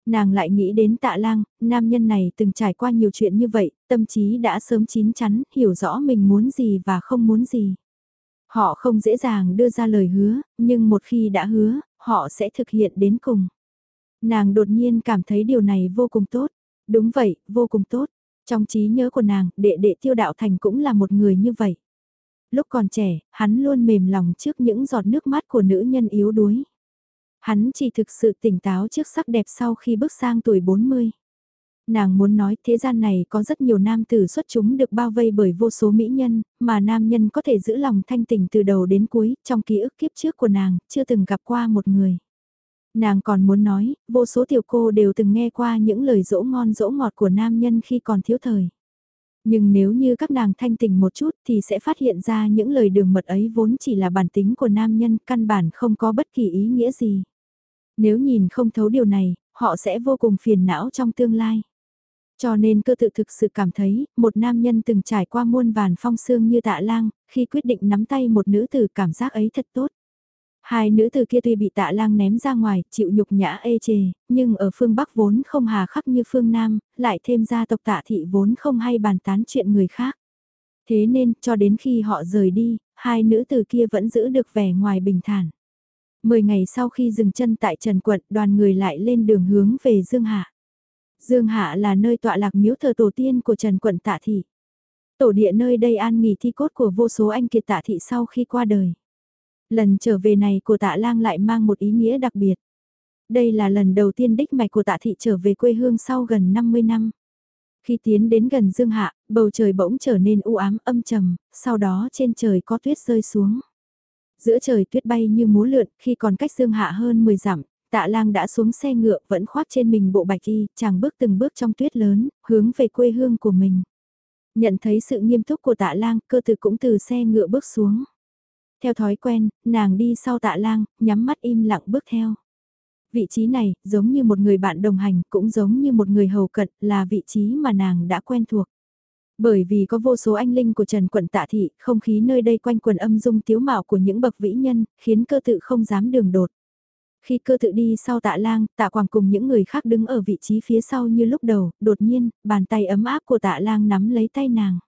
Nàng lại nghĩ đến tạ lang, nam nhân này từng trải qua nhiều chuyện như vậy, tâm trí đã sớm chín chắn, hiểu rõ mình muốn gì và không muốn gì. Họ không dễ dàng đưa ra lời hứa, nhưng một khi đã hứa, họ sẽ thực hiện đến cùng. Nàng đột nhiên cảm thấy điều này vô cùng tốt. Đúng vậy, vô cùng tốt. Trong trí nhớ của nàng, đệ đệ tiêu đạo thành cũng là một người như vậy. Lúc còn trẻ, hắn luôn mềm lòng trước những giọt nước mắt của nữ nhân yếu đuối. Hắn chỉ thực sự tỉnh táo trước sắc đẹp sau khi bước sang tuổi 40. Nàng muốn nói thế gian này có rất nhiều nam tử xuất chúng được bao vây bởi vô số mỹ nhân, mà nam nhân có thể giữ lòng thanh tình từ đầu đến cuối, trong ký ức kiếp trước của nàng, chưa từng gặp qua một người. Nàng còn muốn nói, vô số tiểu cô đều từng nghe qua những lời dỗ ngon dỗ ngọt của nam nhân khi còn thiếu thời. Nhưng nếu như các nàng thanh tỉnh một chút thì sẽ phát hiện ra những lời đường mật ấy vốn chỉ là bản tính của nam nhân căn bản không có bất kỳ ý nghĩa gì. Nếu nhìn không thấu điều này, họ sẽ vô cùng phiền não trong tương lai. Cho nên cơ tự thực sự cảm thấy, một nam nhân từng trải qua muôn vàn phong sương như tạ lang, khi quyết định nắm tay một nữ tử cảm giác ấy thật tốt. Hai nữ tử kia tuy bị tạ lang ném ra ngoài, chịu nhục nhã ê chề, nhưng ở phương Bắc vốn không hà khắc như phương Nam, lại thêm gia tộc tạ thị vốn không hay bàn tán chuyện người khác. Thế nên, cho đến khi họ rời đi, hai nữ tử kia vẫn giữ được vẻ ngoài bình thản. Mười ngày sau khi dừng chân tại Trần Quận, đoàn người lại lên đường hướng về Dương Hạ. Dương Hạ là nơi tọa lạc miếu thờ tổ tiên của Trần Quận Tạ Thị. Tổ địa nơi đây an nghỉ thi cốt của vô số anh kiệt Tạ Thị sau khi qua đời. Lần trở về này của tạ lang lại mang một ý nghĩa đặc biệt. Đây là lần đầu tiên đích mạch của tạ thị trở về quê hương sau gần 50 năm. Khi tiến đến gần dương hạ, bầu trời bỗng trở nên u ám âm trầm, sau đó trên trời có tuyết rơi xuống. Giữa trời tuyết bay như múa lượn, khi còn cách dương hạ hơn 10 dặm, tạ lang đã xuống xe ngựa vẫn khoác trên mình bộ bạch y, chàng bước từng bước trong tuyết lớn, hướng về quê hương của mình. Nhận thấy sự nghiêm túc của tạ lang, cơ tử cũng từ xe ngựa bước xuống. Theo thói quen, nàng đi sau tạ lang, nhắm mắt im lặng bước theo. Vị trí này, giống như một người bạn đồng hành, cũng giống như một người hầu cận, là vị trí mà nàng đã quen thuộc. Bởi vì có vô số anh linh của Trần Quận Tạ Thị, không khí nơi đây quanh quần âm dung tiếu mạo của những bậc vĩ nhân, khiến cơ tự không dám đường đột. Khi cơ tự đi sau tạ lang, tạ quảng cùng những người khác đứng ở vị trí phía sau như lúc đầu, đột nhiên, bàn tay ấm áp của tạ lang nắm lấy tay nàng.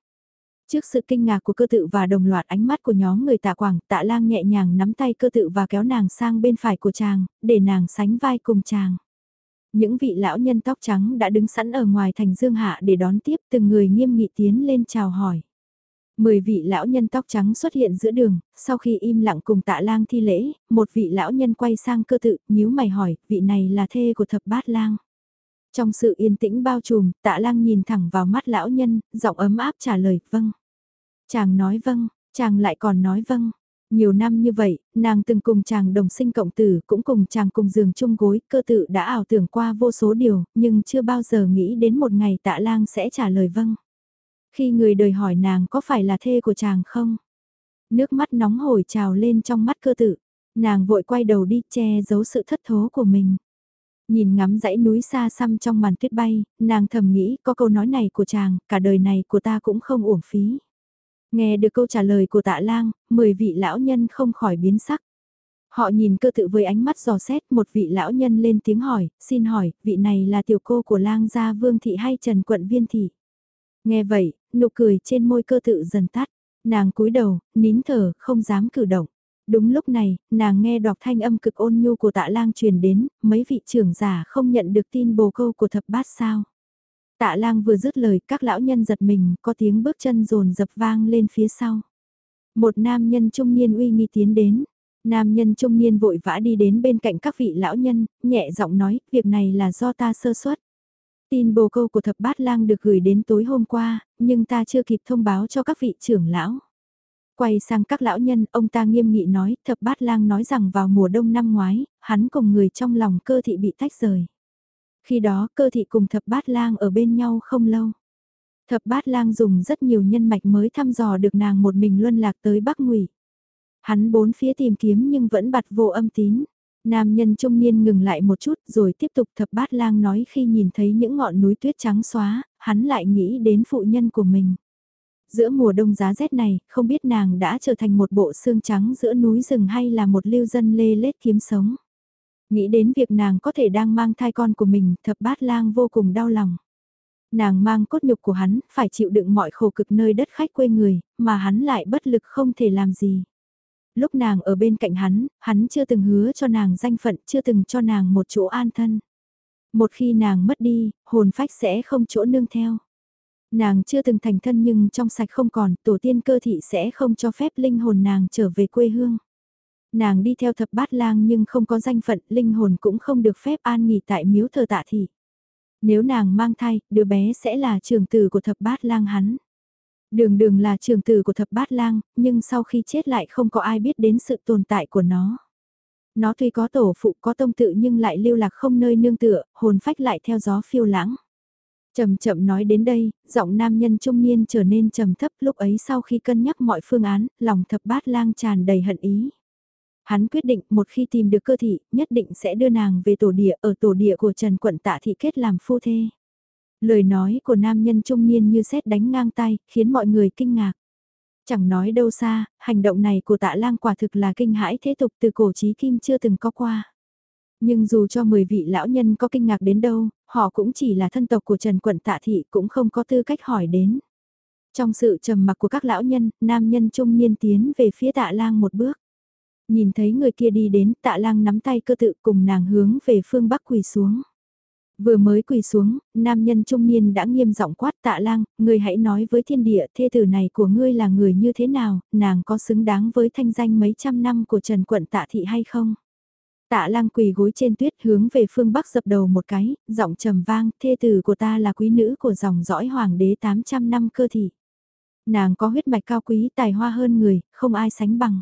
Trước sự kinh ngạc của cơ tự và đồng loạt ánh mắt của nhóm người tạ quảng, tạ lang nhẹ nhàng nắm tay cơ tự và kéo nàng sang bên phải của chàng, để nàng sánh vai cùng chàng. Những vị lão nhân tóc trắng đã đứng sẵn ở ngoài thành dương hạ để đón tiếp từng người nghiêm nghị tiến lên chào hỏi. Mười vị lão nhân tóc trắng xuất hiện giữa đường, sau khi im lặng cùng tạ lang thi lễ, một vị lão nhân quay sang cơ tự, nhíu mày hỏi, vị này là thê của thập bát lang. Trong sự yên tĩnh bao trùm, tạ lang nhìn thẳng vào mắt lão nhân, giọng ấm áp trả lời, vâng. Chàng nói vâng, chàng lại còn nói vâng. Nhiều năm như vậy, nàng từng cùng chàng đồng sinh cộng tử, cũng cùng chàng cùng giường chung gối, cơ tự đã ảo tưởng qua vô số điều, nhưng chưa bao giờ nghĩ đến một ngày tạ lang sẽ trả lời vâng. Khi người đời hỏi nàng có phải là thê của chàng không? Nước mắt nóng hổi trào lên trong mắt cơ tự, nàng vội quay đầu đi che giấu sự thất thố của mình. Nhìn ngắm dãy núi xa xăm trong màn tuyết bay, nàng thầm nghĩ có câu nói này của chàng, cả đời này của ta cũng không uổng phí. Nghe được câu trả lời của tạ lang, mười vị lão nhân không khỏi biến sắc. Họ nhìn cơ tự với ánh mắt giò xét một vị lão nhân lên tiếng hỏi, xin hỏi, vị này là tiểu cô của lang gia vương thị hay trần quận viên thị? Nghe vậy, nụ cười trên môi cơ tự dần tắt, nàng cúi đầu, nín thở, không dám cử động. Đúng lúc này, nàng nghe đọc thanh âm cực ôn nhu của tạ lang truyền đến, mấy vị trưởng giả không nhận được tin bồ câu của thập bát sao. Tạ lang vừa dứt lời, các lão nhân giật mình, có tiếng bước chân rồn dập vang lên phía sau. Một nam nhân trung niên uy nghi tiến đến. Nam nhân trung niên vội vã đi đến bên cạnh các vị lão nhân, nhẹ giọng nói, việc này là do ta sơ suất. Tin bồ câu của thập bát lang được gửi đến tối hôm qua, nhưng ta chưa kịp thông báo cho các vị trưởng lão. Quay sang các lão nhân, ông ta nghiêm nghị nói, thập bát lang nói rằng vào mùa đông năm ngoái, hắn cùng người trong lòng cơ thị bị tách rời. Khi đó cơ thị cùng thập bát lang ở bên nhau không lâu. Thập bát lang dùng rất nhiều nhân mạch mới thăm dò được nàng một mình luân lạc tới Bắc Ngụy. Hắn bốn phía tìm kiếm nhưng vẫn bặt vô âm tín. Nam nhân trung niên ngừng lại một chút rồi tiếp tục thập bát lang nói khi nhìn thấy những ngọn núi tuyết trắng xóa, hắn lại nghĩ đến phụ nhân của mình. Giữa mùa đông giá rét này, không biết nàng đã trở thành một bộ xương trắng giữa núi rừng hay là một lưu dân lê lết kiếm sống. Nghĩ đến việc nàng có thể đang mang thai con của mình, thập bát lang vô cùng đau lòng. Nàng mang cốt nhục của hắn, phải chịu đựng mọi khổ cực nơi đất khách quê người, mà hắn lại bất lực không thể làm gì. Lúc nàng ở bên cạnh hắn, hắn chưa từng hứa cho nàng danh phận, chưa từng cho nàng một chỗ an thân. Một khi nàng mất đi, hồn phách sẽ không chỗ nương theo. Nàng chưa từng thành thân nhưng trong sạch không còn, tổ tiên cơ thị sẽ không cho phép linh hồn nàng trở về quê hương. Nàng đi theo thập bát lang nhưng không có danh phận, linh hồn cũng không được phép an nghỉ tại miếu thờ tạ thị. Nếu nàng mang thai, đứa bé sẽ là trường tử của thập bát lang hắn. Đường đường là trường tử của thập bát lang, nhưng sau khi chết lại không có ai biết đến sự tồn tại của nó. Nó tuy có tổ phụ có tông tự nhưng lại lưu lạc không nơi nương tựa, hồn phách lại theo gió phiêu lãng. Chậm chậm nói đến đây, giọng nam nhân trung niên trở nên trầm thấp lúc ấy sau khi cân nhắc mọi phương án, lòng thập bát lang tràn đầy hận ý. Hắn quyết định một khi tìm được cơ thị, nhất định sẽ đưa nàng về tổ địa ở tổ địa của Trần Quận Tạ Thị kết làm phu thê. Lời nói của nam nhân trung niên như xét đánh ngang tay, khiến mọi người kinh ngạc. Chẳng nói đâu xa, hành động này của tạ lang quả thực là kinh hãi thế tục từ cổ chí kim chưa từng có qua. Nhưng dù cho 10 vị lão nhân có kinh ngạc đến đâu, họ cũng chỉ là thân tộc của Trần Quận Tạ Thị cũng không có tư cách hỏi đến. Trong sự trầm mặc của các lão nhân, nam nhân trung niên tiến về phía tạ lang một bước. Nhìn thấy người kia đi đến, tạ lang nắm tay cơ tự cùng nàng hướng về phương bắc quỳ xuống. Vừa mới quỳ xuống, nam nhân trung niên đã nghiêm giọng quát tạ lang, người hãy nói với thiên địa thê tử này của ngươi là người như thế nào, nàng có xứng đáng với thanh danh mấy trăm năm của Trần Quận tạ thị hay không? Tạ lang quỳ gối trên tuyết hướng về phương bắc dập đầu một cái, giọng trầm vang, thê tử của ta là quý nữ của dòng dõi hoàng đế 800 năm cơ thị. Nàng có huyết mạch cao quý tài hoa hơn người, không ai sánh bằng.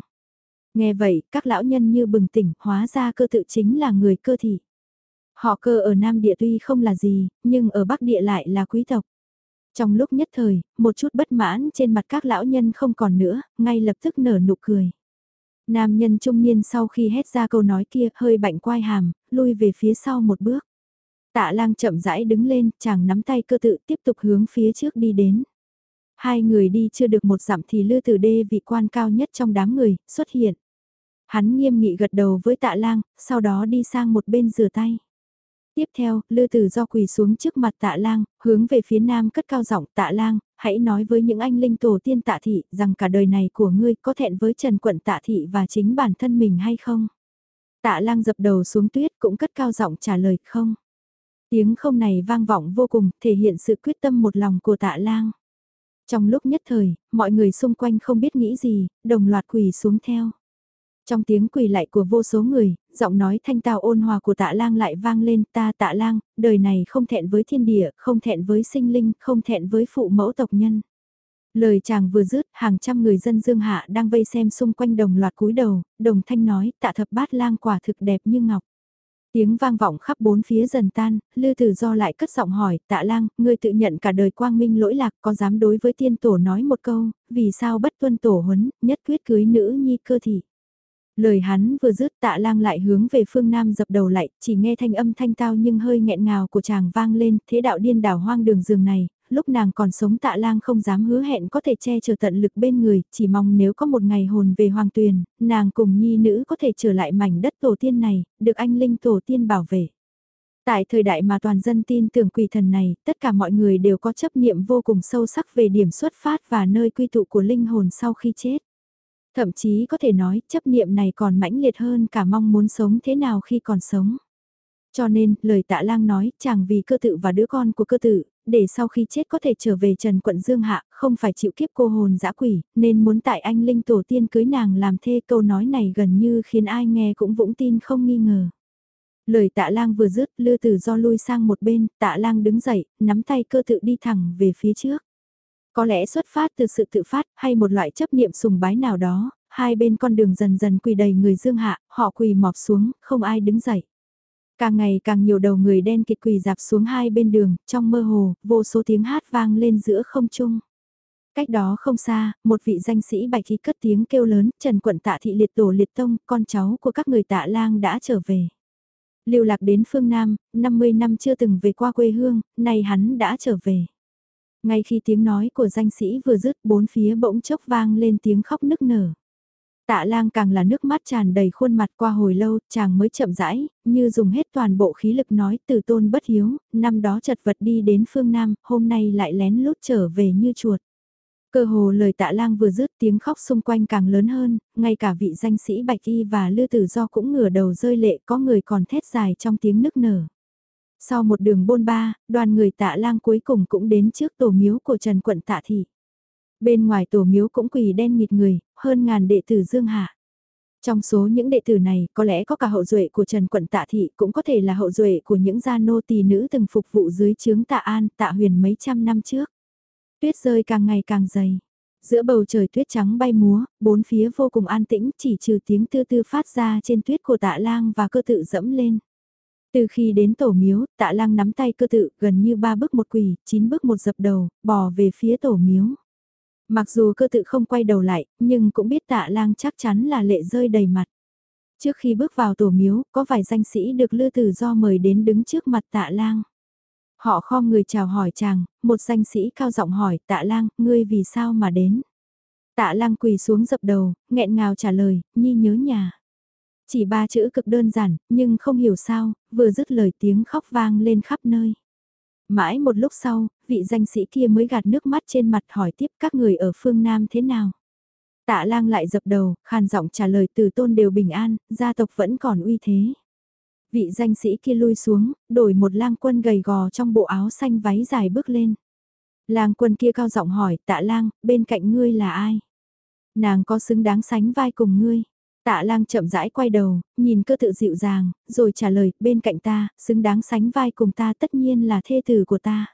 Nghe vậy, các lão nhân như bừng tỉnh, hóa ra cơ tự chính là người cơ thị. Họ cơ ở Nam Địa tuy không là gì, nhưng ở Bắc Địa lại là quý tộc. Trong lúc nhất thời, một chút bất mãn trên mặt các lão nhân không còn nữa, ngay lập tức nở nụ cười. Nam nhân trung niên sau khi hét ra câu nói kia hơi bạnh quai hàm, lui về phía sau một bước. Tạ lang chậm rãi đứng lên, chàng nắm tay cơ tự tiếp tục hướng phía trước đi đến. Hai người đi chưa được một dặm thì lư tử đê vị quan cao nhất trong đám người, xuất hiện. Hắn nghiêm nghị gật đầu với tạ lang, sau đó đi sang một bên rửa tay. Tiếp theo, lư tử do quỳ xuống trước mặt tạ lang, hướng về phía nam cất cao giọng tạ lang, hãy nói với những anh linh tổ tiên tạ thị rằng cả đời này của ngươi có thẹn với trần quận tạ thị và chính bản thân mình hay không? Tạ lang dập đầu xuống tuyết cũng cất cao giọng trả lời không. Tiếng không này vang vọng vô cùng, thể hiện sự quyết tâm một lòng của tạ lang. Trong lúc nhất thời, mọi người xung quanh không biết nghĩ gì, đồng loạt quỳ xuống theo. Trong tiếng quỳ lại của vô số người, giọng nói thanh tao ôn hòa của tạ lang lại vang lên ta tạ lang, đời này không thẹn với thiên địa, không thẹn với sinh linh, không thẹn với phụ mẫu tộc nhân. Lời chàng vừa dứt, hàng trăm người dân dương hạ đang vây xem xung quanh đồng loạt cúi đầu, đồng thanh nói tạ thập bát lang quả thực đẹp như ngọc. Tiếng vang vọng khắp bốn phía dần tan, Lư Tử Do lại cất giọng hỏi, tạ lang, ngươi tự nhận cả đời quang minh lỗi lạc có dám đối với tiên tổ nói một câu, vì sao bất tuân tổ huấn, nhất quyết cưới nữ nhi cơ thị. Lời hắn vừa dứt tạ lang lại hướng về phương Nam dập đầu lại, chỉ nghe thanh âm thanh tao nhưng hơi nghẹn ngào của chàng vang lên, thế đạo điên đảo hoang đường giường này, lúc nàng còn sống tạ lang không dám hứa hẹn có thể che chở tận lực bên người, chỉ mong nếu có một ngày hồn về hoàng tuyền, nàng cùng nhi nữ có thể trở lại mảnh đất tổ tiên này, được anh linh tổ tiên bảo vệ. Tại thời đại mà toàn dân tin tưởng quỷ thần này, tất cả mọi người đều có chấp niệm vô cùng sâu sắc về điểm xuất phát và nơi quy tụ của linh hồn sau khi chết. Thậm chí có thể nói chấp niệm này còn mãnh liệt hơn cả mong muốn sống thế nào khi còn sống. Cho nên, lời tạ lang nói, chàng vì cơ tự và đứa con của cơ tự, để sau khi chết có thể trở về Trần quận Dương Hạ, không phải chịu kiếp cô hồn dã quỷ, nên muốn tại anh Linh Tổ tiên cưới nàng làm thê câu nói này gần như khiến ai nghe cũng vũng tin không nghi ngờ. Lời tạ lang vừa dứt, lư tử do lui sang một bên, tạ lang đứng dậy, nắm tay cơ tự đi thẳng về phía trước. Có lẽ xuất phát từ sự tự phát hay một loại chấp niệm sùng bái nào đó, hai bên con đường dần dần quỳ đầy người dương hạ, họ quỳ mọp xuống, không ai đứng dậy. Càng ngày càng nhiều đầu người đen kịt quỳ dạp xuống hai bên đường, trong mơ hồ, vô số tiếng hát vang lên giữa không trung. Cách đó không xa, một vị danh sĩ bạch khí cất tiếng kêu lớn, Trần Quận Tạ Thị Liệt Tổ Liệt Tông, con cháu của các người tạ lang đã trở về. Lưu lạc đến phương Nam, 50 năm chưa từng về qua quê hương, nay hắn đã trở về. Ngay khi tiếng nói của danh sĩ vừa dứt bốn phía bỗng chốc vang lên tiếng khóc nức nở. Tạ lang càng là nước mắt tràn đầy khuôn mặt qua hồi lâu, chàng mới chậm rãi, như dùng hết toàn bộ khí lực nói từ tôn bất hiếu, năm đó chật vật đi đến phương Nam, hôm nay lại lén lút trở về như chuột. Cơ hồ lời tạ lang vừa dứt tiếng khóc xung quanh càng lớn hơn, ngay cả vị danh sĩ Bạch Y và Lư Tử Do cũng ngửa đầu rơi lệ có người còn thét dài trong tiếng nức nở. Sau một đường bôn ba, đoàn người tạ lang cuối cùng cũng đến trước tổ miếu của Trần Quận Tạ Thị. Bên ngoài tổ miếu cũng quỳ đen nghịt người, hơn ngàn đệ tử Dương Hạ. Trong số những đệ tử này, có lẽ có cả hậu duệ của Trần Quận Tạ Thị, cũng có thể là hậu duệ của những gia nô tỳ nữ từng phục vụ dưới chướng Tạ An, Tạ Huyền mấy trăm năm trước. Tuyết rơi càng ngày càng dày. Giữa bầu trời tuyết trắng bay múa, bốn phía vô cùng an tĩnh, chỉ trừ tiếng tư tư phát ra trên tuyết của Tạ Lang và cơ tự dẫm lên. Từ khi đến tổ miếu, Tạ Lang nắm tay cơ tự, gần như ba bước một quỳ, chín bước một dập đầu, bò về phía tổ miếu. Mặc dù cơ tự không quay đầu lại, nhưng cũng biết tạ lang chắc chắn là lệ rơi đầy mặt. Trước khi bước vào tổ miếu, có vài danh sĩ được lư tử do mời đến đứng trước mặt tạ lang. Họ khom người chào hỏi chàng, một danh sĩ cao giọng hỏi tạ lang, ngươi vì sao mà đến? Tạ lang quỳ xuống dập đầu, nghẹn ngào trả lời, nhi nhớ nhà. Chỉ ba chữ cực đơn giản, nhưng không hiểu sao, vừa dứt lời tiếng khóc vang lên khắp nơi. Mãi một lúc sau, vị danh sĩ kia mới gạt nước mắt trên mặt hỏi tiếp các người ở phương Nam thế nào. Tạ lang lại dập đầu, khàn giọng trả lời từ tôn đều bình an, gia tộc vẫn còn uy thế. Vị danh sĩ kia lui xuống, đổi một lang quân gầy gò trong bộ áo xanh váy dài bước lên. Lang quân kia cao giọng hỏi, tạ lang, bên cạnh ngươi là ai? Nàng có xứng đáng sánh vai cùng ngươi? Tạ lang chậm rãi quay đầu, nhìn cơ tự dịu dàng, rồi trả lời, bên cạnh ta, xứng đáng sánh vai cùng ta tất nhiên là thê tử của ta.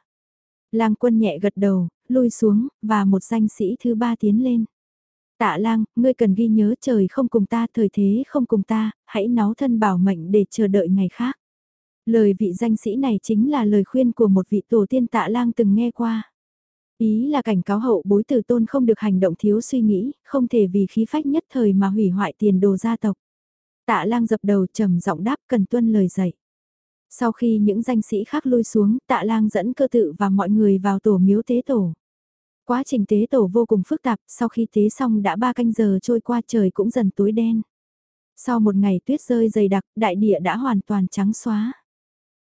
Lang quân nhẹ gật đầu, lui xuống, và một danh sĩ thứ ba tiến lên. Tạ lang, ngươi cần ghi nhớ trời không cùng ta, thời thế không cùng ta, hãy náu thân bảo mệnh để chờ đợi ngày khác. Lời vị danh sĩ này chính là lời khuyên của một vị tổ tiên tạ lang từng nghe qua. Ý là cảnh cáo hậu bối tử tôn không được hành động thiếu suy nghĩ, không thể vì khí phách nhất thời mà hủy hoại tiền đồ gia tộc. Tạ lang dập đầu trầm giọng đáp cần tuân lời dạy. Sau khi những danh sĩ khác lui xuống, tạ lang dẫn cơ tự và mọi người vào tổ miếu tế tổ. Quá trình tế tổ vô cùng phức tạp, sau khi tế xong đã ba canh giờ trôi qua trời cũng dần tối đen. Sau một ngày tuyết rơi dày đặc, đại địa đã hoàn toàn trắng xóa.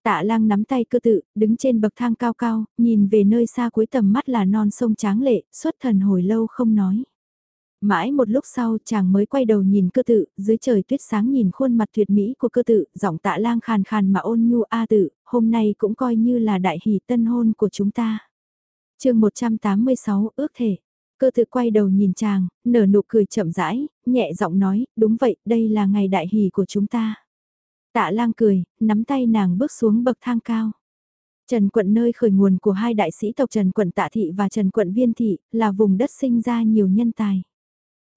Tạ lang nắm tay cơ tự, đứng trên bậc thang cao cao, nhìn về nơi xa cuối tầm mắt là non sông tráng lệ, xuất thần hồi lâu không nói. Mãi một lúc sau chàng mới quay đầu nhìn cơ tự, dưới trời tuyết sáng nhìn khuôn mặt tuyệt mỹ của cơ tự, giọng tạ lang khàn khàn mà ôn nhu a tự, hôm nay cũng coi như là đại hỷ tân hôn của chúng ta. chương 186 ước thể. Cơ tự quay đầu nhìn chàng, nở nụ cười chậm rãi, nhẹ giọng nói, đúng vậy, đây là ngày đại hỷ của chúng ta. Tạ lang cười, nắm tay nàng bước xuống bậc thang cao. Trần quận nơi khởi nguồn của hai đại sĩ tộc Trần quận Tạ Thị và Trần quận Viên Thị, là vùng đất sinh ra nhiều nhân tài.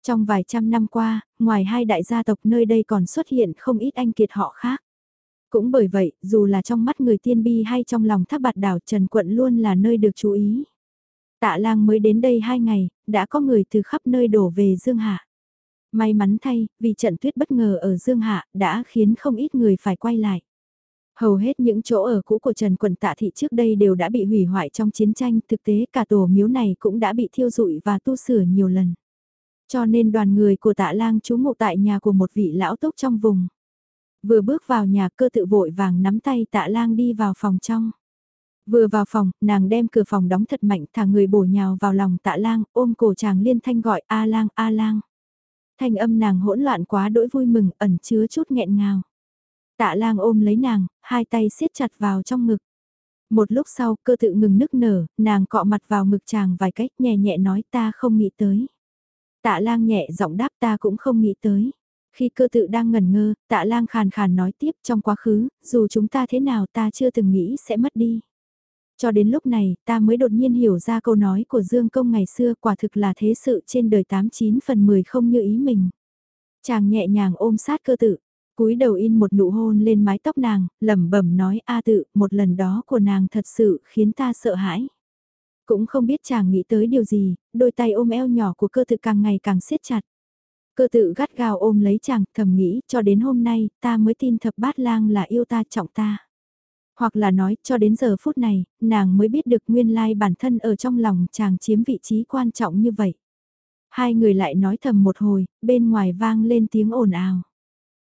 Trong vài trăm năm qua, ngoài hai đại gia tộc nơi đây còn xuất hiện không ít anh kiệt họ khác. Cũng bởi vậy, dù là trong mắt người tiên bi hay trong lòng tháp bạt đảo Trần quận luôn là nơi được chú ý. Tạ lang mới đến đây hai ngày, đã có người từ khắp nơi đổ về Dương Hạ. May mắn thay, vì trận tuyết bất ngờ ở Dương Hạ đã khiến không ít người phải quay lại. Hầu hết những chỗ ở cũ của Trần Quận Tạ Thị trước đây đều đã bị hủy hoại trong chiến tranh, thực tế cả tổ miếu này cũng đã bị thiêu rụi và tu sửa nhiều lần. Cho nên đoàn người của tạ lang trú ngụ tại nhà của một vị lão tốc trong vùng. Vừa bước vào nhà cơ tự vội vàng nắm tay tạ lang đi vào phòng trong. Vừa vào phòng, nàng đem cửa phòng đóng thật mạnh thả người bổ nhào vào lòng tạ lang, ôm cổ chàng liên thanh gọi A lang A lang thanh âm nàng hỗn loạn quá đỗi vui mừng ẩn chứa chút nghẹn ngào. Tạ lang ôm lấy nàng, hai tay siết chặt vào trong ngực. Một lúc sau cơ tự ngừng nức nở, nàng cọ mặt vào ngực chàng vài cách nhẹ nhẹ nói ta không nghĩ tới. Tạ lang nhẹ giọng đáp ta cũng không nghĩ tới. Khi cơ tự đang ngẩn ngơ, tạ lang khàn khàn nói tiếp trong quá khứ, dù chúng ta thế nào ta chưa từng nghĩ sẽ mất đi. Cho đến lúc này, ta mới đột nhiên hiểu ra câu nói của Dương Công ngày xưa quả thực là thế sự trên đời 89 phần 10 không như ý mình. Chàng nhẹ nhàng ôm sát cơ tự, cúi đầu in một nụ hôn lên mái tóc nàng, lẩm bẩm nói a tự, một lần đó của nàng thật sự khiến ta sợ hãi. Cũng không biết chàng nghĩ tới điều gì, đôi tay ôm eo nhỏ của cơ tự càng ngày càng siết chặt. Cơ tự gắt gao ôm lấy chàng, thầm nghĩ, cho đến hôm nay, ta mới tin thập bát lang là yêu ta trọng ta. Hoặc là nói, cho đến giờ phút này, nàng mới biết được nguyên lai bản thân ở trong lòng chàng chiếm vị trí quan trọng như vậy. Hai người lại nói thầm một hồi, bên ngoài vang lên tiếng ồn ào.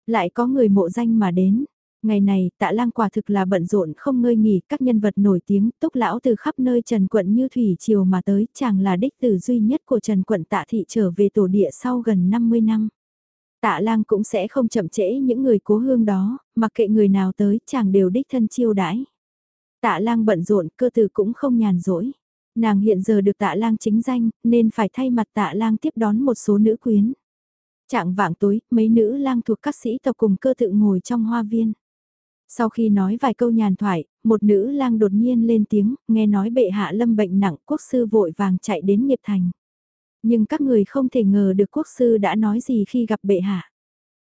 Lại có người mộ danh mà đến. Ngày này, tạ lang quả thực là bận rộn không ngơi nghỉ, các nhân vật nổi tiếng, túc lão từ khắp nơi Trần Quận như thủy triều mà tới, chàng là đích tử duy nhất của Trần Quận tạ thị trở về tổ địa sau gần 50 năm. Tạ lang cũng sẽ không chậm trễ những người cố hương đó, mặc kệ người nào tới, chàng đều đích thân chiêu đãi. Tạ lang bận rộn, cơ tử cũng không nhàn rỗi. Nàng hiện giờ được tạ lang chính danh, nên phải thay mặt tạ lang tiếp đón một số nữ quyến. Trạng vạng tối, mấy nữ lang thuộc các sĩ tộc cùng cơ tự ngồi trong hoa viên. Sau khi nói vài câu nhàn thoại, một nữ lang đột nhiên lên tiếng, nghe nói bệ hạ lâm bệnh nặng, quốc sư vội vàng chạy đến nghiệp thành. Nhưng các người không thể ngờ được quốc sư đã nói gì khi gặp bệ hạ.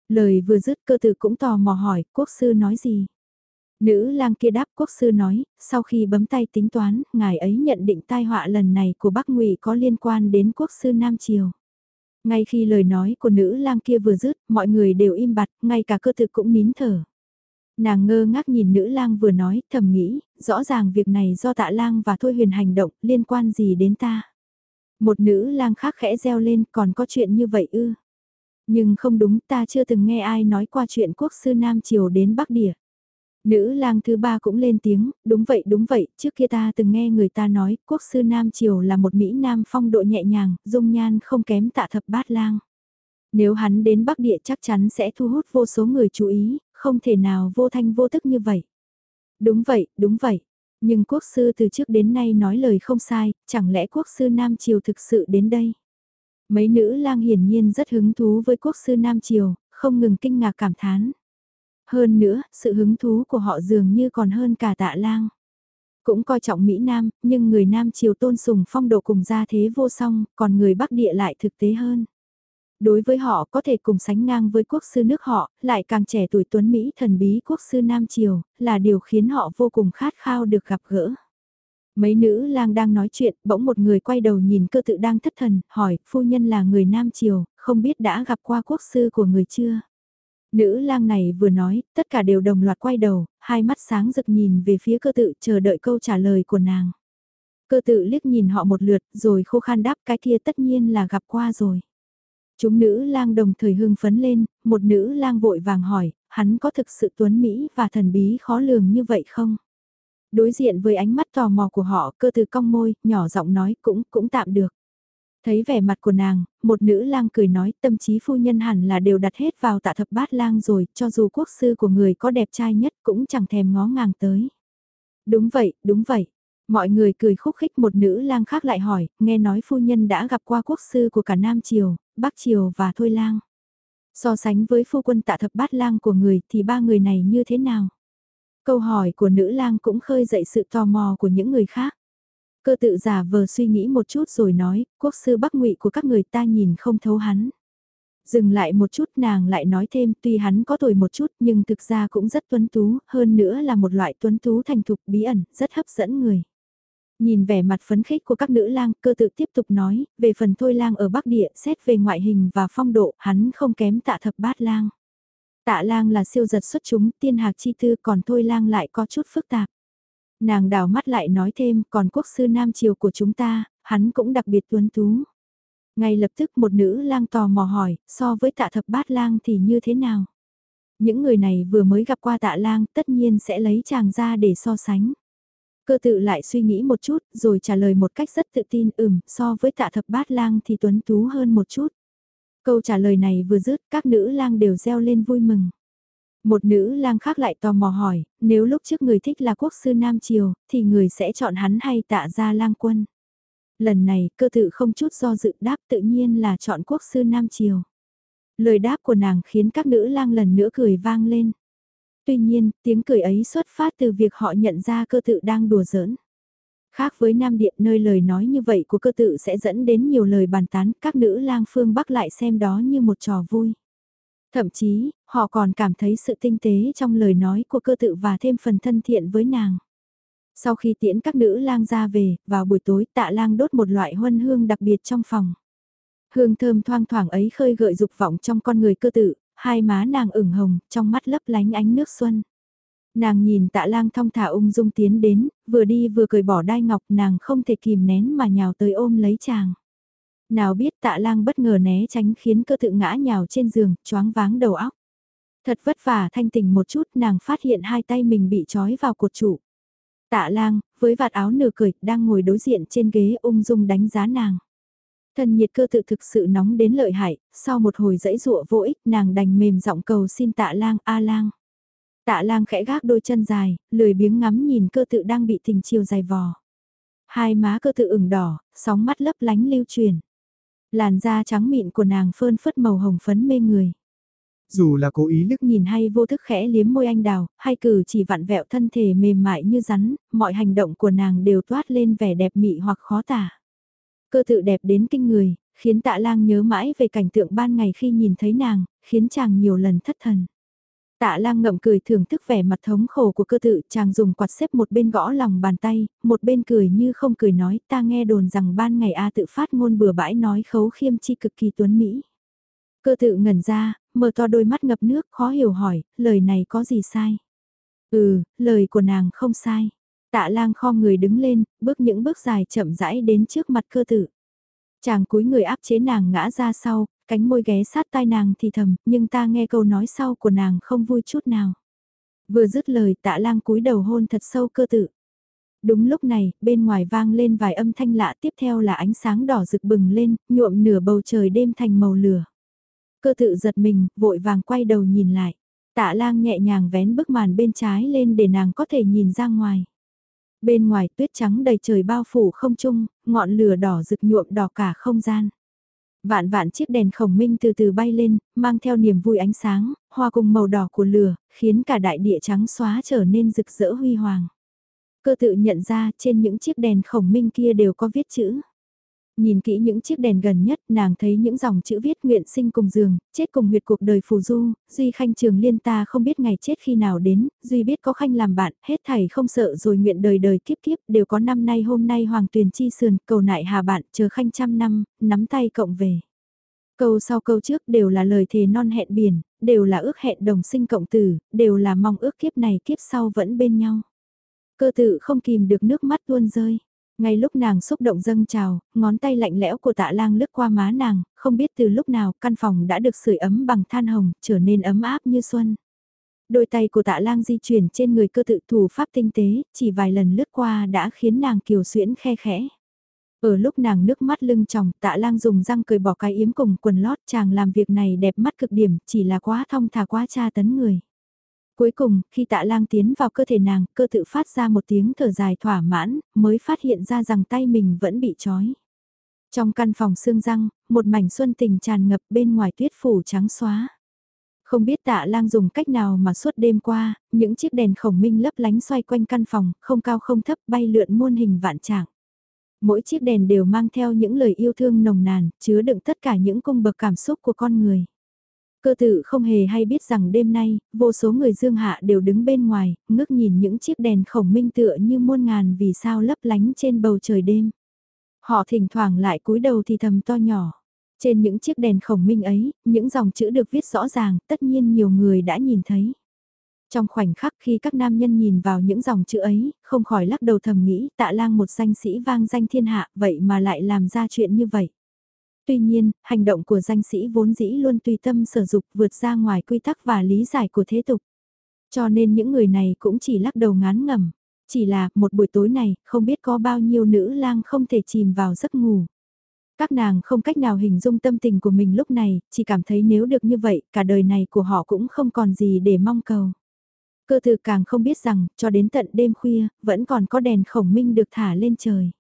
Lời vừa dứt cơ tử cũng tò mò hỏi, quốc sư nói gì? Nữ lang kia đáp quốc sư nói, sau khi bấm tay tính toán, ngài ấy nhận định tai họa lần này của Bắc Ngụy có liên quan đến quốc sư Nam Triều. Ngay khi lời nói của nữ lang kia vừa dứt, mọi người đều im bặt, ngay cả cơ thực cũng nín thở. Nàng ngơ ngác nhìn nữ lang vừa nói, thầm nghĩ, rõ ràng việc này do tạ lang và thôi huyền hành động, liên quan gì đến ta. Một nữ lang khác khẽ reo lên, còn có chuyện như vậy ư. Nhưng không đúng, ta chưa từng nghe ai nói qua chuyện quốc sư Nam Triều đến Bắc Địa. Nữ lang thứ ba cũng lên tiếng, đúng vậy đúng vậy, trước kia ta từng nghe người ta nói quốc sư Nam Triều là một Mỹ Nam phong độ nhẹ nhàng, dung nhan không kém tạ thập bát lang. Nếu hắn đến Bắc Địa chắc chắn sẽ thu hút vô số người chú ý, không thể nào vô thanh vô tức như vậy. Đúng vậy, đúng vậy. Nhưng quốc sư từ trước đến nay nói lời không sai, chẳng lẽ quốc sư Nam Triều thực sự đến đây? Mấy nữ lang hiển nhiên rất hứng thú với quốc sư Nam Triều, không ngừng kinh ngạc cảm thán. Hơn nữa, sự hứng thú của họ dường như còn hơn cả tạ lang. Cũng coi trọng Mỹ Nam, nhưng người Nam Triều tôn sùng phong độ cùng gia thế vô song, còn người Bắc Địa lại thực tế hơn. Đối với họ có thể cùng sánh ngang với quốc sư nước họ, lại càng trẻ tuổi tuấn Mỹ thần bí quốc sư Nam Triều, là điều khiến họ vô cùng khát khao được gặp gỡ. Mấy nữ lang đang nói chuyện, bỗng một người quay đầu nhìn cơ tự đang thất thần, hỏi, phu nhân là người Nam Triều, không biết đã gặp qua quốc sư của người chưa? Nữ lang này vừa nói, tất cả đều đồng loạt quay đầu, hai mắt sáng rực nhìn về phía cơ tự chờ đợi câu trả lời của nàng. Cơ tự liếc nhìn họ một lượt rồi khô khan đáp cái kia tất nhiên là gặp qua rồi. Chúng nữ lang đồng thời hưng phấn lên, một nữ lang vội vàng hỏi, hắn có thực sự tuấn Mỹ và thần bí khó lường như vậy không? Đối diện với ánh mắt tò mò của họ cơ từ cong môi, nhỏ giọng nói cũng, cũng tạm được. Thấy vẻ mặt của nàng, một nữ lang cười nói tâm trí phu nhân hẳn là đều đặt hết vào tạ thập bát lang rồi, cho dù quốc sư của người có đẹp trai nhất cũng chẳng thèm ngó ngàng tới. Đúng vậy, đúng vậy. Mọi người cười khúc khích một nữ lang khác lại hỏi, nghe nói phu nhân đã gặp qua quốc sư của cả Nam Triều, Bắc Triều và Thôi lang. So sánh với phu quân tạ thập bát lang của người thì ba người này như thế nào? Câu hỏi của nữ lang cũng khơi dậy sự tò mò của những người khác. Cơ tự giả vờ suy nghĩ một chút rồi nói, quốc sư bắc ngụy của các người ta nhìn không thấu hắn. Dừng lại một chút nàng lại nói thêm tuy hắn có tuổi một chút nhưng thực ra cũng rất tuấn tú, hơn nữa là một loại tuấn tú thành thục bí ẩn, rất hấp dẫn người. Nhìn vẻ mặt phấn khích của các nữ lang, cơ tự tiếp tục nói, về phần thôi lang ở Bắc Địa, xét về ngoại hình và phong độ, hắn không kém tạ thập bát lang. Tạ lang là siêu giật xuất chúng, tiên hạc chi tư còn thôi lang lại có chút phức tạp. Nàng đào mắt lại nói thêm, còn quốc sư Nam Triều của chúng ta, hắn cũng đặc biệt tuấn tú. Ngay lập tức một nữ lang tò mò hỏi, so với tạ thập bát lang thì như thế nào? Những người này vừa mới gặp qua tạ lang tất nhiên sẽ lấy chàng ra để so sánh. Cơ tự lại suy nghĩ một chút rồi trả lời một cách rất tự tin ừm so với tạ thập bát lang thì tuấn tú hơn một chút. Câu trả lời này vừa dứt các nữ lang đều reo lên vui mừng. Một nữ lang khác lại tò mò hỏi, nếu lúc trước người thích là quốc sư Nam Triều, thì người sẽ chọn hắn hay tạ ra lang quân. Lần này cơ tự không chút do dự đáp tự nhiên là chọn quốc sư Nam Triều. Lời đáp của nàng khiến các nữ lang lần nữa cười vang lên. Tuy nhiên, tiếng cười ấy xuất phát từ việc họ nhận ra cơ tự đang đùa giỡn. Khác với Nam Điện nơi lời nói như vậy của cơ tự sẽ dẫn đến nhiều lời bàn tán, các nữ lang phương Bắc lại xem đó như một trò vui. Thậm chí, họ còn cảm thấy sự tinh tế trong lời nói của cơ tự và thêm phần thân thiện với nàng. Sau khi tiễn các nữ lang ra về, vào buổi tối tạ lang đốt một loại huân hương đặc biệt trong phòng. Hương thơm thoang thoảng ấy khơi gợi dục vọng trong con người cơ tự, hai má nàng ửng hồng, trong mắt lấp lánh ánh nước xuân. Nàng nhìn tạ lang thong thả ung dung tiến đến, vừa đi vừa cười bỏ đai ngọc nàng không thể kìm nén mà nhào tới ôm lấy chàng. Nào biết tạ lang bất ngờ né tránh khiến cơ tự ngã nhào trên giường, choáng váng đầu óc. Thật vất vả thanh tỉnh một chút nàng phát hiện hai tay mình bị trói vào cột trụ. Tạ lang, với vạt áo nửa cười đang ngồi đối diện trên ghế ung dung đánh giá nàng. Thân nhiệt cơ tự thực sự nóng đến lợi hại, sau một hồi dãy dụa vô ích nàng đành mềm giọng cầu xin tạ lang a lang. Tạ lang khẽ gác đôi chân dài, lười biếng ngắm nhìn cơ tự đang bị tình chiều dài vò. Hai má cơ tự ửng đỏ, sóng mắt lấp lánh lưu truyền. Làn da trắng mịn của nàng phơn phất màu hồng phấn mê người. Dù là cố ý lức nhìn hay vô thức khẽ liếm môi anh đào, hay cử chỉ vặn vẹo thân thể mềm mại như rắn, mọi hành động của nàng đều toát lên vẻ đẹp mị hoặc khó tả. Cơ tự đẹp đến kinh người, khiến tạ lang nhớ mãi về cảnh tượng ban ngày khi nhìn thấy nàng, khiến chàng nhiều lần thất thần. Tạ lang ngậm cười thưởng thức vẻ mặt thống khổ của cơ tự, chàng dùng quạt xếp một bên gõ lòng bàn tay, một bên cười như không cười nói ta nghe đồn rằng ban ngày A tự phát ngôn bừa bãi nói khấu khiêm chi cực kỳ tuấn Mỹ. Cơ tự ngẩn ra, mở to đôi mắt ngập nước khó hiểu hỏi, lời này có gì sai? Ừ, lời của nàng không sai. Tạ lang kho người đứng lên, bước những bước dài chậm rãi đến trước mặt cơ Tử. Chàng cúi người áp chế nàng ngã ra sau, cánh môi ghé sát tai nàng thì thầm, nhưng ta nghe câu nói sau của nàng không vui chút nào. Vừa dứt lời tạ lang cúi đầu hôn thật sâu cơ Tử. Đúng lúc này, bên ngoài vang lên vài âm thanh lạ tiếp theo là ánh sáng đỏ rực bừng lên, nhuộm nửa bầu trời đêm thành màu lửa. Cơ tự giật mình, vội vàng quay đầu nhìn lại. Tạ lang nhẹ nhàng vén bức màn bên trái lên để nàng có thể nhìn ra ngoài. Bên ngoài tuyết trắng đầy trời bao phủ không trung, ngọn lửa đỏ rực nhuộm đỏ cả không gian. Vạn vạn chiếc đèn khổng minh từ từ bay lên, mang theo niềm vui ánh sáng, hoa cùng màu đỏ của lửa, khiến cả đại địa trắng xóa trở nên rực rỡ huy hoàng. Cơ tự nhận ra trên những chiếc đèn khổng minh kia đều có viết chữ. Nhìn kỹ những chiếc đèn gần nhất, nàng thấy những dòng chữ viết nguyện sinh cùng giường, chết cùng huyệt cuộc đời phù du, Duy Khanh trường liên ta không biết ngày chết khi nào đến, Duy biết có Khanh làm bạn, hết thảy không sợ rồi nguyện đời đời kiếp kiếp, đều có năm nay hôm nay hoàng tuyền chi sườn, cầu nại hà bạn, chờ Khanh trăm năm, nắm tay cộng về. Câu sau câu trước đều là lời thề non hẹn biển, đều là ước hẹn đồng sinh cộng tử, đều là mong ước kiếp này kiếp sau vẫn bên nhau. Cơ tự không kìm được nước mắt tuôn rơi. Ngay lúc nàng xúc động dâng trào, ngón tay lạnh lẽo của tạ lang lướt qua má nàng, không biết từ lúc nào căn phòng đã được sưởi ấm bằng than hồng, trở nên ấm áp như xuân. Đôi tay của tạ lang di chuyển trên người cơ tự thủ pháp tinh tế, chỉ vài lần lướt qua đã khiến nàng kiều xuyễn khe khẽ. Ở lúc nàng nước mắt lưng tròng, tạ lang dùng răng cười bỏ cái yếm cùng quần lót chàng làm việc này đẹp mắt cực điểm, chỉ là quá thong thả quá tra tấn người. Cuối cùng, khi tạ lang tiến vào cơ thể nàng, cơ tự phát ra một tiếng thở dài thỏa mãn, mới phát hiện ra rằng tay mình vẫn bị trói. Trong căn phòng xương răng, một mảnh xuân tình tràn ngập bên ngoài tuyết phủ trắng xóa. Không biết tạ lang dùng cách nào mà suốt đêm qua, những chiếc đèn khổng minh lấp lánh xoay quanh căn phòng, không cao không thấp bay lượn muôn hình vạn trạng. Mỗi chiếc đèn đều mang theo những lời yêu thương nồng nàn, chứa đựng tất cả những cung bậc cảm xúc của con người. Cơ tự không hề hay biết rằng đêm nay, vô số người dương hạ đều đứng bên ngoài, ngước nhìn những chiếc đèn khổng minh tựa như muôn ngàn vì sao lấp lánh trên bầu trời đêm. Họ thỉnh thoảng lại cúi đầu thì thầm to nhỏ. Trên những chiếc đèn khổng minh ấy, những dòng chữ được viết rõ ràng, tất nhiên nhiều người đã nhìn thấy. Trong khoảnh khắc khi các nam nhân nhìn vào những dòng chữ ấy, không khỏi lắc đầu thầm nghĩ tạ lang một danh sĩ vang danh thiên hạ vậy mà lại làm ra chuyện như vậy. Tuy nhiên, hành động của danh sĩ vốn dĩ luôn tùy tâm sở dục vượt ra ngoài quy tắc và lý giải của thế tục. Cho nên những người này cũng chỉ lắc đầu ngán ngẩm Chỉ là, một buổi tối này, không biết có bao nhiêu nữ lang không thể chìm vào giấc ngủ. Các nàng không cách nào hình dung tâm tình của mình lúc này, chỉ cảm thấy nếu được như vậy, cả đời này của họ cũng không còn gì để mong cầu. Cơ thư càng không biết rằng, cho đến tận đêm khuya, vẫn còn có đèn khổng minh được thả lên trời.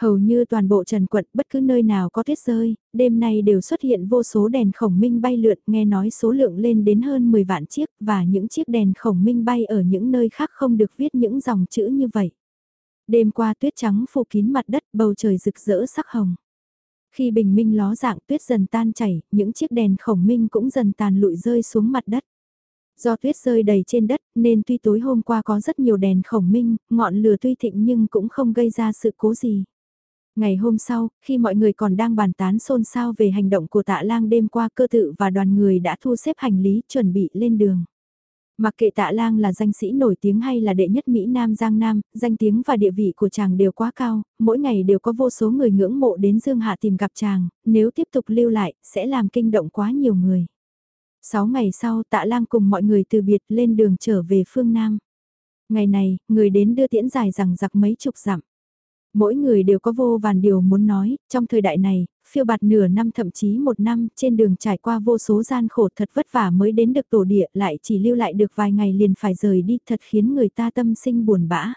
Hầu như toàn bộ trần quận bất cứ nơi nào có tuyết rơi, đêm nay đều xuất hiện vô số đèn khổng minh bay lượn nghe nói số lượng lên đến hơn 10 vạn chiếc và những chiếc đèn khổng minh bay ở những nơi khác không được viết những dòng chữ như vậy. Đêm qua tuyết trắng phủ kín mặt đất bầu trời rực rỡ sắc hồng. Khi bình minh ló dạng tuyết dần tan chảy, những chiếc đèn khổng minh cũng dần tàn lụi rơi xuống mặt đất. Do tuyết rơi đầy trên đất nên tuy tối hôm qua có rất nhiều đèn khổng minh, ngọn lửa tuy thịnh nhưng cũng không gây ra sự cố gì. Ngày hôm sau, khi mọi người còn đang bàn tán xôn xao về hành động của tạ lang đêm qua cơ tự và đoàn người đã thu xếp hành lý chuẩn bị lên đường. Mặc kệ tạ lang là danh sĩ nổi tiếng hay là đệ nhất Mỹ Nam Giang Nam, danh tiếng và địa vị của chàng đều quá cao, mỗi ngày đều có vô số người ngưỡng mộ đến Dương Hạ tìm gặp chàng, nếu tiếp tục lưu lại, sẽ làm kinh động quá nhiều người. Sáu ngày sau tạ lang cùng mọi người từ biệt lên đường trở về phương Nam. Ngày này, người đến đưa tiễn dài rằng giặc mấy chục dặm. Mỗi người đều có vô vàn điều muốn nói, trong thời đại này, phiêu bạt nửa năm thậm chí một năm trên đường trải qua vô số gian khổ thật vất vả mới đến được tổ địa lại chỉ lưu lại được vài ngày liền phải rời đi thật khiến người ta tâm sinh buồn bã.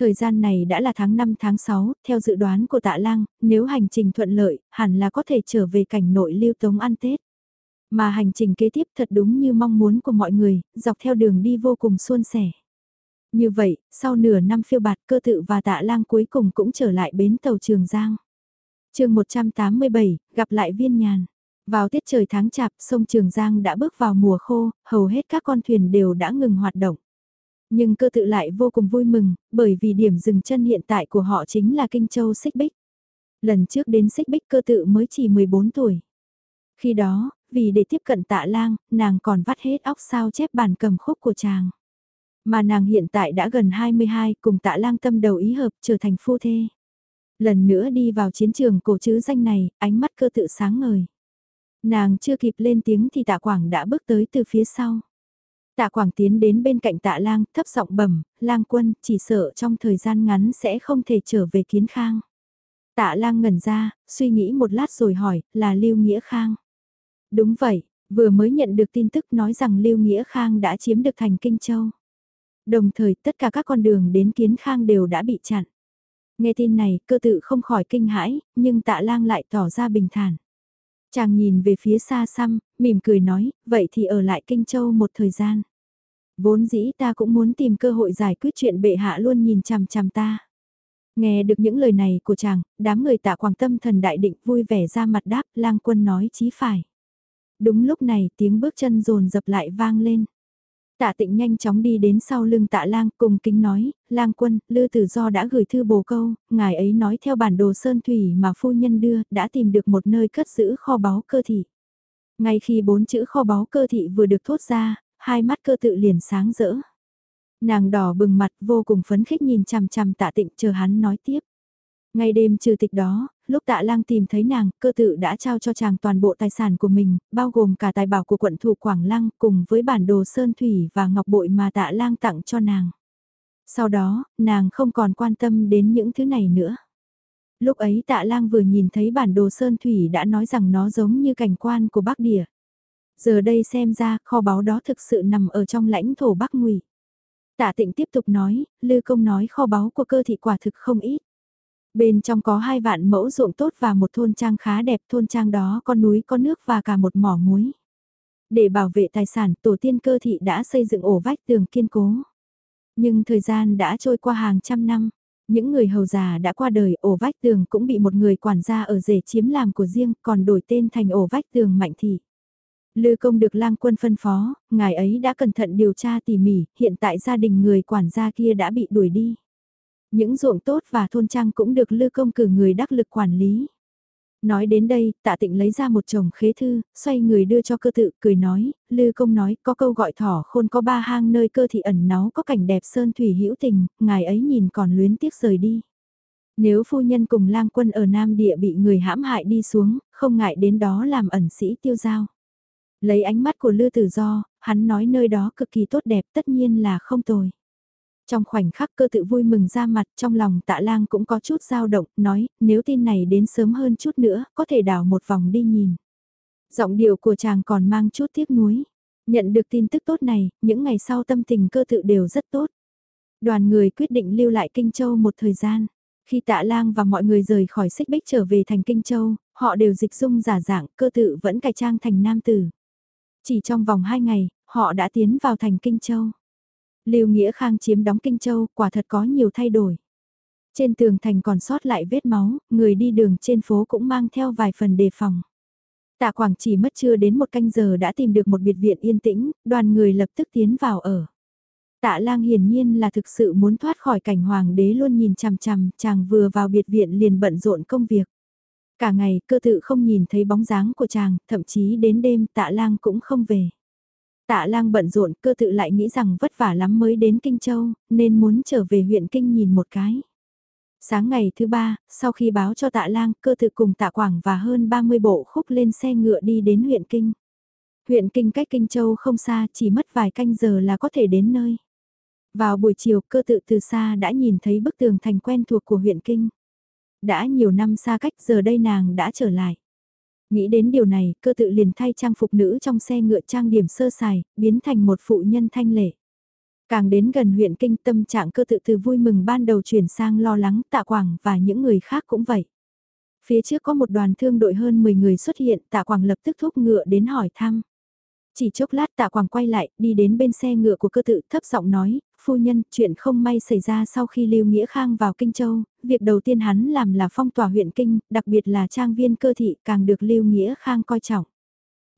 Thời gian này đã là tháng 5 tháng 6, theo dự đoán của tạ lang, nếu hành trình thuận lợi, hẳn là có thể trở về cảnh nội lưu tống ăn Tết. Mà hành trình kế tiếp thật đúng như mong muốn của mọi người, dọc theo đường đi vô cùng suôn sẻ. Như vậy, sau nửa năm phiêu bạt cơ tự và tạ lang cuối cùng cũng trở lại bến tàu Trường Giang. chương 187, gặp lại viên nhàn. Vào tiết trời tháng chạp, sông Trường Giang đã bước vào mùa khô, hầu hết các con thuyền đều đã ngừng hoạt động. Nhưng cơ tự lại vô cùng vui mừng, bởi vì điểm dừng chân hiện tại của họ chính là Kinh Châu Xích Bích. Lần trước đến Xích Bích cơ tự mới chỉ 14 tuổi. Khi đó, vì để tiếp cận tạ lang, nàng còn vắt hết óc sao chép bản cầm khúc của chàng. Mà nàng hiện tại đã gần 22 cùng tạ lang tâm đầu ý hợp trở thành phu thê. Lần nữa đi vào chiến trường cổ chữ danh này, ánh mắt cơ tự sáng ngời. Nàng chưa kịp lên tiếng thì tạ quảng đã bước tới từ phía sau. Tạ quảng tiến đến bên cạnh tạ lang, thấp giọng bẩm, lang quân, chỉ sợ trong thời gian ngắn sẽ không thể trở về kiến khang. Tạ lang ngẩn ra, suy nghĩ một lát rồi hỏi, là Lưu Nghĩa Khang. Đúng vậy, vừa mới nhận được tin tức nói rằng Lưu Nghĩa Khang đã chiếm được thành Kinh Châu. Đồng thời tất cả các con đường đến Kiến Khang đều đã bị chặn. Nghe tin này, cơ tự không khỏi kinh hãi, nhưng tạ lang lại tỏ ra bình thản. Chàng nhìn về phía xa xăm, mỉm cười nói, vậy thì ở lại Kinh Châu một thời gian. Vốn dĩ ta cũng muốn tìm cơ hội giải quyết chuyện bệ hạ luôn nhìn chằm chằm ta. Nghe được những lời này của chàng, đám người tạ quảng tâm thần đại định vui vẻ ra mặt đáp, lang quân nói chí phải. Đúng lúc này tiếng bước chân rồn dập lại vang lên. Tạ tịnh nhanh chóng đi đến sau lưng tạ lang cùng kính nói, lang quân, lư tử do đã gửi thư bồ câu, ngài ấy nói theo bản đồ sơn thủy mà phu nhân đưa, đã tìm được một nơi cất giữ kho báu cơ thị. Ngay khi bốn chữ kho báu cơ thị vừa được thốt ra, hai mắt cơ tự liền sáng rỡ. Nàng đỏ bừng mặt vô cùng phấn khích nhìn chằm chằm tạ tịnh chờ hắn nói tiếp. Ngay đêm trừ tịch đó, lúc tạ lang tìm thấy nàng, cơ tự đã trao cho chàng toàn bộ tài sản của mình, bao gồm cả tài bảo của quận thủ Quảng Lăng cùng với bản đồ sơn thủy và ngọc bội mà tạ lang tặng cho nàng. Sau đó, nàng không còn quan tâm đến những thứ này nữa. Lúc ấy tạ lang vừa nhìn thấy bản đồ sơn thủy đã nói rằng nó giống như cảnh quan của Bắc Địa. Giờ đây xem ra kho báu đó thực sự nằm ở trong lãnh thổ Bắc Ngụy. Tạ tịnh tiếp tục nói, Lư Công nói kho báu của cơ thị quả thực không ít. Bên trong có hai vạn mẫu ruộng tốt và một thôn trang khá đẹp thôn trang đó có núi có nước và cả một mỏ muối. Để bảo vệ tài sản tổ tiên cơ thị đã xây dựng ổ vách tường kiên cố. Nhưng thời gian đã trôi qua hàng trăm năm, những người hầu già đã qua đời ổ vách tường cũng bị một người quản gia ở rể chiếm làm của riêng còn đổi tên thành ổ vách tường mạnh thị. Lư công được lang quân phân phó, ngài ấy đã cẩn thận điều tra tỉ mỉ, hiện tại gia đình người quản gia kia đã bị đuổi đi. Những ruộng tốt và thôn trang cũng được Lư Công cử người đắc lực quản lý. Nói đến đây, tạ tịnh lấy ra một chồng khế thư, xoay người đưa cho cơ tự, cười nói, Lư Công nói, có câu gọi thỏ khôn có ba hang nơi cơ thị ẩn náu có cảnh đẹp sơn thủy hữu tình, ngài ấy nhìn còn luyến tiếc rời đi. Nếu phu nhân cùng lang quân ở Nam Địa bị người hãm hại đi xuống, không ngại đến đó làm ẩn sĩ tiêu giao. Lấy ánh mắt của Lư Tử Do, hắn nói nơi đó cực kỳ tốt đẹp tất nhiên là không tồi. Trong khoảnh khắc cơ tự vui mừng ra mặt trong lòng tạ lang cũng có chút dao động, nói, nếu tin này đến sớm hơn chút nữa, có thể đảo một vòng đi nhìn. Giọng điệu của chàng còn mang chút tiếc nuối. Nhận được tin tức tốt này, những ngày sau tâm tình cơ tự đều rất tốt. Đoàn người quyết định lưu lại Kinh Châu một thời gian. Khi tạ lang và mọi người rời khỏi xích bích trở về thành Kinh Châu, họ đều dịch dung giả dạng, cơ tự vẫn cải trang thành nam tử. Chỉ trong vòng hai ngày, họ đã tiến vào thành Kinh Châu. Lưu Nghĩa Khang chiếm đóng Kinh Châu quả thật có nhiều thay đổi. Trên tường thành còn sót lại vết máu, người đi đường trên phố cũng mang theo vài phần đề phòng. Tạ Quảng chỉ mất chưa đến một canh giờ đã tìm được một biệt viện yên tĩnh, đoàn người lập tức tiến vào ở. Tạ lang hiển nhiên là thực sự muốn thoát khỏi cảnh hoàng đế luôn nhìn chằm chằm, chàng vừa vào biệt viện liền bận rộn công việc. Cả ngày cơ tự không nhìn thấy bóng dáng của chàng, thậm chí đến đêm tạ lang cũng không về. Tạ lang bận rộn cơ tự lại nghĩ rằng vất vả lắm mới đến Kinh Châu, nên muốn trở về huyện Kinh nhìn một cái. Sáng ngày thứ ba, sau khi báo cho tạ lang, cơ tự cùng tạ quảng và hơn 30 bộ khúc lên xe ngựa đi đến huyện Kinh. Huyện Kinh cách Kinh Châu không xa, chỉ mất vài canh giờ là có thể đến nơi. Vào buổi chiều, cơ tự từ xa đã nhìn thấy bức tường thành quen thuộc của huyện Kinh. Đã nhiều năm xa cách giờ đây nàng đã trở lại. Nghĩ đến điều này, cơ tự liền thay trang phục nữ trong xe ngựa trang điểm sơ sài, biến thành một phụ nhân thanh lệ. Càng đến gần huyện kinh tâm trạng cơ tự từ vui mừng ban đầu chuyển sang lo lắng tạ quảng và những người khác cũng vậy. Phía trước có một đoàn thương đội hơn 10 người xuất hiện tạ quảng lập tức thúc ngựa đến hỏi thăm. Chỉ chốc lát tạ quảng quay lại, đi đến bên xe ngựa của cơ tự thấp giọng nói, phu nhân, chuyện không may xảy ra sau khi Lưu Nghĩa Khang vào Kinh Châu, việc đầu tiên hắn làm là phong tỏa huyện Kinh, đặc biệt là trang viên cơ thị càng được Lưu Nghĩa Khang coi trọng.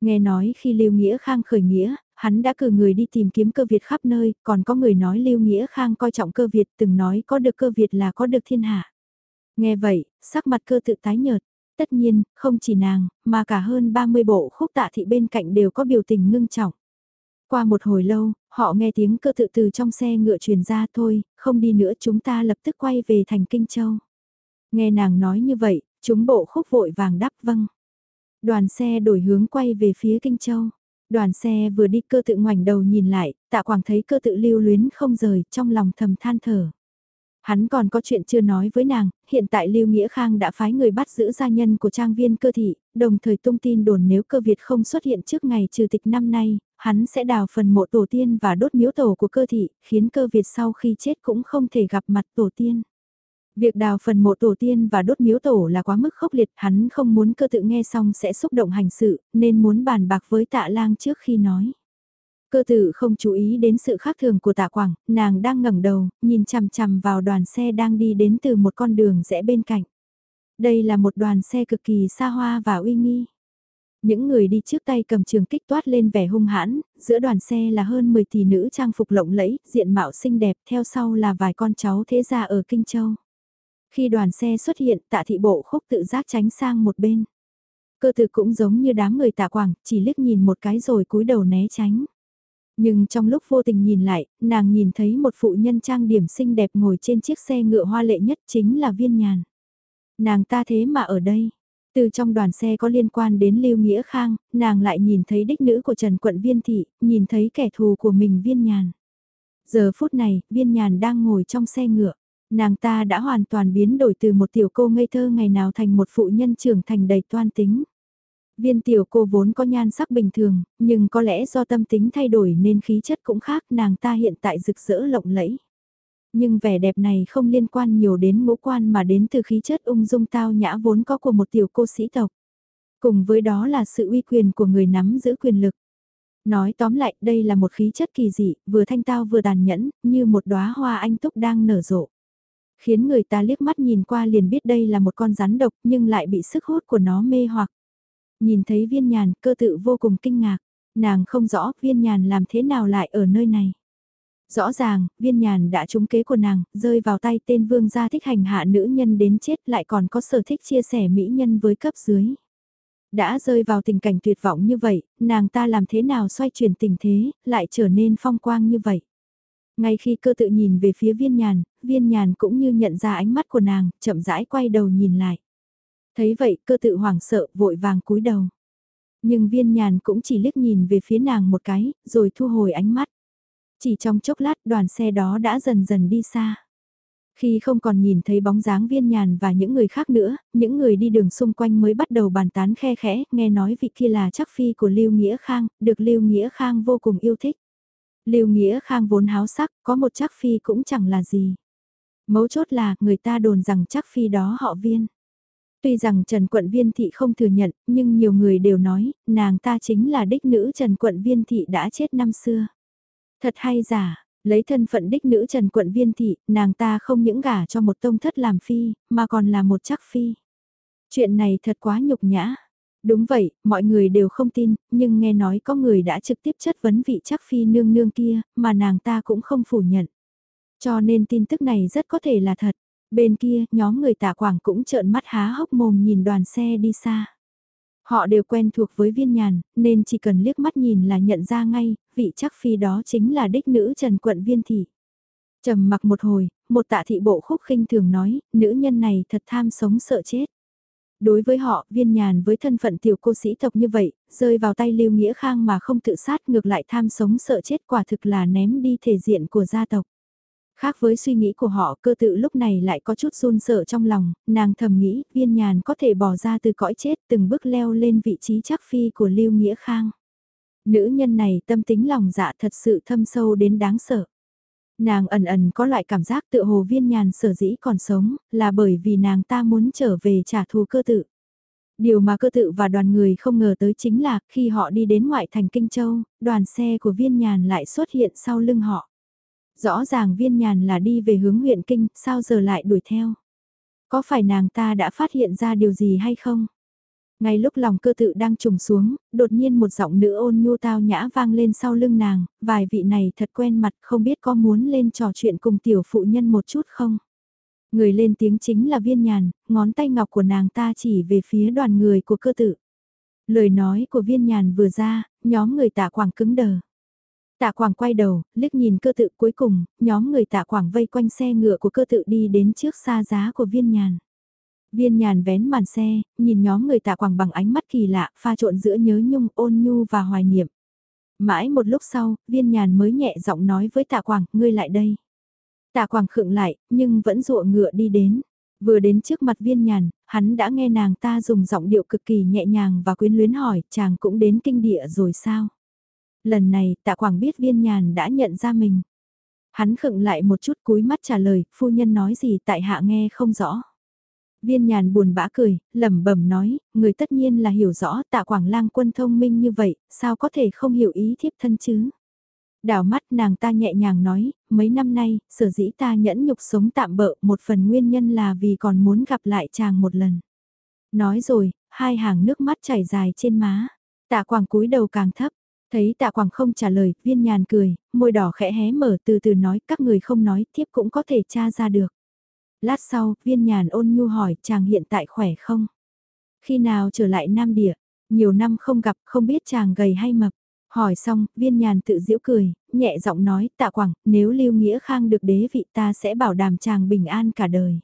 Nghe nói khi Lưu Nghĩa Khang khởi nghĩa, hắn đã cử người đi tìm kiếm cơ Việt khắp nơi, còn có người nói Lưu Nghĩa Khang coi trọng cơ Việt từng nói có được cơ Việt là có được thiên hạ. Nghe vậy, sắc mặt cơ tự tái nhợt, tất nhiên, không chỉ nàng, mà cả hơn 30 bộ khúc tạ thị bên cạnh đều có biểu tình ngưng trọng. Qua một hồi lâu, họ nghe tiếng cơ tự từ trong xe ngựa truyền ra thôi, không đi nữa chúng ta lập tức quay về thành Kinh Châu. Nghe nàng nói như vậy, chúng bộ khúc vội vàng đáp vâng. Đoàn xe đổi hướng quay về phía Kinh Châu. Đoàn xe vừa đi cơ tự ngoảnh đầu nhìn lại, tạ quảng thấy cơ tự lưu luyến không rời, trong lòng thầm than thở. Hắn còn có chuyện chưa nói với nàng, hiện tại Lưu Nghĩa Khang đã phái người bắt giữ gia nhân của trang viên cơ thị, đồng thời tung tin đồn nếu cơ Việt không xuất hiện trước ngày trừ tịch năm nay, hắn sẽ đào phần mộ tổ tiên và đốt miếu tổ của cơ thị, khiến cơ Việt sau khi chết cũng không thể gặp mặt tổ tiên. Việc đào phần mộ tổ tiên và đốt miếu tổ là quá mức khốc liệt, hắn không muốn cơ tự nghe xong sẽ xúc động hành sự, nên muốn bàn bạc với tạ lang trước khi nói. Cơ Tử không chú ý đến sự khác thường của tạ quảng, nàng đang ngẩng đầu, nhìn chằm chằm vào đoàn xe đang đi đến từ một con đường rẽ bên cạnh. Đây là một đoàn xe cực kỳ xa hoa và uy nghi. Những người đi trước tay cầm trường kích toát lên vẻ hung hãn, giữa đoàn xe là hơn 10 tỷ nữ trang phục lộng lẫy, diện mạo xinh đẹp, theo sau là vài con cháu thế gia ở Kinh Châu. Khi đoàn xe xuất hiện, tạ thị bộ khúc tự giác tránh sang một bên. Cơ tử cũng giống như đám người tạ quảng, chỉ liếc nhìn một cái rồi cúi đầu né tránh. Nhưng trong lúc vô tình nhìn lại, nàng nhìn thấy một phụ nhân trang điểm xinh đẹp ngồi trên chiếc xe ngựa hoa lệ nhất chính là viên nhàn. Nàng ta thế mà ở đây. Từ trong đoàn xe có liên quan đến Lưu Nghĩa Khang, nàng lại nhìn thấy đích nữ của Trần Quận Viên Thị, nhìn thấy kẻ thù của mình viên nhàn. Giờ phút này, viên nhàn đang ngồi trong xe ngựa. Nàng ta đã hoàn toàn biến đổi từ một tiểu cô ngây thơ ngày nào thành một phụ nhân trưởng thành đầy toan tính. Viên tiểu cô vốn có nhan sắc bình thường, nhưng có lẽ do tâm tính thay đổi nên khí chất cũng khác nàng ta hiện tại rực rỡ lộng lẫy. Nhưng vẻ đẹp này không liên quan nhiều đến ngũ quan mà đến từ khí chất ung dung tao nhã vốn có của một tiểu cô sĩ tộc. Cùng với đó là sự uy quyền của người nắm giữ quyền lực. Nói tóm lại đây là một khí chất kỳ dị, vừa thanh tao vừa tàn nhẫn, như một đóa hoa anh túc đang nở rộ khiến người ta liếc mắt nhìn qua liền biết đây là một con rắn độc nhưng lại bị sức hút của nó mê hoặc. Nhìn thấy viên nhàn cơ tự vô cùng kinh ngạc, nàng không rõ viên nhàn làm thế nào lại ở nơi này. Rõ ràng, viên nhàn đã trúng kế của nàng, rơi vào tay tên vương gia thích hành hạ nữ nhân đến chết lại còn có sở thích chia sẻ mỹ nhân với cấp dưới. Đã rơi vào tình cảnh tuyệt vọng như vậy, nàng ta làm thế nào xoay chuyển tình thế, lại trở nên phong quang như vậy. Ngay khi cơ tự nhìn về phía viên nhàn, viên nhàn cũng như nhận ra ánh mắt của nàng, chậm rãi quay đầu nhìn lại. Thấy vậy cơ tự hoảng sợ vội vàng cúi đầu. Nhưng viên nhàn cũng chỉ liếc nhìn về phía nàng một cái, rồi thu hồi ánh mắt. Chỉ trong chốc lát đoàn xe đó đã dần dần đi xa. Khi không còn nhìn thấy bóng dáng viên nhàn và những người khác nữa, những người đi đường xung quanh mới bắt đầu bàn tán khe khẽ, nghe nói vị kia là chắc phi của Lưu Nghĩa Khang, được Lưu Nghĩa Khang vô cùng yêu thích. Lưu Nghĩa Khang vốn háo sắc, có một chắc phi cũng chẳng là gì. Mấu chốt là, người ta đồn rằng chắc phi đó họ viên. Tuy rằng Trần Quận Viên Thị không thừa nhận, nhưng nhiều người đều nói, nàng ta chính là đích nữ Trần Quận Viên Thị đã chết năm xưa. Thật hay giả, Lấy thân phận đích nữ Trần Quận Viên Thị, nàng ta không những gả cho một tông thất làm phi, mà còn là một chắc phi. Chuyện này thật quá nhục nhã. Đúng vậy, mọi người đều không tin, nhưng nghe nói có người đã trực tiếp chất vấn vị chắc phi nương nương kia, mà nàng ta cũng không phủ nhận. Cho nên tin tức này rất có thể là thật. Bên kia, nhóm người tả quảng cũng trợn mắt há hốc mồm nhìn đoàn xe đi xa. Họ đều quen thuộc với viên nhàn, nên chỉ cần liếc mắt nhìn là nhận ra ngay, vị chắc phi đó chính là đích nữ Trần Quận Viên Thị. trầm mặc một hồi, một tạ thị bộ khúc khinh thường nói, nữ nhân này thật tham sống sợ chết. Đối với họ, viên nhàn với thân phận tiểu cô sĩ tộc như vậy, rơi vào tay Lưu Nghĩa Khang mà không tự sát ngược lại tham sống sợ chết quả thực là ném đi thể diện của gia tộc. Khác với suy nghĩ của họ cơ tự lúc này lại có chút run sợ trong lòng, nàng thầm nghĩ viên nhàn có thể bỏ ra từ cõi chết từng bước leo lên vị trí chắc phi của Lưu Nghĩa Khang. Nữ nhân này tâm tính lòng dạ thật sự thâm sâu đến đáng sợ. Nàng ẩn ẩn có loại cảm giác tự hồ viên nhàn sở dĩ còn sống, là bởi vì nàng ta muốn trở về trả thù cơ tự. Điều mà cơ tự và đoàn người không ngờ tới chính là khi họ đi đến ngoại thành Kinh Châu, đoàn xe của viên nhàn lại xuất hiện sau lưng họ. Rõ ràng viên nhàn là đi về hướng huyện Kinh, sao giờ lại đuổi theo? Có phải nàng ta đã phát hiện ra điều gì hay không? Ngay lúc lòng cơ tự đang trùng xuống, đột nhiên một giọng nữ ôn nhu tao nhã vang lên sau lưng nàng, vài vị này thật quen mặt không biết có muốn lên trò chuyện cùng tiểu phụ nhân một chút không? Người lên tiếng chính là viên nhàn, ngón tay ngọc của nàng ta chỉ về phía đoàn người của cơ tự. Lời nói của viên nhàn vừa ra, nhóm người tạ quảng cứng đờ. Tạ Quảng quay đầu, liếc nhìn cơ tự cuối cùng, nhóm người Tạ Quảng vây quanh xe ngựa của cơ tự đi đến trước xa giá của viên nhàn. Viên nhàn vén màn xe, nhìn nhóm người Tạ Quảng bằng ánh mắt kỳ lạ, pha trộn giữa nhớ nhung, ôn nhu và hoài niệm. Mãi một lúc sau, viên nhàn mới nhẹ giọng nói với Tạ Quảng, ngươi lại đây. Tạ Quảng khựng lại, nhưng vẫn dụa ngựa đi đến. Vừa đến trước mặt viên nhàn, hắn đã nghe nàng ta dùng giọng điệu cực kỳ nhẹ nhàng và quyến luyến hỏi, chàng cũng đến kinh địa rồi sao? Lần này tạ quảng biết viên nhàn đã nhận ra mình. Hắn khựng lại một chút cúi mắt trả lời, phu nhân nói gì tại hạ nghe không rõ. Viên nhàn buồn bã cười, lẩm bẩm nói, người tất nhiên là hiểu rõ tạ quảng lang quân thông minh như vậy, sao có thể không hiểu ý thiếp thân chứ. Đảo mắt nàng ta nhẹ nhàng nói, mấy năm nay, sở dĩ ta nhẫn nhục sống tạm bợ, một phần nguyên nhân là vì còn muốn gặp lại chàng một lần. Nói rồi, hai hàng nước mắt chảy dài trên má. Tạ quảng cúi đầu càng thấp, Thấy tạ quảng không trả lời, viên nhàn cười, môi đỏ khẽ hé mở từ từ nói các người không nói, thiếp cũng có thể tra ra được. Lát sau, viên nhàn ôn nhu hỏi chàng hiện tại khỏe không? Khi nào trở lại Nam Địa? Nhiều năm không gặp, không biết chàng gầy hay mập. Hỏi xong, viên nhàn tự giễu cười, nhẹ giọng nói, tạ quảng, nếu Lưu Nghĩa Khang được đế vị ta sẽ bảo đảm chàng bình an cả đời.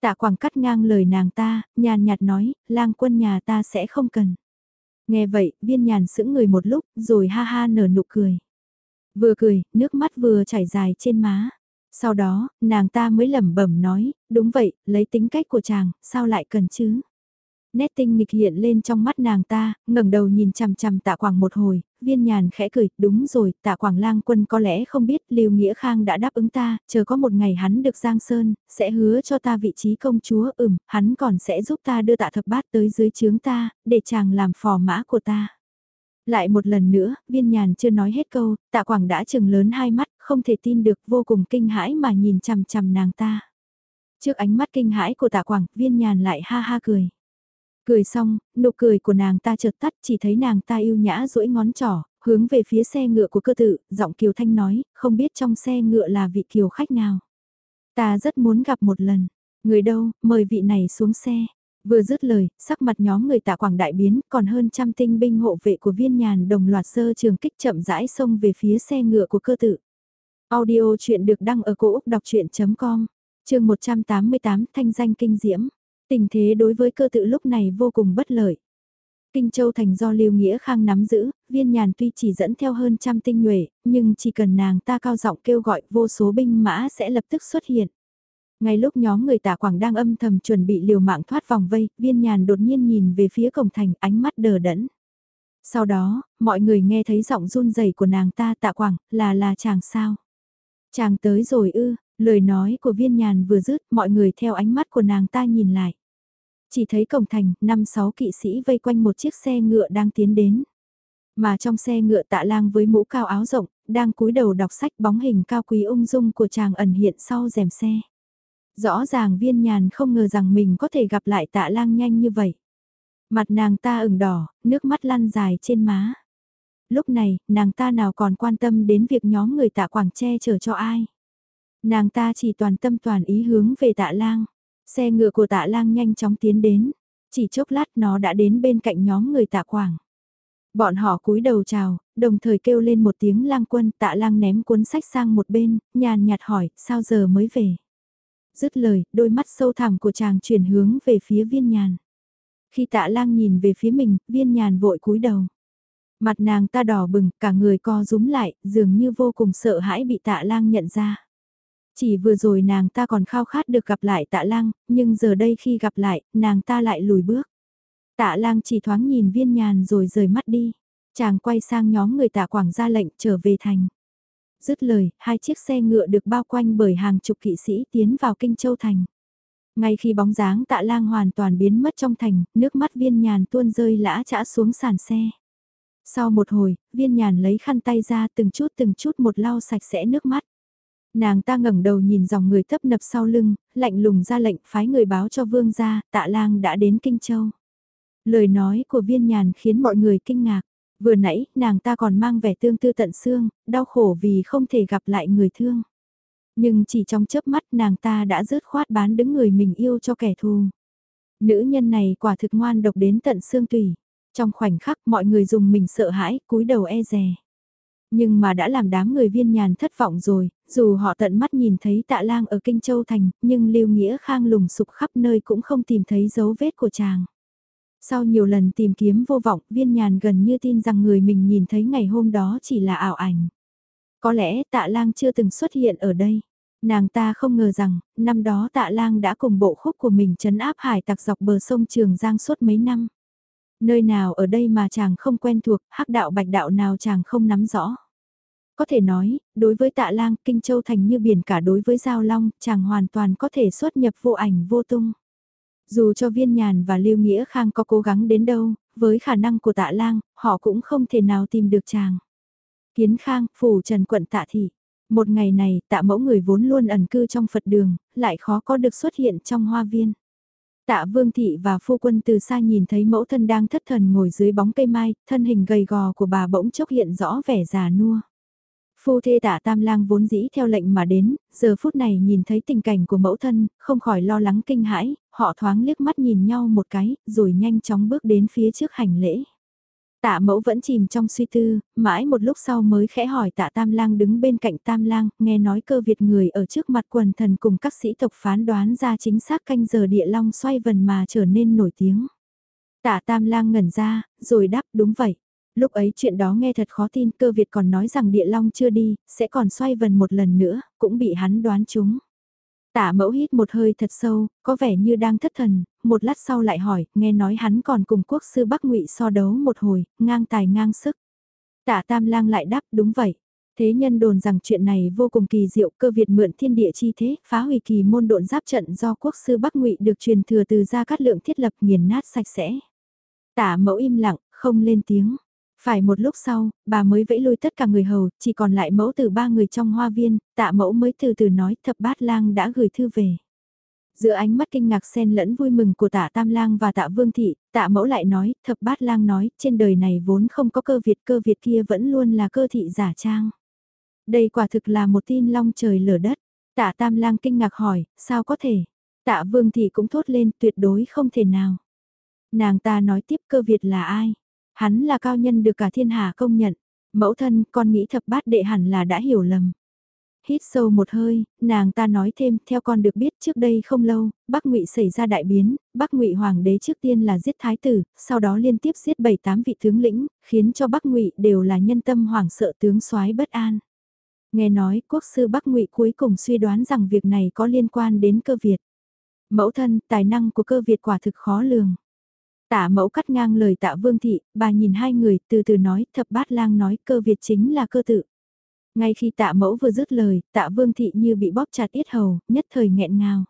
Tạ quảng cắt ngang lời nàng ta, nhàn nhạt nói, lang quân nhà ta sẽ không cần. Nghe vậy, viên nhàn sững người một lúc, rồi ha ha nở nụ cười. Vừa cười, nước mắt vừa chảy dài trên má. Sau đó, nàng ta mới lẩm bẩm nói, đúng vậy, lấy tính cách của chàng, sao lại cần chứ? Nét tinh nghịch hiện lên trong mắt nàng ta, ngẩng đầu nhìn chằm chằm tạ quảng một hồi, viên nhàn khẽ cười, đúng rồi, tạ quảng lang quân có lẽ không biết Lưu Nghĩa Khang đã đáp ứng ta, chờ có một ngày hắn được Giang Sơn, sẽ hứa cho ta vị trí công chúa, ừm, hắn còn sẽ giúp ta đưa tạ thập bát tới dưới chướng ta, để chàng làm phò mã của ta. Lại một lần nữa, viên nhàn chưa nói hết câu, tạ quảng đã chừng lớn hai mắt, không thể tin được vô cùng kinh hãi mà nhìn chằm chằm nàng ta. Trước ánh mắt kinh hãi của tạ quảng, viên nhàn lại ha ha cười. Cười xong, nụ cười của nàng ta chợt tắt chỉ thấy nàng ta yêu nhã duỗi ngón trỏ, hướng về phía xe ngựa của cơ tự, giọng Kiều Thanh nói, không biết trong xe ngựa là vị Kiều khách nào. Ta rất muốn gặp một lần. Người đâu, mời vị này xuống xe. Vừa dứt lời, sắc mặt nhóm người tạ quảng đại biến, còn hơn trăm tinh binh hộ vệ của viên nhàn đồng loạt sơ trường kích chậm rãi xông về phía xe ngựa của cơ tự. Audio chuyện được đăng ở cổ Úc đọc chuyện.com, trường 188 thanh danh kinh diễm. Tình thế đối với cơ tự lúc này vô cùng bất lợi. Kinh Châu thành do Lưu Nghĩa Khang nắm giữ, viên nhàn tuy chỉ dẫn theo hơn trăm tinh nhuệ, nhưng chỉ cần nàng ta cao giọng kêu gọi vô số binh mã sẽ lập tức xuất hiện. Ngay lúc nhóm người tả quảng đang âm thầm chuẩn bị liều mạng thoát vòng vây, viên nhàn đột nhiên nhìn về phía cổng thành ánh mắt đờ đẫn. Sau đó, mọi người nghe thấy giọng run rẩy của nàng ta tạ quảng, là là chàng sao. Chàng tới rồi ư, Lời nói của viên nhàn vừa dứt, mọi người theo ánh mắt của nàng ta nhìn lại. Chỉ thấy cổng thành, năm sáu kỵ sĩ vây quanh một chiếc xe ngựa đang tiến đến. Mà trong xe ngựa tạ lang với mũ cao áo rộng, đang cúi đầu đọc sách bóng hình cao quý ung dung của chàng ẩn hiện sau rèm xe. Rõ ràng viên nhàn không ngờ rằng mình có thể gặp lại tạ lang nhanh như vậy. Mặt nàng ta ửng đỏ, nước mắt lăn dài trên má. Lúc này, nàng ta nào còn quan tâm đến việc nhóm người tạ quảng che chở cho ai. Nàng ta chỉ toàn tâm toàn ý hướng về tạ lang. Xe ngựa của tạ lang nhanh chóng tiến đến. Chỉ chốc lát nó đã đến bên cạnh nhóm người tạ quảng. Bọn họ cúi đầu chào, đồng thời kêu lên một tiếng lang quân tạ lang ném cuốn sách sang một bên, nhàn nhạt hỏi, sao giờ mới về. Dứt lời, đôi mắt sâu thẳm của chàng chuyển hướng về phía viên nhàn. Khi tạ lang nhìn về phía mình, viên nhàn vội cúi đầu. Mặt nàng ta đỏ bừng, cả người co rúm lại, dường như vô cùng sợ hãi bị tạ lang nhận ra. Chỉ vừa rồi nàng ta còn khao khát được gặp lại tạ lang, nhưng giờ đây khi gặp lại, nàng ta lại lùi bước. Tạ lang chỉ thoáng nhìn viên nhàn rồi rời mắt đi. Chàng quay sang nhóm người tạ quảng ra lệnh trở về thành. Dứt lời, hai chiếc xe ngựa được bao quanh bởi hàng chục kỵ sĩ tiến vào Kinh Châu Thành. Ngay khi bóng dáng tạ lang hoàn toàn biến mất trong thành, nước mắt viên nhàn tuôn rơi lã chã xuống sàn xe. Sau một hồi, viên nhàn lấy khăn tay ra từng chút từng chút một lau sạch sẽ nước mắt. Nàng ta ngẩng đầu nhìn dòng người tấp nập sau lưng, lạnh lùng ra lệnh phái người báo cho vương gia, tạ lang đã đến Kinh Châu. Lời nói của viên nhàn khiến mọi người kinh ngạc. Vừa nãy, nàng ta còn mang vẻ tương tư tận xương, đau khổ vì không thể gặp lại người thương. Nhưng chỉ trong chớp mắt nàng ta đã rớt khoát bán đứng người mình yêu cho kẻ thù. Nữ nhân này quả thực ngoan độc đến tận xương tùy. Trong khoảnh khắc mọi người dùng mình sợ hãi, cúi đầu e dè. Nhưng mà đã làm đám người viên nhàn thất vọng rồi, dù họ tận mắt nhìn thấy tạ lang ở Kinh Châu Thành, nhưng Lưu Nghĩa Khang lùng sục khắp nơi cũng không tìm thấy dấu vết của chàng. Sau nhiều lần tìm kiếm vô vọng, viên nhàn gần như tin rằng người mình nhìn thấy ngày hôm đó chỉ là ảo ảnh. Có lẽ tạ lang chưa từng xuất hiện ở đây. Nàng ta không ngờ rằng, năm đó tạ lang đã cùng bộ khúc của mình chấn áp hải tặc dọc bờ sông Trường Giang suốt mấy năm. Nơi nào ở đây mà chàng không quen thuộc, hắc đạo bạch đạo nào chàng không nắm rõ. Có thể nói, đối với tạ lang, Kinh Châu Thành như biển cả đối với Giao Long, chàng hoàn toàn có thể xuất nhập vô ảnh vô tung. Dù cho viên nhàn và Lưu Nghĩa Khang có cố gắng đến đâu, với khả năng của tạ lang, họ cũng không thể nào tìm được chàng. Kiến Khang, phủ trần quận tạ thị. Một ngày này, tạ mẫu người vốn luôn ẩn cư trong Phật đường, lại khó có được xuất hiện trong hoa viên. Tạ Vương Thị và phu quân từ xa nhìn thấy mẫu thân đang thất thần ngồi dưới bóng cây mai, thân hình gầy gò của bà bỗng chốc hiện rõ vẻ già nua. Phu thê tạ Tam Lang vốn dĩ theo lệnh mà đến, giờ phút này nhìn thấy tình cảnh của mẫu thân, không khỏi lo lắng kinh hãi, họ thoáng liếc mắt nhìn nhau một cái, rồi nhanh chóng bước đến phía trước hành lễ. Tạ mẫu vẫn chìm trong suy tư, mãi một lúc sau mới khẽ hỏi tạ Tam Lang đứng bên cạnh Tam Lang, nghe nói cơ Việt người ở trước mặt quần thần cùng các sĩ tộc phán đoán ra chính xác canh giờ địa long xoay vần mà trở nên nổi tiếng. Tạ Tam Lang ngẩn ra, rồi đáp đúng vậy. Lúc ấy chuyện đó nghe thật khó tin cơ Việt còn nói rằng địa long chưa đi, sẽ còn xoay vần một lần nữa, cũng bị hắn đoán trúng. Tả mẫu hít một hơi thật sâu, có vẻ như đang thất thần, một lát sau lại hỏi, nghe nói hắn còn cùng quốc sư Bắc ngụy so đấu một hồi, ngang tài ngang sức. Tả tam lang lại đáp đúng vậy. Thế nhân đồn rằng chuyện này vô cùng kỳ diệu cơ Việt mượn thiên địa chi thế, phá hủy kỳ môn độn giáp trận do quốc sư Bắc ngụy được truyền thừa từ gia cát lượng thiết lập nghiền nát sạch sẽ. Tả mẫu im lặng, không lên tiếng. Phải một lúc sau, bà mới vẫy lui tất cả người hầu, chỉ còn lại mẫu từ ba người trong hoa viên, tạ mẫu mới từ từ nói thập bát lang đã gửi thư về. Giữa ánh mắt kinh ngạc xen lẫn vui mừng của tạ tam lang và tạ vương thị, tạ mẫu lại nói, thập bát lang nói, trên đời này vốn không có cơ Việt, cơ Việt kia vẫn luôn là cơ thị giả trang. Đây quả thực là một tin long trời lở đất. Tạ tam lang kinh ngạc hỏi, sao có thể? Tạ vương thị cũng thốt lên, tuyệt đối không thể nào. Nàng ta nói tiếp cơ Việt là ai? Hắn là cao nhân được cả thiên hạ công nhận. Mẫu thân, con nghĩ thập bát đệ hẳn là đã hiểu lầm. Hít sâu một hơi, nàng ta nói thêm, theo con được biết trước đây không lâu, Bắc Ngụy xảy ra đại biến, Bắc Ngụy hoàng đế trước tiên là giết thái tử, sau đó liên tiếp giết bảy tám vị tướng lĩnh, khiến cho Bắc Ngụy đều là nhân tâm hoảng sợ tướng soái bất an. Nghe nói, quốc sư Bắc Ngụy cuối cùng suy đoán rằng việc này có liên quan đến cơ Việt. Mẫu thân, tài năng của cơ Việt quả thực khó lường. Tạ mẫu cắt ngang lời tạ vương thị, bà nhìn hai người từ từ nói thập bát lang nói cơ Việt chính là cơ tự. Ngay khi tạ mẫu vừa dứt lời, tạ vương thị như bị bóp chặt yết hầu, nhất thời nghẹn ngào.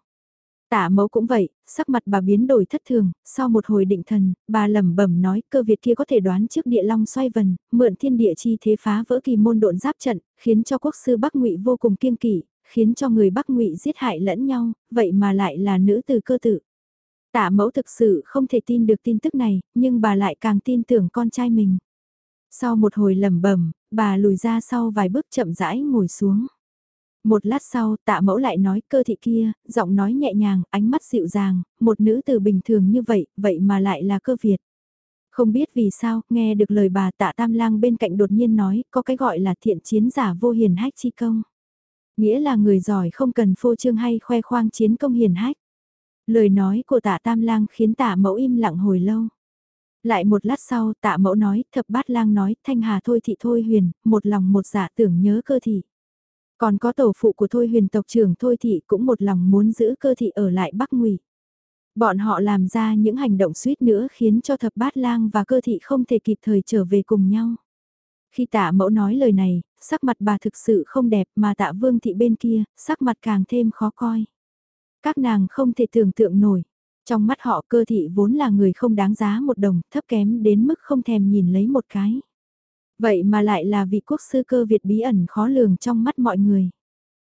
Tạ mẫu cũng vậy, sắc mặt bà biến đổi thất thường, sau một hồi định thần, bà lẩm bẩm nói cơ Việt kia có thể đoán trước địa long xoay vần, mượn thiên địa chi thế phá vỡ kỳ môn độn giáp trận, khiến cho quốc sư Bắc Ngụy vô cùng kiên kỵ, khiến cho người Bắc Ngụy giết hại lẫn nhau, vậy mà lại là nữ từ cơ tự. Tạ mẫu thực sự không thể tin được tin tức này, nhưng bà lại càng tin tưởng con trai mình. Sau một hồi lẩm bẩm, bà lùi ra sau vài bước chậm rãi ngồi xuống. Một lát sau, tạ mẫu lại nói cơ thị kia, giọng nói nhẹ nhàng, ánh mắt dịu dàng, một nữ từ bình thường như vậy, vậy mà lại là cơ Việt. Không biết vì sao, nghe được lời bà tạ tam lang bên cạnh đột nhiên nói, có cái gọi là thiện chiến giả vô hiền hách chi công. Nghĩa là người giỏi không cần phô trương hay khoe khoang chiến công hiền hách. Lời nói của tạ tam lang khiến tạ mẫu im lặng hồi lâu. Lại một lát sau tạ mẫu nói, thập bát lang nói, thanh hà thôi thị thôi huyền, một lòng một dạ tưởng nhớ cơ thị. Còn có tổ phụ của Thôi huyền tộc trưởng Thôi Thị cũng một lòng muốn giữ cơ thị ở lại Bắc Ngụy. Bọn họ làm ra những hành động suýt nữa khiến cho thập bát lang và cơ thị không thể kịp thời trở về cùng nhau. Khi tạ mẫu nói lời này, sắc mặt bà thực sự không đẹp mà tạ vương thị bên kia, sắc mặt càng thêm khó coi. Các nàng không thể tưởng tượng nổi. Trong mắt họ cơ thị vốn là người không đáng giá một đồng, thấp kém đến mức không thèm nhìn lấy một cái. Vậy mà lại là vị quốc sư cơ Việt bí ẩn khó lường trong mắt mọi người.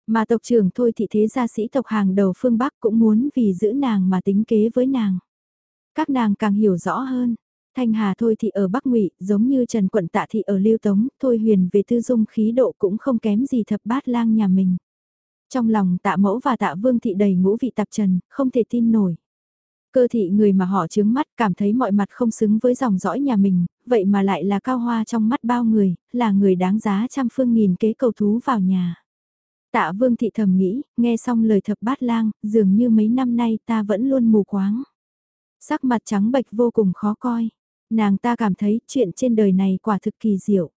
Mà tộc trưởng thôi thị thế gia sĩ tộc hàng đầu phương Bắc cũng muốn vì giữ nàng mà tính kế với nàng. Các nàng càng hiểu rõ hơn. Thanh Hà thôi thị ở Bắc Ngụy, giống như Trần Quận Tạ thị ở Lưu Tống, thôi huyền về tư dung khí độ cũng không kém gì thập bát lang nhà mình. Trong lòng tạ mẫu và tạ vương thị đầy ngũ vị tạp trần, không thể tin nổi. Cơ thị người mà họ chướng mắt cảm thấy mọi mặt không xứng với dòng dõi nhà mình, vậy mà lại là cao hoa trong mắt bao người, là người đáng giá trăm phương nghìn kế cầu thú vào nhà. Tạ vương thị thầm nghĩ, nghe xong lời thập bát lang, dường như mấy năm nay ta vẫn luôn mù quáng. Sắc mặt trắng bệch vô cùng khó coi. Nàng ta cảm thấy chuyện trên đời này quả thực kỳ diệu.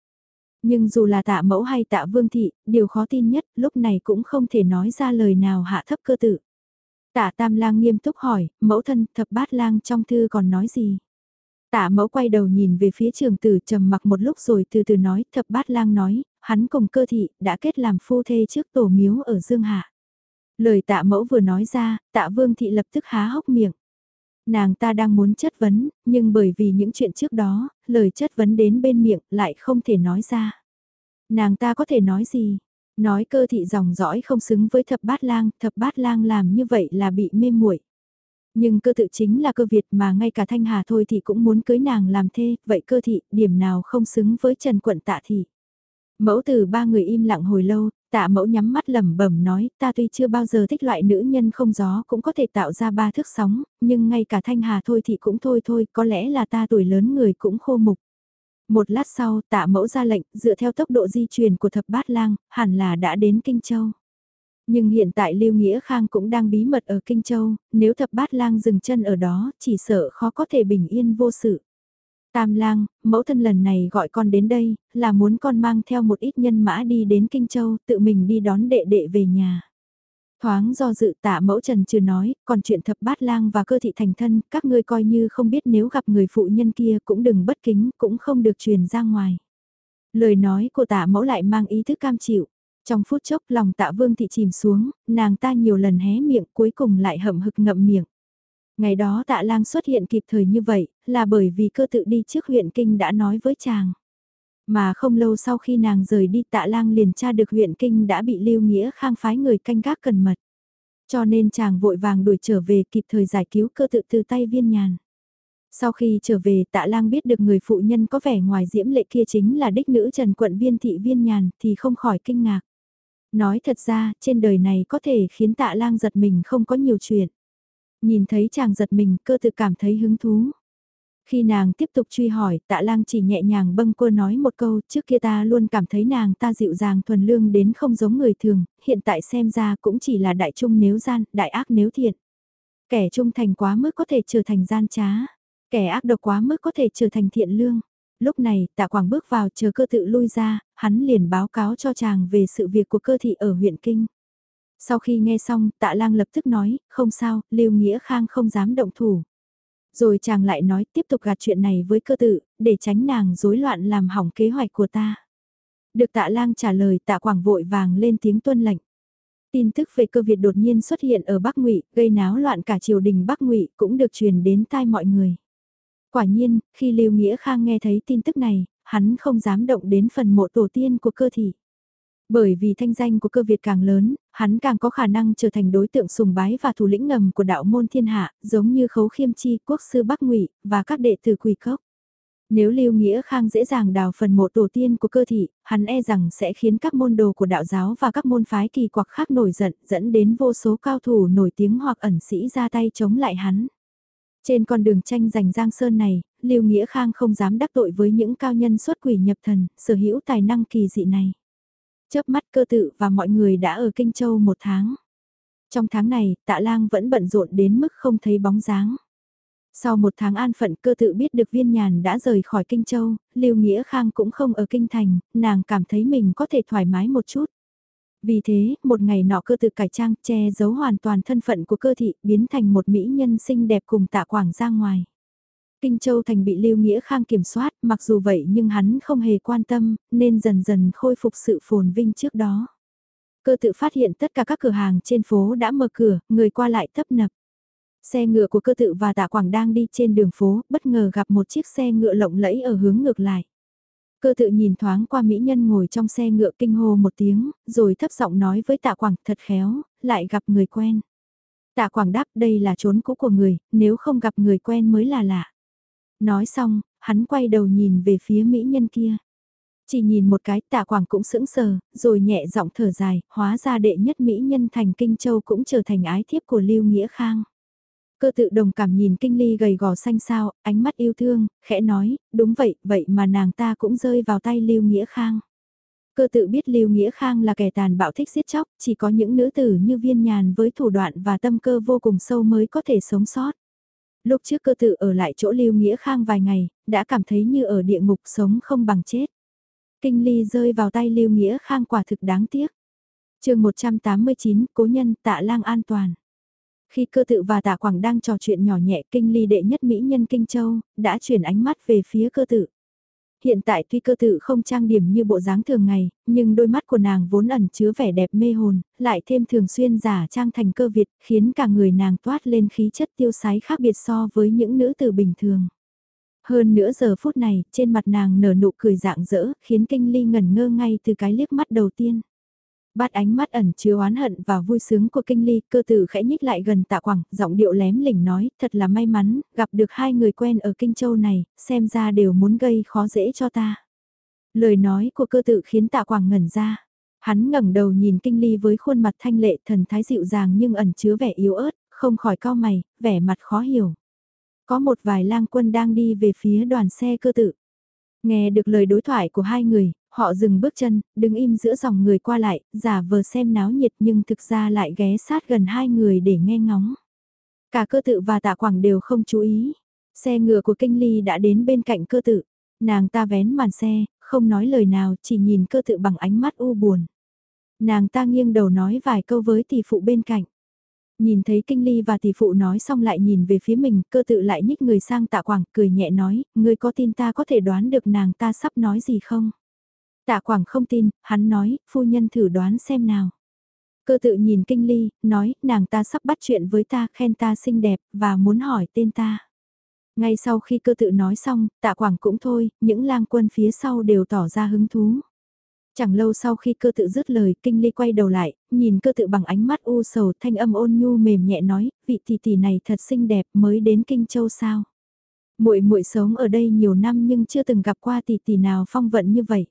Nhưng dù là tạ mẫu hay tạ vương thị, điều khó tin nhất lúc này cũng không thể nói ra lời nào hạ thấp cơ tự. Tạ Tam Lang nghiêm túc hỏi, mẫu thân thập bát lang trong thư còn nói gì? Tạ mẫu quay đầu nhìn về phía trường tử trầm mặc một lúc rồi từ từ nói, thập bát lang nói, hắn cùng cơ thị đã kết làm phu thê trước tổ miếu ở Dương Hạ. Lời tạ mẫu vừa nói ra, tạ vương thị lập tức há hốc miệng. Nàng ta đang muốn chất vấn, nhưng bởi vì những chuyện trước đó, lời chất vấn đến bên miệng lại không thể nói ra. Nàng ta có thể nói gì? Nói cơ thị dòng dõi không xứng với thập bát lang, thập bát lang làm như vậy là bị mê muội. Nhưng cơ tự chính là cơ Việt mà ngay cả Thanh Hà thôi thì cũng muốn cưới nàng làm thê, vậy cơ thị, điểm nào không xứng với Trần Quận Tạ Thị. Mẫu từ ba người im lặng hồi lâu, tạ mẫu nhắm mắt lẩm bẩm nói, ta tuy chưa bao giờ thích loại nữ nhân không gió cũng có thể tạo ra ba thước sóng, nhưng ngay cả Thanh Hà thôi thì cũng thôi thôi, có lẽ là ta tuổi lớn người cũng khô mục. Một lát sau tạ mẫu ra lệnh, dựa theo tốc độ di chuyển của thập bát lang, hẳn là đã đến Kinh Châu. Nhưng hiện tại Lưu Nghĩa Khang cũng đang bí mật ở Kinh Châu, nếu thập bát lang dừng chân ở đó, chỉ sợ khó có thể bình yên vô sự. Tam lang, mẫu thân lần này gọi con đến đây, là muốn con mang theo một ít nhân mã đi đến Kinh Châu, tự mình đi đón đệ đệ về nhà. Thoáng do dự tạ mẫu trần chưa nói, còn chuyện thập bát lang và cơ thị thành thân, các ngươi coi như không biết nếu gặp người phụ nhân kia cũng đừng bất kính, cũng không được truyền ra ngoài. Lời nói của tạ mẫu lại mang ý thức cam chịu. Trong phút chốc lòng tạ vương thị chìm xuống, nàng ta nhiều lần hé miệng cuối cùng lại hậm hực ngậm miệng. Ngày đó tạ lang xuất hiện kịp thời như vậy, là bởi vì cơ tự đi trước huyện kinh đã nói với chàng. Mà không lâu sau khi nàng rời đi tạ lang liền tra được huyện kinh đã bị lưu nghĩa khang phái người canh gác cần mật. Cho nên chàng vội vàng đuổi trở về kịp thời giải cứu cơ tự từ tay viên nhàn. Sau khi trở về, tạ lang biết được người phụ nhân có vẻ ngoài diễm lệ kia chính là đích nữ trần quận viên thị viên nhàn thì không khỏi kinh ngạc. Nói thật ra, trên đời này có thể khiến tạ lang giật mình không có nhiều chuyện. Nhìn thấy chàng giật mình, cơ tự cảm thấy hứng thú. Khi nàng tiếp tục truy hỏi, tạ lang chỉ nhẹ nhàng bâng quơ nói một câu, trước kia ta luôn cảm thấy nàng ta dịu dàng thuần lương đến không giống người thường, hiện tại xem ra cũng chỉ là đại trung nếu gian, đại ác nếu thiện. Kẻ trung thành quá mức có thể trở thành gian trá, kẻ ác độc quá mức có thể trở thành thiện lương. Lúc này, tạ quảng bước vào chờ cơ tự lui ra, hắn liền báo cáo cho chàng về sự việc của cơ thị ở huyện Kinh. Sau khi nghe xong, tạ lang lập tức nói, không sao, Lưu Nghĩa Khang không dám động thủ. Rồi chàng lại nói tiếp tục gạt chuyện này với cơ tự, để tránh nàng rối loạn làm hỏng kế hoạch của ta. Được tạ lang trả lời tạ quảng vội vàng lên tiếng tuân lệnh. Tin tức về cơ Việt đột nhiên xuất hiện ở Bắc Ngụy, gây náo loạn cả triều đình Bắc Ngụy cũng được truyền đến tai mọi người. Quả nhiên, khi Lưu Nghĩa Khang nghe thấy tin tức này, hắn không dám động đến phần mộ tổ tiên của cơ thị. Bởi vì thanh danh của cơ Việt càng lớn, hắn càng có khả năng trở thành đối tượng sùng bái và thủ lĩnh ngầm của đạo môn thiên hạ, giống như khấu khiêm chi, quốc sư Bắc Ngụy và các đệ tử quỳ cốc. Nếu Lưu Nghĩa Khang dễ dàng đào phần mộ tổ tiên của cơ thị, hắn e rằng sẽ khiến các môn đồ của đạo giáo và các môn phái kỳ quặc khác nổi giận, dẫn đến vô số cao thủ nổi tiếng hoặc ẩn sĩ ra tay chống lại hắn. Trên con đường tranh giành Giang Sơn này, Lưu Nghĩa Khang không dám đắc tội với những cao nhân xuất quỷ nhập thần, sở hữu tài năng kỳ dị này. Chớp mắt cơ tự và mọi người đã ở Kinh Châu một tháng. Trong tháng này, tạ lang vẫn bận rộn đến mức không thấy bóng dáng. Sau một tháng an phận cơ tự biết được viên nhàn đã rời khỏi Kinh Châu, Lưu Nghĩa Khang cũng không ở Kinh Thành, nàng cảm thấy mình có thể thoải mái một chút. Vì thế, một ngày nọ cơ tự cải trang che giấu hoàn toàn thân phận của cơ thị biến thành một mỹ nhân xinh đẹp cùng tạ quảng ra ngoài. Kinh Châu Thành bị Lưu Nghĩa Khang kiểm soát, mặc dù vậy nhưng hắn không hề quan tâm, nên dần dần khôi phục sự phồn vinh trước đó. Cơ tự phát hiện tất cả các cửa hàng trên phố đã mở cửa, người qua lại tấp nập. Xe ngựa của cơ tự và tạ quảng đang đi trên đường phố, bất ngờ gặp một chiếc xe ngựa lộng lẫy ở hướng ngược lại. Cơ tự nhìn thoáng qua mỹ nhân ngồi trong xe ngựa kinh hô một tiếng, rồi thấp giọng nói với tạ quảng thật khéo, lại gặp người quen. Tạ quảng đáp đây là trốn cũ của người, nếu không gặp người quen mới là lạ. Nói xong, hắn quay đầu nhìn về phía mỹ nhân kia. Chỉ nhìn một cái tạ quảng cũng sững sờ, rồi nhẹ giọng thở dài, hóa ra đệ nhất mỹ nhân thành Kinh Châu cũng trở thành ái thiếp của Lưu Nghĩa Khang. Cơ tự đồng cảm nhìn kinh ly gầy gò xanh sao, ánh mắt yêu thương, khẽ nói, đúng vậy, vậy mà nàng ta cũng rơi vào tay Lưu Nghĩa Khang. Cơ tự biết Lưu Nghĩa Khang là kẻ tàn bạo thích giết chóc, chỉ có những nữ tử như viên nhàn với thủ đoạn và tâm cơ vô cùng sâu mới có thể sống sót. Lúc trước cơ tự ở lại chỗ Lưu Nghĩa Khang vài ngày, đã cảm thấy như ở địa ngục sống không bằng chết. Kinh ly rơi vào tay Lưu Nghĩa Khang quả thực đáng tiếc. chương 189, Cố nhân tạ lang an toàn. Khi cơ tự và tạ quảng đang trò chuyện nhỏ nhẹ kinh ly đệ nhất mỹ nhân Kinh Châu, đã chuyển ánh mắt về phía cơ tự. Hiện tại tuy cơ tự không trang điểm như bộ dáng thường ngày, nhưng đôi mắt của nàng vốn ẩn chứa vẻ đẹp mê hồn, lại thêm thường xuyên giả trang thành cơ Việt, khiến cả người nàng toát lên khí chất tiêu sái khác biệt so với những nữ tử bình thường. Hơn nữa giờ phút này, trên mặt nàng nở nụ cười dạng dỡ, khiến kinh ly ngẩn ngơ ngay từ cái liếc mắt đầu tiên. Bát ánh mắt ẩn chứa oán hận và vui sướng của kinh ly, cơ tử khẽ nhích lại gần tạ quảng, giọng điệu lém lỉnh nói, thật là may mắn, gặp được hai người quen ở kinh châu này, xem ra đều muốn gây khó dễ cho ta. Lời nói của cơ tử khiến tạ quảng ngẩn ra. Hắn ngẩng đầu nhìn kinh ly với khuôn mặt thanh lệ thần thái dịu dàng nhưng ẩn chứa vẻ yếu ớt, không khỏi cao mày, vẻ mặt khó hiểu. Có một vài lang quân đang đi về phía đoàn xe cơ tử. Nghe được lời đối thoại của hai người, Họ dừng bước chân, đứng im giữa dòng người qua lại, giả vờ xem náo nhiệt nhưng thực ra lại ghé sát gần hai người để nghe ngóng. Cả cơ tự và tạ quảng đều không chú ý. Xe ngựa của kinh ly đã đến bên cạnh cơ tự. Nàng ta vén màn xe, không nói lời nào, chỉ nhìn cơ tự bằng ánh mắt u buồn. Nàng ta nghiêng đầu nói vài câu với tỷ phụ bên cạnh. Nhìn thấy kinh ly và tỷ phụ nói xong lại nhìn về phía mình, cơ tự lại nhích người sang tạ quảng, cười nhẹ nói, ngươi có tin ta có thể đoán được nàng ta sắp nói gì không? Tạ Quảng không tin, hắn nói, phu nhân thử đoán xem nào. Cơ tự nhìn kinh ly, nói, nàng ta sắp bắt chuyện với ta, khen ta xinh đẹp, và muốn hỏi tên ta. Ngay sau khi cơ tự nói xong, tạ quảng cũng thôi, những lang quân phía sau đều tỏ ra hứng thú. Chẳng lâu sau khi cơ tự dứt lời, kinh ly quay đầu lại, nhìn cơ tự bằng ánh mắt u sầu thanh âm ôn nhu mềm nhẹ nói, vị tỷ tỷ này thật xinh đẹp mới đến kinh châu sao. muội muội sống ở đây nhiều năm nhưng chưa từng gặp qua tỷ tỷ nào phong vận như vậy.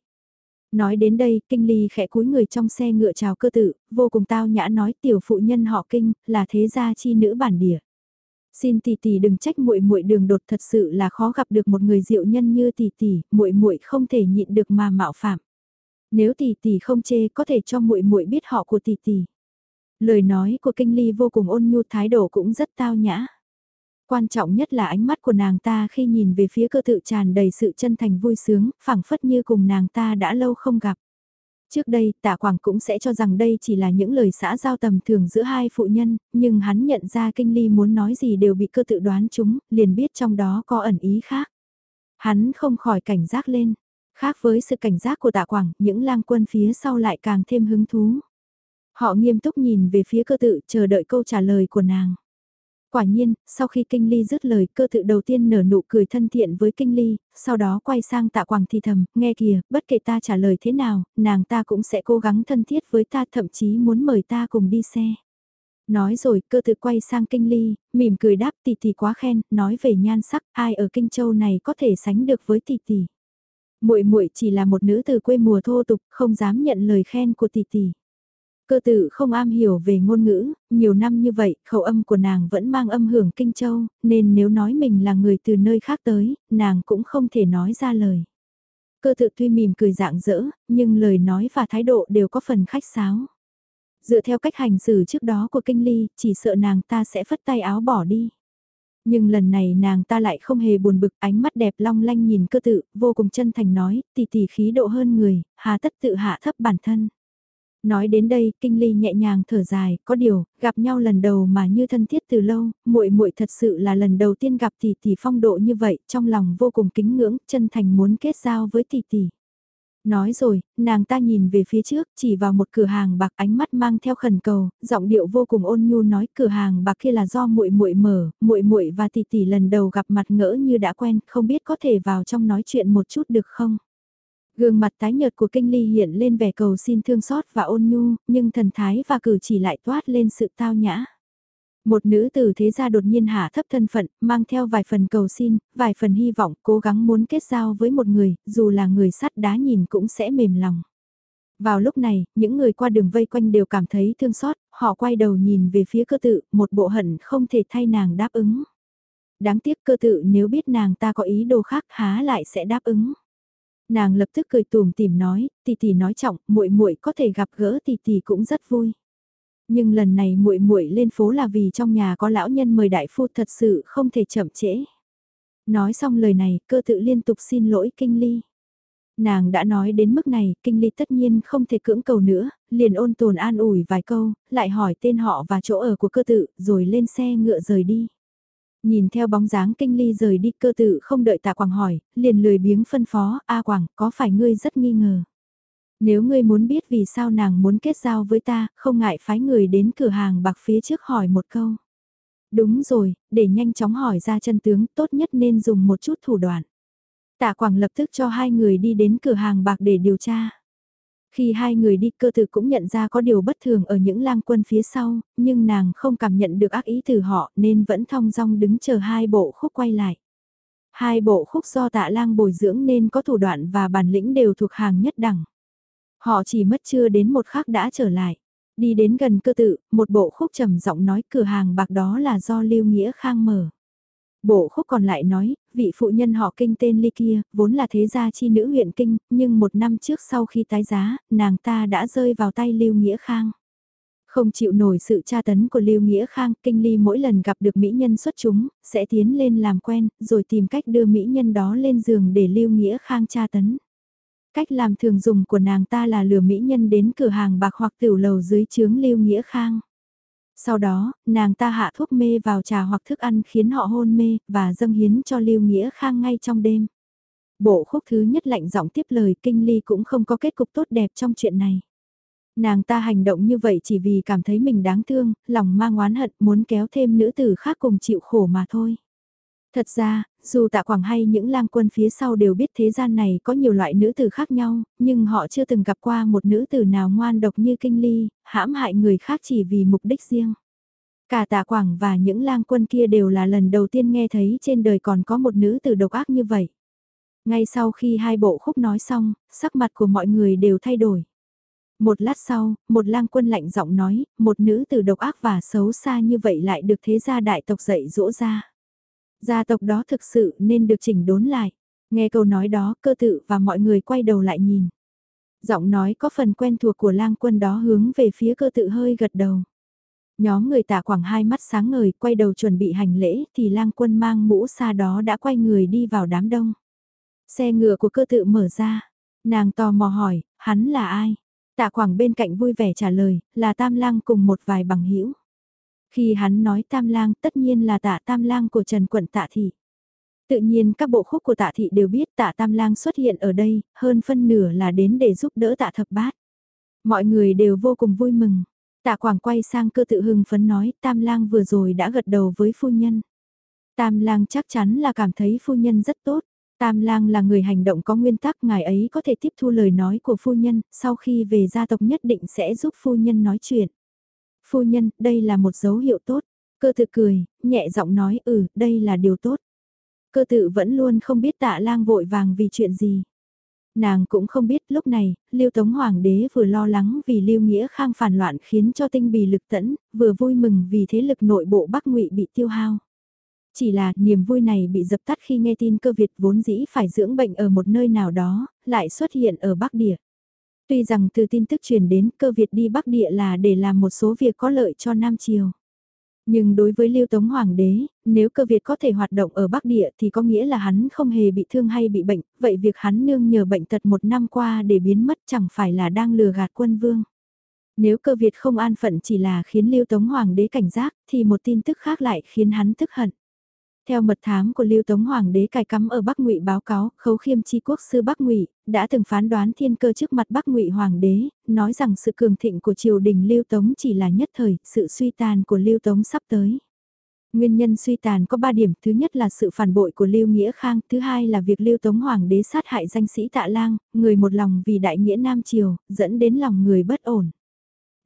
Nói đến đây, kinh ly khẽ cúi người trong xe ngựa chào cơ tự, vô cùng tao nhã nói tiểu phụ nhân họ kinh, là thế gia chi nữ bản địa. Xin tỷ tỷ đừng trách muội muội đường đột thật sự là khó gặp được một người diệu nhân như tỷ tỷ, muội muội không thể nhịn được mà mạo phạm. Nếu tỷ tỷ không chê có thể cho muội muội biết họ của tỷ tỷ. Lời nói của kinh ly vô cùng ôn nhu thái độ cũng rất tao nhã quan trọng nhất là ánh mắt của nàng ta khi nhìn về phía cơ tự tràn đầy sự chân thành vui sướng, phảng phất như cùng nàng ta đã lâu không gặp. Trước đây, tạ quảng cũng sẽ cho rằng đây chỉ là những lời xã giao tầm thường giữa hai phụ nhân, nhưng hắn nhận ra kinh ly muốn nói gì đều bị cơ tự đoán chúng, liền biết trong đó có ẩn ý khác. Hắn không khỏi cảnh giác lên. Khác với sự cảnh giác của tạ quảng, những lang quân phía sau lại càng thêm hứng thú. Họ nghiêm túc nhìn về phía cơ tự chờ đợi câu trả lời của nàng. Quả nhiên, sau khi Kinh Ly dứt lời cơ tự đầu tiên nở nụ cười thân thiện với Kinh Ly, sau đó quay sang tạ quảng thì thầm, nghe kìa, bất kể ta trả lời thế nào, nàng ta cũng sẽ cố gắng thân thiết với ta thậm chí muốn mời ta cùng đi xe. Nói rồi cơ tự quay sang Kinh Ly, mỉm cười đáp tỷ tỷ quá khen, nói về nhan sắc, ai ở Kinh Châu này có thể sánh được với tỷ tỷ. muội muội chỉ là một nữ từ quê mùa thô tục, không dám nhận lời khen của tỷ tỷ. Cơ tự không am hiểu về ngôn ngữ, nhiều năm như vậy, khẩu âm của nàng vẫn mang âm hưởng Kinh Châu, nên nếu nói mình là người từ nơi khác tới, nàng cũng không thể nói ra lời. Cơ tự tuy mỉm cười dạng dỡ, nhưng lời nói và thái độ đều có phần khách sáo. Dựa theo cách hành xử trước đó của Kinh Ly, chỉ sợ nàng ta sẽ phất tay áo bỏ đi. Nhưng lần này nàng ta lại không hề buồn bực, ánh mắt đẹp long lanh nhìn cơ tự, vô cùng chân thành nói, tỷ tỷ khí độ hơn người, hà tất tự hạ thấp bản thân. Nói đến đây, Kinh Ly nhẹ nhàng thở dài, có điều, gặp nhau lần đầu mà như thân thiết từ lâu, muội muội thật sự là lần đầu tiên gặp tỷ tỷ phong độ như vậy, trong lòng vô cùng kính ngưỡng, chân thành muốn kết giao với tỷ tỷ. Nói rồi, nàng ta nhìn về phía trước, chỉ vào một cửa hàng bạc ánh mắt mang theo khẩn cầu, giọng điệu vô cùng ôn nhu nói cửa hàng bạc kia là do muội muội mở, muội muội và tỷ tỷ lần đầu gặp mặt ngỡ như đã quen, không biết có thể vào trong nói chuyện một chút được không? Gương mặt tái nhợt của kinh ly hiện lên vẻ cầu xin thương xót và ôn nhu, nhưng thần thái và cử chỉ lại toát lên sự tao nhã. Một nữ tử thế gia đột nhiên hạ thấp thân phận, mang theo vài phần cầu xin, vài phần hy vọng, cố gắng muốn kết giao với một người, dù là người sắt đá nhìn cũng sẽ mềm lòng. Vào lúc này, những người qua đường vây quanh đều cảm thấy thương xót, họ quay đầu nhìn về phía cơ tự, một bộ hận không thể thay nàng đáp ứng. Đáng tiếc cơ tự nếu biết nàng ta có ý đồ khác há lại sẽ đáp ứng. Nàng lập tức cười tùm tìm nói, tỷ tỷ nói trọng, muội muội có thể gặp gỡ tỷ tỷ cũng rất vui. Nhưng lần này muội muội lên phố là vì trong nhà có lão nhân mời đại phu thật sự không thể chậm trễ. Nói xong lời này, cơ tự liên tục xin lỗi kinh ly. Nàng đã nói đến mức này, kinh ly tất nhiên không thể cưỡng cầu nữa, liền ôn tồn an ủi vài câu, lại hỏi tên họ và chỗ ở của cơ tự, rồi lên xe ngựa rời đi. Nhìn theo bóng dáng kinh ly rời đi cơ tự không đợi tạ quảng hỏi, liền lười biếng phân phó, A quảng, có phải ngươi rất nghi ngờ? Nếu ngươi muốn biết vì sao nàng muốn kết giao với ta, không ngại phái người đến cửa hàng bạc phía trước hỏi một câu. Đúng rồi, để nhanh chóng hỏi ra chân tướng, tốt nhất nên dùng một chút thủ đoạn. Tạ Quảng lập tức cho hai người đi đến cửa hàng bạc để điều tra. Khi hai người đi cơ tử cũng nhận ra có điều bất thường ở những lang quân phía sau, nhưng nàng không cảm nhận được ác ý từ họ nên vẫn thong dong đứng chờ hai bộ khúc quay lại. Hai bộ khúc do tạ lang bồi dưỡng nên có thủ đoạn và bản lĩnh đều thuộc hàng nhất đẳng. Họ chỉ mất chưa đến một khắc đã trở lại. Đi đến gần cơ tự, một bộ khúc trầm giọng nói cửa hàng bạc đó là do Lưu Nghĩa Khang mở. Bộ khúc còn lại nói, vị phụ nhân họ kinh tên Ly kia, vốn là thế gia chi nữ huyện kinh, nhưng một năm trước sau khi tái giá, nàng ta đã rơi vào tay Lưu Nghĩa Khang. Không chịu nổi sự tra tấn của Lưu Nghĩa Khang, Kinh Ly mỗi lần gặp được mỹ nhân xuất chúng, sẽ tiến lên làm quen, rồi tìm cách đưa mỹ nhân đó lên giường để Lưu Nghĩa Khang tra tấn. Cách làm thường dùng của nàng ta là lừa mỹ nhân đến cửa hàng bạc hoặc tiểu lầu dưới chướng Lưu Nghĩa Khang. Sau đó, nàng ta hạ thuốc mê vào trà hoặc thức ăn khiến họ hôn mê, và dâng hiến cho Lưu Nghĩa Khang ngay trong đêm. Bộ khúc thứ nhất lạnh giọng tiếp lời kinh ly cũng không có kết cục tốt đẹp trong chuyện này. Nàng ta hành động như vậy chỉ vì cảm thấy mình đáng thương, lòng mang oán hận muốn kéo thêm nữ tử khác cùng chịu khổ mà thôi. Thật ra, dù tạ quảng hay những lang quân phía sau đều biết thế gian này có nhiều loại nữ tử khác nhau, nhưng họ chưa từng gặp qua một nữ tử nào ngoan độc như kinh ly, hãm hại người khác chỉ vì mục đích riêng. Cả tạ quảng và những lang quân kia đều là lần đầu tiên nghe thấy trên đời còn có một nữ tử độc ác như vậy. Ngay sau khi hai bộ khúc nói xong, sắc mặt của mọi người đều thay đổi. Một lát sau, một lang quân lạnh giọng nói, một nữ tử độc ác và xấu xa như vậy lại được thế gia đại tộc dạy dỗ ra. Gia tộc đó thực sự nên được chỉnh đốn lại. Nghe câu nói đó, cơ tự và mọi người quay đầu lại nhìn. Giọng nói có phần quen thuộc của lang quân đó hướng về phía cơ tự hơi gật đầu. Nhóm người tạ quảng hai mắt sáng ngời quay đầu chuẩn bị hành lễ thì lang quân mang mũ xa đó đã quay người đi vào đám đông. Xe ngựa của cơ tự mở ra. Nàng tò mò hỏi, hắn là ai? Tạ quảng bên cạnh vui vẻ trả lời, là tam lang cùng một vài bằng hữu khi hắn nói tam lang tất nhiên là tạ tam lang của Trần Quận Tạ Thị. Tự nhiên các bộ khúc của tạ thị đều biết tạ tam lang xuất hiện ở đây, hơn phân nửa là đến để giúp đỡ tạ thập bát. Mọi người đều vô cùng vui mừng. Tạ Quảng quay sang cơ tự hưng phấn nói Tam Lang vừa rồi đã gật đầu với phu nhân. Tam Lang chắc chắn là cảm thấy phu nhân rất tốt. Tam Lang là người hành động có nguyên tắc, ngài ấy có thể tiếp thu lời nói của phu nhân, sau khi về gia tộc nhất định sẽ giúp phu nhân nói chuyện. Phu nhân, đây là một dấu hiệu tốt. Cơ tự cười, nhẹ giọng nói ừ, đây là điều tốt. Cơ tự vẫn luôn không biết tạ lang vội vàng vì chuyện gì. Nàng cũng không biết lúc này, Lưu Tống Hoàng đế vừa lo lắng vì Lưu Nghĩa Khang phản loạn khiến cho tinh bì lực tẫn, vừa vui mừng vì thế lực nội bộ Bắc Ngụy bị tiêu hao. Chỉ là niềm vui này bị dập tắt khi nghe tin cơ Việt vốn dĩ phải dưỡng bệnh ở một nơi nào đó, lại xuất hiện ở Bắc Địa. Tuy rằng từ tin tức truyền đến cơ Việt đi Bắc Địa là để làm một số việc có lợi cho Nam Triều. Nhưng đối với Lưu Tống Hoàng đế, nếu cơ Việt có thể hoạt động ở Bắc Địa thì có nghĩa là hắn không hề bị thương hay bị bệnh, vậy việc hắn nương nhờ bệnh tật một năm qua để biến mất chẳng phải là đang lừa gạt quân vương. Nếu cơ Việt không an phận chỉ là khiến Lưu Tống Hoàng đế cảnh giác thì một tin tức khác lại khiến hắn tức hận. Theo mật thám của Lưu Tống Hoàng đế cài cắm ở Bắc Ngụy báo cáo, Khấu Khiêm chi quốc sư Bắc Ngụy đã từng phán đoán thiên cơ trước mặt Bắc Ngụy Hoàng đế, nói rằng sự cường thịnh của triều đình Lưu Tống chỉ là nhất thời, sự suy tàn của Lưu Tống sắp tới. Nguyên nhân suy tàn có 3 điểm, thứ nhất là sự phản bội của Lưu Nghĩa Khang, thứ hai là việc Lưu Tống Hoàng đế sát hại danh sĩ Tạ Lang, người một lòng vì đại nghĩa Nam Triều, dẫn đến lòng người bất ổn.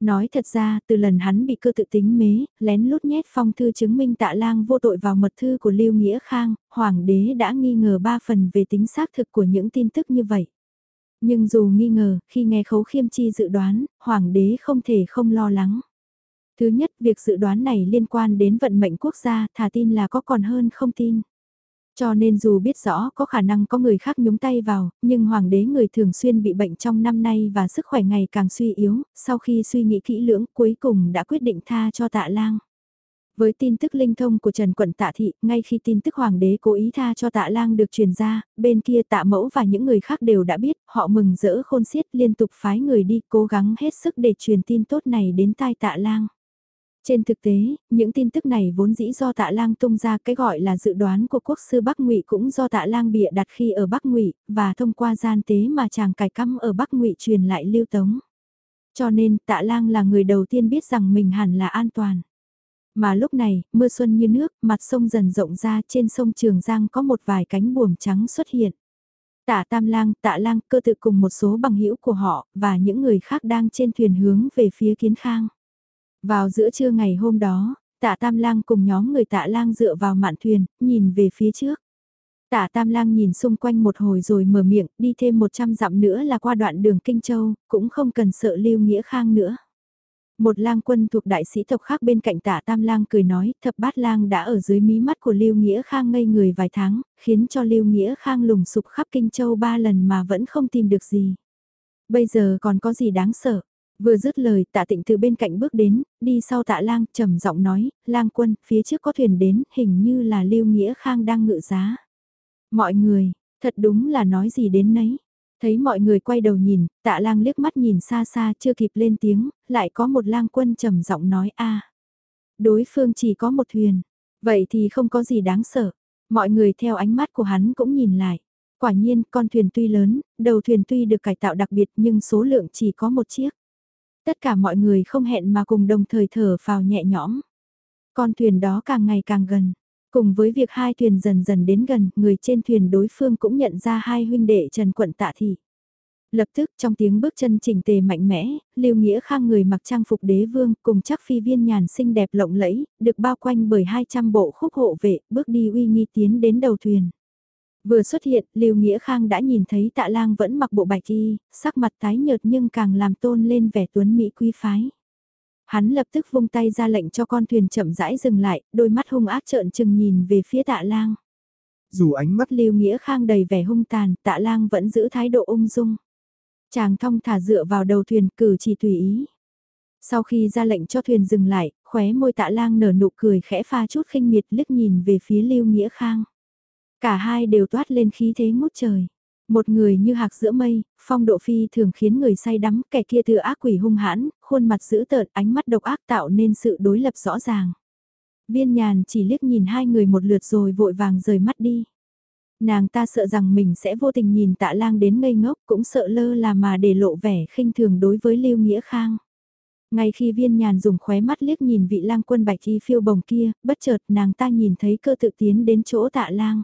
Nói thật ra, từ lần hắn bị cơ tự tính mế, lén lút nhét phong thư chứng minh tạ lang vô tội vào mật thư của Lưu Nghĩa Khang, Hoàng đế đã nghi ngờ ba phần về tính xác thực của những tin tức như vậy. Nhưng dù nghi ngờ, khi nghe khấu khiêm chi dự đoán, Hoàng đế không thể không lo lắng. Thứ nhất, việc dự đoán này liên quan đến vận mệnh quốc gia, thả tin là có còn hơn không tin. Cho nên dù biết rõ có khả năng có người khác nhúng tay vào, nhưng hoàng đế người thường xuyên bị bệnh trong năm nay và sức khỏe ngày càng suy yếu, sau khi suy nghĩ kỹ lưỡng cuối cùng đã quyết định tha cho tạ lang. Với tin tức linh thông của Trần Quận Tạ Thị, ngay khi tin tức Hoàng đế cố ý tha cho Tạ Lang được truyền ra, bên kia Tạ Mẫu và những người khác đều đã biết, họ mừng rỡ khôn xiết liên tục phái người đi cố gắng hết sức để truyền tin tốt này đến tai Tạ Lang. Trên thực tế, những tin tức này vốn dĩ do tạ lang tung ra cái gọi là dự đoán của quốc sư Bắc Ngụy cũng do tạ lang bịa đặt khi ở Bắc Ngụy và thông qua gian tế mà chàng cài cắm ở Bắc Ngụy truyền lại lưu tống. Cho nên tạ lang là người đầu tiên biết rằng mình hẳn là an toàn. Mà lúc này, mưa xuân như nước, mặt sông dần rộng ra trên sông Trường Giang có một vài cánh buồm trắng xuất hiện. Tạ Tam Lang, Tạ Lang cơ tự cùng một số bằng hữu của họ và những người khác đang trên thuyền hướng về phía Kiến Khang. Vào giữa trưa ngày hôm đó, tạ Tam Lang cùng nhóm người tạ Lang dựa vào mạn thuyền, nhìn về phía trước. Tạ Tam Lang nhìn xung quanh một hồi rồi mở miệng, đi thêm 100 dặm nữa là qua đoạn đường Kinh Châu, cũng không cần sợ Lưu Nghĩa Khang nữa. Một lang quân thuộc đại sĩ tộc khác bên cạnh tạ Tam Lang cười nói, thập bát lang đã ở dưới mí mắt của Lưu Nghĩa Khang ngây người vài tháng, khiến cho Lưu Nghĩa Khang lùng sục khắp Kinh Châu ba lần mà vẫn không tìm được gì. Bây giờ còn có gì đáng sợ? Vừa dứt lời tạ tịnh từ bên cạnh bước đến, đi sau tạ lang trầm giọng nói, lang quân, phía trước có thuyền đến, hình như là Lưu Nghĩa Khang đang ngự giá. Mọi người, thật đúng là nói gì đến nấy. Thấy mọi người quay đầu nhìn, tạ lang liếc mắt nhìn xa xa chưa kịp lên tiếng, lại có một lang quân trầm giọng nói a Đối phương chỉ có một thuyền, vậy thì không có gì đáng sợ. Mọi người theo ánh mắt của hắn cũng nhìn lại. Quả nhiên, con thuyền tuy lớn, đầu thuyền tuy được cải tạo đặc biệt nhưng số lượng chỉ có một chiếc. Tất cả mọi người không hẹn mà cùng đồng thời thở vào nhẹ nhõm. Con thuyền đó càng ngày càng gần. Cùng với việc hai thuyền dần dần đến gần, người trên thuyền đối phương cũng nhận ra hai huynh đệ Trần Quận Tạ Thị. Lập tức trong tiếng bước chân chỉnh tề mạnh mẽ, Lưu Nghĩa Khang người mặc trang phục đế vương cùng chắc phi viên nhàn xinh đẹp lộng lẫy, được bao quanh bởi 200 bộ khúc hộ vệ, bước đi uy nghi tiến đến đầu thuyền. Vừa xuất hiện, Lưu Nghĩa Khang đã nhìn thấy tạ lang vẫn mặc bộ bạch y, sắc mặt tái nhợt nhưng càng làm tôn lên vẻ tuấn Mỹ quý phái. Hắn lập tức vung tay ra lệnh cho con thuyền chậm rãi dừng lại, đôi mắt hung ác trợn trừng nhìn về phía tạ lang. Dù ánh mắt Lưu Nghĩa Khang đầy vẻ hung tàn, tạ lang vẫn giữ thái độ ung dung. Chàng thong thả dựa vào đầu thuyền cử chỉ tùy ý. Sau khi ra lệnh cho thuyền dừng lại, khóe môi tạ lang nở nụ cười khẽ pha chút khinh miệt liếc nhìn về phía Lưu Nghĩa Khang. Cả hai đều toát lên khí thế ngút trời. Một người như hạc giữa mây, phong độ phi thường khiến người say đắm, kẻ kia từ ác quỷ hung hãn, khuôn mặt dữ tợn, ánh mắt độc ác tạo nên sự đối lập rõ ràng. Viên nhàn chỉ liếc nhìn hai người một lượt rồi vội vàng rời mắt đi. Nàng ta sợ rằng mình sẽ vô tình nhìn tạ lang đến ngây ngốc cũng sợ lơ là mà để lộ vẻ khinh thường đối với Lưu Nghĩa Khang. Ngay khi viên nhàn dùng khóe mắt liếc nhìn vị lang quân bạch y phiêu bồng kia, bất chợt nàng ta nhìn thấy cơ tự tiến đến chỗ tạ lang.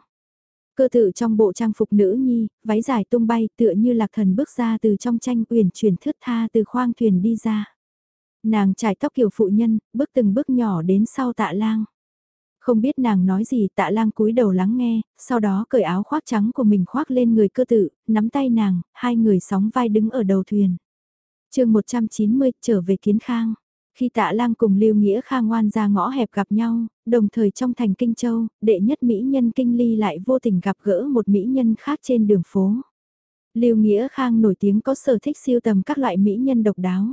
Cơ tự trong bộ trang phục nữ nhi, váy dài tung bay tựa như lạc thần bước ra từ trong tranh uyển chuyển thướt tha từ khoang thuyền đi ra. Nàng trải tóc kiểu phụ nhân, bước từng bước nhỏ đến sau tạ lang. Không biết nàng nói gì tạ lang cúi đầu lắng nghe, sau đó cởi áo khoác trắng của mình khoác lên người cơ tự, nắm tay nàng, hai người sóng vai đứng ở đầu thuyền. chương 190 trở về kiến khang. Khi tạ lang cùng Lưu Nghĩa Kha ngoan ra ngõ hẹp gặp nhau, đồng thời trong thành Kinh Châu, đệ nhất Mỹ nhân Kinh Ly lại vô tình gặp gỡ một Mỹ nhân khác trên đường phố. Lưu Nghĩa Khang nổi tiếng có sở thích siêu tầm các loại Mỹ nhân độc đáo.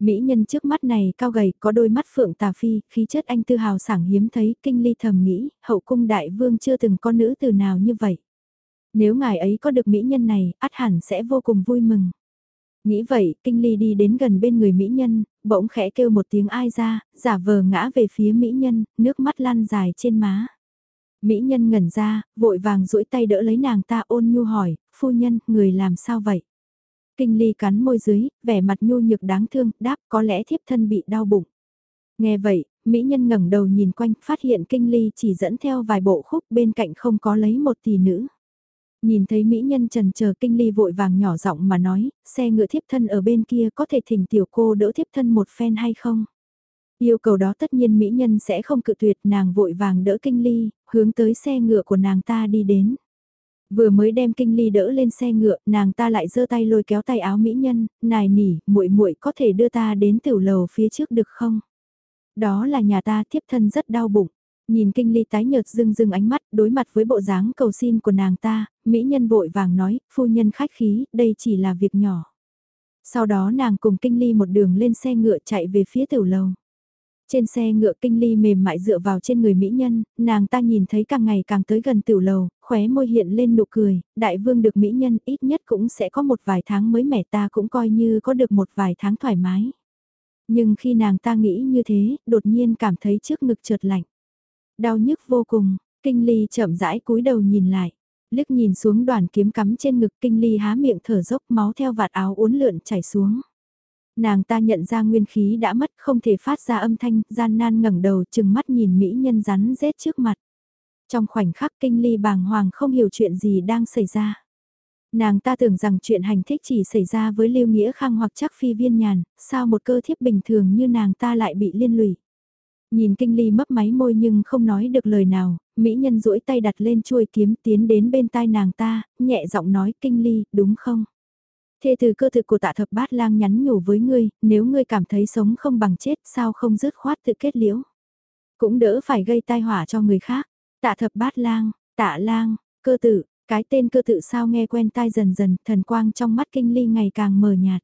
Mỹ nhân trước mắt này cao gầy có đôi mắt phượng tà phi, khí chất anh tư hào sảng hiếm thấy, kinh ly thầm nghĩ, hậu cung đại vương chưa từng có nữ từ nào như vậy. Nếu ngài ấy có được mỹ nhân này, át hẳn sẽ vô cùng vui mừng. Nghĩ vậy, kinh ly đi đến gần bên người mỹ nhân, bỗng khẽ kêu một tiếng ai ra, giả vờ ngã về phía mỹ nhân, nước mắt lan dài trên má. Mỹ nhân ngẩn ra, vội vàng duỗi tay đỡ lấy nàng ta ôn nhu hỏi, phu nhân, người làm sao vậy? Kinh ly cắn môi dưới, vẻ mặt nhu nhược đáng thương, đáp có lẽ thiếp thân bị đau bụng. Nghe vậy, Mỹ nhân ngẩng đầu nhìn quanh, phát hiện kinh ly chỉ dẫn theo vài bộ khúc bên cạnh không có lấy một tỷ nữ. Nhìn thấy Mỹ nhân trần chờ kinh ly vội vàng nhỏ giọng mà nói, xe ngựa thiếp thân ở bên kia có thể thỉnh tiểu cô đỡ thiếp thân một phen hay không? Yêu cầu đó tất nhiên Mỹ nhân sẽ không cự tuyệt nàng vội vàng đỡ kinh ly, hướng tới xe ngựa của nàng ta đi đến. Vừa mới đem kinh ly đỡ lên xe ngựa, nàng ta lại giơ tay lôi kéo tay áo mỹ nhân, nài nỉ, muội muội có thể đưa ta đến tiểu lầu phía trước được không? Đó là nhà ta thiếp thân rất đau bụng. Nhìn kinh ly tái nhợt dưng dưng ánh mắt đối mặt với bộ dáng cầu xin của nàng ta, mỹ nhân vội vàng nói, phu nhân khách khí, đây chỉ là việc nhỏ. Sau đó nàng cùng kinh ly một đường lên xe ngựa chạy về phía tiểu lầu. Trên xe ngựa kinh ly mềm mại dựa vào trên người mỹ nhân, nàng ta nhìn thấy càng ngày càng tới gần tiểu lầu, khóe môi hiện lên nụ cười, đại vương được mỹ nhân ít nhất cũng sẽ có một vài tháng mới mẻ ta cũng coi như có được một vài tháng thoải mái. Nhưng khi nàng ta nghĩ như thế, đột nhiên cảm thấy trước ngực trượt lạnh. Đau nhức vô cùng, kinh ly chậm rãi cúi đầu nhìn lại. lướt nhìn xuống đoàn kiếm cắm trên ngực kinh ly há miệng thở dốc máu theo vạt áo uốn lượn chảy xuống. Nàng ta nhận ra nguyên khí đã mất không thể phát ra âm thanh, gian nan ngẩng đầu chừng mắt nhìn mỹ nhân rắn rết trước mặt. Trong khoảnh khắc kinh ly bàng hoàng không hiểu chuyện gì đang xảy ra. Nàng ta tưởng rằng chuyện hành thích chỉ xảy ra với Lưu Nghĩa Khang hoặc chắc phi viên nhàn, sao một cơ thiếp bình thường như nàng ta lại bị liên lụy. Nhìn kinh ly mấp máy môi nhưng không nói được lời nào, mỹ nhân duỗi tay đặt lên chuôi kiếm tiến đến bên tai nàng ta, nhẹ giọng nói kinh ly, đúng không? Thê từ cơ thực của tạ thập bát lang nhắn nhủ với ngươi, nếu ngươi cảm thấy sống không bằng chết sao không dứt khoát tự kết liễu. Cũng đỡ phải gây tai họa cho người khác. Tạ thập bát lang, tạ lang, cơ tử cái tên cơ tự sao nghe quen tai dần dần, thần quang trong mắt kinh ly ngày càng mờ nhạt.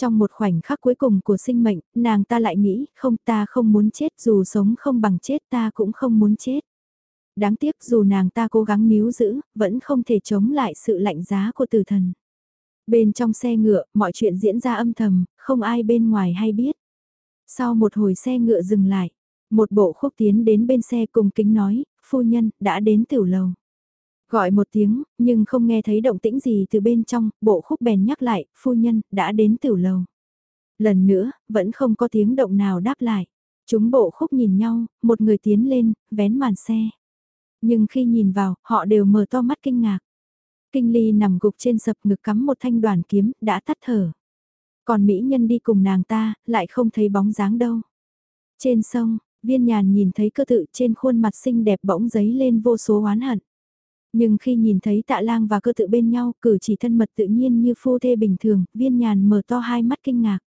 Trong một khoảnh khắc cuối cùng của sinh mệnh, nàng ta lại nghĩ, không ta không muốn chết dù sống không bằng chết ta cũng không muốn chết. Đáng tiếc dù nàng ta cố gắng níu giữ, vẫn không thể chống lại sự lạnh giá của tử thần. Bên trong xe ngựa, mọi chuyện diễn ra âm thầm, không ai bên ngoài hay biết. Sau một hồi xe ngựa dừng lại, một bộ khúc tiến đến bên xe cùng kính nói, phu nhân, đã đến tiểu lầu. Gọi một tiếng, nhưng không nghe thấy động tĩnh gì từ bên trong, bộ khúc bèn nhắc lại, phu nhân, đã đến tiểu lầu. Lần nữa, vẫn không có tiếng động nào đáp lại. Chúng bộ khúc nhìn nhau, một người tiến lên, vén màn xe. Nhưng khi nhìn vào, họ đều mở to mắt kinh ngạc. Kinh ly nằm gục trên sập ngực cắm một thanh đoàn kiếm, đã tắt thở. Còn mỹ nhân đi cùng nàng ta, lại không thấy bóng dáng đâu. Trên sông, viên nhàn nhìn thấy cơ tự trên khuôn mặt xinh đẹp bỗng giấy lên vô số oán hận. Nhưng khi nhìn thấy tạ lang và cơ tự bên nhau, cử chỉ thân mật tự nhiên như phu thê bình thường, viên nhàn mở to hai mắt kinh ngạc.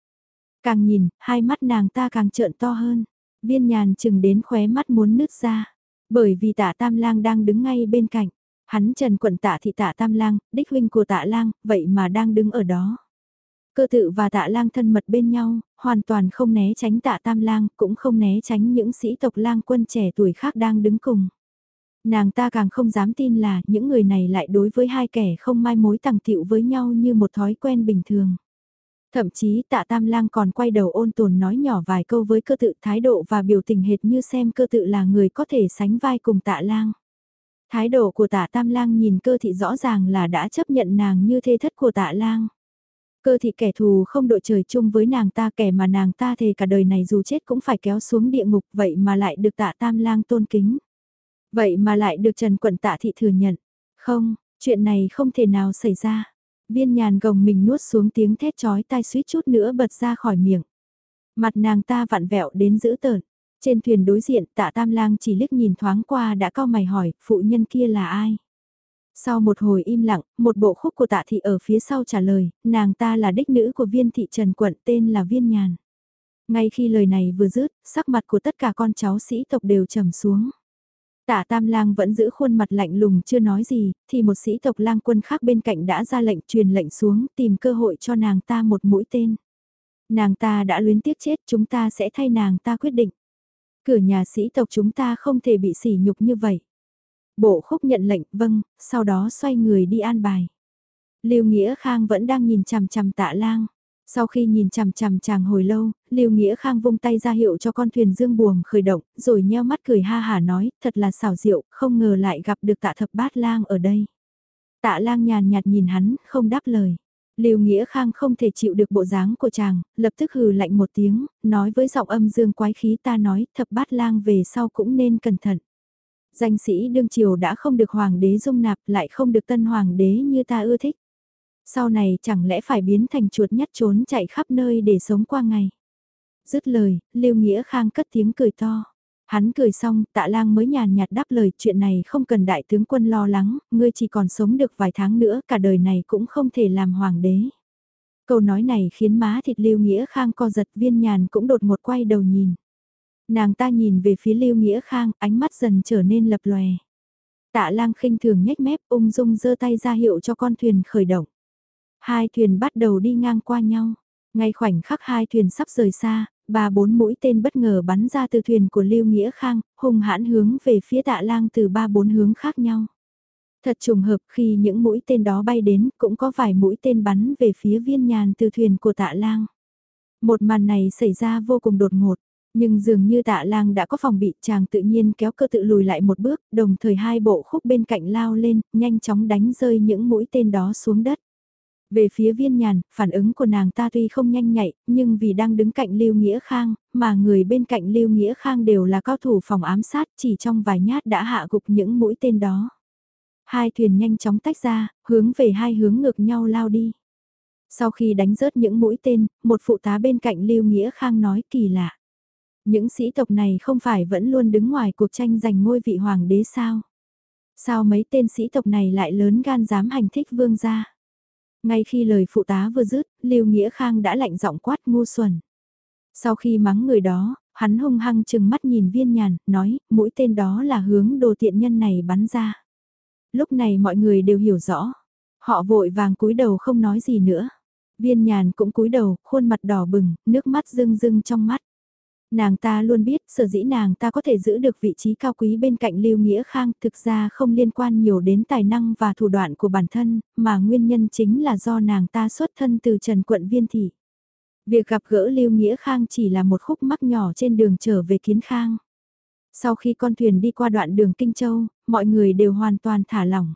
Càng nhìn, hai mắt nàng ta càng trợn to hơn. Viên nhàn chừng đến khóe mắt muốn nứt ra. Bởi vì tạ tam lang đang đứng ngay bên cạnh. Hắn trần quận tạ thị tạ tam lang, đích huynh của tạ lang, vậy mà đang đứng ở đó. Cơ tự và tạ lang thân mật bên nhau, hoàn toàn không né tránh tạ tam lang, cũng không né tránh những sĩ tộc lang quân trẻ tuổi khác đang đứng cùng. Nàng ta càng không dám tin là những người này lại đối với hai kẻ không mai mối tàng tiệu với nhau như một thói quen bình thường. Thậm chí tạ tam lang còn quay đầu ôn tồn nói nhỏ vài câu với cơ tự thái độ và biểu tình hệt như xem cơ tự là người có thể sánh vai cùng tạ lang. Thái độ của tạ tam lang nhìn cơ thị rõ ràng là đã chấp nhận nàng như thê thất của tạ lang. Cơ thị kẻ thù không đội trời chung với nàng ta kẻ mà nàng ta thề cả đời này dù chết cũng phải kéo xuống địa ngục vậy mà lại được tạ tam lang tôn kính. Vậy mà lại được Trần Quận tạ thị thừa nhận. Không, chuyện này không thể nào xảy ra. Viên nhàn gồng mình nuốt xuống tiếng thét chói tai suýt chút nữa bật ra khỏi miệng. Mặt nàng ta vặn vẹo đến dữ tợn. Trên thuyền đối diện tạ tam lang chỉ liếc nhìn thoáng qua đã cao mày hỏi phụ nhân kia là ai. Sau một hồi im lặng, một bộ khúc của tạ thị ở phía sau trả lời, nàng ta là đích nữ của viên thị trần quận tên là viên nhàn. Ngay khi lời này vừa dứt, sắc mặt của tất cả con cháu sĩ tộc đều trầm xuống. Tạ Tam Lang vẫn giữ khuôn mặt lạnh lùng chưa nói gì, thì một sĩ tộc lang quân khác bên cạnh đã ra lệnh truyền lệnh xuống tìm cơ hội cho nàng ta một mũi tên. Nàng ta đã luyến tiếc chết chúng ta sẽ thay nàng ta quyết định. Cửa nhà sĩ tộc chúng ta không thể bị sỉ nhục như vậy. Bộ khúc nhận lệnh vâng, sau đó xoay người đi an bài. Lưu Nghĩa Khang vẫn đang nhìn chằm chằm tạ lang. Sau khi nhìn chằm chằm chàng hồi lâu, Lưu Nghĩa Khang vung tay ra hiệu cho con thuyền dương buồm khởi động, rồi nheo mắt cười ha hả nói, thật là xảo diệu, không ngờ lại gặp được tạ thập bát lang ở đây. Tạ lang nhàn nhạt nhìn hắn, không đáp lời. Lưu Nghĩa Khang không thể chịu được bộ dáng của chàng, lập tức hừ lạnh một tiếng, nói với giọng âm dương quái khí ta nói, thập bát lang về sau cũng nên cẩn thận. Danh sĩ đương triều đã không được hoàng đế dung nạp, lại không được tân hoàng đế như ta ưa thích sau này chẳng lẽ phải biến thành chuột nhắt trốn chạy khắp nơi để sống qua ngày. Dứt lời, Lưu Nghĩa Khang cất tiếng cười to. Hắn cười xong, tạ lang mới nhàn nhạt đáp lời chuyện này không cần đại tướng quân lo lắng, ngươi chỉ còn sống được vài tháng nữa, cả đời này cũng không thể làm hoàng đế. Câu nói này khiến má thịt Lưu Nghĩa Khang co giật viên nhàn cũng đột ngột quay đầu nhìn. Nàng ta nhìn về phía Lưu Nghĩa Khang, ánh mắt dần trở nên lập lòe. Tạ lang khinh thường nhếch mép ung dung giơ tay ra hiệu cho con thuyền khởi động. Hai thuyền bắt đầu đi ngang qua nhau. Ngay khoảnh khắc hai thuyền sắp rời xa, ba bốn mũi tên bất ngờ bắn ra từ thuyền của Lưu Nghĩa Khang, hung hãn hướng về phía tạ lang từ ba bốn hướng khác nhau. Thật trùng hợp khi những mũi tên đó bay đến, cũng có vài mũi tên bắn về phía viên nhàn từ thuyền của tạ lang. Một màn này xảy ra vô cùng đột ngột, nhưng dường như tạ lang đã có phòng bị chàng tự nhiên kéo cơ tự lùi lại một bước, đồng thời hai bộ khúc bên cạnh lao lên, nhanh chóng đánh rơi những mũi tên đó xuống đất. Về phía viên nhàn, phản ứng của nàng ta tuy không nhanh nhạy, nhưng vì đang đứng cạnh Lưu Nghĩa Khang, mà người bên cạnh Lưu Nghĩa Khang đều là cao thủ phòng ám sát chỉ trong vài nhát đã hạ gục những mũi tên đó. Hai thuyền nhanh chóng tách ra, hướng về hai hướng ngược nhau lao đi. Sau khi đánh rớt những mũi tên, một phụ tá bên cạnh Lưu Nghĩa Khang nói kỳ lạ. Những sĩ tộc này không phải vẫn luôn đứng ngoài cuộc tranh giành ngôi vị hoàng đế sao? Sao mấy tên sĩ tộc này lại lớn gan dám hành thích vương gia? Ngay khi lời phụ tá vừa dứt, Lưu Nghĩa Khang đã lạnh giọng quát ngu xuẩn. Sau khi mắng người đó, hắn hung hăng chừng mắt nhìn viên nhàn, nói, mũi tên đó là hướng đồ tiện nhân này bắn ra. Lúc này mọi người đều hiểu rõ. Họ vội vàng cúi đầu không nói gì nữa. Viên nhàn cũng cúi đầu, khuôn mặt đỏ bừng, nước mắt rưng rưng trong mắt. Nàng ta luôn biết sở dĩ nàng ta có thể giữ được vị trí cao quý bên cạnh Lưu Nghĩa Khang thực ra không liên quan nhiều đến tài năng và thủ đoạn của bản thân, mà nguyên nhân chính là do nàng ta xuất thân từ Trần Quận Viên Thị. Việc gặp gỡ Lưu Nghĩa Khang chỉ là một khúc mắc nhỏ trên đường trở về Kiến Khang. Sau khi con thuyền đi qua đoạn đường Kinh Châu, mọi người đều hoàn toàn thả lỏng.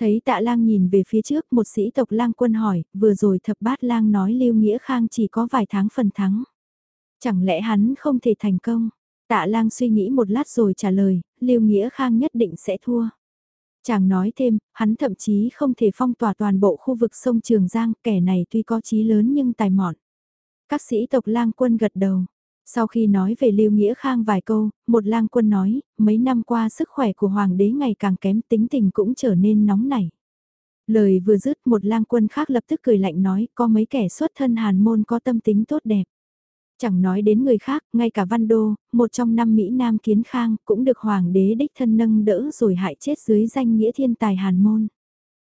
Thấy tạ lang nhìn về phía trước một sĩ tộc lang quân hỏi, vừa rồi thập bát lang nói Lưu Nghĩa Khang chỉ có vài tháng phần thắng. Chẳng lẽ hắn không thể thành công? Tạ lang suy nghĩ một lát rồi trả lời, Lưu Nghĩa Khang nhất định sẽ thua. Chàng nói thêm, hắn thậm chí không thể phong tỏa toàn bộ khu vực sông Trường Giang, kẻ này tuy có chí lớn nhưng tài mọn. Các sĩ tộc lang quân gật đầu. Sau khi nói về Lưu Nghĩa Khang vài câu, một lang quân nói, mấy năm qua sức khỏe của hoàng đế ngày càng kém tính tình cũng trở nên nóng nảy. Lời vừa dứt một lang quân khác lập tức cười lạnh nói có mấy kẻ xuất thân hàn môn có tâm tính tốt đẹp. Chẳng nói đến người khác, ngay cả Văn Đô, một trong năm Mỹ Nam Kiến Khang, cũng được Hoàng đế đích thân nâng đỡ rồi hại chết dưới danh nghĩa thiên tài hàn môn.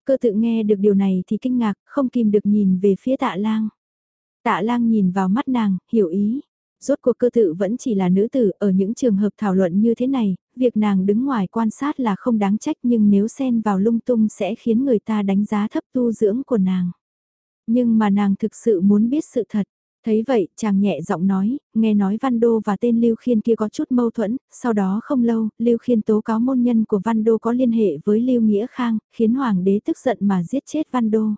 Cơ tự nghe được điều này thì kinh ngạc, không kìm được nhìn về phía tạ lang. Tạ lang nhìn vào mắt nàng, hiểu ý. Rốt cuộc cơ tự vẫn chỉ là nữ tử ở những trường hợp thảo luận như thế này, việc nàng đứng ngoài quan sát là không đáng trách nhưng nếu xen vào lung tung sẽ khiến người ta đánh giá thấp tu dưỡng của nàng. Nhưng mà nàng thực sự muốn biết sự thật, Thấy vậy, chàng nhẹ giọng nói, nghe nói Văn Đô và tên Lưu Khiên kia có chút mâu thuẫn, sau đó không lâu, Lưu Khiên tố cáo môn nhân của Văn Đô có liên hệ với Lưu Nghĩa Khang, khiến Hoàng đế tức giận mà giết chết Văn Đô.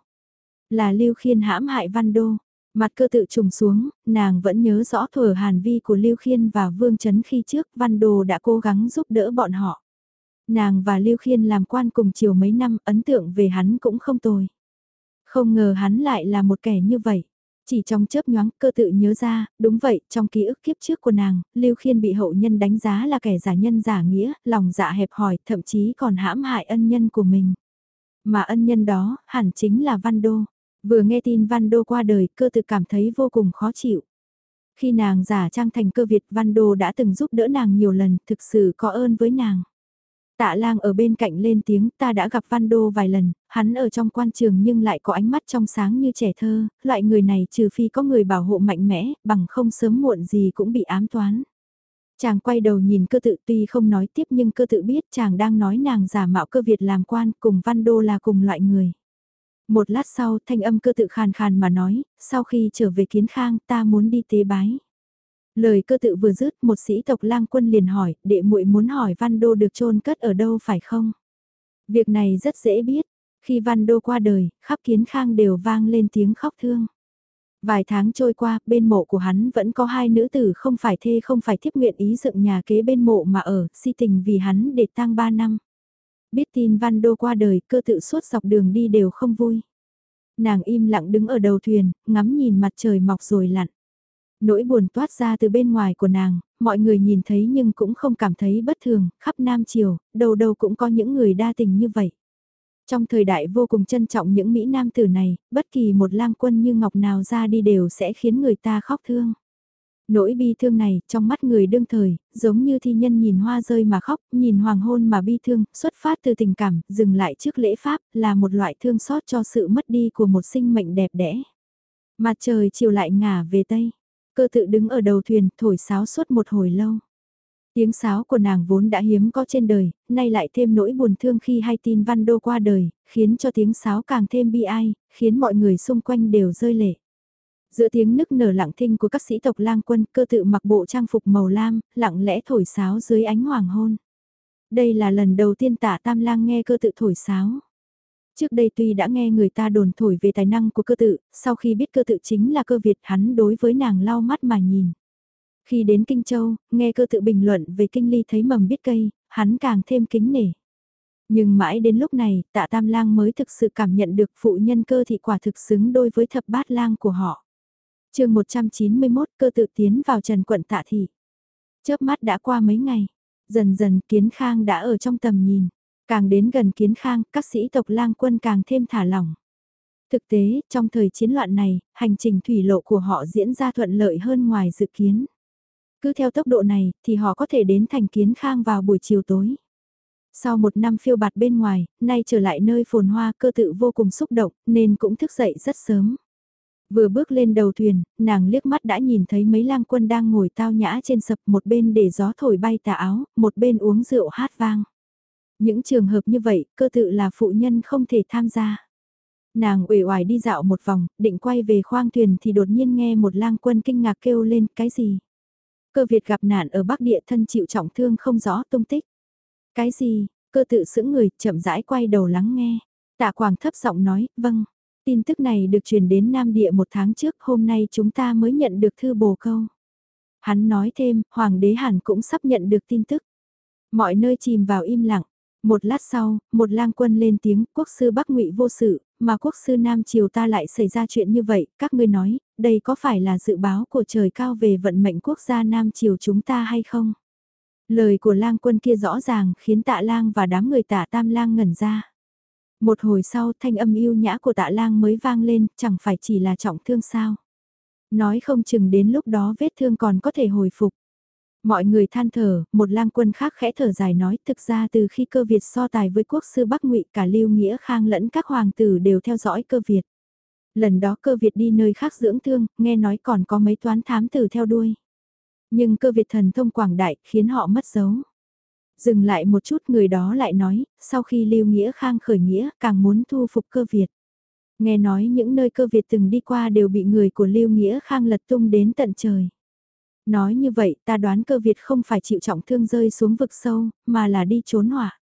Là Lưu Khiên hãm hại Văn Đô. Mặt cơ tự trùng xuống, nàng vẫn nhớ rõ thừa hàn vi của Lưu Khiên và Vương Trấn khi trước Văn Đô đã cố gắng giúp đỡ bọn họ. Nàng và Lưu Khiên làm quan cùng chiều mấy năm ấn tượng về hắn cũng không tồi. Không ngờ hắn lại là một kẻ như vậy. Chỉ trong chớp nhoáng cơ tự nhớ ra, đúng vậy, trong ký ức kiếp trước của nàng, Lưu Khiên bị hậu nhân đánh giá là kẻ giả nhân giả nghĩa, lòng dạ hẹp hòi, thậm chí còn hãm hại ân nhân của mình. Mà ân nhân đó, hẳn chính là Văn Đô. Vừa nghe tin Văn Đô qua đời, cơ tự cảm thấy vô cùng khó chịu. Khi nàng giả trang thành cơ Việt Văn Đô đã từng giúp đỡ nàng nhiều lần, thực sự có ơn với nàng. Tạ lang ở bên cạnh lên tiếng ta đã gặp Văn Đô vài lần, hắn ở trong quan trường nhưng lại có ánh mắt trong sáng như trẻ thơ, loại người này trừ phi có người bảo hộ mạnh mẽ, bằng không sớm muộn gì cũng bị ám toán. Chàng quay đầu nhìn cơ tự tuy không nói tiếp nhưng cơ tự biết chàng đang nói nàng giả mạo cơ Việt làm quan cùng Văn Đô là cùng loại người. Một lát sau thanh âm cơ tự khàn khàn mà nói, sau khi trở về kiến khang ta muốn đi tế bái. Lời cơ tự vừa dứt, một sĩ tộc lang quân liền hỏi, đệ muội muốn hỏi Văn Đô được chôn cất ở đâu phải không? Việc này rất dễ biết, khi Văn Đô qua đời, khắp kiến khang đều vang lên tiếng khóc thương. Vài tháng trôi qua, bên mộ của hắn vẫn có hai nữ tử không phải thê không phải thiếp nguyện ý dựng nhà kế bên mộ mà ở, si tình vì hắn để tang ba năm. Biết tin Văn Đô qua đời, cơ tự suốt dọc đường đi đều không vui. Nàng im lặng đứng ở đầu thuyền, ngắm nhìn mặt trời mọc rồi lặn. Nỗi buồn toát ra từ bên ngoài của nàng, mọi người nhìn thấy nhưng cũng không cảm thấy bất thường, khắp Nam Triều, đầu đầu cũng có những người đa tình như vậy. Trong thời đại vô cùng trân trọng những Mỹ Nam tử này, bất kỳ một lang quân như Ngọc nào ra đi đều sẽ khiến người ta khóc thương. Nỗi bi thương này, trong mắt người đương thời, giống như thi nhân nhìn hoa rơi mà khóc, nhìn hoàng hôn mà bi thương, xuất phát từ tình cảm, dừng lại trước lễ pháp, là một loại thương xót cho sự mất đi của một sinh mệnh đẹp đẽ. Mặt trời chiều lại ngả về Tây. Cơ tự đứng ở đầu thuyền, thổi sáo suốt một hồi lâu. Tiếng sáo của nàng vốn đã hiếm có trên đời, nay lại thêm nỗi buồn thương khi hay tin Văn Đô qua đời, khiến cho tiếng sáo càng thêm bi ai, khiến mọi người xung quanh đều rơi lệ. Giữa tiếng nức nở lặng thinh của các sĩ tộc lang quân cơ tự mặc bộ trang phục màu lam, lặng lẽ thổi sáo dưới ánh hoàng hôn. Đây là lần đầu tiên tả tam lang nghe cơ tự thổi sáo. Trước đây tuy đã nghe người ta đồn thổi về tài năng của cơ tự, sau khi biết cơ tự chính là cơ Việt hắn đối với nàng lau mắt mà nhìn. Khi đến Kinh Châu, nghe cơ tự bình luận về kinh ly thấy mầm biết cây, hắn càng thêm kính nể. Nhưng mãi đến lúc này, tạ tam lang mới thực sự cảm nhận được phụ nhân cơ thị quả thực xứng đôi với thập bát lang của họ. chương 191 cơ tự tiến vào trần quận tạ thị. Chớp mắt đã qua mấy ngày, dần dần kiến khang đã ở trong tầm nhìn. Càng đến gần kiến khang, các sĩ tộc lang quân càng thêm thả lỏng. Thực tế, trong thời chiến loạn này, hành trình thủy lộ của họ diễn ra thuận lợi hơn ngoài dự kiến. Cứ theo tốc độ này, thì họ có thể đến thành kiến khang vào buổi chiều tối. Sau một năm phiêu bạt bên ngoài, nay trở lại nơi phồn hoa cơ tự vô cùng xúc động, nên cũng thức dậy rất sớm. Vừa bước lên đầu thuyền, nàng liếc mắt đã nhìn thấy mấy lang quân đang ngồi tao nhã trên sập một bên để gió thổi bay tà áo, một bên uống rượu hát vang. Những trường hợp như vậy, cơ tự là phụ nhân không thể tham gia. Nàng uể oải đi dạo một vòng, định quay về khoang thuyền thì đột nhiên nghe một lang quân kinh ngạc kêu lên, cái gì? Cơ Việt gặp nạn ở Bắc Địa thân chịu trọng thương không rõ tung tích. Cái gì? Cơ tự sững người, chậm rãi quay đầu lắng nghe. Tạ Quảng thấp giọng nói, vâng. Tin tức này được truyền đến Nam Địa một tháng trước, hôm nay chúng ta mới nhận được thư bồ câu. Hắn nói thêm, Hoàng đế Hàn cũng sắp nhận được tin tức. Mọi nơi chìm vào im lặng. Một lát sau, một lang quân lên tiếng, quốc sư Bắc ngụy vô sự, mà quốc sư Nam Triều ta lại xảy ra chuyện như vậy, các ngươi nói, đây có phải là dự báo của trời cao về vận mệnh quốc gia Nam Triều chúng ta hay không? Lời của lang quân kia rõ ràng khiến tạ lang và đám người tạ tam lang ngẩn ra. Một hồi sau thanh âm yêu nhã của tạ lang mới vang lên, chẳng phải chỉ là trọng thương sao. Nói không chừng đến lúc đó vết thương còn có thể hồi phục. Mọi người than thở, một lang quân khác khẽ thở dài nói thực ra từ khi cơ Việt so tài với quốc sư Bắc ngụy cả Lưu Nghĩa Khang lẫn các hoàng tử đều theo dõi cơ Việt. Lần đó cơ Việt đi nơi khác dưỡng thương, nghe nói còn có mấy toán thám tử theo đuôi. Nhưng cơ Việt thần thông quảng đại khiến họ mất dấu. Dừng lại một chút người đó lại nói, sau khi Lưu Nghĩa Khang khởi nghĩa càng muốn thu phục cơ Việt. Nghe nói những nơi cơ Việt từng đi qua đều bị người của Lưu Nghĩa Khang lật tung đến tận trời. Nói như vậy ta đoán cơ Việt không phải chịu trọng thương rơi xuống vực sâu, mà là đi trốn hỏa.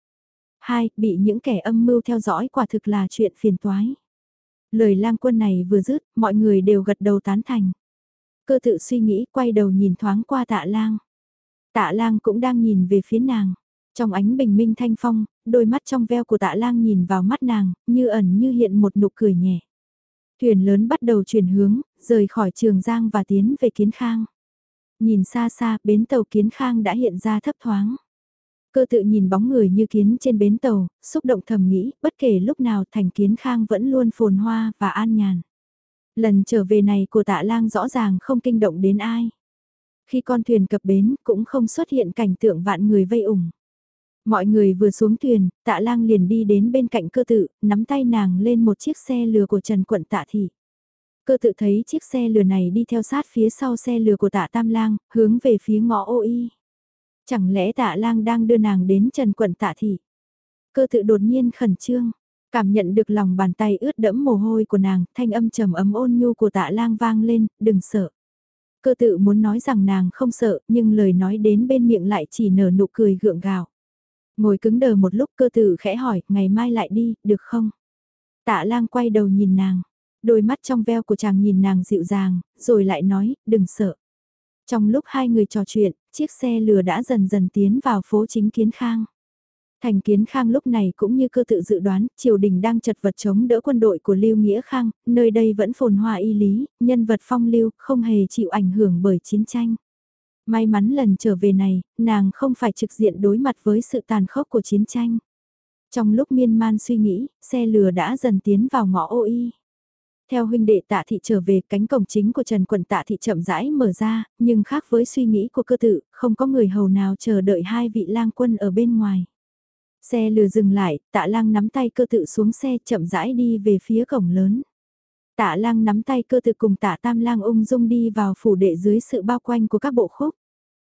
Hai, bị những kẻ âm mưu theo dõi quả thực là chuyện phiền toái. Lời lang quân này vừa dứt, mọi người đều gật đầu tán thành. Cơ tự suy nghĩ quay đầu nhìn thoáng qua tạ lang. Tạ lang cũng đang nhìn về phía nàng. Trong ánh bình minh thanh phong, đôi mắt trong veo của tạ lang nhìn vào mắt nàng, như ẩn như hiện một nụ cười nhẹ. Thuyền lớn bắt đầu chuyển hướng, rời khỏi Trường Giang và tiến về Kiến Khang. Nhìn xa xa, bến tàu Kiến Khang đã hiện ra thấp thoáng. Cơ tự nhìn bóng người như kiến trên bến tàu, xúc động thầm nghĩ, bất kể lúc nào thành Kiến Khang vẫn luôn phồn hoa và an nhàn. Lần trở về này của tạ lang rõ ràng không kinh động đến ai. Khi con thuyền cập bến cũng không xuất hiện cảnh tượng vạn người vây ủng. Mọi người vừa xuống thuyền, tạ lang liền đi đến bên cạnh cơ tự, nắm tay nàng lên một chiếc xe lừa của Trần Quận tạ thị. Cơ tự thấy chiếc xe lừa này đi theo sát phía sau xe lừa của tạ tam lang, hướng về phía ngõ ô y. Chẳng lẽ tạ lang đang đưa nàng đến Trần Quận tạ thị? Cơ tự đột nhiên khẩn trương, cảm nhận được lòng bàn tay ướt đẫm mồ hôi của nàng, thanh âm trầm ấm ôn nhu của tạ lang vang lên, đừng sợ. Cơ tự muốn nói rằng nàng không sợ, nhưng lời nói đến bên miệng lại chỉ nở nụ cười gượng gạo. Ngồi cứng đờ một lúc cơ tự khẽ hỏi, ngày mai lại đi, được không? Tạ lang quay đầu nhìn nàng, đôi mắt trong veo của chàng nhìn nàng dịu dàng, rồi lại nói, đừng sợ. Trong lúc hai người trò chuyện, chiếc xe lừa đã dần dần tiến vào phố chính Kiến Khang. Thành Kiến Khang lúc này cũng như cơ tự dự đoán, triều đình đang chật vật chống đỡ quân đội của Lưu Nghĩa Khang, nơi đây vẫn phồn hoa y lý, nhân vật phong lưu, không hề chịu ảnh hưởng bởi chiến tranh. May mắn lần trở về này, nàng không phải trực diện đối mặt với sự tàn khốc của chiến tranh. Trong lúc miên man suy nghĩ, xe lừa đã dần tiến vào ngõ ô y. Theo huynh đệ tạ thị trở về cánh cổng chính của Trần Quận tạ thị chậm rãi mở ra, nhưng khác với suy nghĩ của cơ tự, không có người hầu nào chờ đợi hai vị lang quân ở bên ngoài. Xe lừa dừng lại, tạ lang nắm tay cơ tự xuống xe chậm rãi đi về phía cổng lớn. Tạ lang nắm tay cơ tự cùng tạ tam lang ung dung đi vào phủ đệ dưới sự bao quanh của các bộ khúc.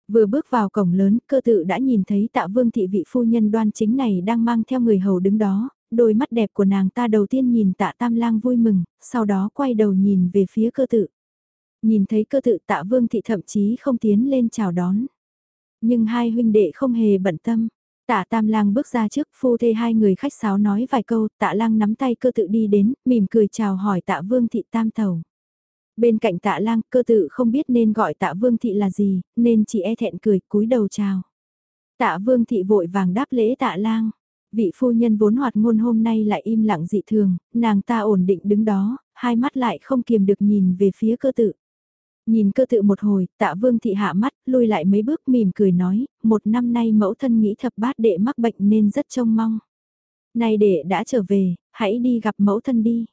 Vừa bước vào cổng lớn, cơ tự đã nhìn thấy tạ vương thị vị phu nhân đoan chính này đang mang theo người hầu đứng đó, đôi mắt đẹp của nàng ta đầu tiên nhìn tạ tam lang vui mừng, sau đó quay đầu nhìn về phía cơ tự. Nhìn thấy cơ tự tạ vương thị thậm chí không tiến lên chào đón. Nhưng hai huynh đệ không hề bận tâm. Tạ Tam Lang bước ra trước, phu thê hai người khách sáo nói vài câu, Tạ Lang nắm tay cơ tự đi đến, mỉm cười chào hỏi Tạ Vương thị Tam thầu Bên cạnh Tạ Lang, cơ tự không biết nên gọi Tạ Vương thị là gì, nên chỉ e thẹn cười, cúi đầu chào. Tạ Vương thị vội vàng đáp lễ Tạ Lang. Vị phu nhân vốn hoạt ngôn hôm nay lại im lặng dị thường, nàng ta ổn định đứng đó, hai mắt lại không kiềm được nhìn về phía cơ tự. Nhìn cơ tự một hồi, tạ vương thị hạ mắt, lùi lại mấy bước mỉm cười nói, một năm nay mẫu thân nghĩ thập bát đệ mắc bệnh nên rất trông mong. Này đệ đã trở về, hãy đi gặp mẫu thân đi.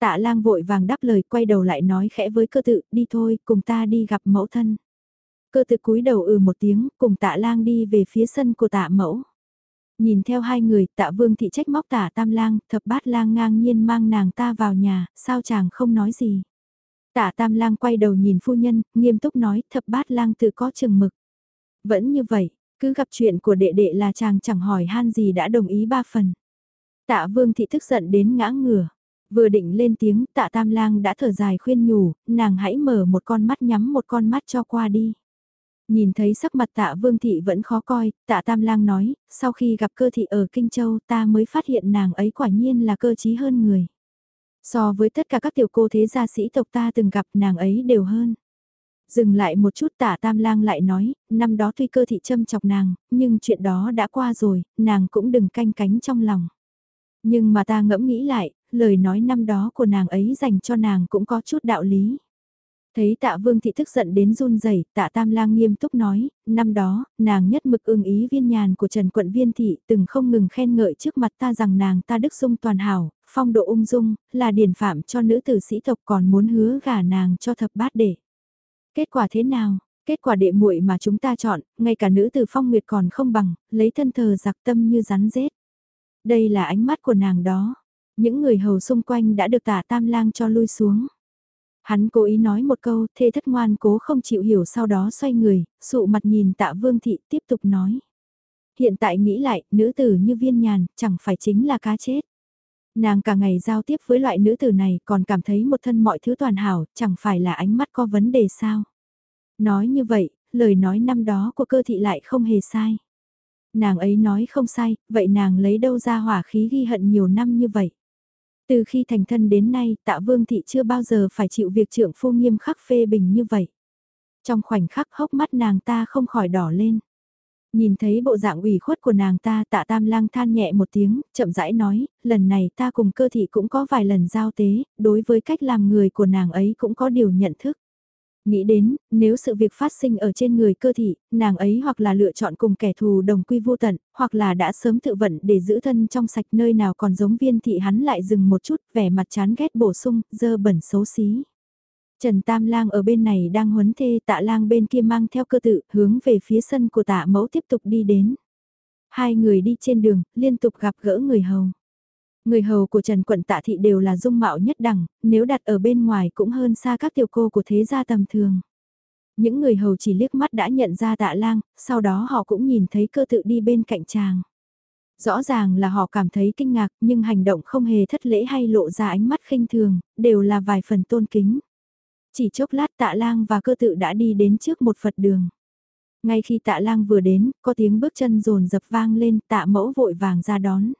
Tạ lang vội vàng đáp lời quay đầu lại nói khẽ với cơ tự, đi thôi, cùng ta đi gặp mẫu thân. Cơ tự cúi đầu ừ một tiếng, cùng tạ lang đi về phía sân của tạ mẫu. Nhìn theo hai người, tạ vương thị trách móc tạ tam lang, thập bát lang ngang nhiên mang nàng ta vào nhà, sao chàng không nói gì. Tạ tam lang quay đầu nhìn phu nhân, nghiêm túc nói thập bát lang tự có chừng mực. Vẫn như vậy, cứ gặp chuyện của đệ đệ là chàng chẳng hỏi han gì đã đồng ý ba phần. Tạ vương thị tức giận đến ngã ngửa. Vừa định lên tiếng tạ tam lang đã thở dài khuyên nhủ, nàng hãy mở một con mắt nhắm một con mắt cho qua đi. Nhìn thấy sắc mặt tạ vương thị vẫn khó coi, tạ tam lang nói, sau khi gặp cơ thị ở Kinh Châu ta mới phát hiện nàng ấy quả nhiên là cơ trí hơn người. So với tất cả các tiểu cô thế gia sĩ tộc ta từng gặp nàng ấy đều hơn. Dừng lại một chút tả tam lang lại nói, năm đó tuy cơ thị châm chọc nàng, nhưng chuyện đó đã qua rồi, nàng cũng đừng canh cánh trong lòng. Nhưng mà ta ngẫm nghĩ lại, lời nói năm đó của nàng ấy dành cho nàng cũng có chút đạo lý. Thấy tạ vương thị tức giận đến run rẩy tạ tam lang nghiêm túc nói, năm đó, nàng nhất mực ưng ý viên nhàn của Trần Quận Viên Thị từng không ngừng khen ngợi trước mặt ta rằng nàng ta đức dung toàn hảo, phong độ ung dung, là điển phạm cho nữ tử sĩ tộc còn muốn hứa gả nàng cho thập bát đệ. Kết quả thế nào? Kết quả đệ muội mà chúng ta chọn, ngay cả nữ tử phong nguyệt còn không bằng, lấy thân thờ giặc tâm như rắn rết. Đây là ánh mắt của nàng đó. Những người hầu xung quanh đã được tả tam lang cho lui xuống. Hắn cố ý nói một câu, thê thất ngoan cố không chịu hiểu sau đó xoay người, sụ mặt nhìn tạ vương thị tiếp tục nói. Hiện tại nghĩ lại, nữ tử như viên nhàn, chẳng phải chính là cá chết. Nàng cả ngày giao tiếp với loại nữ tử này còn cảm thấy một thân mọi thứ toàn hảo, chẳng phải là ánh mắt có vấn đề sao. Nói như vậy, lời nói năm đó của cơ thị lại không hề sai. Nàng ấy nói không sai, vậy nàng lấy đâu ra hỏa khí ghi hận nhiều năm như vậy. Từ khi thành thân đến nay tạ vương thị chưa bao giờ phải chịu việc trưởng phu nghiêm khắc phê bình như vậy. Trong khoảnh khắc hốc mắt nàng ta không khỏi đỏ lên. Nhìn thấy bộ dạng ủy khuất của nàng ta tạ tam lang than nhẹ một tiếng, chậm rãi nói, lần này ta cùng cơ thị cũng có vài lần giao tế, đối với cách làm người của nàng ấy cũng có điều nhận thức. Nghĩ đến, nếu sự việc phát sinh ở trên người cơ thị, nàng ấy hoặc là lựa chọn cùng kẻ thù đồng quy vô tận, hoặc là đã sớm tự vận để giữ thân trong sạch nơi nào còn giống viên thị hắn lại dừng một chút, vẻ mặt chán ghét bổ sung, dơ bẩn xấu xí. Trần Tam Lang ở bên này đang huấn thê tạ lang bên kia mang theo cơ tự, hướng về phía sân của tạ mẫu tiếp tục đi đến. Hai người đi trên đường, liên tục gặp gỡ người hầu. Người hầu của Trần Quận Tạ Thị đều là dung mạo nhất đẳng, nếu đặt ở bên ngoài cũng hơn xa các tiểu cô của thế gia tầm thường. Những người hầu chỉ liếc mắt đã nhận ra tạ lang, sau đó họ cũng nhìn thấy cơ tự đi bên cạnh chàng. Rõ ràng là họ cảm thấy kinh ngạc nhưng hành động không hề thất lễ hay lộ ra ánh mắt khinh thường, đều là vài phần tôn kính. Chỉ chốc lát tạ lang và cơ tự đã đi đến trước một Phật đường. Ngay khi tạ lang vừa đến, có tiếng bước chân rồn dập vang lên tạ mẫu vội vàng ra đón.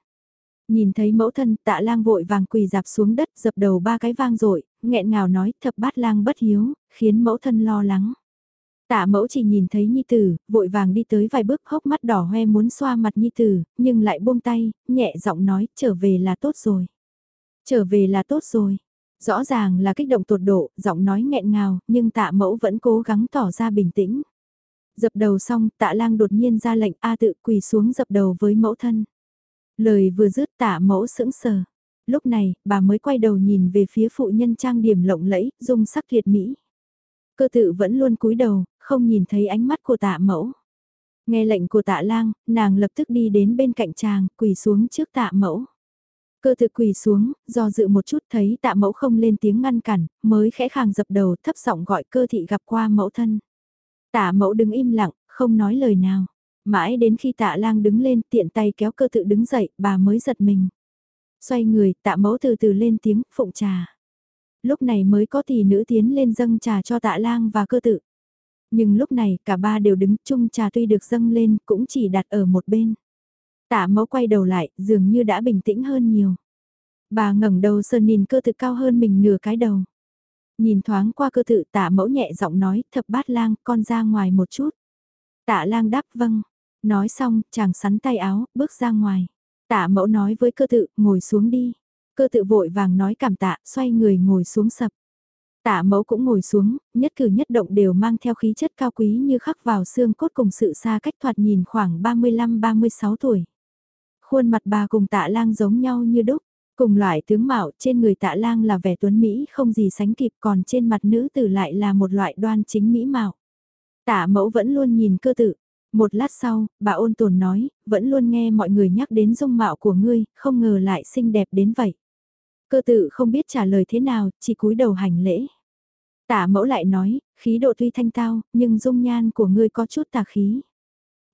Nhìn thấy mẫu thân tạ lang vội vàng quỳ dạp xuống đất dập đầu ba cái vang dội nghẹn ngào nói thập bát lang bất hiếu, khiến mẫu thân lo lắng. Tạ mẫu chỉ nhìn thấy Nhi Tử, vội vàng đi tới vài bước hốc mắt đỏ hoe muốn xoa mặt Nhi Tử, nhưng lại buông tay, nhẹ giọng nói trở về là tốt rồi. Trở về là tốt rồi. Rõ ràng là kích động tột độ, giọng nói nghẹn ngào, nhưng tạ mẫu vẫn cố gắng tỏ ra bình tĩnh. Dập đầu xong, tạ lang đột nhiên ra lệnh A tự quỳ xuống dập đầu với mẫu thân. Lời vừa dứt tạ mẫu sững sờ. Lúc này, bà mới quay đầu nhìn về phía phụ nhân trang điểm lộng lẫy, dung sắc thiệt mỹ. Cơ tự vẫn luôn cúi đầu, không nhìn thấy ánh mắt của tạ mẫu. Nghe lệnh của tạ lang, nàng lập tức đi đến bên cạnh chàng, quỳ xuống trước tạ mẫu. Cơ tự quỳ xuống, do dự một chút thấy tạ mẫu không lên tiếng ngăn cản, mới khẽ khàng dập đầu thấp giọng gọi cơ thị gặp qua mẫu thân. Tạ mẫu đứng im lặng, không nói lời nào. Mãi đến khi tạ lang đứng lên tiện tay kéo cơ tự đứng dậy, bà mới giật mình. Xoay người, tạ mẫu từ từ lên tiếng, phụng trà. Lúc này mới có tỷ nữ tiến lên dâng trà cho tạ lang và cơ tự. Nhưng lúc này cả ba đều đứng chung trà tuy được dâng lên cũng chỉ đặt ở một bên. Tạ mẫu quay đầu lại, dường như đã bình tĩnh hơn nhiều. Bà ngẩng đầu sờ nhìn cơ tự cao hơn mình nửa cái đầu. Nhìn thoáng qua cơ tự tạ mẫu nhẹ giọng nói, thập bát lang, con ra ngoài một chút. Tạ lang đáp vâng. Nói xong, chàng sắn tay áo, bước ra ngoài. Tạ mẫu nói với cơ tự, ngồi xuống đi. Cơ tự vội vàng nói cảm tạ, xoay người ngồi xuống sập. Tạ mẫu cũng ngồi xuống, nhất cử nhất động đều mang theo khí chất cao quý như khắc vào xương cốt cùng sự xa cách thoạt nhìn khoảng 35-36 tuổi. Khuôn mặt bà cùng tạ lang giống nhau như đúc, cùng loại tướng mạo trên người tạ lang là vẻ tuấn Mỹ không gì sánh kịp còn trên mặt nữ tử lại là một loại đoan chính Mỹ mạo. Tạ mẫu vẫn luôn nhìn cơ tự. Một lát sau, bà ôn tồn nói, vẫn luôn nghe mọi người nhắc đến dung mạo của ngươi, không ngờ lại xinh đẹp đến vậy. Cơ tự không biết trả lời thế nào, chỉ cúi đầu hành lễ. Tạ mẫu lại nói, khí độ tuy thanh tao, nhưng dung nhan của ngươi có chút tà khí.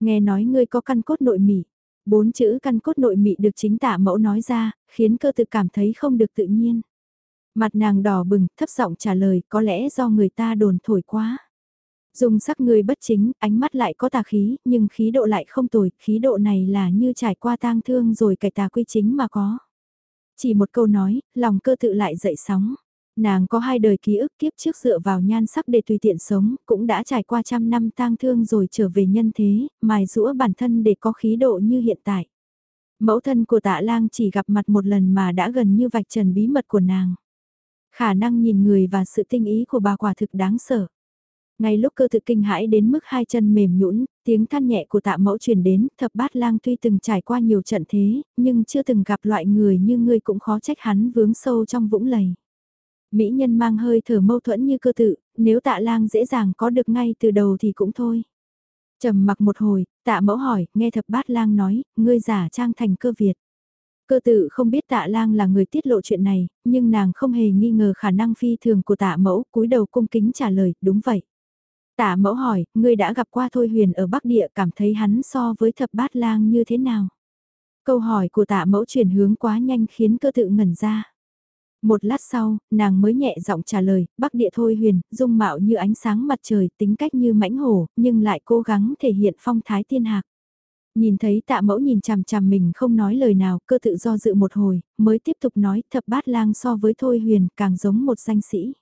Nghe nói ngươi có căn cốt nội mị. Bốn chữ căn cốt nội mị được chính tạ mẫu nói ra, khiến cơ tự cảm thấy không được tự nhiên. Mặt nàng đỏ bừng, thấp giọng trả lời, có lẽ do người ta đồn thổi quá. Dung sắc người bất chính, ánh mắt lại có tà khí, nhưng khí độ lại không tồi, khí độ này là như trải qua tang thương rồi cải tà quy chính mà có. Chỉ một câu nói, lòng cơ tự lại dậy sóng. Nàng có hai đời ký ức kiếp trước dựa vào nhan sắc để tùy tiện sống, cũng đã trải qua trăm năm tang thương rồi trở về nhân thế, mài rũa bản thân để có khí độ như hiện tại. Mẫu thân của tạ lang chỉ gặp mặt một lần mà đã gần như vạch trần bí mật của nàng. Khả năng nhìn người và sự tinh ý của bà quả thực đáng sợ. Ngay lúc cơ tự kinh hãi đến mức hai chân mềm nhũn, tiếng than nhẹ của tạ mẫu truyền đến, thập bát lang tuy từng trải qua nhiều trận thế, nhưng chưa từng gặp loại người như ngươi cũng khó trách hắn vướng sâu trong vũng lầy. Mỹ nhân mang hơi thở mâu thuẫn như cơ tự, nếu tạ lang dễ dàng có được ngay từ đầu thì cũng thôi. trầm mặc một hồi, tạ mẫu hỏi, nghe thập bát lang nói, ngươi giả trang thành cơ Việt. Cơ tự không biết tạ lang là người tiết lộ chuyện này, nhưng nàng không hề nghi ngờ khả năng phi thường của tạ mẫu, cúi đầu cung kính trả lời, đúng vậy. Tạ mẫu hỏi, ngươi đã gặp qua Thôi Huyền ở Bắc Địa cảm thấy hắn so với thập bát lang như thế nào? Câu hỏi của tạ mẫu chuyển hướng quá nhanh khiến cơ tự ngẩn ra. Một lát sau, nàng mới nhẹ giọng trả lời, Bắc Địa Thôi Huyền, dung mạo như ánh sáng mặt trời, tính cách như mãnh hổ, nhưng lại cố gắng thể hiện phong thái tiên hạc. Nhìn thấy tạ mẫu nhìn chằm chằm mình không nói lời nào, cơ tự do dự một hồi, mới tiếp tục nói thập bát lang so với Thôi Huyền càng giống một danh sĩ.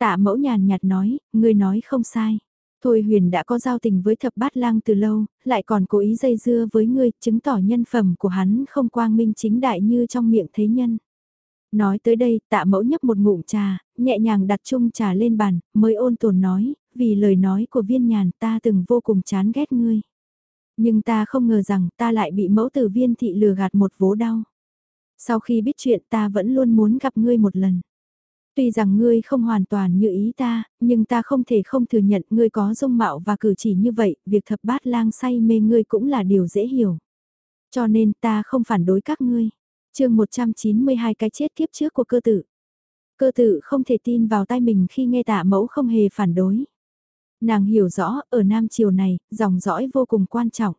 Tạ mẫu nhàn nhạt nói, ngươi nói không sai. Thôi Huyền đã có giao tình với thập bát lang từ lâu, lại còn cố ý dây dưa với ngươi, chứng tỏ nhân phẩm của hắn không quang minh chính đại như trong miệng thế nhân. Nói tới đây, tạ mẫu nhấp một ngụm trà, nhẹ nhàng đặt chung trà lên bàn, mới ôn tồn nói, vì lời nói của viên nhàn ta từng vô cùng chán ghét ngươi. Nhưng ta không ngờ rằng ta lại bị mẫu tử viên thị lừa gạt một vố đau. Sau khi biết chuyện ta vẫn luôn muốn gặp ngươi một lần. Tuy rằng ngươi không hoàn toàn như ý ta, nhưng ta không thể không thừa nhận ngươi có dung mạo và cử chỉ như vậy, việc thập bát lang say mê ngươi cũng là điều dễ hiểu. Cho nên ta không phản đối các ngươi. chương 192 cái chết kiếp trước của cơ tử. Cơ tử không thể tin vào tai mình khi nghe tạ mẫu không hề phản đối. Nàng hiểu rõ, ở Nam Triều này, dòng dõi vô cùng quan trọng.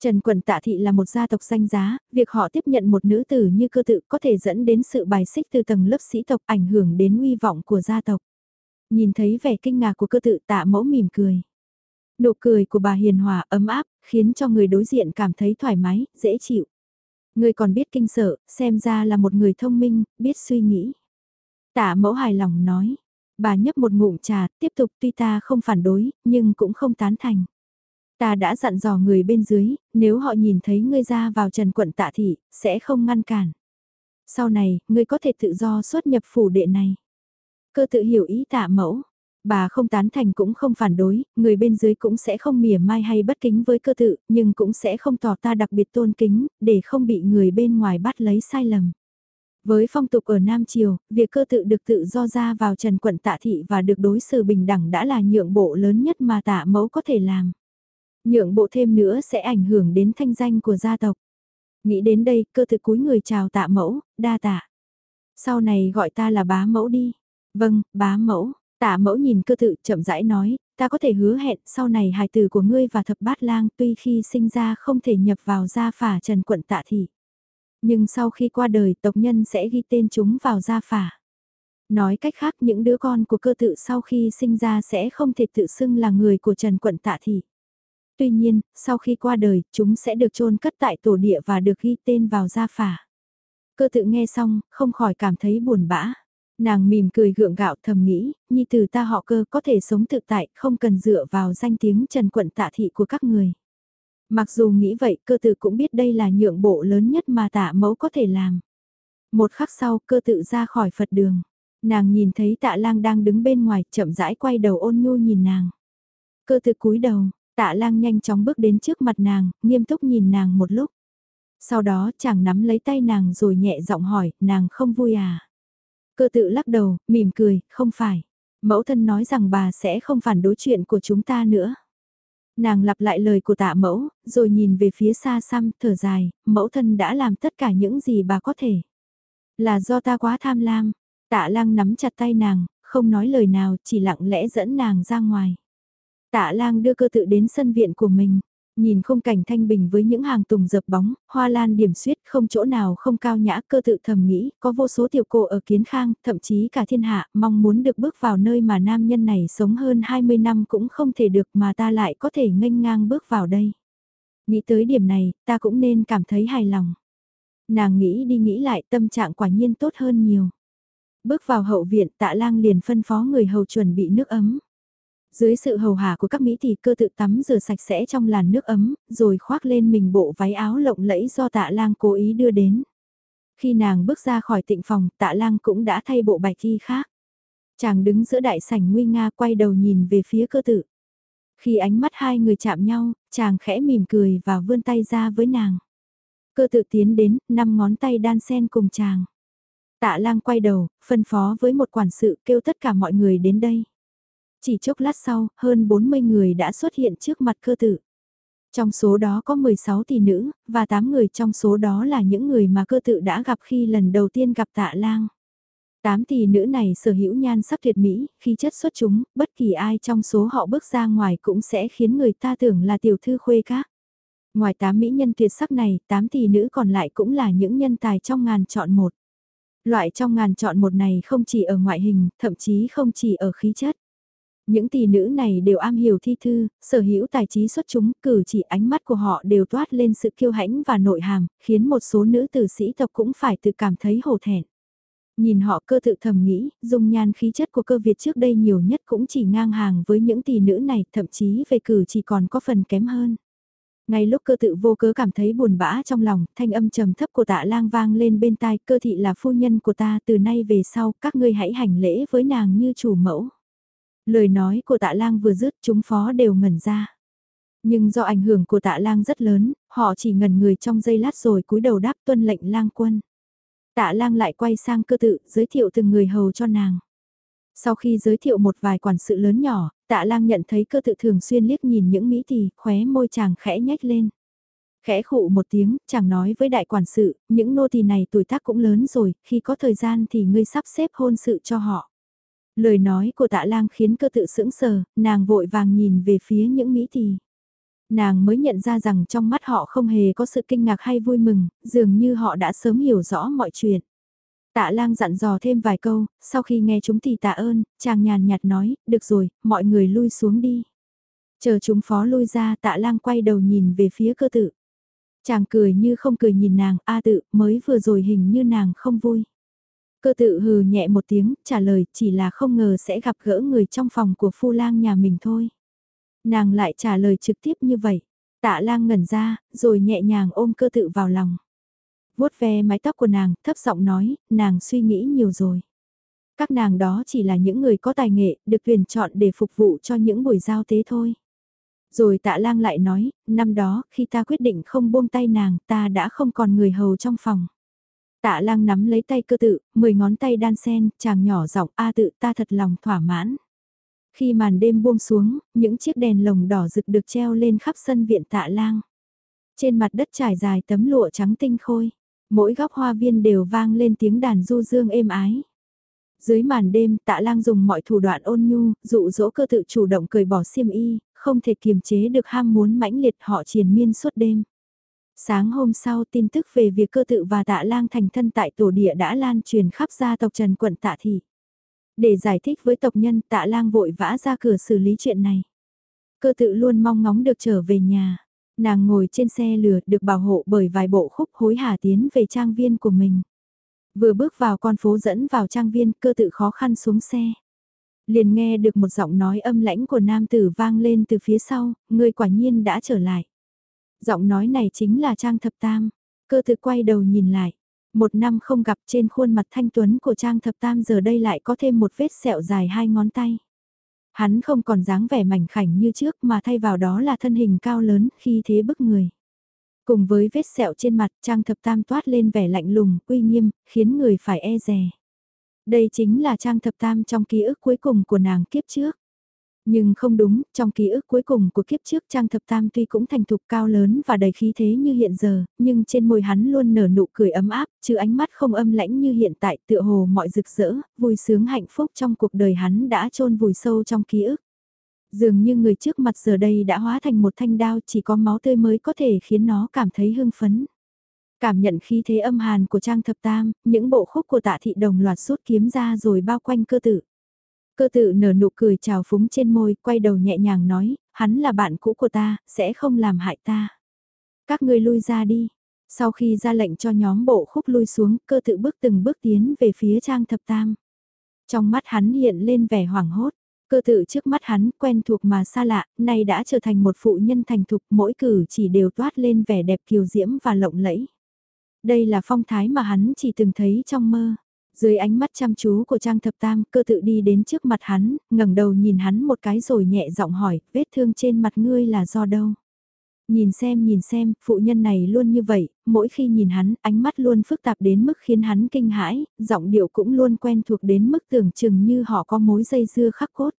Trần Quần Tạ Thị là một gia tộc danh giá, việc họ tiếp nhận một nữ tử như cơ tự có thể dẫn đến sự bài xích từ tầng lớp sĩ tộc ảnh hưởng đến uy vọng của gia tộc. Nhìn thấy vẻ kinh ngạc của cơ tự tạ mẫu mỉm cười. Nụ cười của bà hiền hòa ấm áp, khiến cho người đối diện cảm thấy thoải mái, dễ chịu. Người còn biết kinh sợ, xem ra là một người thông minh, biết suy nghĩ. Tạ mẫu hài lòng nói, Bà nhấp một ngụm trà, tiếp tục tuy ta không phản đối, nhưng cũng không tán thành. Ta đã dặn dò người bên dưới, nếu họ nhìn thấy ngươi ra vào trần quận tạ thị, sẽ không ngăn cản. Sau này, ngươi có thể tự do xuất nhập phủ đệ này. Cơ tự hiểu ý tạ mẫu. Bà không tán thành cũng không phản đối, người bên dưới cũng sẽ không mỉa mai hay bất kính với cơ tự, nhưng cũng sẽ không tỏ ta đặc biệt tôn kính, để không bị người bên ngoài bắt lấy sai lầm. Với phong tục ở Nam Triều, việc cơ tự được tự do ra vào trần quận tạ thị và được đối xử bình đẳng đã là nhượng bộ lớn nhất mà tạ mẫu có thể làm. Nhượng bộ thêm nữa sẽ ảnh hưởng đến thanh danh của gia tộc. Nghĩ đến đây, cơ thực cúi người chào tạ mẫu, đa tạ. Sau này gọi ta là bá mẫu đi. Vâng, bá mẫu. Tạ mẫu nhìn cơ tự chậm rãi nói, ta có thể hứa hẹn sau này hài tử của ngươi và thập bát lang tuy khi sinh ra không thể nhập vào gia phả trần quận tạ thị. Nhưng sau khi qua đời tộc nhân sẽ ghi tên chúng vào gia phả. Nói cách khác những đứa con của cơ tự sau khi sinh ra sẽ không thể tự xưng là người của Trần Quận Tạ Thị. Tuy nhiên, sau khi qua đời, chúng sẽ được chôn cất tại tổ địa và được ghi tên vào gia phả. Cơ tự nghe xong, không khỏi cảm thấy buồn bã. Nàng mỉm cười gượng gạo thầm nghĩ, nhi từ ta họ cơ có thể sống tự tại, không cần dựa vào danh tiếng Trần Quận Tạ Thị của các người. Mặc dù nghĩ vậy cơ tự cũng biết đây là nhượng bộ lớn nhất mà tạ mẫu có thể làm. Một khắc sau cơ tự ra khỏi Phật đường. Nàng nhìn thấy tạ lang đang đứng bên ngoài chậm rãi quay đầu ôn nhu nhìn nàng. Cơ tự cúi đầu, tạ lang nhanh chóng bước đến trước mặt nàng, nghiêm túc nhìn nàng một lúc. Sau đó chàng nắm lấy tay nàng rồi nhẹ giọng hỏi, nàng không vui à? Cơ tự lắc đầu, mỉm cười, không phải. Mẫu thân nói rằng bà sẽ không phản đối chuyện của chúng ta nữa. Nàng lặp lại lời của tạ mẫu, rồi nhìn về phía xa xăm, thở dài, mẫu thân đã làm tất cả những gì bà có thể. Là do ta quá tham lam, tạ lang nắm chặt tay nàng, không nói lời nào, chỉ lặng lẽ dẫn nàng ra ngoài. Tạ lang đưa cơ tự đến sân viện của mình. Nhìn khung cảnh thanh bình với những hàng tùng dập bóng, hoa lan điểm xuyết không chỗ nào không cao nhã cơ tự thầm nghĩ, có vô số tiểu cô ở kiến khang, thậm chí cả thiên hạ, mong muốn được bước vào nơi mà nam nhân này sống hơn 20 năm cũng không thể được mà ta lại có thể nghênh ngang bước vào đây. Nghĩ tới điểm này, ta cũng nên cảm thấy hài lòng. Nàng nghĩ đi nghĩ lại tâm trạng quả nhiên tốt hơn nhiều. Bước vào hậu viện tạ lang liền phân phó người hầu chuẩn bị nước ấm. Dưới sự hầu hạ của các mỹ thì cơ tự tắm rửa sạch sẽ trong làn nước ấm, rồi khoác lên mình bộ váy áo lộng lẫy do tạ lang cố ý đưa đến. Khi nàng bước ra khỏi tịnh phòng, tạ lang cũng đã thay bộ bạch y khác. Chàng đứng giữa đại sảnh nguy nga quay đầu nhìn về phía cơ tự. Khi ánh mắt hai người chạm nhau, chàng khẽ mỉm cười và vươn tay ra với nàng. Cơ tự tiến đến, năm ngón tay đan sen cùng chàng. Tạ lang quay đầu, phân phó với một quản sự kêu tất cả mọi người đến đây. Chỉ chốc lát sau, hơn 40 người đã xuất hiện trước mặt cơ tử. Trong số đó có 16 tỷ nữ, và 8 người trong số đó là những người mà cơ tự đã gặp khi lần đầu tiên gặp tạ lang. Tám tỷ nữ này sở hữu nhan sắc tuyệt mỹ, khi chất xuất chúng, bất kỳ ai trong số họ bước ra ngoài cũng sẽ khiến người ta tưởng là tiểu thư khuê các. Ngoài tám mỹ nhân tuyệt sắc này, tám tỷ nữ còn lại cũng là những nhân tài trong ngàn chọn một. Loại trong ngàn chọn một này không chỉ ở ngoại hình, thậm chí không chỉ ở khí chất. Những tỷ nữ này đều am hiểu thi thư, sở hữu tài trí xuất chúng, cử chỉ ánh mắt của họ đều toát lên sự kiêu hãnh và nội hàm, khiến một số nữ tử sĩ tộc cũng phải tự cảm thấy hổ thẹn. Nhìn họ cơ tự thầm nghĩ, dung nhan khí chất của cơ Việt trước đây nhiều nhất cũng chỉ ngang hàng với những tỷ nữ này, thậm chí về cử chỉ còn có phần kém hơn. Ngay lúc cơ tự vô cớ cảm thấy buồn bã trong lòng, thanh âm trầm thấp của tạ lang vang lên bên tai cơ thị là phu nhân của ta từ nay về sau các ngươi hãy hành lễ với nàng như chủ mẫu. Lời nói của tạ lang vừa dứt chúng phó đều ngẩn ra. Nhưng do ảnh hưởng của tạ lang rất lớn, họ chỉ ngẩn người trong giây lát rồi cúi đầu đáp tuân lệnh lang quân. Tạ lang lại quay sang cơ tự, giới thiệu từng người hầu cho nàng. Sau khi giới thiệu một vài quản sự lớn nhỏ, tạ lang nhận thấy cơ tự thường xuyên liếc nhìn những mỹ tỷ, khóe môi chàng khẽ nhếch lên. Khẽ khụ một tiếng, chàng nói với đại quản sự, những nô tỳ này tuổi tác cũng lớn rồi, khi có thời gian thì ngươi sắp xếp hôn sự cho họ. Lời nói của tạ lang khiến cơ tự sững sờ, nàng vội vàng nhìn về phía những mỹ tỷ. Nàng mới nhận ra rằng trong mắt họ không hề có sự kinh ngạc hay vui mừng, dường như họ đã sớm hiểu rõ mọi chuyện. Tạ lang dặn dò thêm vài câu, sau khi nghe chúng thì tạ ơn, chàng nhàn nhạt nói, được rồi, mọi người lui xuống đi. Chờ chúng phó lui ra tạ lang quay đầu nhìn về phía cơ tự. Chàng cười như không cười nhìn nàng, a tự, mới vừa rồi hình như nàng không vui. Cơ tự hừ nhẹ một tiếng, trả lời chỉ là không ngờ sẽ gặp gỡ người trong phòng của phu lang nhà mình thôi. Nàng lại trả lời trực tiếp như vậy. Tạ lang ngẩn ra, rồi nhẹ nhàng ôm cơ tự vào lòng. vuốt ve mái tóc của nàng, thấp giọng nói, nàng suy nghĩ nhiều rồi. Các nàng đó chỉ là những người có tài nghệ, được tuyển chọn để phục vụ cho những buổi giao tế thôi. Rồi tạ lang lại nói, năm đó, khi ta quyết định không buông tay nàng, ta đã không còn người hầu trong phòng. Tạ lang nắm lấy tay cơ tự, mười ngón tay đan sen, chàng nhỏ giọng A tự ta thật lòng thỏa mãn. Khi màn đêm buông xuống, những chiếc đèn lồng đỏ rực được treo lên khắp sân viện tạ lang. Trên mặt đất trải dài tấm lụa trắng tinh khôi, mỗi góc hoa viên đều vang lên tiếng đàn du dương êm ái. Dưới màn đêm tạ lang dùng mọi thủ đoạn ôn nhu, dụ dỗ cơ tự chủ động cởi bỏ xiêm y, không thể kiềm chế được ham muốn mãnh liệt họ triền miên suốt đêm. Sáng hôm sau tin tức về việc cơ tự và tạ lang thành thân tại tổ địa đã lan truyền khắp gia tộc Trần quận tạ thị. Để giải thích với tộc nhân tạ lang vội vã ra cửa xử lý chuyện này. Cơ tự luôn mong ngóng được trở về nhà. Nàng ngồi trên xe lừa được bảo hộ bởi vài bộ khúc hối hả tiến về trang viên của mình. Vừa bước vào con phố dẫn vào trang viên cơ tự khó khăn xuống xe. Liền nghe được một giọng nói âm lãnh của nam tử vang lên từ phía sau, người quả nhiên đã trở lại. Giọng nói này chính là Trang Thập Tam. Cơ thực quay đầu nhìn lại. Một năm không gặp trên khuôn mặt thanh tuấn của Trang Thập Tam giờ đây lại có thêm một vết sẹo dài hai ngón tay. Hắn không còn dáng vẻ mảnh khảnh như trước mà thay vào đó là thân hình cao lớn khi thế bức người. Cùng với vết sẹo trên mặt Trang Thập Tam toát lên vẻ lạnh lùng, uy nghiêm, khiến người phải e dè. Đây chính là Trang Thập Tam trong ký ức cuối cùng của nàng kiếp trước. Nhưng không đúng, trong ký ức cuối cùng của kiếp trước Trang Thập Tam tuy cũng thành thục cao lớn và đầy khí thế như hiện giờ, nhưng trên môi hắn luôn nở nụ cười ấm áp, chứ ánh mắt không âm lãnh như hiện tại tựa hồ mọi rực rỡ, vui sướng hạnh phúc trong cuộc đời hắn đã chôn vùi sâu trong ký ức. Dường như người trước mặt giờ đây đã hóa thành một thanh đao chỉ có máu tươi mới có thể khiến nó cảm thấy hưng phấn. Cảm nhận khí thế âm hàn của Trang Thập Tam, những bộ khúc của tạ thị đồng loạt rút kiếm ra rồi bao quanh cơ tử. Cơ tự nở nụ cười trào phúng trên môi, quay đầu nhẹ nhàng nói, hắn là bạn cũ của ta, sẽ không làm hại ta. Các ngươi lui ra đi. Sau khi ra lệnh cho nhóm bộ khúc lui xuống, cơ tự bước từng bước tiến về phía trang thập tam. Trong mắt hắn hiện lên vẻ hoảng hốt. Cơ tự trước mắt hắn quen thuộc mà xa lạ, nay đã trở thành một phụ nhân thành thục mỗi cử chỉ đều toát lên vẻ đẹp kiều diễm và lộng lẫy. Đây là phong thái mà hắn chỉ từng thấy trong mơ. Dưới ánh mắt chăm chú của Trang Thập Tam, cơ tự đi đến trước mặt hắn, ngẩng đầu nhìn hắn một cái rồi nhẹ giọng hỏi, vết thương trên mặt ngươi là do đâu? Nhìn xem nhìn xem, phụ nhân này luôn như vậy, mỗi khi nhìn hắn, ánh mắt luôn phức tạp đến mức khiến hắn kinh hãi, giọng điệu cũng luôn quen thuộc đến mức tưởng chừng như họ có mối dây dưa khắc cốt.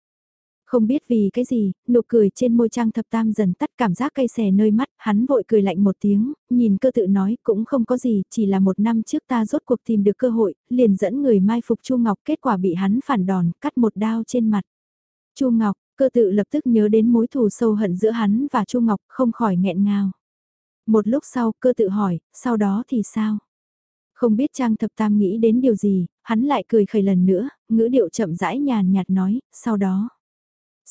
Không biết vì cái gì, nụ cười trên môi trang thập tam dần tắt cảm giác cay xè nơi mắt, hắn vội cười lạnh một tiếng, nhìn cơ tự nói cũng không có gì, chỉ là một năm trước ta rốt cuộc tìm được cơ hội, liền dẫn người mai phục Chu Ngọc kết quả bị hắn phản đòn, cắt một đao trên mặt. Chu Ngọc, cơ tự lập tức nhớ đến mối thù sâu hận giữa hắn và Chu Ngọc không khỏi nghẹn ngào. Một lúc sau cơ tự hỏi, sau đó thì sao? Không biết Trang Thập Tam nghĩ đến điều gì, hắn lại cười khẩy lần nữa, ngữ điệu chậm rãi nhàn nhạt nói, sau đó.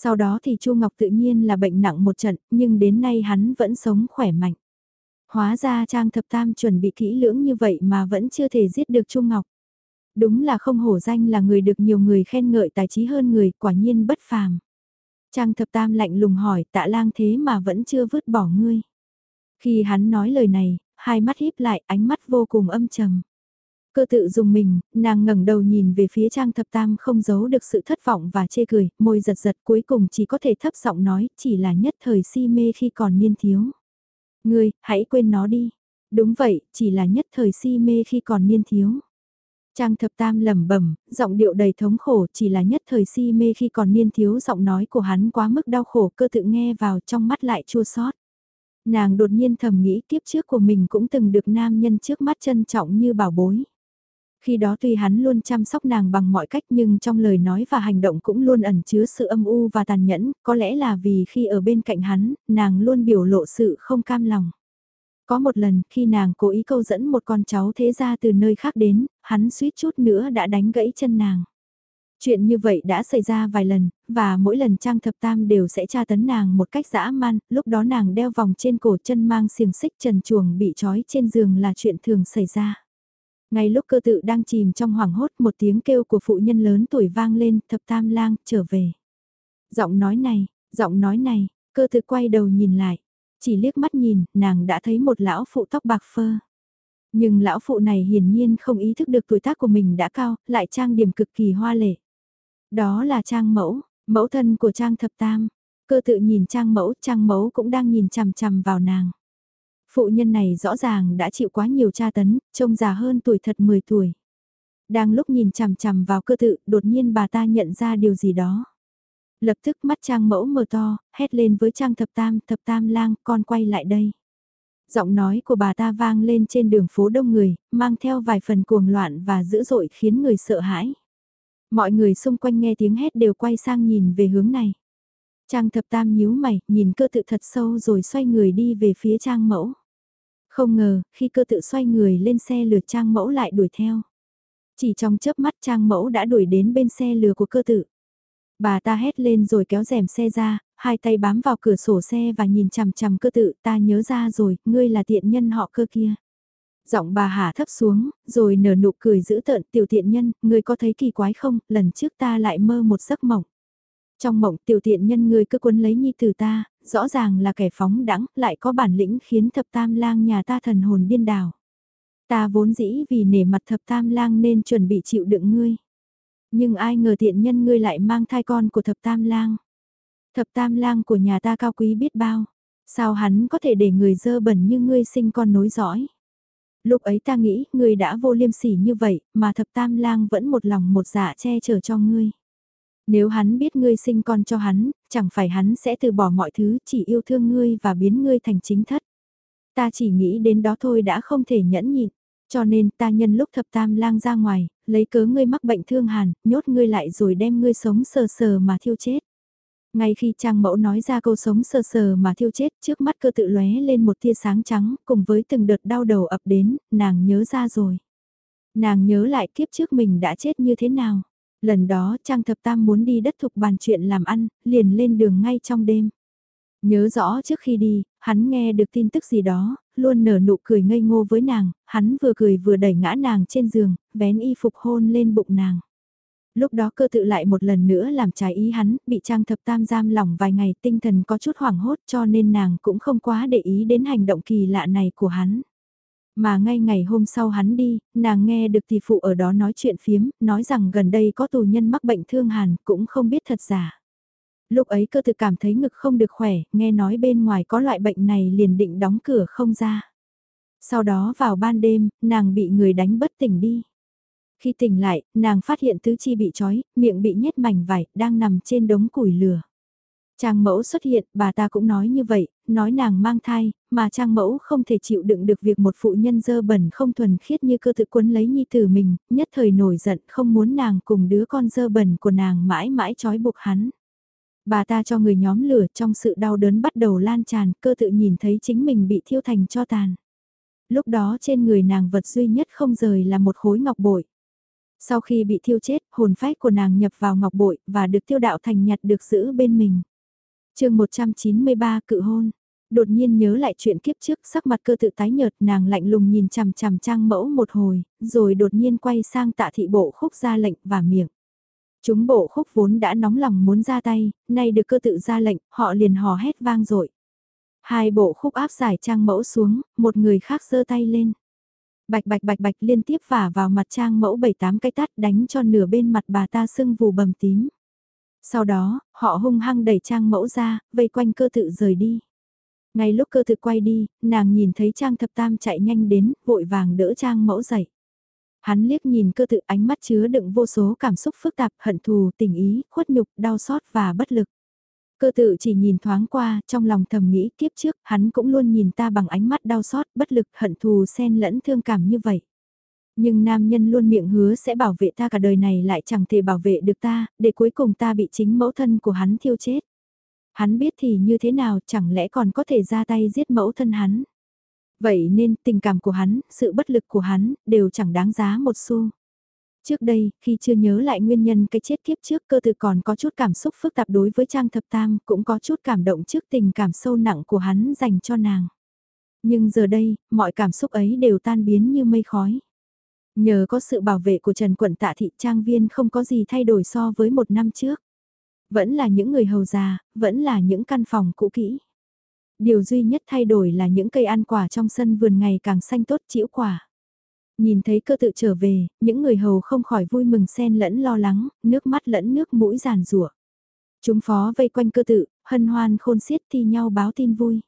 Sau đó thì Chu Ngọc tự nhiên là bệnh nặng một trận, nhưng đến nay hắn vẫn sống khỏe mạnh. Hóa ra Trang Thập Tam chuẩn bị kỹ lưỡng như vậy mà vẫn chưa thể giết được Chu Ngọc. Đúng là không hổ danh là người được nhiều người khen ngợi tài trí hơn người, quả nhiên bất phàm. Trang Thập Tam lạnh lùng hỏi tạ lang thế mà vẫn chưa vứt bỏ ngươi. Khi hắn nói lời này, hai mắt híp lại ánh mắt vô cùng âm trầm. Cơ tự dùng mình, nàng ngẩng đầu nhìn về phía Trang Thập Tam không giấu được sự thất vọng và chê cười, môi giật giật cuối cùng chỉ có thể thấp giọng nói, chỉ là nhất thời si mê khi còn niên thiếu. Ngươi, hãy quên nó đi. Đúng vậy, chỉ là nhất thời si mê khi còn niên thiếu. Trang thập tam lẩm bẩm, giọng điệu đầy thống khổ chỉ là nhất thời si mê khi còn niên thiếu giọng nói của hắn quá mức đau khổ cơ tự nghe vào trong mắt lại chua xót. Nàng đột nhiên thầm nghĩ kiếp trước của mình cũng từng được nam nhân trước mắt trân trọng như bảo bối. Khi đó tuy hắn luôn chăm sóc nàng bằng mọi cách nhưng trong lời nói và hành động cũng luôn ẩn chứa sự âm u và tàn nhẫn, có lẽ là vì khi ở bên cạnh hắn, nàng luôn biểu lộ sự không cam lòng. Có một lần khi nàng cố ý câu dẫn một con cháu thế ra từ nơi khác đến, hắn suýt chút nữa đã đánh gãy chân nàng. Chuyện như vậy đã xảy ra vài lần, và mỗi lần Trang Thập Tam đều sẽ tra tấn nàng một cách dã man, lúc đó nàng đeo vòng trên cổ chân mang xiềng xích trần chuồng bị trói trên giường là chuyện thường xảy ra. Ngay lúc cơ tự đang chìm trong hoảng hốt một tiếng kêu của phụ nhân lớn tuổi vang lên thập tam lang trở về. Giọng nói này, giọng nói này, cơ tự quay đầu nhìn lại. Chỉ liếc mắt nhìn, nàng đã thấy một lão phụ tóc bạc phơ. Nhưng lão phụ này hiển nhiên không ý thức được tuổi tác của mình đã cao, lại trang điểm cực kỳ hoa lệ. Đó là trang mẫu, mẫu thân của trang thập tam. Cơ tự nhìn trang mẫu, trang mẫu cũng đang nhìn chằm chằm vào nàng. Phụ nhân này rõ ràng đã chịu quá nhiều tra tấn, trông già hơn tuổi thật 10 tuổi. Đang lúc nhìn chằm chằm vào cơ tự, đột nhiên bà ta nhận ra điều gì đó. Lập tức mắt trang mẫu mở to, hét lên với trang thập tam, thập tam lang, con quay lại đây. Giọng nói của bà ta vang lên trên đường phố đông người, mang theo vài phần cuồng loạn và dữ dội khiến người sợ hãi. Mọi người xung quanh nghe tiếng hét đều quay sang nhìn về hướng này. Trang thập tam nhíu mày, nhìn cơ tự thật sâu rồi xoay người đi về phía trang mẫu. Không ngờ, khi cơ tự xoay người lên xe lừa trang mẫu lại đuổi theo. Chỉ trong chớp mắt trang mẫu đã đuổi đến bên xe lừa của cơ tự. Bà ta hét lên rồi kéo rèm xe ra, hai tay bám vào cửa sổ xe và nhìn chằm chằm cơ tự ta nhớ ra rồi, ngươi là tiện nhân họ cơ kia. Giọng bà hạ thấp xuống, rồi nở nụ cười giữ tợn tiểu tiện nhân, ngươi có thấy kỳ quái không, lần trước ta lại mơ một giấc mộng. Trong mộng tiểu tiện nhân ngươi cứ quấn lấy nhi từ ta, rõ ràng là kẻ phóng đẳng, lại có bản lĩnh khiến thập tam lang nhà ta thần hồn điên đảo. Ta vốn dĩ vì nể mặt thập tam lang nên chuẩn bị chịu đựng ngươi. Nhưng ai ngờ tiện nhân ngươi lại mang thai con của thập tam lang. Thập tam lang của nhà ta cao quý biết bao. Sao hắn có thể để người dơ bẩn như ngươi sinh con nối dõi. Lúc ấy ta nghĩ ngươi đã vô liêm sỉ như vậy mà thập tam lang vẫn một lòng một dạ che chở cho ngươi. Nếu hắn biết ngươi sinh con cho hắn, chẳng phải hắn sẽ từ bỏ mọi thứ chỉ yêu thương ngươi và biến ngươi thành chính thất. Ta chỉ nghĩ đến đó thôi đã không thể nhẫn nhịn. Cho nên ta nhân lúc thập tam lang ra ngoài, lấy cớ ngươi mắc bệnh thương hàn, nhốt ngươi lại rồi đem ngươi sống sờ sờ mà thiêu chết. Ngay khi trang mẫu nói ra câu sống sờ sờ mà thiêu chết trước mắt cơ tự lóe lên một tia sáng trắng cùng với từng đợt đau đầu ập đến, nàng nhớ ra rồi. Nàng nhớ lại kiếp trước mình đã chết như thế nào. Lần đó Trang Thập Tam muốn đi đất thục bàn chuyện làm ăn, liền lên đường ngay trong đêm. Nhớ rõ trước khi đi, hắn nghe được tin tức gì đó, luôn nở nụ cười ngây ngô với nàng, hắn vừa cười vừa đẩy ngã nàng trên giường, vén y phục hôn lên bụng nàng. Lúc đó cơ tự lại một lần nữa làm trái ý hắn, bị Trang Thập Tam giam lỏng vài ngày tinh thần có chút hoảng hốt cho nên nàng cũng không quá để ý đến hành động kỳ lạ này của hắn. Mà ngay ngày hôm sau hắn đi, nàng nghe được tỷ phụ ở đó nói chuyện phiếm, nói rằng gần đây có tù nhân mắc bệnh thương hàn, cũng không biết thật giả. Lúc ấy cơ thực cảm thấy ngực không được khỏe, nghe nói bên ngoài có loại bệnh này liền định đóng cửa không ra. Sau đó vào ban đêm, nàng bị người đánh bất tỉnh đi. Khi tỉnh lại, nàng phát hiện tứ chi bị trói, miệng bị nhét mảnh vải, đang nằm trên đống củi lửa. Trang mẫu xuất hiện, bà ta cũng nói như vậy, nói nàng mang thai, mà trang mẫu không thể chịu đựng được việc một phụ nhân dơ bẩn không thuần khiết như cơ tự quấn lấy nhi tử mình, nhất thời nổi giận không muốn nàng cùng đứa con dơ bẩn của nàng mãi mãi trói buộc hắn. Bà ta cho người nhóm lửa trong sự đau đớn bắt đầu lan tràn, cơ tự nhìn thấy chính mình bị thiêu thành cho tàn. Lúc đó trên người nàng vật duy nhất không rời là một khối ngọc bội. Sau khi bị thiêu chết, hồn phách của nàng nhập vào ngọc bội và được tiêu đạo thành nhặt được giữ bên mình. chương 193 cự hôn. Đột nhiên nhớ lại chuyện kiếp trước sắc mặt cơ tự tái nhợt nàng lạnh lùng nhìn chằm chằm trang mẫu một hồi, rồi đột nhiên quay sang tạ thị bộ khúc ra lệnh và miệng. Chúng bộ khúc vốn đã nóng lòng muốn ra tay, nay được cơ tự ra lệnh, họ liền hò hét vang dội Hai bộ khúc áp giải trang mẫu xuống, một người khác giơ tay lên. Bạch bạch bạch bạch liên tiếp vả vào mặt trang mẫu bảy tám cái tát đánh cho nửa bên mặt bà ta sưng vù bầm tím. Sau đó, họ hung hăng đẩy trang mẫu ra, vây quanh cơ tự rời đi. Ngay lúc cơ tự quay đi, nàng nhìn thấy trang thập tam chạy nhanh đến, vội vàng đỡ trang mẫu dậy. Hắn liếc nhìn cơ tự ánh mắt chứa đựng vô số cảm xúc phức tạp, hận thù, tình ý, khuất nhục, đau xót và bất lực. Cơ tự chỉ nhìn thoáng qua, trong lòng thầm nghĩ kiếp trước, hắn cũng luôn nhìn ta bằng ánh mắt đau xót, bất lực, hận thù xen lẫn thương cảm như vậy. Nhưng nam nhân luôn miệng hứa sẽ bảo vệ ta cả đời này lại chẳng thể bảo vệ được ta, để cuối cùng ta bị chính mẫu thân của hắn thiêu chết. Hắn biết thì như thế nào chẳng lẽ còn có thể ra tay giết mẫu thân hắn. Vậy nên tình cảm của hắn, sự bất lực của hắn, đều chẳng đáng giá một xu. Trước đây, khi chưa nhớ lại nguyên nhân cái chết kiếp trước cơ tự còn có chút cảm xúc phức tạp đối với Trang Thập Tam, cũng có chút cảm động trước tình cảm sâu nặng của hắn dành cho nàng. Nhưng giờ đây, mọi cảm xúc ấy đều tan biến như mây khói. Nhờ có sự bảo vệ của Trần Quận Tạ Thị Trang Viên không có gì thay đổi so với một năm trước. Vẫn là những người hầu già, vẫn là những căn phòng cũ kỹ. Điều duy nhất thay đổi là những cây ăn quả trong sân vườn ngày càng xanh tốt chĩu quả. Nhìn thấy cơ tự trở về, những người hầu không khỏi vui mừng xen lẫn lo lắng, nước mắt lẫn nước mũi giàn rủa. Chúng phó vây quanh cơ tự, hân hoan khôn xiết thi nhau báo tin vui.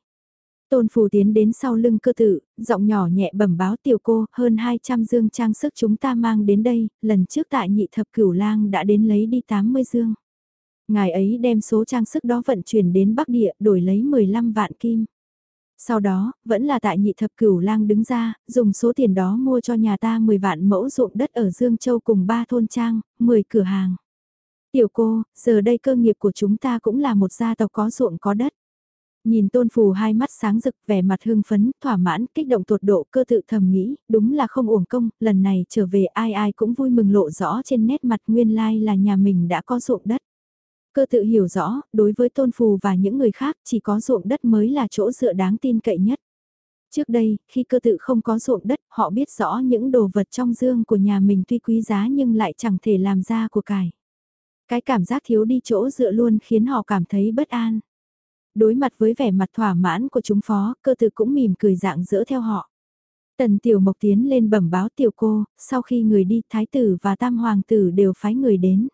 Tôn phù tiến đến sau lưng cơ tự, giọng nhỏ nhẹ bẩm báo tiểu cô, hơn 200 dương trang sức chúng ta mang đến đây, lần trước tại nhị thập cửu lang đã đến lấy đi 80 dương. Ngài ấy đem số trang sức đó vận chuyển đến Bắc Địa đổi lấy 15 vạn kim. Sau đó, vẫn là tại nhị thập cửu lang đứng ra, dùng số tiền đó mua cho nhà ta 10 vạn mẫu ruộng đất ở Dương Châu cùng 3 thôn trang, 10 cửa hàng. Tiểu cô, giờ đây cơ nghiệp của chúng ta cũng là một gia tộc có ruộng có đất. Nhìn tôn phù hai mắt sáng rực vẻ mặt hưng phấn, thỏa mãn, kích động tột độ cơ tự thầm nghĩ, đúng là không uổng công, lần này trở về ai ai cũng vui mừng lộ rõ trên nét mặt nguyên lai like là nhà mình đã có ruộng đất. Cơ tự hiểu rõ, đối với tôn phù và những người khác chỉ có ruộng đất mới là chỗ dựa đáng tin cậy nhất. Trước đây, khi cơ tự không có ruộng đất, họ biết rõ những đồ vật trong dương của nhà mình tuy quý giá nhưng lại chẳng thể làm ra của cải. Cái cảm giác thiếu đi chỗ dựa luôn khiến họ cảm thấy bất an. Đối mặt với vẻ mặt thỏa mãn của chúng phó, cơ tự cũng mỉm cười dạng dỡ theo họ. Tần tiểu mộc tiến lên bẩm báo tiểu cô, sau khi người đi thái tử và tam hoàng tử đều phái người đến.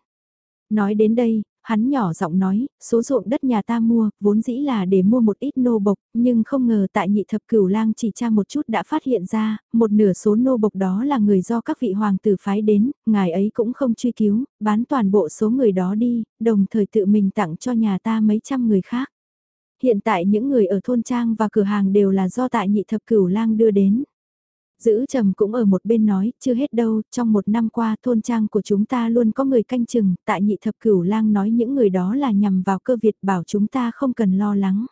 Nói đến đây, hắn nhỏ giọng nói, số ruộng đất nhà ta mua, vốn dĩ là để mua một ít nô bộc, nhưng không ngờ tại nhị thập cửu lang chỉ tra một chút đã phát hiện ra, một nửa số nô bộc đó là người do các vị hoàng tử phái đến, ngài ấy cũng không truy cứu, bán toàn bộ số người đó đi, đồng thời tự mình tặng cho nhà ta mấy trăm người khác. Hiện tại những người ở thôn trang và cửa hàng đều là do tại nhị thập cửu lang đưa đến. Giữ trầm cũng ở một bên nói, chưa hết đâu, trong một năm qua thôn trang của chúng ta luôn có người canh chừng, tại nhị thập cửu lang nói những người đó là nhằm vào cơ Việt bảo chúng ta không cần lo lắng.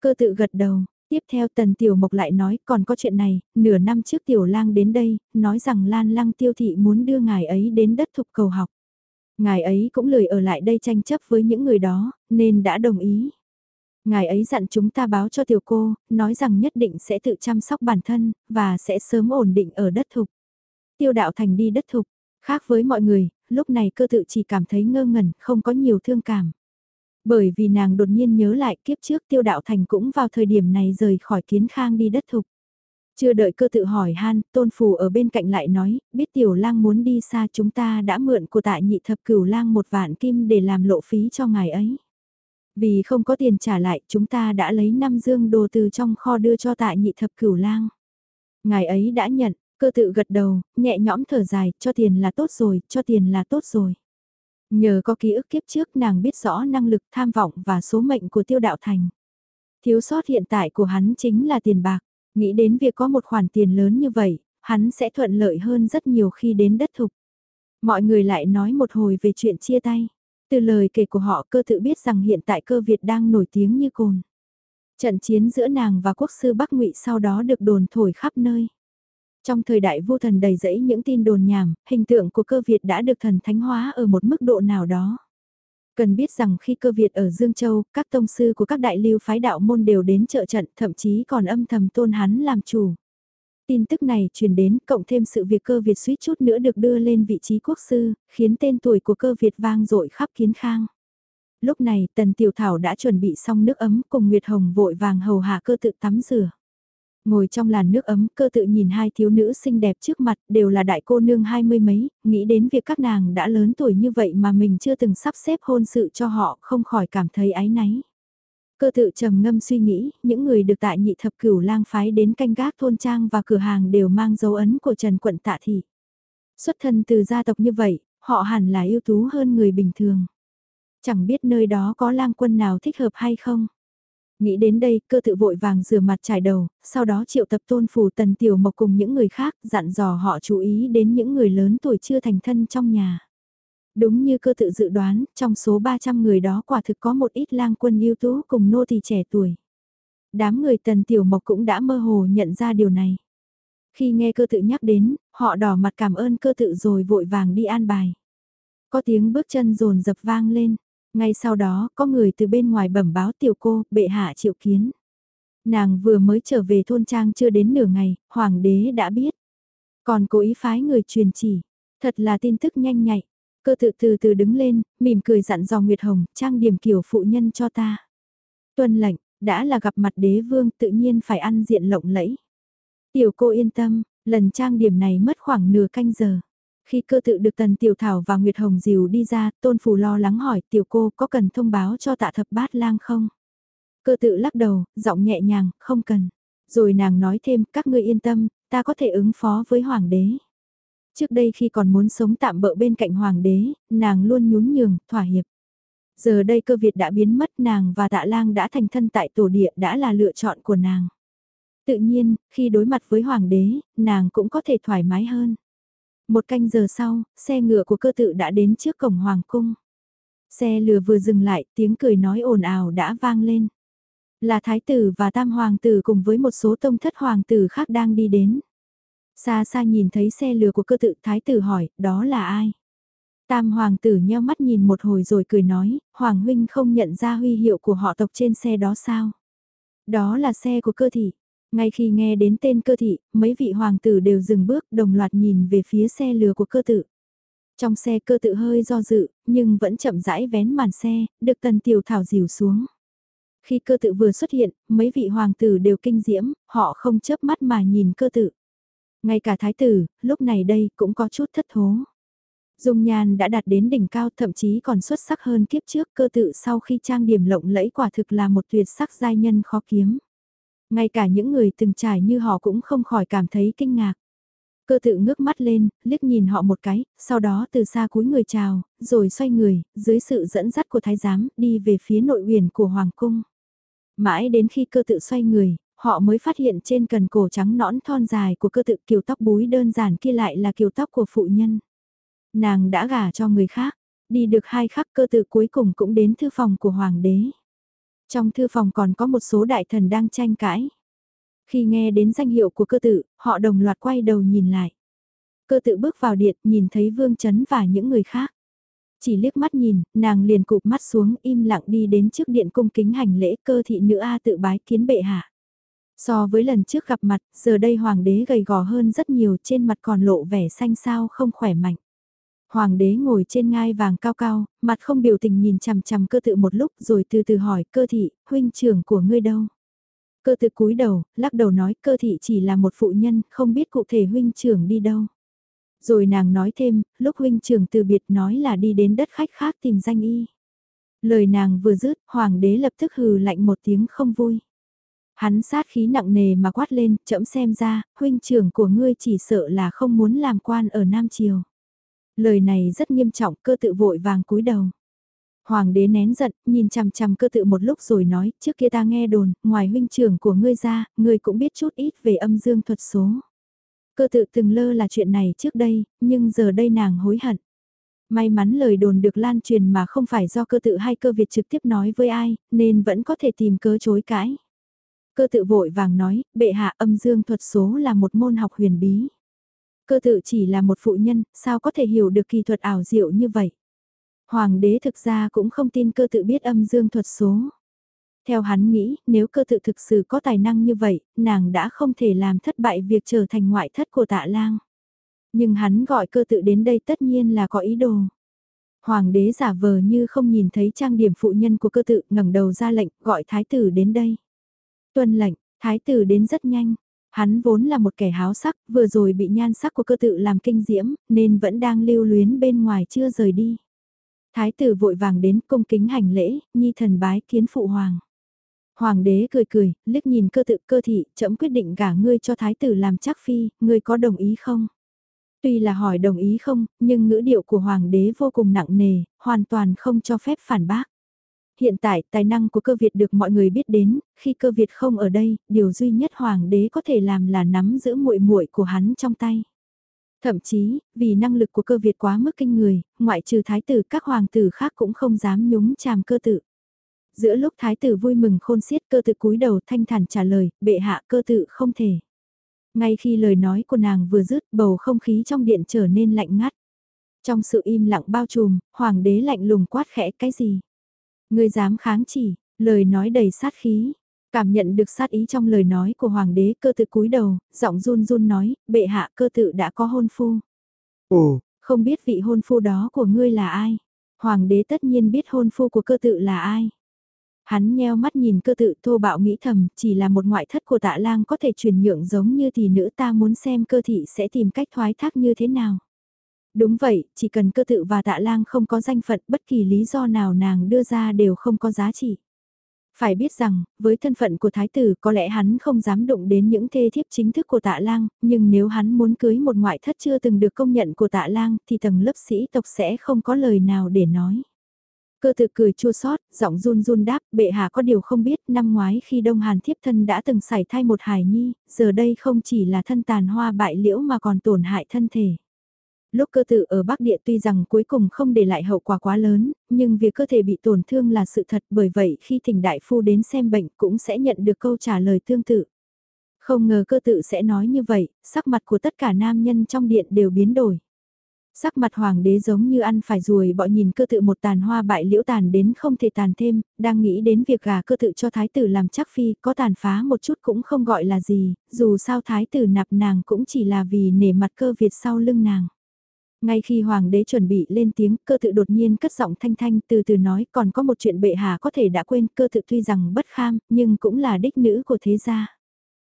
Cơ tự gật đầu, tiếp theo tần tiểu mộc lại nói còn có chuyện này, nửa năm trước tiểu lang đến đây, nói rằng lan lang tiêu thị muốn đưa ngài ấy đến đất thục cầu học. Ngài ấy cũng lười ở lại đây tranh chấp với những người đó, nên đã đồng ý. Ngài ấy dặn chúng ta báo cho tiểu cô, nói rằng nhất định sẽ tự chăm sóc bản thân, và sẽ sớm ổn định ở đất thục. Tiêu đạo thành đi đất thục, khác với mọi người, lúc này cơ tự chỉ cảm thấy ngơ ngẩn, không có nhiều thương cảm. Bởi vì nàng đột nhiên nhớ lại kiếp trước tiêu đạo thành cũng vào thời điểm này rời khỏi kiến khang đi đất thục. Chưa đợi cơ tự hỏi han, tôn phù ở bên cạnh lại nói, biết tiểu lang muốn đi xa chúng ta đã mượn của tại nhị thập cửu lang một vạn kim để làm lộ phí cho ngài ấy. Vì không có tiền trả lại, chúng ta đã lấy 5 dương đồ từ trong kho đưa cho tại nhị thập cửu lang. Ngài ấy đã nhận, cơ tự gật đầu, nhẹ nhõm thở dài, cho tiền là tốt rồi, cho tiền là tốt rồi. Nhờ có ký ức kiếp trước nàng biết rõ năng lực tham vọng và số mệnh của tiêu đạo thành. Thiếu sót hiện tại của hắn chính là tiền bạc, nghĩ đến việc có một khoản tiền lớn như vậy, hắn sẽ thuận lợi hơn rất nhiều khi đến đất thục. Mọi người lại nói một hồi về chuyện chia tay. Từ lời kể của họ cơ tự biết rằng hiện tại cơ Việt đang nổi tiếng như cồn. Trận chiến giữa nàng và quốc sư Bắc ngụy sau đó được đồn thổi khắp nơi. Trong thời đại vô thần đầy rẫy những tin đồn nhảm, hình tượng của cơ Việt đã được thần thánh hóa ở một mức độ nào đó. Cần biết rằng khi cơ Việt ở Dương Châu, các tông sư của các đại lưu phái đạo môn đều đến trợ trận, thậm chí còn âm thầm tôn hắn làm chủ. Tin tức này truyền đến, cộng thêm sự việc cơ Việt suýt chút nữa được đưa lên vị trí quốc sư, khiến tên tuổi của cơ Việt vang dội khắp kiến khang. Lúc này, Tần Tiểu Thảo đã chuẩn bị xong nước ấm cùng Nguyệt Hồng vội vàng hầu hạ cơ tự tắm rửa. Ngồi trong làn nước ấm, cơ tự nhìn hai thiếu nữ xinh đẹp trước mặt, đều là đại cô nương hai mươi mấy, nghĩ đến việc các nàng đã lớn tuổi như vậy mà mình chưa từng sắp xếp hôn sự cho họ, không khỏi cảm thấy áy náy. Cơ tự trầm ngâm suy nghĩ, những người được tại nhị thập cửu lang phái đến canh gác thôn trang và cửa hàng đều mang dấu ấn của Trần Quận Tạ Thị. Xuất thân từ gia tộc như vậy, họ hẳn là ưu tú hơn người bình thường. Chẳng biết nơi đó có lang quân nào thích hợp hay không. Nghĩ đến đây, cơ tự vội vàng rửa mặt trải đầu, sau đó triệu tập tôn phủ tần tiểu mộc cùng những người khác, dặn dò họ chú ý đến những người lớn tuổi chưa thành thân trong nhà. Đúng như cơ tự dự đoán, trong số 300 người đó quả thực có một ít lang quân ưu tú cùng nô tỳ trẻ tuổi. Đám người tần tiểu mộc cũng đã mơ hồ nhận ra điều này. Khi nghe cơ tự nhắc đến, họ đỏ mặt cảm ơn cơ tự rồi vội vàng đi an bài. Có tiếng bước chân rồn dập vang lên, ngay sau đó, có người từ bên ngoài bẩm báo tiểu cô, bệ hạ triệu kiến. Nàng vừa mới trở về thôn trang chưa đến nửa ngày, hoàng đế đã biết. Còn cố ý phái người truyền chỉ. Thật là tin tức nhanh nhạy. Cơ tự từ từ đứng lên, mỉm cười dặn dò Nguyệt Hồng, trang điểm kiểu phụ nhân cho ta. Tuân lệnh, đã là gặp mặt đế vương tự nhiên phải ăn diện lộng lẫy. Tiểu cô yên tâm, lần trang điểm này mất khoảng nửa canh giờ. Khi cơ tự được Tần Tiểu Thảo và Nguyệt Hồng dìu đi ra, Tôn Phù lo lắng hỏi tiểu cô có cần thông báo cho tạ thập bát lang không? Cơ tự lắc đầu, giọng nhẹ nhàng, không cần. Rồi nàng nói thêm, các ngươi yên tâm, ta có thể ứng phó với Hoàng đế. Trước đây khi còn muốn sống tạm bỡ bên cạnh Hoàng đế, nàng luôn nhún nhường, thỏa hiệp. Giờ đây cơ Việt đã biến mất nàng và tạ lang đã thành thân tại tổ địa đã là lựa chọn của nàng. Tự nhiên, khi đối mặt với Hoàng đế, nàng cũng có thể thoải mái hơn. Một canh giờ sau, xe ngựa của cơ tự đã đến trước cổng hoàng cung. Xe lừa vừa dừng lại, tiếng cười nói ồn ào đã vang lên. Là thái tử và tam hoàng tử cùng với một số tông thất hoàng tử khác đang đi đến. Xa xa nhìn thấy xe lừa của cơ tự thái tử hỏi, đó là ai? Tam hoàng tử nheo mắt nhìn một hồi rồi cười nói, hoàng huynh không nhận ra huy hiệu của họ tộc trên xe đó sao? Đó là xe của cơ thị, ngay khi nghe đến tên cơ thị, mấy vị hoàng tử đều dừng bước đồng loạt nhìn về phía xe lừa của cơ tự. Trong xe cơ tự hơi do dự, nhưng vẫn chậm rãi vén màn xe, được tần tiểu thảo dìu xuống. Khi cơ tự vừa xuất hiện, mấy vị hoàng tử đều kinh diễm, họ không chớp mắt mà nhìn cơ tự. Ngay cả thái tử, lúc này đây cũng có chút thất thố. Dung nhan đã đạt đến đỉnh cao thậm chí còn xuất sắc hơn kiếp trước cơ tự sau khi trang điểm lộng lẫy quả thực là một tuyệt sắc giai nhân khó kiếm. Ngay cả những người từng trải như họ cũng không khỏi cảm thấy kinh ngạc. Cơ tự ngước mắt lên, liếc nhìn họ một cái, sau đó từ xa cúi người chào, rồi xoay người, dưới sự dẫn dắt của thái giám, đi về phía nội huyền của Hoàng cung. Mãi đến khi cơ tự xoay người, họ mới phát hiện trên cần cổ trắng nõn thon dài của cơ tự kiều tóc búi đơn giản kia lại là kiều tóc của phụ nhân. Nàng đã gả cho người khác, đi được hai khắc cơ tự cuối cùng cũng đến thư phòng của Hoàng đế. Trong thư phòng còn có một số đại thần đang tranh cãi. Khi nghe đến danh hiệu của cơ tự, họ đồng loạt quay đầu nhìn lại. Cơ tự bước vào điện, nhìn thấy Vương Chấn và những người khác. Chỉ liếc mắt nhìn, nàng liền cụp mắt xuống im lặng đi đến trước điện cung kính hành lễ cơ thị nữ A tự bái kiến bệ hạ. So với lần trước gặp mặt, giờ đây hoàng đế gầy gò hơn rất nhiều trên mặt còn lộ vẻ xanh xao không khỏe mạnh. Hoàng đế ngồi trên ngai vàng cao cao, mặt không biểu tình nhìn chằm chằm cơ tự một lúc rồi từ từ hỏi cơ thị, huynh trưởng của ngươi đâu? Cơ tự cúi đầu, lắc đầu nói cơ thị chỉ là một phụ nhân, không biết cụ thể huynh trưởng đi đâu. Rồi nàng nói thêm, lúc huynh trưởng từ biệt nói là đi đến đất khách khác tìm danh y. Lời nàng vừa dứt, hoàng đế lập tức hừ lạnh một tiếng không vui. Hắn sát khí nặng nề mà quát lên, chậm xem ra, huynh trưởng của ngươi chỉ sợ là không muốn làm quan ở Nam Triều. Lời này rất nghiêm trọng, cơ tự vội vàng cúi đầu. Hoàng đế nén giận, nhìn chằm chằm cơ tự một lúc rồi nói, trước kia ta nghe đồn, ngoài huynh trưởng của ngươi ra, ngươi cũng biết chút ít về âm dương thuật số. Cơ tự từng lơ là chuyện này trước đây, nhưng giờ đây nàng hối hận. May mắn lời đồn được lan truyền mà không phải do cơ tự hay cơ Việt trực tiếp nói với ai, nên vẫn có thể tìm cớ chối cãi. Cơ tự vội vàng nói, bệ hạ âm dương thuật số là một môn học huyền bí. Cơ tự chỉ là một phụ nhân, sao có thể hiểu được kỳ thuật ảo diệu như vậy? Hoàng đế thực ra cũng không tin cơ tự biết âm dương thuật số. Theo hắn nghĩ, nếu cơ tự thực sự có tài năng như vậy, nàng đã không thể làm thất bại việc trở thành ngoại thất của tạ lang. Nhưng hắn gọi cơ tự đến đây tất nhiên là có ý đồ. Hoàng đế giả vờ như không nhìn thấy trang điểm phụ nhân của cơ tự ngẩng đầu ra lệnh gọi thái tử đến đây. Tuân lệnh, thái tử đến rất nhanh. Hắn vốn là một kẻ háo sắc, vừa rồi bị nhan sắc của cơ tự làm kinh diễm, nên vẫn đang lưu luyến bên ngoài chưa rời đi. Thái tử vội vàng đến cung kính hành lễ, nhi thần bái kiến phụ hoàng. Hoàng đế cười cười, liếc nhìn cơ tự cơ thị, chậm quyết định gả ngươi cho thái tử làm chắc phi, ngươi có đồng ý không? Tuy là hỏi đồng ý không, nhưng ngữ điệu của hoàng đế vô cùng nặng nề, hoàn toàn không cho phép phản bác. Hiện tại, tài năng của cơ Việt được mọi người biết đến, khi cơ Việt không ở đây, điều duy nhất hoàng đế có thể làm là nắm giữ muội muội của hắn trong tay. Thậm chí, vì năng lực của cơ Việt quá mức kinh người, ngoại trừ thái tử các hoàng tử khác cũng không dám nhúng chàm cơ tự. Giữa lúc thái tử vui mừng khôn xiết cơ tự cúi đầu thanh thản trả lời, bệ hạ cơ tự không thể. Ngay khi lời nói của nàng vừa dứt bầu không khí trong điện trở nên lạnh ngắt. Trong sự im lặng bao trùm, hoàng đế lạnh lùng quát khẽ cái gì? Ngươi dám kháng chỉ, lời nói đầy sát khí. Cảm nhận được sát ý trong lời nói của hoàng đế cơ tự cúi đầu, giọng run run nói, bệ hạ cơ tự đã có hôn phu. Ồ, không biết vị hôn phu đó của ngươi là ai? Hoàng đế tất nhiên biết hôn phu của cơ tự là ai. Hắn nheo mắt nhìn cơ tự thô bạo nghĩ thầm, chỉ là một ngoại thất của tạ lang có thể truyền nhượng giống như thì nữ ta muốn xem cơ thị sẽ tìm cách thoái thác như thế nào. Đúng vậy, chỉ cần cơ tự và tạ lang không có danh phận bất kỳ lý do nào nàng đưa ra đều không có giá trị. Phải biết rằng, với thân phận của thái tử có lẽ hắn không dám đụng đến những thê thiếp chính thức của tạ lang, nhưng nếu hắn muốn cưới một ngoại thất chưa từng được công nhận của tạ lang thì tầng lớp sĩ tộc sẽ không có lời nào để nói. Cơ tự cười chua xót giọng run run đáp, bệ hạ có điều không biết, năm ngoái khi Đông Hàn thiếp thân đã từng xảy thai một hài nhi, giờ đây không chỉ là thân tàn hoa bại liễu mà còn tổn hại thân thể. Lúc cơ tự ở Bắc Địa tuy rằng cuối cùng không để lại hậu quả quá lớn, nhưng việc cơ thể bị tổn thương là sự thật bởi vậy khi thỉnh đại phu đến xem bệnh cũng sẽ nhận được câu trả lời tương tự. Không ngờ cơ tự sẽ nói như vậy, sắc mặt của tất cả nam nhân trong điện đều biến đổi. Sắc mặt hoàng đế giống như ăn phải ruồi bọ nhìn cơ tự một tàn hoa bại liễu tàn đến không thể tàn thêm, đang nghĩ đến việc gà cơ tự cho thái tử làm chắc phi, có tàn phá một chút cũng không gọi là gì, dù sao thái tử nạp nàng cũng chỉ là vì nể mặt cơ Việt sau lưng nàng. Ngay khi hoàng đế chuẩn bị lên tiếng, cơ tự đột nhiên cất giọng thanh thanh từ từ nói còn có một chuyện bệ hạ có thể đã quên cơ tự tuy rằng bất kham, nhưng cũng là đích nữ của thế gia.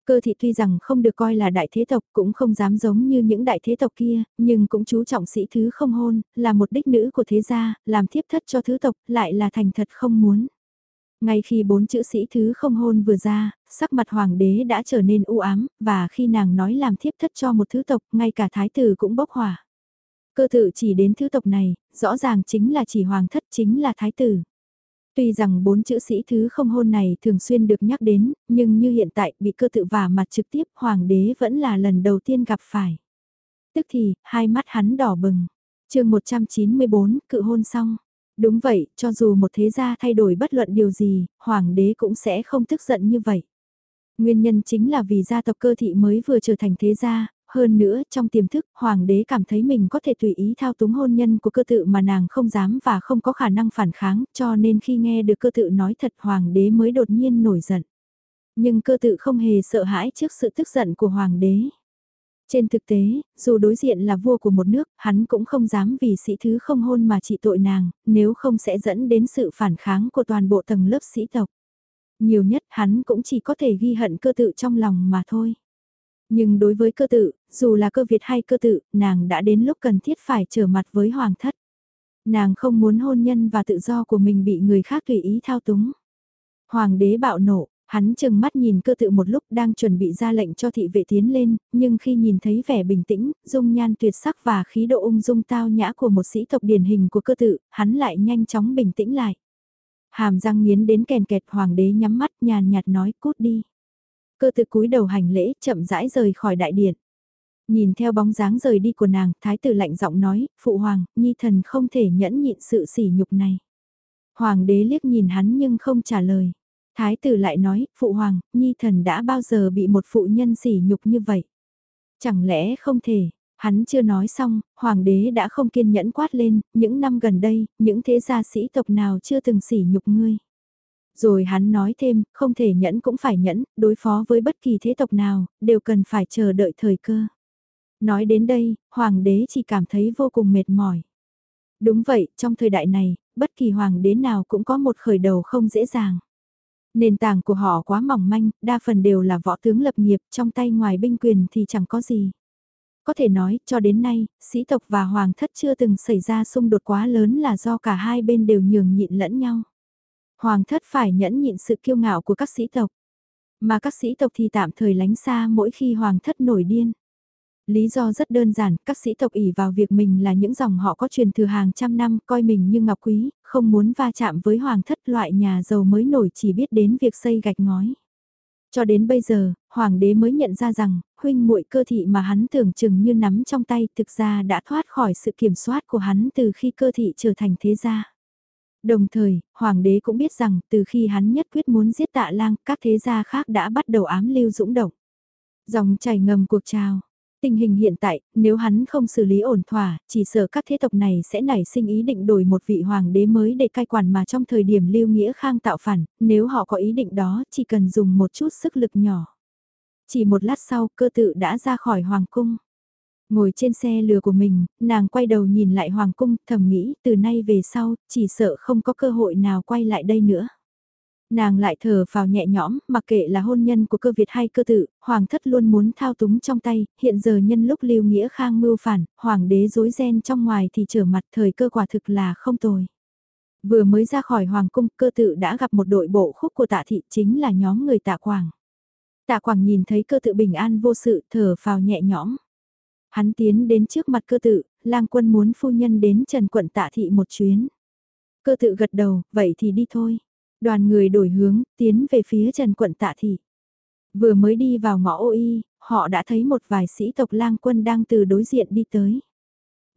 Cơ thị tuy rằng không được coi là đại thế tộc cũng không dám giống như những đại thế tộc kia, nhưng cũng chú trọng sĩ thứ không hôn, là một đích nữ của thế gia, làm thiếp thất cho thứ tộc, lại là thành thật không muốn. Ngay khi bốn chữ sĩ thứ không hôn vừa ra, sắc mặt hoàng đế đã trở nên u ám, và khi nàng nói làm thiếp thất cho một thứ tộc, ngay cả thái tử cũng bốc hỏa. Cơ tự chỉ đến thứ tộc này, rõ ràng chính là chỉ hoàng thất chính là thái tử. Tuy rằng bốn chữ sĩ thứ không hôn này thường xuyên được nhắc đến, nhưng như hiện tại bị cơ tự vả mặt trực tiếp hoàng đế vẫn là lần đầu tiên gặp phải. Tức thì, hai mắt hắn đỏ bừng. chương 194, cự hôn xong. Đúng vậy, cho dù một thế gia thay đổi bất luận điều gì, hoàng đế cũng sẽ không tức giận như vậy. Nguyên nhân chính là vì gia tộc cơ thị mới vừa trở thành thế gia, hơn nữa, trong tiềm thức, hoàng đế cảm thấy mình có thể tùy ý thao túng hôn nhân của cơ tự mà nàng không dám và không có khả năng phản kháng, cho nên khi nghe được cơ tự nói thật hoàng đế mới đột nhiên nổi giận. Nhưng cơ tự không hề sợ hãi trước sự tức giận của hoàng đế. Trên thực tế, dù đối diện là vua của một nước, hắn cũng không dám vì sĩ thứ không hôn mà trị tội nàng, nếu không sẽ dẫn đến sự phản kháng của toàn bộ tầng lớp sĩ tộc. Nhiều nhất hắn cũng chỉ có thể ghi hận cơ tự trong lòng mà thôi. Nhưng đối với cơ tự, dù là cơ Việt hay cơ tự, nàng đã đến lúc cần thiết phải trở mặt với hoàng thất. Nàng không muốn hôn nhân và tự do của mình bị người khác tùy ý thao túng. Hoàng đế bạo nộ, hắn chừng mắt nhìn cơ tự một lúc đang chuẩn bị ra lệnh cho thị vệ tiến lên, nhưng khi nhìn thấy vẻ bình tĩnh, dung nhan tuyệt sắc và khí độ ung dung tao nhã của một sĩ tộc điển hình của cơ tự, hắn lại nhanh chóng bình tĩnh lại. Hàm răng nghiến đến kèn kẹt hoàng đế nhắm mắt nhàn nhạt nói cút đi. Cơ tự cúi đầu hành lễ, chậm rãi rời khỏi đại điện. Nhìn theo bóng dáng rời đi của nàng, thái tử lạnh giọng nói, phụ hoàng, nhi thần không thể nhẫn nhịn sự sỉ nhục này. Hoàng đế liếc nhìn hắn nhưng không trả lời. Thái tử lại nói, phụ hoàng, nhi thần đã bao giờ bị một phụ nhân sỉ nhục như vậy? Chẳng lẽ không thể, Hắn chưa nói xong, hoàng đế đã không kiên nhẫn quát lên, những năm gần đây, những thế gia sĩ tộc nào chưa từng sỉ nhục ngươi. Rồi hắn nói thêm, không thể nhẫn cũng phải nhẫn, đối phó với bất kỳ thế tộc nào, đều cần phải chờ đợi thời cơ. Nói đến đây, hoàng đế chỉ cảm thấy vô cùng mệt mỏi. Đúng vậy, trong thời đại này, bất kỳ hoàng đế nào cũng có một khởi đầu không dễ dàng. Nền tảng của họ quá mỏng manh, đa phần đều là võ tướng lập nghiệp, trong tay ngoài binh quyền thì chẳng có gì. Có thể nói, cho đến nay, sĩ tộc và hoàng thất chưa từng xảy ra xung đột quá lớn là do cả hai bên đều nhường nhịn lẫn nhau. Hoàng thất phải nhẫn nhịn sự kiêu ngạo của các sĩ tộc, mà các sĩ tộc thì tạm thời lánh xa mỗi khi hoàng thất nổi điên. Lý do rất đơn giản, các sĩ tộc ỉ vào việc mình là những dòng họ có truyền thừa hàng trăm năm, coi mình như ngọc quý, không muốn va chạm với hoàng thất loại nhà giàu mới nổi chỉ biết đến việc xây gạch ngói. Cho đến bây giờ, hoàng đế mới nhận ra rằng, huynh muội cơ thị mà hắn tưởng chừng như nắm trong tay thực ra đã thoát khỏi sự kiểm soát của hắn từ khi cơ thị trở thành thế gia. Đồng thời, hoàng đế cũng biết rằng từ khi hắn nhất quyết muốn giết tạ lang, các thế gia khác đã bắt đầu ám lưu dũng động. Dòng chảy ngầm cuộc trào. Tình hình hiện tại, nếu hắn không xử lý ổn thỏa, chỉ sợ các thế tộc này sẽ nảy sinh ý định đổi một vị hoàng đế mới để cai quản mà trong thời điểm lưu nghĩa khang tạo phản, nếu họ có ý định đó chỉ cần dùng một chút sức lực nhỏ. Chỉ một lát sau cơ tự đã ra khỏi hoàng cung. Ngồi trên xe lừa của mình, nàng quay đầu nhìn lại hoàng cung thầm nghĩ từ nay về sau, chỉ sợ không có cơ hội nào quay lại đây nữa. Nàng lại thở vào nhẹ nhõm, mặc kệ là hôn nhân của cơ Việt hay cơ tự, hoàng thất luôn muốn thao túng trong tay, hiện giờ nhân lúc lưu nghĩa khang mưu phản, hoàng đế dối ren trong ngoài thì trở mặt thời cơ quả thực là không tồi. Vừa mới ra khỏi hoàng cung, cơ tự đã gặp một đội bộ khúc của tạ thị chính là nhóm người tạ quảng. Tạ quảng nhìn thấy cơ tự bình an vô sự, thở vào nhẹ nhõm. Hắn tiến đến trước mặt cơ tự, lang quân muốn phu nhân đến trần quận tạ thị một chuyến. Cơ tự gật đầu, vậy thì đi thôi. Đoàn người đổi hướng, tiến về phía Trần Quận Tạ Thị. Vừa mới đi vào ngõ ô y, họ đã thấy một vài sĩ tộc lang quân đang từ đối diện đi tới.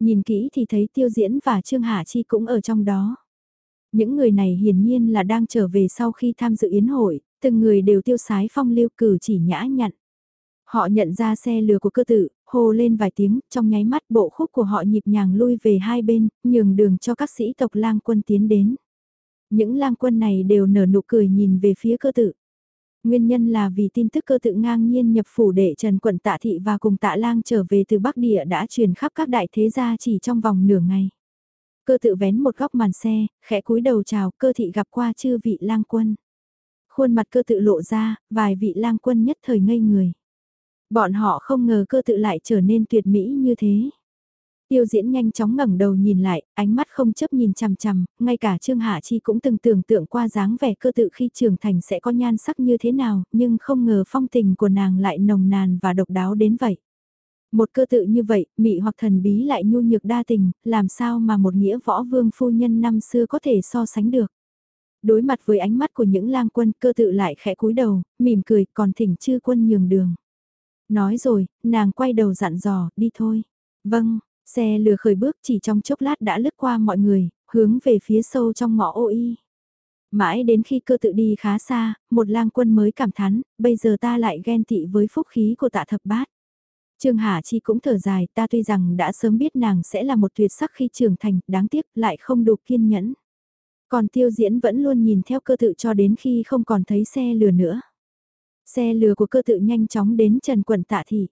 Nhìn kỹ thì thấy Tiêu Diễn và Trương hà Chi cũng ở trong đó. Những người này hiển nhiên là đang trở về sau khi tham dự yến hội, từng người đều tiêu sái phong lưu cử chỉ nhã nhặn. Họ nhận ra xe lừa của cơ tử, hô lên vài tiếng, trong nháy mắt bộ khúc của họ nhịp nhàng lui về hai bên, nhường đường cho các sĩ tộc lang quân tiến đến. Những lang quân này đều nở nụ cười nhìn về phía cơ tự. Nguyên nhân là vì tin tức cơ tự ngang nhiên nhập phủ để Trần Quận Tạ Thị và cùng Tạ Lang trở về từ Bắc Địa đã truyền khắp các đại thế gia chỉ trong vòng nửa ngày. Cơ tự vén một góc màn xe, khẽ cúi đầu chào cơ thị gặp qua chư vị lang quân. Khuôn mặt cơ tự lộ ra, vài vị lang quân nhất thời ngây người. Bọn họ không ngờ cơ tự lại trở nên tuyệt mỹ như thế. Tiêu diễn nhanh chóng ngẩng đầu nhìn lại, ánh mắt không chấp nhìn chằm chằm, ngay cả Trương Hạ Chi cũng từng tưởng tượng qua dáng vẻ cơ tự khi trưởng thành sẽ có nhan sắc như thế nào, nhưng không ngờ phong tình của nàng lại nồng nàn và độc đáo đến vậy. Một cơ tự như vậy, mị hoặc thần bí lại nhu nhược đa tình, làm sao mà một nghĩa võ vương phu nhân năm xưa có thể so sánh được. Đối mặt với ánh mắt của những lang quân cơ tự lại khẽ cúi đầu, mỉm cười còn thỉnh chư quân nhường đường. Nói rồi, nàng quay đầu dặn dò, đi thôi. Vâng, Xe lừa khởi bước chỉ trong chốc lát đã lướt qua mọi người, hướng về phía sâu trong ngõ ô y. Mãi đến khi cơ tự đi khá xa, một lang quân mới cảm thán, bây giờ ta lại ghen tị với phúc khí của tạ thập bát. Trương Hà Chi cũng thở dài, ta tuy rằng đã sớm biết nàng sẽ là một tuyệt sắc khi trưởng thành, đáng tiếc lại không đủ kiên nhẫn. Còn tiêu diễn vẫn luôn nhìn theo cơ tự cho đến khi không còn thấy xe lừa nữa. Xe lừa của cơ tự nhanh chóng đến Trần Quận Tạ Thị.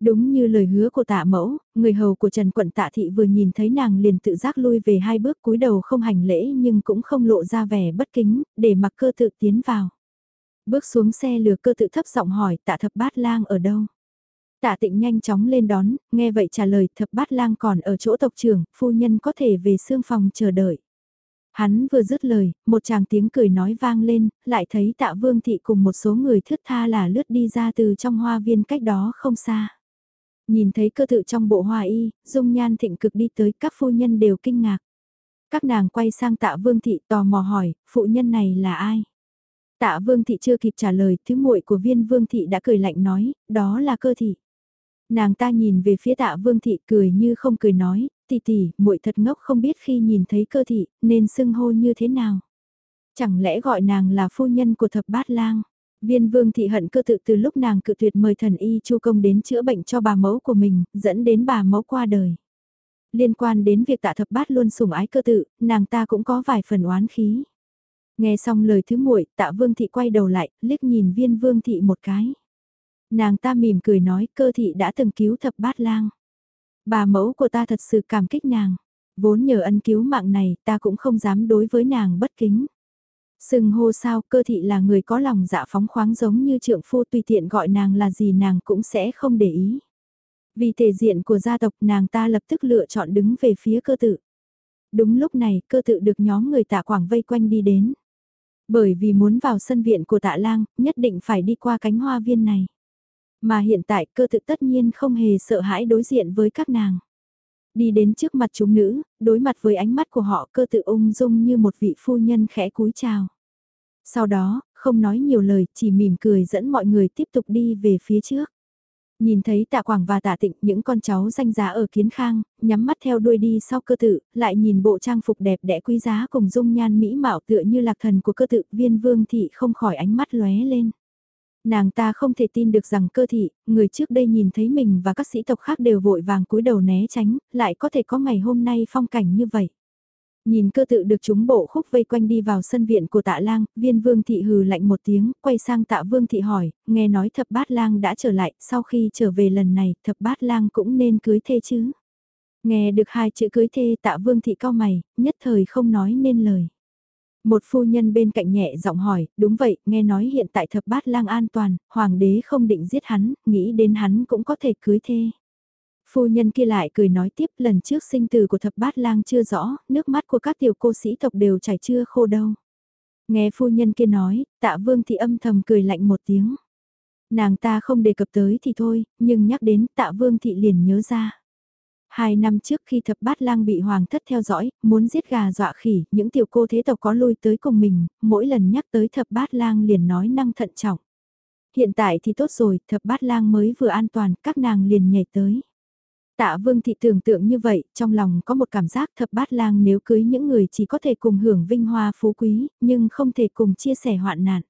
Đúng như lời hứa của tạ mẫu, người hầu của Trần Quận Tạ Thị vừa nhìn thấy nàng liền tự giác lui về hai bước cúi đầu không hành lễ nhưng cũng không lộ ra vẻ bất kính, để mặc cơ tự tiến vào. Bước xuống xe lừa cơ tự thấp giọng hỏi tạ thập bát lang ở đâu. Tạ tịnh nhanh chóng lên đón, nghe vậy trả lời thập bát lang còn ở chỗ tộc trưởng, phu nhân có thể về xương phòng chờ đợi. Hắn vừa dứt lời, một chàng tiếng cười nói vang lên, lại thấy tạ vương thị cùng một số người thướt tha là lướt đi ra từ trong hoa viên cách đó không xa. Nhìn thấy cơ tự trong bộ hoa y, dung nhan thịnh cực đi tới các phu nhân đều kinh ngạc. Các nàng quay sang tạ vương thị tò mò hỏi, phụ nhân này là ai? Tạ vương thị chưa kịp trả lời, thứ muội của viên vương thị đã cười lạnh nói, đó là cơ thị. Nàng ta nhìn về phía tạ vương thị cười như không cười nói, tỷ tỷ, muội thật ngốc không biết khi nhìn thấy cơ thị, nên xưng hô như thế nào. Chẳng lẽ gọi nàng là phu nhân của thập bát lang? Viên vương thị hận cơ tự từ lúc nàng cự tuyệt mời thần y chu công đến chữa bệnh cho bà mẫu của mình, dẫn đến bà mẫu qua đời. Liên quan đến việc tạ thập bát luôn sủng ái cơ tự, nàng ta cũng có vài phần oán khí. Nghe xong lời thứ muội, tạ vương thị quay đầu lại, liếc nhìn viên vương thị một cái. Nàng ta mỉm cười nói cơ thị đã từng cứu thập bát lang. Bà mẫu của ta thật sự cảm kích nàng. Vốn nhờ ân cứu mạng này ta cũng không dám đối với nàng bất kính. Sừng hô sao cơ thị là người có lòng dạ phóng khoáng giống như trượng phu tùy tiện gọi nàng là gì nàng cũng sẽ không để ý. Vì thể diện của gia tộc nàng ta lập tức lựa chọn đứng về phía cơ tự. Đúng lúc này cơ tự được nhóm người tạ quảng vây quanh đi đến. Bởi vì muốn vào sân viện của tạ lang, nhất định phải đi qua cánh hoa viên này. Mà hiện tại cơ tự tất nhiên không hề sợ hãi đối diện với các nàng. Đi đến trước mặt chúng nữ, đối mặt với ánh mắt của họ cơ tự ung dung như một vị phu nhân khẽ cúi chào. Sau đó, không nói nhiều lời, chỉ mỉm cười dẫn mọi người tiếp tục đi về phía trước. Nhìn thấy tạ quảng và tạ tịnh những con cháu danh giá ở kiến khang, nhắm mắt theo đuôi đi sau cơ tự, lại nhìn bộ trang phục đẹp đẽ quý giá cùng dung nhan mỹ mạo tựa như lạc thần của cơ tự viên vương thị không khỏi ánh mắt lóe lên. Nàng ta không thể tin được rằng cơ thị, người trước đây nhìn thấy mình và các sĩ tộc khác đều vội vàng cúi đầu né tránh, lại có thể có ngày hôm nay phong cảnh như vậy. Nhìn cơ tự được chúng bộ khúc vây quanh đi vào sân viện của tạ lang, viên vương thị hừ lạnh một tiếng, quay sang tạ vương thị hỏi, nghe nói thập bát lang đã trở lại, sau khi trở về lần này, thập bát lang cũng nên cưới thê chứ. Nghe được hai chữ cưới thê tạ vương thị cao mày, nhất thời không nói nên lời. Một phu nhân bên cạnh nhẹ giọng hỏi, đúng vậy, nghe nói hiện tại thập bát lang an toàn, hoàng đế không định giết hắn, nghĩ đến hắn cũng có thể cưới thê. Phu nhân kia lại cười nói tiếp lần trước sinh từ của thập bát lang chưa rõ, nước mắt của các tiểu cô sĩ tộc đều chảy chưa khô đâu. Nghe phu nhân kia nói, tạ vương thì âm thầm cười lạnh một tiếng. Nàng ta không đề cập tới thì thôi, nhưng nhắc đến tạ vương thị liền nhớ ra. Hai năm trước khi thập bát lang bị hoàng thất theo dõi, muốn giết gà dọa khỉ, những tiểu cô thế tộc có lui tới cùng mình, mỗi lần nhắc tới thập bát lang liền nói năng thận trọng. Hiện tại thì tốt rồi, thập bát lang mới vừa an toàn, các nàng liền nhảy tới. Tạ vương thị tưởng tượng như vậy, trong lòng có một cảm giác thập bát lang nếu cưới những người chỉ có thể cùng hưởng vinh hoa phú quý, nhưng không thể cùng chia sẻ hoạn nạn.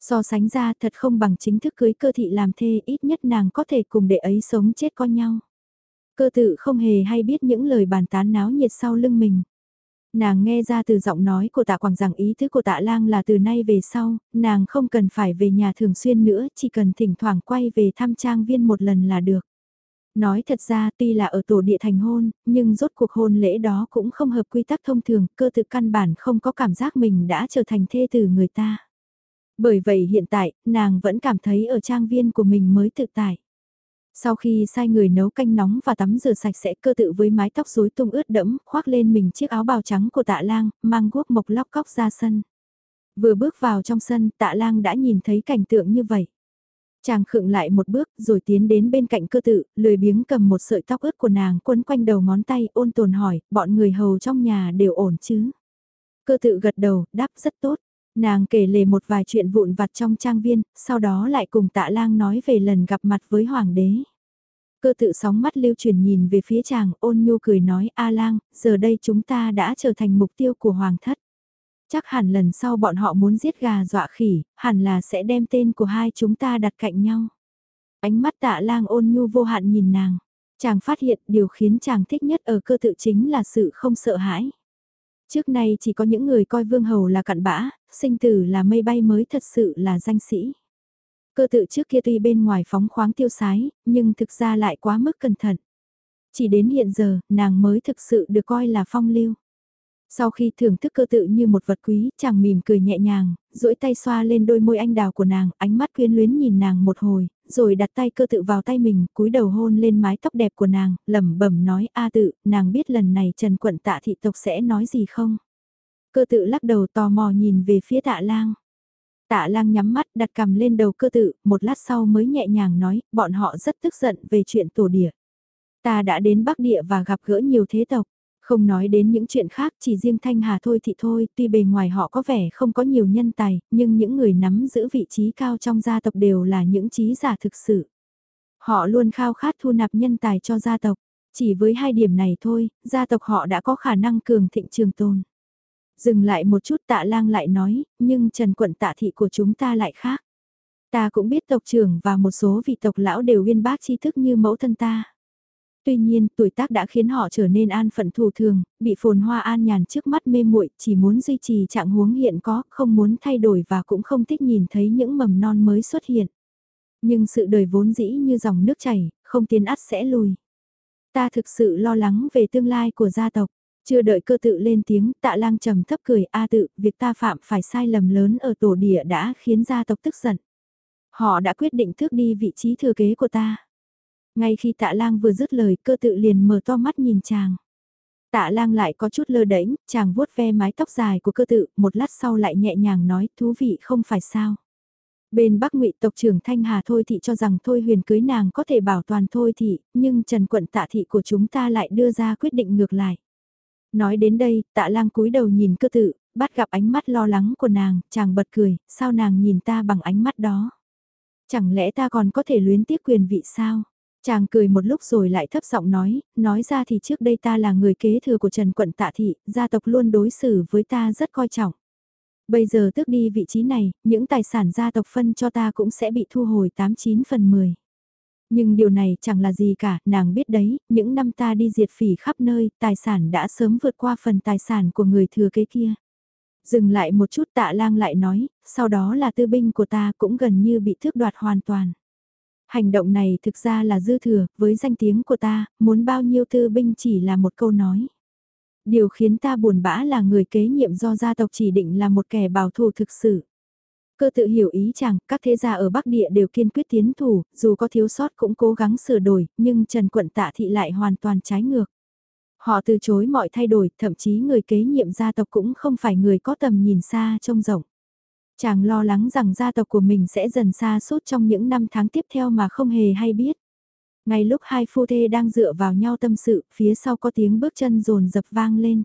So sánh ra thật không bằng chính thức cưới cơ thị làm thê ít nhất nàng có thể cùng đệ ấy sống chết con nhau. Cơ tự không hề hay biết những lời bàn tán náo nhiệt sau lưng mình. Nàng nghe ra từ giọng nói của tạ quảng rằng ý thức của tạ lang là từ nay về sau, nàng không cần phải về nhà thường xuyên nữa, chỉ cần thỉnh thoảng quay về thăm trang viên một lần là được. Nói thật ra tuy là ở tổ địa thành hôn, nhưng rốt cuộc hôn lễ đó cũng không hợp quy tắc thông thường, cơ tự căn bản không có cảm giác mình đã trở thành thê tử người ta. Bởi vậy hiện tại, nàng vẫn cảm thấy ở trang viên của mình mới tự tại. Sau khi sai người nấu canh nóng và tắm rửa sạch sẽ cơ tự với mái tóc rối tung ướt đẫm, khoác lên mình chiếc áo bào trắng của tạ lang, mang guốc mộc lóc cóc ra sân. Vừa bước vào trong sân, tạ lang đã nhìn thấy cảnh tượng như vậy. Chàng khựng lại một bước rồi tiến đến bên cạnh cơ tự, lười biếng cầm một sợi tóc ướt của nàng quấn quanh đầu ngón tay ôn tồn hỏi, bọn người hầu trong nhà đều ổn chứ. Cơ tự gật đầu, đáp rất tốt. Nàng kể lể một vài chuyện vụn vặt trong trang viên, sau đó lại cùng tạ lang nói về lần gặp mặt với hoàng đế. Cơ tự sóng mắt lưu truyền nhìn về phía chàng, ôn nhu cười nói, A lang, giờ đây chúng ta đã trở thành mục tiêu của hoàng thất. Chắc hẳn lần sau bọn họ muốn giết gà dọa khỉ, hẳn là sẽ đem tên của hai chúng ta đặt cạnh nhau. Ánh mắt tạ lang ôn nhu vô hạn nhìn nàng. Chàng phát hiện điều khiến chàng thích nhất ở cơ tự chính là sự không sợ hãi. Trước nay chỉ có những người coi vương hầu là cặn bã, sinh tử là mây bay mới thật sự là danh sĩ. Cơ tự trước kia tuy bên ngoài phóng khoáng tiêu sái, nhưng thực ra lại quá mức cẩn thận. Chỉ đến hiện giờ, nàng mới thực sự được coi là phong lưu. Sau khi thưởng thức cơ tự như một vật quý, chàng mỉm cười nhẹ nhàng, duỗi tay xoa lên đôi môi anh đào của nàng, ánh mắt quyến luyến nhìn nàng một hồi, rồi đặt tay cơ tự vào tay mình, cúi đầu hôn lên mái tóc đẹp của nàng, lẩm bẩm nói a tự, nàng biết lần này Trần Quận tạ thị tộc sẽ nói gì không? Cơ tự lắc đầu tò mò nhìn về phía tạ lang. Tạ lang nhắm mắt đặt cằm lên đầu cơ tự, một lát sau mới nhẹ nhàng nói, bọn họ rất tức giận về chuyện tổ địa. Ta đã đến Bắc Địa và gặp gỡ nhiều thế tộc. Không nói đến những chuyện khác chỉ riêng Thanh Hà thôi thì thôi, tuy bề ngoài họ có vẻ không có nhiều nhân tài, nhưng những người nắm giữ vị trí cao trong gia tộc đều là những trí giả thực sự. Họ luôn khao khát thu nạp nhân tài cho gia tộc, chỉ với hai điểm này thôi, gia tộc họ đã có khả năng cường thịnh trường tồn. Dừng lại một chút tạ lang lại nói, nhưng trần quận tạ thị của chúng ta lại khác. Ta cũng biết tộc trưởng và một số vị tộc lão đều uyên bác tri thức như mẫu thân ta. Tuy nhiên, tuổi tác đã khiến họ trở nên an phận thù thường, bị phồn hoa an nhàn trước mắt mê muội, chỉ muốn duy trì trạng huống hiện có, không muốn thay đổi và cũng không thích nhìn thấy những mầm non mới xuất hiện. Nhưng sự đời vốn dĩ như dòng nước chảy, không tiến ắt sẽ lùi. Ta thực sự lo lắng về tương lai của gia tộc. Chưa đợi cơ tự lên tiếng, tạ lang trầm thấp cười a tự, việc ta phạm phải sai lầm lớn ở tổ địa đã khiến gia tộc tức giận. Họ đã quyết định thước đi vị trí thừa kế của ta. Ngay khi tạ lang vừa dứt lời cơ tự liền mở to mắt nhìn chàng. Tạ lang lại có chút lơ đễnh, chàng vuốt ve mái tóc dài của cơ tự, một lát sau lại nhẹ nhàng nói thú vị không phải sao. Bên Bắc Ngụy tộc trưởng Thanh Hà Thôi Thị cho rằng Thôi huyền cưới nàng có thể bảo toàn Thôi Thị, nhưng Trần Quận Tạ Thị của chúng ta lại đưa ra quyết định ngược lại. Nói đến đây, tạ lang cúi đầu nhìn cơ tự, bắt gặp ánh mắt lo lắng của nàng, chàng bật cười, sao nàng nhìn ta bằng ánh mắt đó? Chẳng lẽ ta còn có thể luyến tiếc quyền vị sao? Chàng cười một lúc rồi lại thấp giọng nói, nói ra thì trước đây ta là người kế thừa của Trần Quận Tạ Thị, gia tộc luôn đối xử với ta rất coi trọng. Bây giờ tước đi vị trí này, những tài sản gia tộc phân cho ta cũng sẽ bị thu hồi 89 phần 10. Nhưng điều này chẳng là gì cả, nàng biết đấy, những năm ta đi diệt phỉ khắp nơi, tài sản đã sớm vượt qua phần tài sản của người thừa kế kia. Dừng lại một chút tạ lang lại nói, sau đó là tư binh của ta cũng gần như bị thước đoạt hoàn toàn. Hành động này thực ra là dư thừa, với danh tiếng của ta, muốn bao nhiêu tư binh chỉ là một câu nói. Điều khiến ta buồn bã là người kế nhiệm do gia tộc chỉ định là một kẻ bảo thủ thực sự. Cơ tự hiểu ý chàng, các thế gia ở Bắc Địa đều kiên quyết tiến thủ, dù có thiếu sót cũng cố gắng sửa đổi, nhưng Trần Quận Tạ Thị lại hoàn toàn trái ngược. Họ từ chối mọi thay đổi, thậm chí người kế nhiệm gia tộc cũng không phải người có tầm nhìn xa trông rộng. Chàng lo lắng rằng gia tộc của mình sẽ dần xa suốt trong những năm tháng tiếp theo mà không hề hay biết. Ngay lúc hai phu thê đang dựa vào nhau tâm sự, phía sau có tiếng bước chân rồn dập vang lên.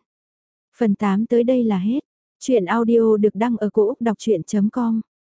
Phần 8 tới đây là hết. Chuyện audio được đăng ở cổ Úc đọc chuyện.com